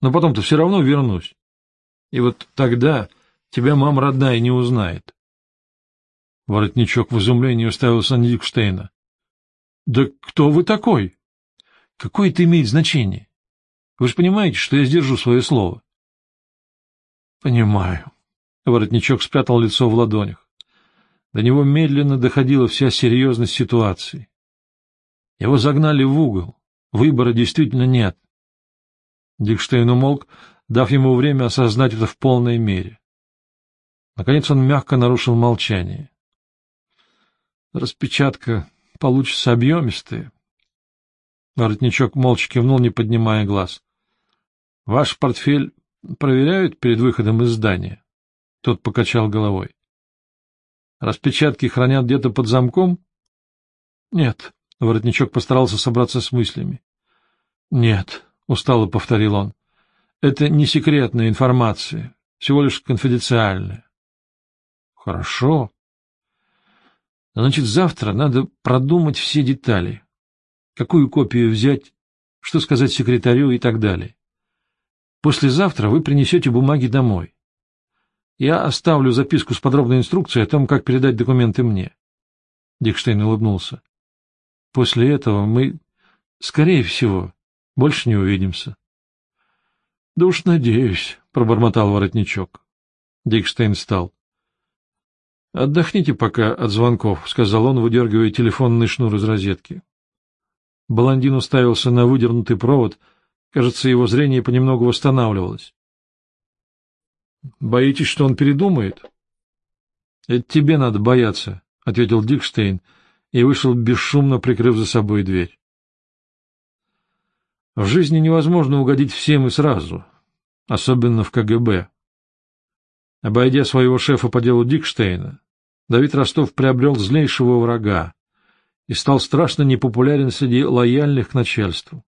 Но потом-то все равно вернусь. И вот тогда тебя мама родная не узнает. Воротничок в изумлении уставился на Дикштейна. — Да кто вы такой? Какое это имеет значение? Вы же понимаете, что я сдержу свое слово. — Понимаю. Воротничок спрятал лицо в ладонях. До него медленно доходила вся серьезность ситуации. Его загнали в угол. Выбора действительно нет. Дикштейн умолк, дав ему время осознать это в полной мере. Наконец он мягко нарушил молчание. Распечатка получится объемистая. Воротничок молча кивнул, не поднимая глаз. — Ваш портфель проверяют перед выходом из здания? Тот покачал головой. — Распечатки хранят где-то под замком? — Нет. Воротничок постарался собраться с мыслями. — Нет, — устало повторил он, — это не секретная информация, всего лишь конфиденциальная. — Хорошо. Значит, завтра надо продумать все детали. Какую копию взять, что сказать секретарю и так далее. Послезавтра вы принесете бумаги домой. Я оставлю записку с подробной инструкцией о том, как передать документы мне. Дикштейн улыбнулся. После этого мы, скорее всего, больше не увидимся. — Да уж надеюсь, — пробормотал воротничок. Дикштейн встал. — Отдохните пока от звонков, — сказал он, выдергивая телефонный шнур из розетки. Баландин уставился на выдернутый провод. Кажется, его зрение понемногу восстанавливалось. — Боитесь, что он передумает? — Это тебе надо бояться, — ответил Дикштейн, — и вышел бесшумно, прикрыв за собой дверь. В жизни невозможно угодить всем и сразу, особенно в КГБ. Обойдя своего шефа по делу Дикштейна, Давид Ростов приобрел злейшего врага и стал страшно непопулярен среди лояльных к начальству.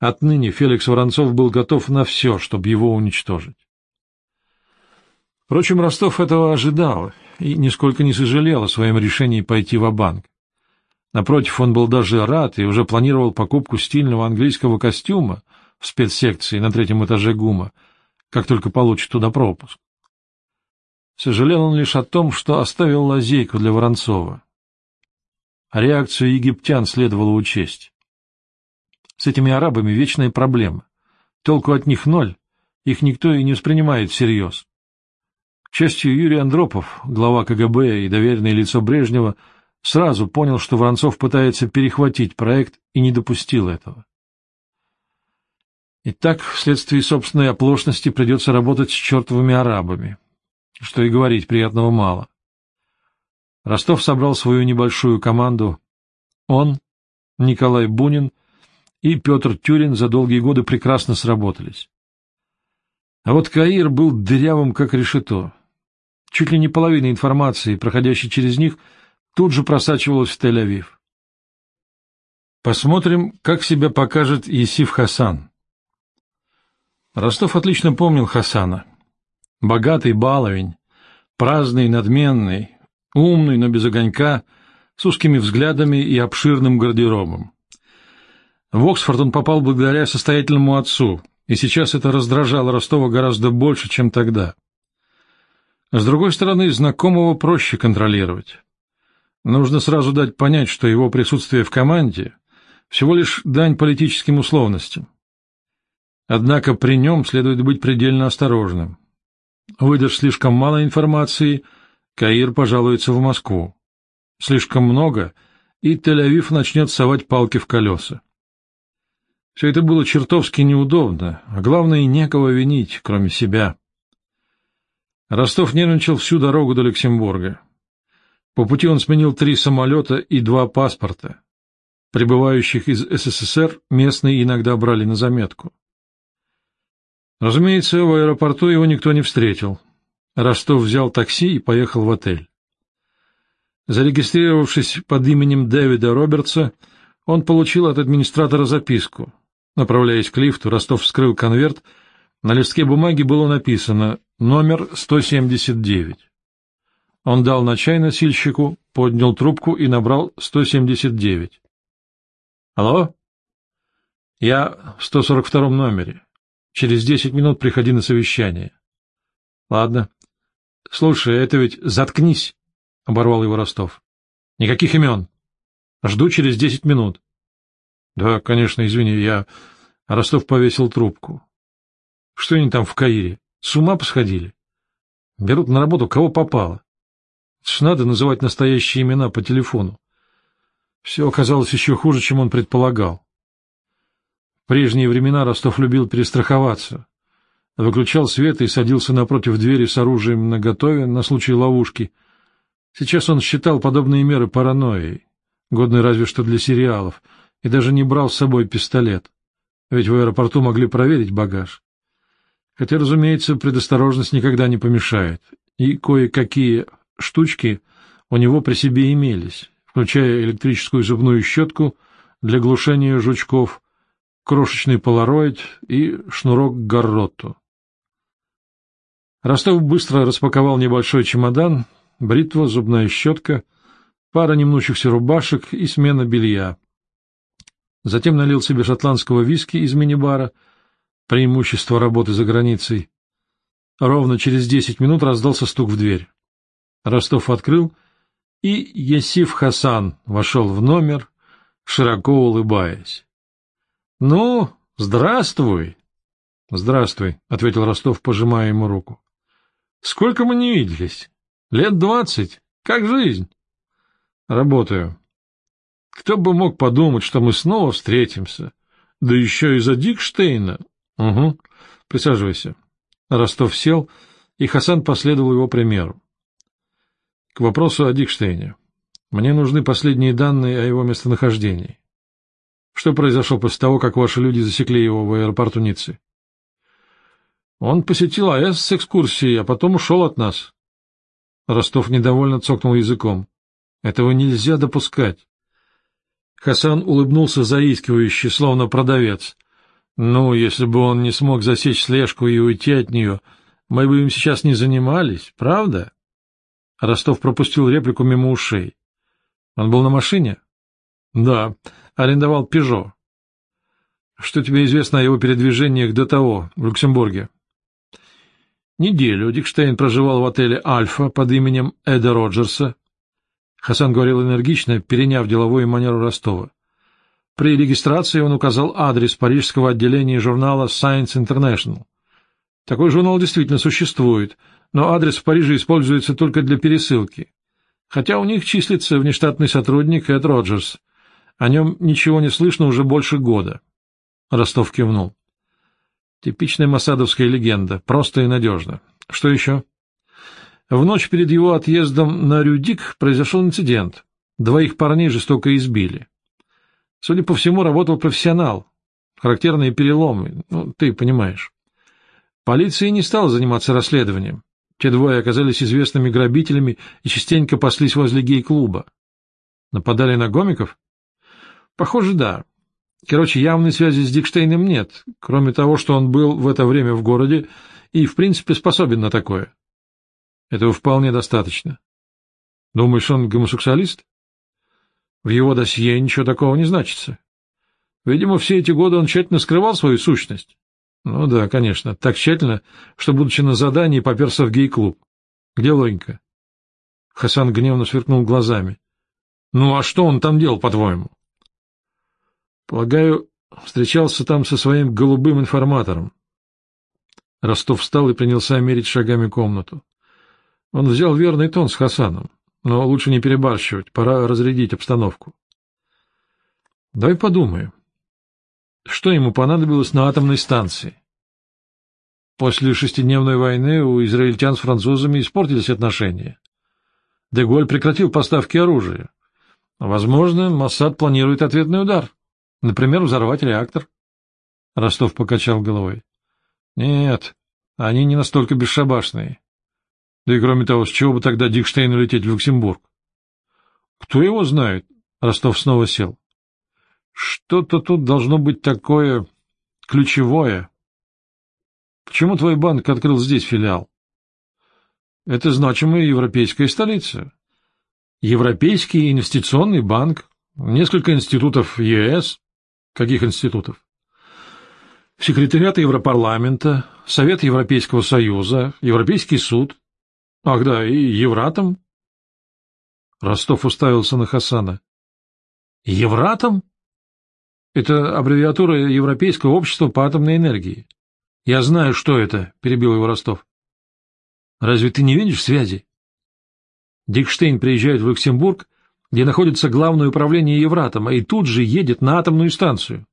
Отныне Феликс Воронцов был готов на все, чтобы его уничтожить. Впрочем, Ростов этого ожидал и нисколько не сожалел о своем решении пойти в банк Напротив, он был даже рад и уже планировал покупку стильного английского костюма в спецсекции на третьем этаже ГУМа, как только получит туда пропуск. Сожалел он лишь о том, что оставил лазейку для Воронцова. А реакцию египтян следовало учесть. С этими арабами вечная проблема. Толку от них ноль, их никто и не воспринимает всерьез. К счастью, Юрий Андропов, глава КГБ и доверенное лицо Брежнева, сразу понял, что Воронцов пытается перехватить проект и не допустил этого. И так, вследствие собственной оплошности, придется работать с чертовыми арабами. Что и говорить, приятного мало. Ростов собрал свою небольшую команду. Он, Николай Бунин и Петр Тюрин за долгие годы прекрасно сработались. А вот Каир был дырявым, как решето. Чуть ли не половина информации, проходящей через них, тут же просачивалась в Тель-Авив. Посмотрим, как себя покажет Есиф Хасан. Ростов отлично помнил Хасана. Богатый баловень, праздный, надменный, умный, но без огонька, с узкими взглядами и обширным гардеробом. В Оксфорд он попал благодаря состоятельному отцу, и сейчас это раздражало Ростова гораздо больше, чем тогда. С другой стороны, знакомого проще контролировать. Нужно сразу дать понять, что его присутствие в команде — всего лишь дань политическим условностям. Однако при нем следует быть предельно осторожным. Выдашь слишком мало информации, Каир пожалуется в Москву. Слишком много, и Тель-Авив начнет совать палки в колеса. Все это было чертовски неудобно, а главное, некого винить, кроме себя. Ростов нервничал всю дорогу до Люксембурга. По пути он сменил три самолета и два паспорта. Прибывающих из СССР местные иногда брали на заметку. Разумеется, в аэропорту его никто не встретил. Ростов взял такси и поехал в отель. Зарегистрировавшись под именем Дэвида Робертса, он получил от администратора записку. Направляясь к лифту, Ростов вскрыл конверт. На листке бумаги было написано «Номер 179». Он дал на чай носильщику, поднял трубку и набрал 179. «Алло? Я в 142 номере. Через 10 минут приходи на совещание». «Ладно. Слушай, это ведь заткнись», — оборвал его Ростов. «Никаких имен. Жду через 10 минут». Да, конечно, извини, я... Ростов повесил трубку. Что они там в Каире? С ума посходили? Берут на работу кого попало. Ж надо называть настоящие имена по телефону. Все оказалось еще хуже, чем он предполагал. В прежние времена Ростов любил перестраховаться. Выключал свет и садился напротив двери с оружием наготове на случай ловушки. Сейчас он считал подобные меры паранойей, годной разве что для сериалов — и даже не брал с собой пистолет, ведь в аэропорту могли проверить багаж. Хотя, разумеется, предосторожность никогда не помешает, и кое-какие штучки у него при себе имелись, включая электрическую зубную щетку для глушения жучков, крошечный полароид и шнурок к гарроту. Ростов быстро распаковал небольшой чемодан, бритва, зубная щетка, пара немнущихся рубашек и смена белья. Затем налил себе шотландского виски из мини-бара, преимущество работы за границей. Ровно через десять минут раздался стук в дверь. Ростов открыл, и Есиф Хасан вошел в номер, широко улыбаясь. — Ну, здравствуй! — Здравствуй, — ответил Ростов, пожимая ему руку. — Сколько мы не виделись? Лет двадцать. Как жизнь? — Работаю. Кто бы мог подумать, что мы снова встретимся? Да еще из-за Дикштейна. Угу. Присаживайся. Ростов сел, и Хасан последовал его примеру. К вопросу о Дикштейне. Мне нужны последние данные о его местонахождении. Что произошло после того, как ваши люди засекли его в аэропорту Ниццы? Он посетил АЭС с экскурсией, а потом ушел от нас. Ростов недовольно цокнул языком. Этого нельзя допускать. Хасан улыбнулся заискивающе, словно продавец. «Ну, если бы он не смог засечь слежку и уйти от нее, мы бы им сейчас не занимались, правда?» Ростов пропустил реплику мимо ушей. «Он был на машине?» «Да, арендовал «Пежо». «Что тебе известно о его передвижениях до того, в Люксембурге?» Неделю Дикштейн проживал в отеле «Альфа» под именем Эда Роджерса, Хасан говорил энергично, переняв деловую манеру Ростова. При регистрации он указал адрес парижского отделения журнала Science International. Такой журнал действительно существует, но адрес в Париже используется только для пересылки. Хотя у них числится внештатный сотрудник Эд Роджерс. О нем ничего не слышно уже больше года. Ростов кивнул. Типичная масадовская легенда, просто и надежно. Что еще? В ночь перед его отъездом на Рюдик произошел инцидент. Двоих парней жестоко избили. Судя по всему, работал профессионал. Характерные переломы, ну, ты понимаешь. Полиция не стала заниматься расследованием. Те двое оказались известными грабителями и частенько паслись возле гей-клуба. Нападали на гомиков? Похоже, да. Короче, явной связи с Дикштейном нет, кроме того, что он был в это время в городе и, в принципе, способен на такое. Этого вполне достаточно. Думаешь, он гомосексуалист? В его досье ничего такого не значится. Видимо, все эти годы он тщательно скрывал свою сущность. Ну да, конечно, так тщательно, что, будучи на задании, поперся в гей-клуб. Где логика? Хасан гневно сверкнул глазами. Ну а что он там делал, по-твоему? Полагаю, встречался там со своим голубым информатором. Ростов встал и принялся мерить шагами комнату. Он взял верный тон с Хасаном, но лучше не перебарщивать, пора разрядить обстановку. Давай подумаем. Что ему понадобилось на атомной станции? После шестидневной войны у израильтян с французами испортились отношения. Деголь прекратил поставки оружия. Возможно, Моссад планирует ответный удар. Например, взорвать реактор. Ростов покачал головой. Нет, они не настолько бесшабашные. Да и кроме того, с чего бы тогда Дикштейну лететь в Люксембург? Кто его знает? Ростов снова сел. Что-то тут должно быть такое ключевое. Почему твой банк открыл здесь филиал? Это значимая европейская столица. Европейский инвестиционный банк, несколько институтов ЕС, Каких институтов? Секретариат Европарламента, Совет Европейского Союза, Европейский суд. Ах да, и Евратом. Ростов уставился на Хасана. Евратом? Это аббревиатура Европейского общества по атомной энергии. Я знаю, что это, перебил его Ростов. Разве ты не видишь связи? Дикштейн приезжает в Люксембург где находится главное управление Евратома, и тут же едет на атомную станцию.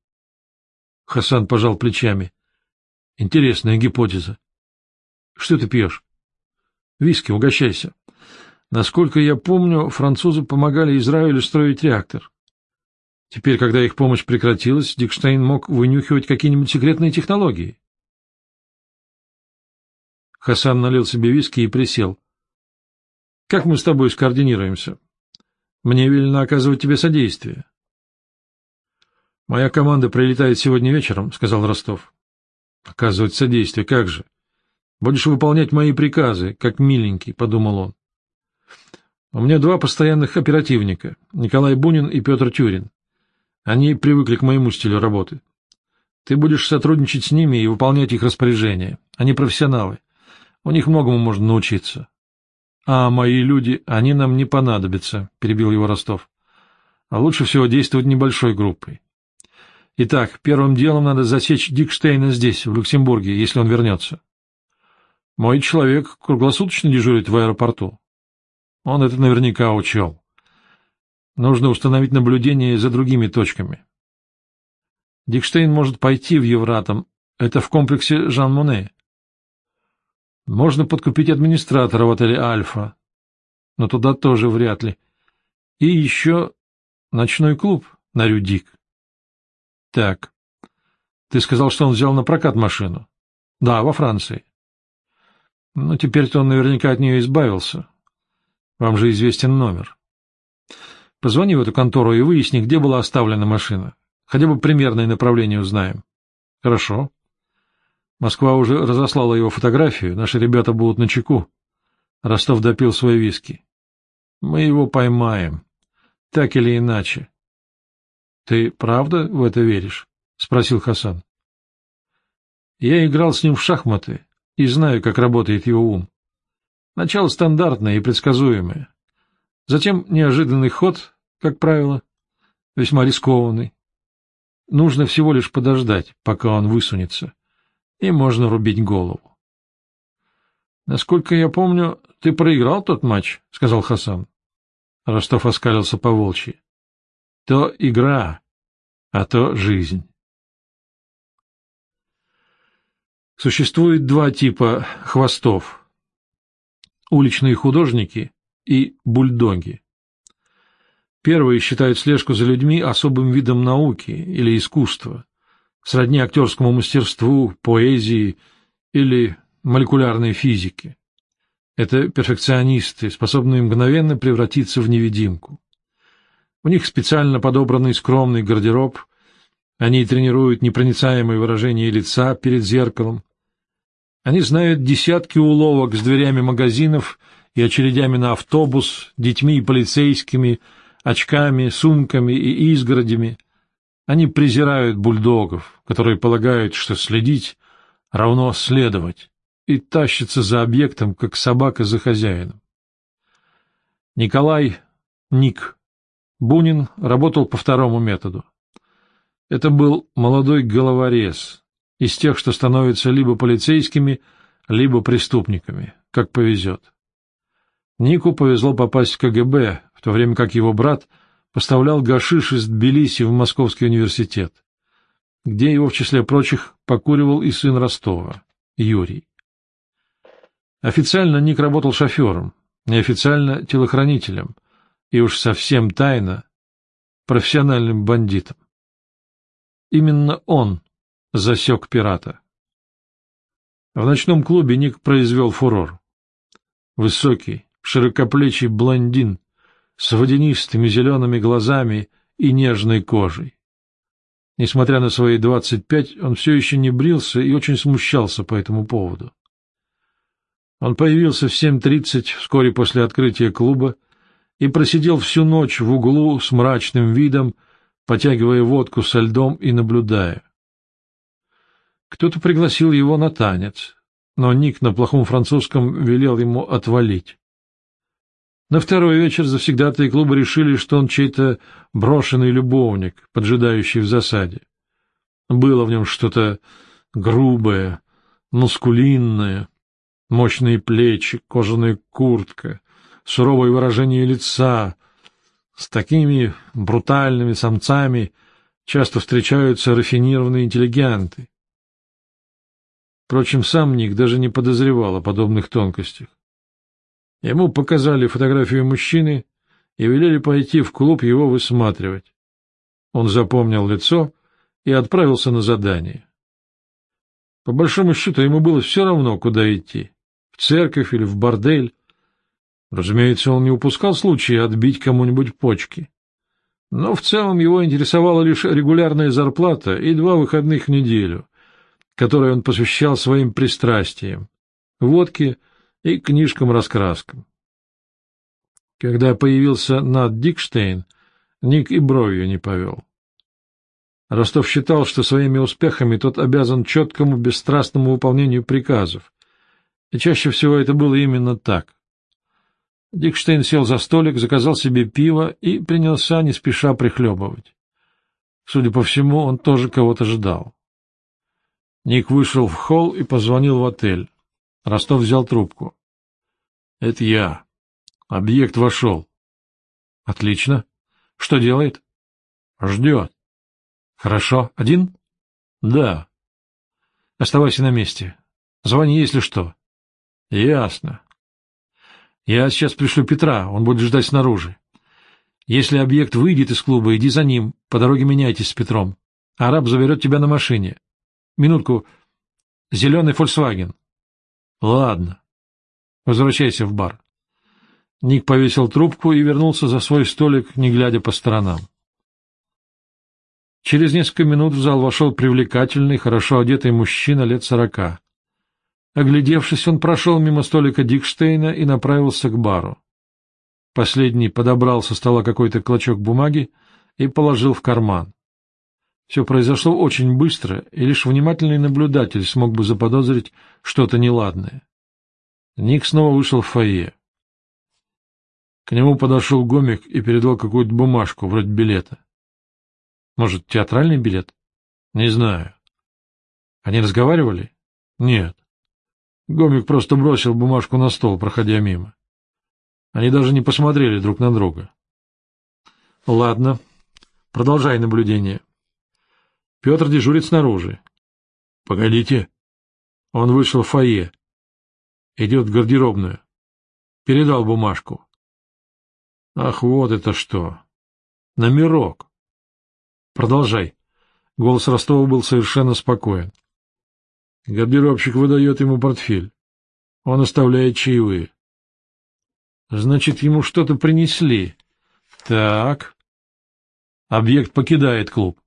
Хасан пожал плечами. Интересная гипотеза. Что ты пьешь? Виски, угощайся. Насколько я помню, французы помогали Израилю строить реактор. Теперь, когда их помощь прекратилась, Дикштейн мог вынюхивать какие-нибудь секретные технологии. Хасан налил себе виски и присел. — Как мы с тобой скоординируемся? Мне велено оказывать тебе содействие. — Моя команда прилетает сегодня вечером, — сказал Ростов. — Оказывать содействие, как же? Будешь выполнять мои приказы, как миленький, — подумал он. У меня два постоянных оперативника, Николай Бунин и Петр Тюрин. Они привыкли к моему стилю работы. Ты будешь сотрудничать с ними и выполнять их распоряжения. Они профессионалы. У них многому можно научиться. — А мои люди, они нам не понадобятся, — перебил его Ростов. — А лучше всего действовать небольшой группой. Итак, первым делом надо засечь Дикштейна здесь, в Люксембурге, если он вернется. Мой человек круглосуточно дежурит в аэропорту. Он это наверняка учел. Нужно установить наблюдение за другими точками. Дикштейн может пойти в Евратом. Это в комплексе Жан-Моне. Можно подкупить администратора в отеле «Альфа», но туда тоже вряд ли. И еще ночной клуб на Рюдик. Так, ты сказал, что он взял на прокат машину? Да, во Франции. Ну, теперь-то он наверняка от нее избавился. Вам же известен номер. Позвони в эту контору и выясни, где была оставлена машина. Хотя бы примерное направление узнаем. Хорошо. Москва уже разослала его фотографию, наши ребята будут на чеку. Ростов допил свой виски. Мы его поймаем. Так или иначе. — Ты правда в это веришь? — спросил Хасан. — Я играл с ним в шахматы и знаю, как работает его ум. Начало стандартное и предсказуемое. Затем неожиданный ход, как правило, весьма рискованный. Нужно всего лишь подождать, пока он высунется. — и можно рубить голову. — Насколько я помню, ты проиграл тот матч, — сказал Хасан. Ростов оскалился по волчьи. — То игра, а то жизнь. Существует два типа хвостов. Уличные художники и бульдоги. Первые считают слежку за людьми особым видом науки или искусства, сродни актерскому мастерству, поэзии или молекулярной физике. Это перфекционисты, способные мгновенно превратиться в невидимку. У них специально подобранный скромный гардероб, они тренируют непроницаемое выражение лица перед зеркалом. Они знают десятки уловок с дверями магазинов и очередями на автобус, детьми и полицейскими, очками, сумками и изгородями. Они презирают бульдогов, которые полагают, что следить равно следовать, и тащатся за объектом, как собака за хозяином. Николай Ник Бунин работал по второму методу. Это был молодой головорез, из тех, что становятся либо полицейскими, либо преступниками, как повезет. Нику повезло попасть в КГБ, то время как его брат поставлял гашиш из Тбилиси в Московский университет, где его, в числе прочих, покуривал и сын Ростова, Юрий. Официально Ник работал шофером, неофициально — телохранителем, и уж совсем тайно — профессиональным бандитом. Именно он засек пирата. В ночном клубе Ник произвел фурор. Высокий, широкоплечий блондин с водянистыми зелеными глазами и нежной кожей. Несмотря на свои двадцать пять, он все еще не брился и очень смущался по этому поводу. Он появился в семь тридцать вскоре после открытия клуба и просидел всю ночь в углу с мрачным видом, потягивая водку со льдом и наблюдая. Кто-то пригласил его на танец, но Ник на плохом французском велел ему отвалить. На второй вечер завсегдатые клуба решили, что он чей-то брошенный любовник, поджидающий в засаде. Было в нем что-то грубое, мускулинное, мощные плечи, кожаная куртка, суровое выражение лица. С такими брутальными самцами часто встречаются рафинированные интеллигенты. Впрочем, сам Ник даже не подозревал о подобных тонкостях. Ему показали фотографию мужчины и велели пойти в клуб его высматривать. Он запомнил лицо и отправился на задание. По большому счету, ему было все равно, куда идти — в церковь или в бордель. Разумеется, он не упускал случая отбить кому-нибудь почки. Но в целом его интересовала лишь регулярная зарплата и два выходных в неделю, которые он посвящал своим пристрастиям — водке и книжкам-раскраскам. Когда появился Над Дикштейн, Ник и бровью не повел. Ростов считал, что своими успехами тот обязан четкому, бесстрастному выполнению приказов, и чаще всего это было именно так. Дикштейн сел за столик, заказал себе пиво и принялся не спеша прихлебывать. Судя по всему, он тоже кого-то ждал. Ник вышел в холл и позвонил в отель. Ростов взял трубку. — Это я. Объект вошел. — Отлично. Что делает? — Ждет. — Хорошо. Один? — Да. — Оставайся на месте. Звони, если что. — Ясно. — Я сейчас пришлю Петра, он будет ждать снаружи. Если объект выйдет из клуба, иди за ним, по дороге меняйтесь с Петром. Араб заберет тебя на машине. Минутку. Зеленый Фольксваген. Ладно. Возвращайся в бар. Ник повесил трубку и вернулся за свой столик, не глядя по сторонам. Через несколько минут в зал вошел привлекательный, хорошо одетый мужчина лет сорока. Оглядевшись, он прошел мимо столика Дикштейна и направился к бару. Последний подобрал со стола какой-то клочок бумаги и положил в карман. Все произошло очень быстро, и лишь внимательный наблюдатель смог бы заподозрить что-то неладное. Ник снова вышел в фойе. К нему подошел гомик и передал какую-то бумажку, вроде билета. Может, театральный билет? Не знаю. Они разговаривали? Нет. Гомик просто бросил бумажку на стол, проходя мимо. Они даже не посмотрели друг на друга. Ладно, продолжай наблюдение. Петр дежурит снаружи. — Погодите. Он вышел в фойе. Идет в гардеробную. Передал бумажку. Ах, вот это что! Номерок. Продолжай. Голос Ростова был совершенно спокоен. Гардеробщик выдает ему портфель. Он оставляет чаевые. Значит, ему что-то принесли. Так. Объект покидает клуб.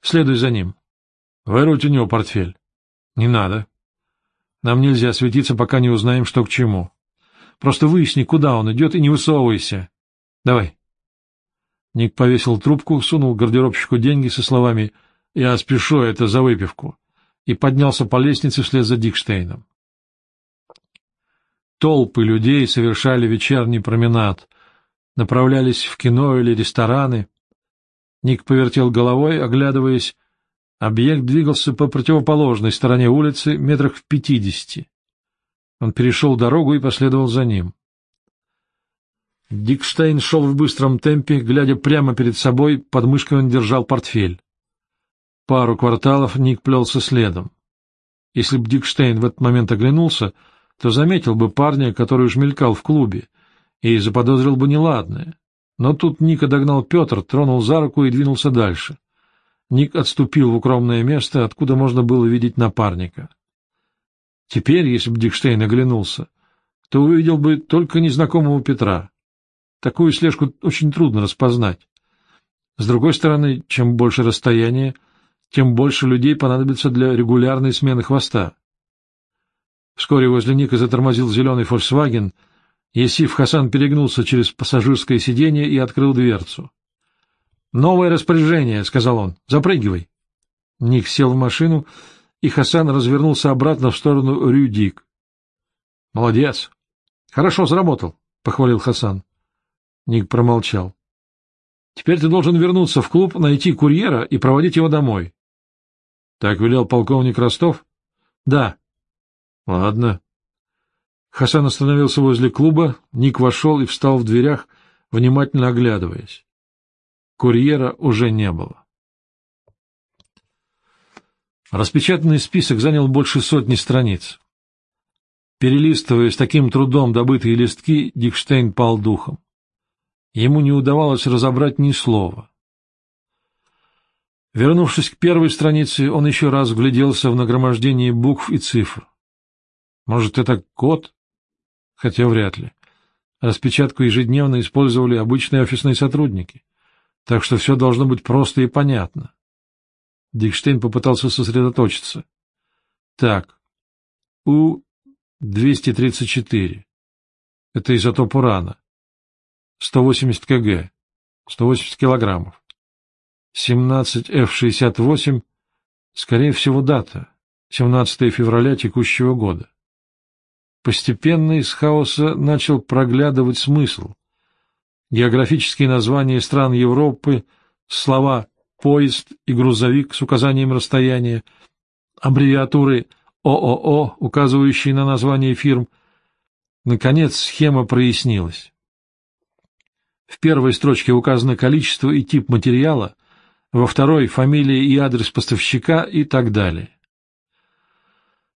Следуй за ним. Выруть у него портфель. Не надо. Нам нельзя светиться, пока не узнаем, что к чему. Просто выясни, куда он идет, и не высовывайся. Давай. Ник повесил трубку, сунул гардеробщику деньги со словами «Я спешу, это за выпивку» и поднялся по лестнице вслед за Дикштейном. Толпы людей совершали вечерний променад, направлялись в кино или рестораны. Ник повертел головой, оглядываясь, Объект двигался по противоположной стороне улицы, метрах в пятидесяти. Он перешел дорогу и последовал за ним. Дикштейн шел в быстром темпе, глядя прямо перед собой, под мышкой он держал портфель. Пару кварталов Ник плелся следом. Если бы Дикштейн в этот момент оглянулся, то заметил бы парня, который уж мелькал в клубе, и заподозрил бы неладное. Но тут Ника догнал Петр, тронул за руку и двинулся дальше. Ник отступил в укромное место, откуда можно было видеть напарника. Теперь, если бы Дикштейн оглянулся, то увидел бы только незнакомого Петра. Такую слежку очень трудно распознать. С другой стороны, чем больше расстояние, тем больше людей понадобится для регулярной смены хвоста. Вскоре возле Ника затормозил зеленый «Фольксваген», Есиф Хасан перегнулся через пассажирское сиденье и открыл дверцу. «Новое распоряжение», — сказал он. «Запрыгивай». Ник сел в машину, и Хасан развернулся обратно в сторону Рюдик. «Молодец. Хорошо сработал», — похвалил Хасан. Ник промолчал. «Теперь ты должен вернуться в клуб, найти курьера и проводить его домой». «Так велел полковник Ростов?» «Да». «Ладно». Хасан остановился возле клуба, Ник вошел и встал в дверях, внимательно оглядываясь. Курьера уже не было. Распечатанный список занял больше сотни страниц. Перелистывая с таким трудом добытые листки, Дикштейн пал духом. Ему не удавалось разобрать ни слова. Вернувшись к первой странице, он еще раз вгляделся в нагромождение букв и цифр. Может, это код? Хотя вряд ли. Распечатку ежедневно использовали обычные офисные сотрудники так что все должно быть просто и понятно. Дикштейн попытался сосредоточиться. Так, У-234. Это изотоп урана. 180 кг. 180 килограммов. 17F68. Скорее всего, дата. 17 февраля текущего года. Постепенно из хаоса начал проглядывать смысл — географические названия стран Европы, слова «поезд» и «грузовик» с указанием расстояния, аббревиатуры ООО, указывающие на название фирм. Наконец, схема прояснилась. В первой строчке указано количество и тип материала, во второй — фамилия и адрес поставщика и так далее.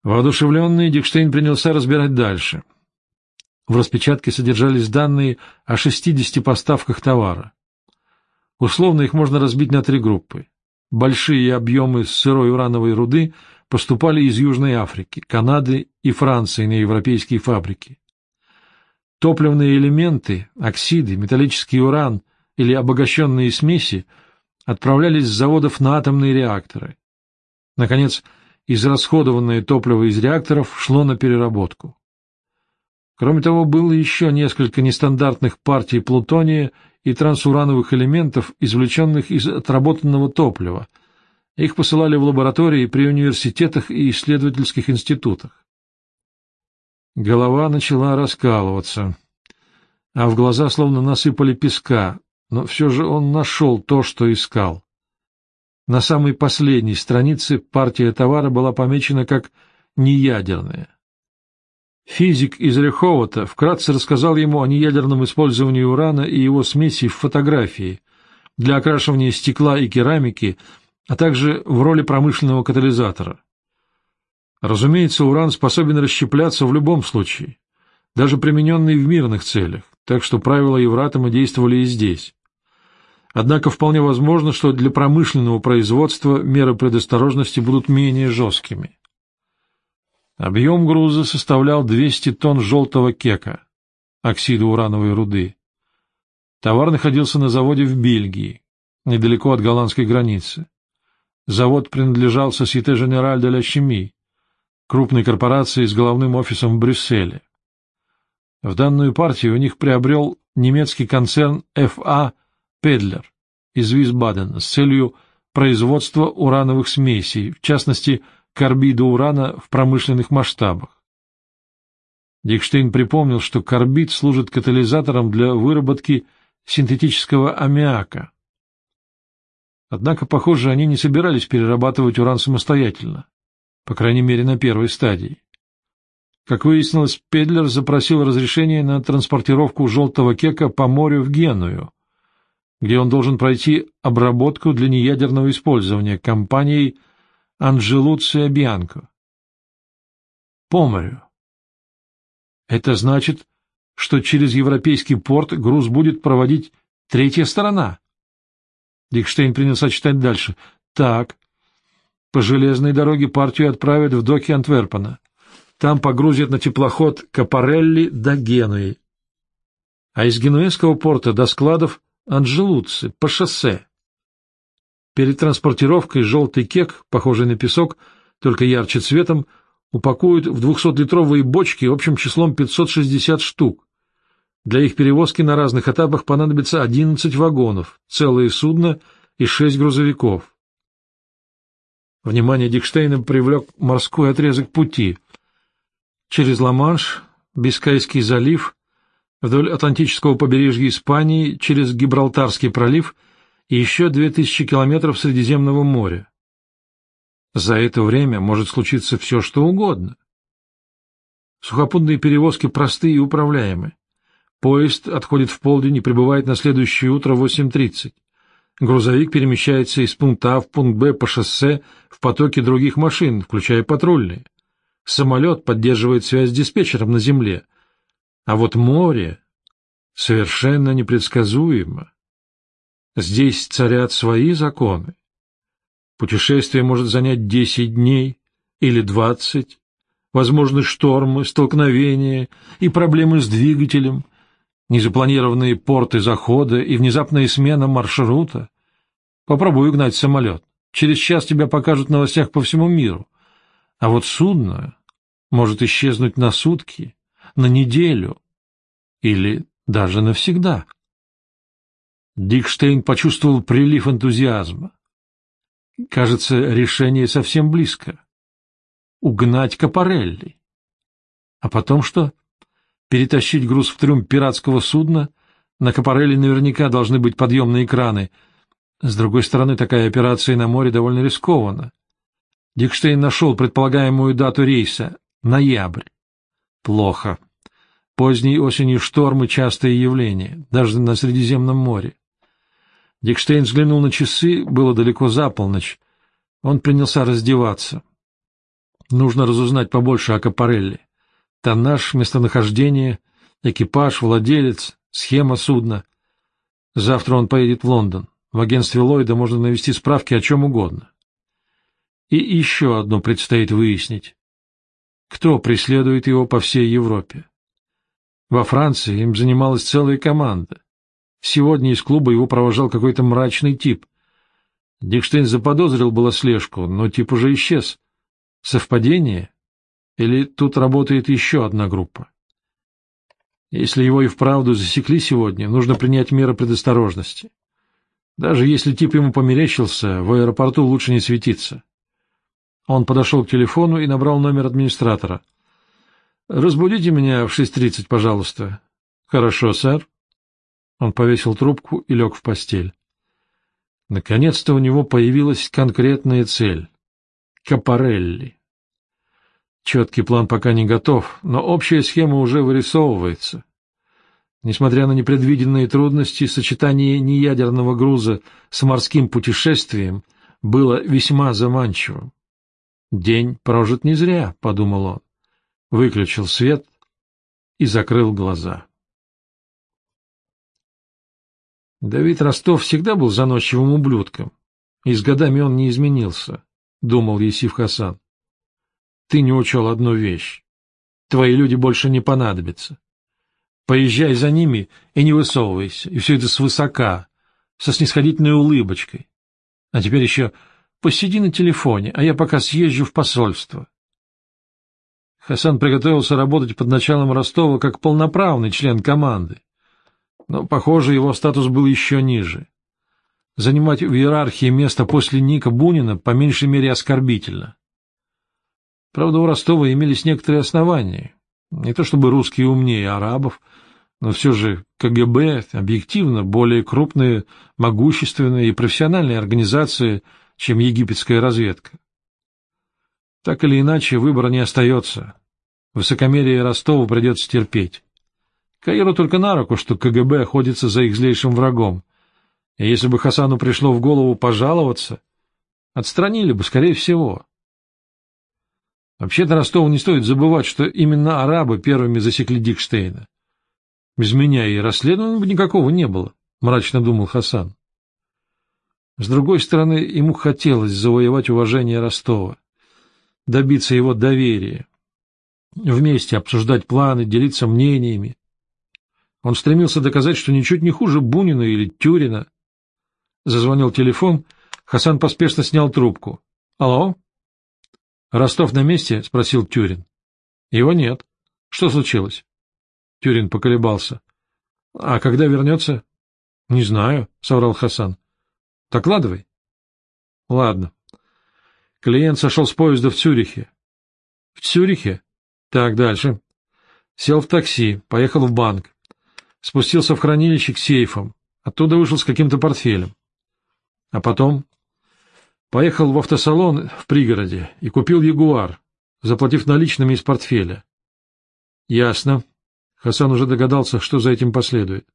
Воодушевленный Дикштейн принялся разбирать дальше — в распечатке содержались данные о 60 поставках товара. Условно их можно разбить на три группы. Большие объемы сырой урановой руды поступали из Южной Африки, Канады и Франции на европейские фабрики. Топливные элементы, оксиды, металлический уран или обогащенные смеси отправлялись с заводов на атомные реакторы. Наконец, израсходованное топливо из реакторов шло на переработку. Кроме того, было еще несколько нестандартных партий плутония и трансурановых элементов, извлеченных из отработанного топлива. Их посылали в лаборатории при университетах и исследовательских институтах. Голова начала раскалываться, а в глаза словно насыпали песка, но все же он нашел то, что искал. На самой последней странице партия товара была помечена как «неядерная». Физик из Реховата вкратце рассказал ему о неядерном использовании урана и его смеси в фотографии для окрашивания стекла и керамики, а также в роли промышленного катализатора. Разумеется, уран способен расщепляться в любом случае, даже примененный в мирных целях, так что правила Евратома действовали и здесь. Однако вполне возможно, что для промышленного производства меры предосторожности будут менее жесткими. Объем груза составлял 200 тонн желтого кека, оксида урановой руды. Товар находился на заводе в Бельгии, недалеко от голландской границы. Завод принадлежал Société Générale de la Chimie, крупной корпорации с головным офисом в Брюсселе. В данную партию у них приобрел немецкий концерн F.A. Педлер из Висбадена с целью производства урановых смесей, в частности, карбида урана в промышленных масштабах. Дикштейн припомнил, что карбид служит катализатором для выработки синтетического аммиака. Однако, похоже, они не собирались перерабатывать уран самостоятельно, по крайней мере, на первой стадии. Как выяснилось, Педлер запросил разрешение на транспортировку желтого кека по морю в Геную, где он должен пройти обработку для неядерного использования компанией Анджелуция Бианко. По морю. Это значит, что через европейский порт груз будет проводить третья сторона. Дикштейн принялся читать дальше. Так, по железной дороге партию отправят в доки Антверпена. Там погрузят на теплоход Капарелли до Генуи. А из генуэзского порта до складов Анджелуци по шоссе. Перед транспортировкой желтый кек, похожий на песок, только ярче цветом, упакуют в 200-литровые бочки общим числом 560 штук. Для их перевозки на разных этапах понадобится 11 вагонов, целое судно и 6 грузовиков. Внимание Дикштейна привлек морской отрезок пути. Через Ла-Манш, Бискайский залив, вдоль Атлантического побережья Испании, через Гибралтарский пролив и еще 2000 километров Средиземного моря. За это время может случиться все, что угодно. Сухопутные перевозки простые и управляемы. Поезд отходит в полдень и прибывает на следующее утро в 8.30. Грузовик перемещается из пункта А в пункт Б по шоссе в потоке других машин, включая патрульные. Самолет поддерживает связь с диспетчером на земле. А вот море совершенно непредсказуемо. Здесь царят свои законы. Путешествие может занять десять дней или двадцать. Возможны штормы, столкновения и проблемы с двигателем, незапланированные порты захода и внезапная смена маршрута. Попробуй угнать самолет. Через час тебя покажут в новостях по всему миру. А вот судно может исчезнуть на сутки, на неделю или даже навсегда. Дикштейн почувствовал прилив энтузиазма. Кажется, решение совсем близко. Угнать Капарелли. А потом что? Перетащить груз в трюм пиратского судна? На Капарелли наверняка должны быть подъемные краны. С другой стороны, такая операция на море довольно рискована. Дикштейн нашел предполагаемую дату рейса — ноябрь. Плохо. Поздней осенью штормы — частое явление, даже на Средиземном море. Дикштейн взглянул на часы, было далеко за полночь. Он принялся раздеваться. Нужно разузнать побольше о Капарелле. Тоннаж, местонахождение, экипаж, владелец, схема судна. Завтра он поедет в Лондон. В агентстве Ллойда можно навести справки о чем угодно. И еще одно предстоит выяснить. Кто преследует его по всей Европе? Во Франции им занималась целая команда. Сегодня из клуба его провожал какой-то мрачный тип. Дикштейн заподозрил было слежку, но тип уже исчез. Совпадение? Или тут работает еще одна группа? Если его и вправду засекли сегодня, нужно принять меры предосторожности. Даже если тип ему померещился, в аэропорту лучше не светиться. Он подошел к телефону и набрал номер администратора. «Разбудите меня в 6.30, пожалуйста». «Хорошо, сэр». Он повесил трубку и лег в постель. Наконец-то у него появилась конкретная цель — Капарелли. Четкий план пока не готов, но общая схема уже вырисовывается. Несмотря на непредвиденные трудности, сочетание неядерного груза с морским путешествием было весьма заманчивым. День прожит не зря, — подумал он. Выключил свет и закрыл глаза. Давид Ростов всегда был заносчивым ублюдком, и с годами он не изменился, — думал Есиф Хасан. Ты не учел одну вещь. Твои люди больше не понадобятся. Поезжай за ними и не высовывайся, и все это свысока, со снисходительной улыбочкой. А теперь еще посиди на телефоне, а я пока съезжу в посольство. Хасан приготовился работать под началом Ростова как полноправный член команды, но, похоже, его статус был еще ниже. Занимать в иерархии место после Ника Бунина по меньшей мере оскорбительно. Правда, у Ростова имелись некоторые основания. Не то чтобы русские умнее арабов, но все же КГБ объективно более крупные, могущественные и профессиональные организации, чем египетская разведка. Так или иначе, выбора не остается. Высокомерие Ростова придется терпеть. Каиру только на руку, что КГБ охотится за их злейшим врагом. И если бы Хасану пришло в голову пожаловаться, отстранили бы, скорее всего. Вообще-то Ростову не стоит забывать, что именно арабы первыми засекли Дикштейна. Без меня и расследования бы никакого не было, — мрачно думал Хасан. С другой стороны, ему хотелось завоевать уважение Ростова, добиться его доверия, вместе обсуждать планы, делиться мнениями. Он стремился доказать, что ничуть не хуже Бунина или Тюрина. Зазвонил телефон, Хасан поспешно снял трубку. — Алло? — Ростов на месте? — спросил Тюрин. — Его нет. Что случилось? Тюрин поколебался. — А когда вернется? — Не знаю, — соврал Хасан. — Докладывай. — Ладно. Клиент сошел с поезда в Цюрихе. — В Цюрихе? Так, дальше. Сел в такси, поехал в банк. Спустился в хранилище к сейфам. Оттуда вышел с каким-то портфелем. А потом Поехал в автосалон в пригороде и купил «Ягуар», заплатив наличными из портфеля. Ясно. Хасан уже догадался, что за этим последует.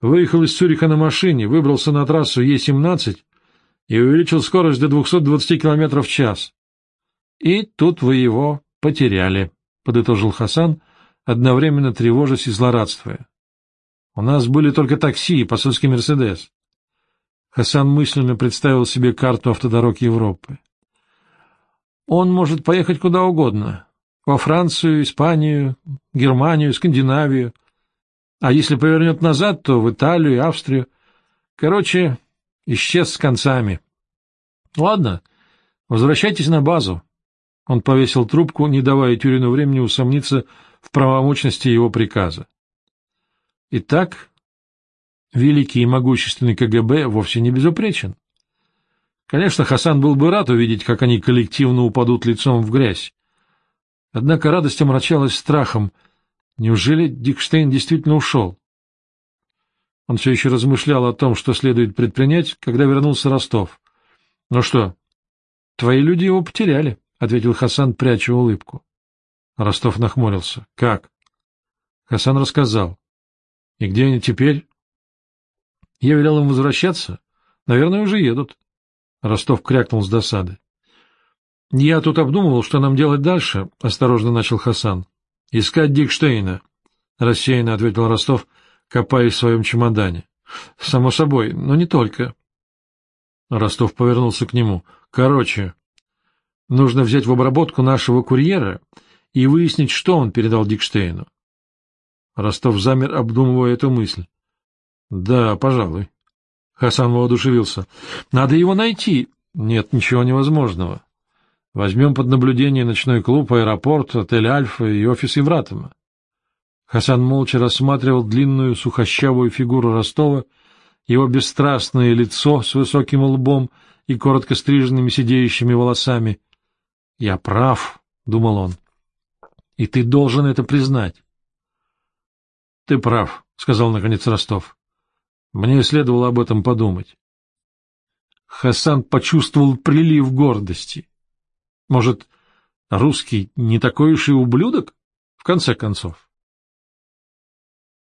Выехал из Цюриха на машине, выбрался на трассу Е-17 и увеличил скорость до 220 км в час. И тут вы его потеряли, — подытожил Хасан, одновременно тревожась и злорадствуя. У нас были только такси и посольский «Мерседес». Хасан мысленно представил себе карту автодорог Европы. Он может поехать куда угодно. Во Францию, Испанию, Германию, Скандинавию. А если повернет назад, то в Италию и Австрию. Короче, исчез с концами. Ладно, возвращайтесь на базу. Он повесил трубку, не давая Тюрину времени усомниться в правомочности его приказа. Итак, великий и могущественный КГБ вовсе не безупречен. Конечно, Хасан был бы рад увидеть, как они коллективно упадут лицом в грязь. Однако радость омрачалась страхом. Неужели Дикштейн действительно ушел? Он все еще размышлял о том, что следует предпринять, когда вернулся Ростов. — Ну что, твои люди его потеряли, — ответил Хасан, пряча улыбку. Ростов нахмурился. — Как? Хасан рассказал. — И где они теперь? Я велел им возвращаться. Наверное, уже едут. Ростов крякнул с досады. — Я тут обдумывал, что нам делать дальше, — осторожно начал Хасан. — Искать Дикштейна, — рассеянно ответил Ростов, копаясь в своем чемодане. — Само собой, но не только. Ростов повернулся к нему. — Короче, нужно взять в обработку нашего курьера и выяснить, что он передал Дикштейну. Ростов замер, обдумывая эту мысль. — Да, пожалуй. Хасан воодушевился. — Надо его найти. — Нет, ничего невозможного. Возьмем под наблюдение ночной клуб, аэропорт, отель «Альфа» и офис Евратома. Хасан молча рассматривал длинную сухощавую фигуру Ростова, его бесстрастное лицо с высоким лбом и коротко стриженными сидеющими волосами. — Я прав, — думал он, — и ты должен это признать. — Ты прав, — сказал наконец Ростов. Мне следовало об этом подумать. Хасан почувствовал прилив гордости. Может, русский не такой уж и ублюдок, в конце концов?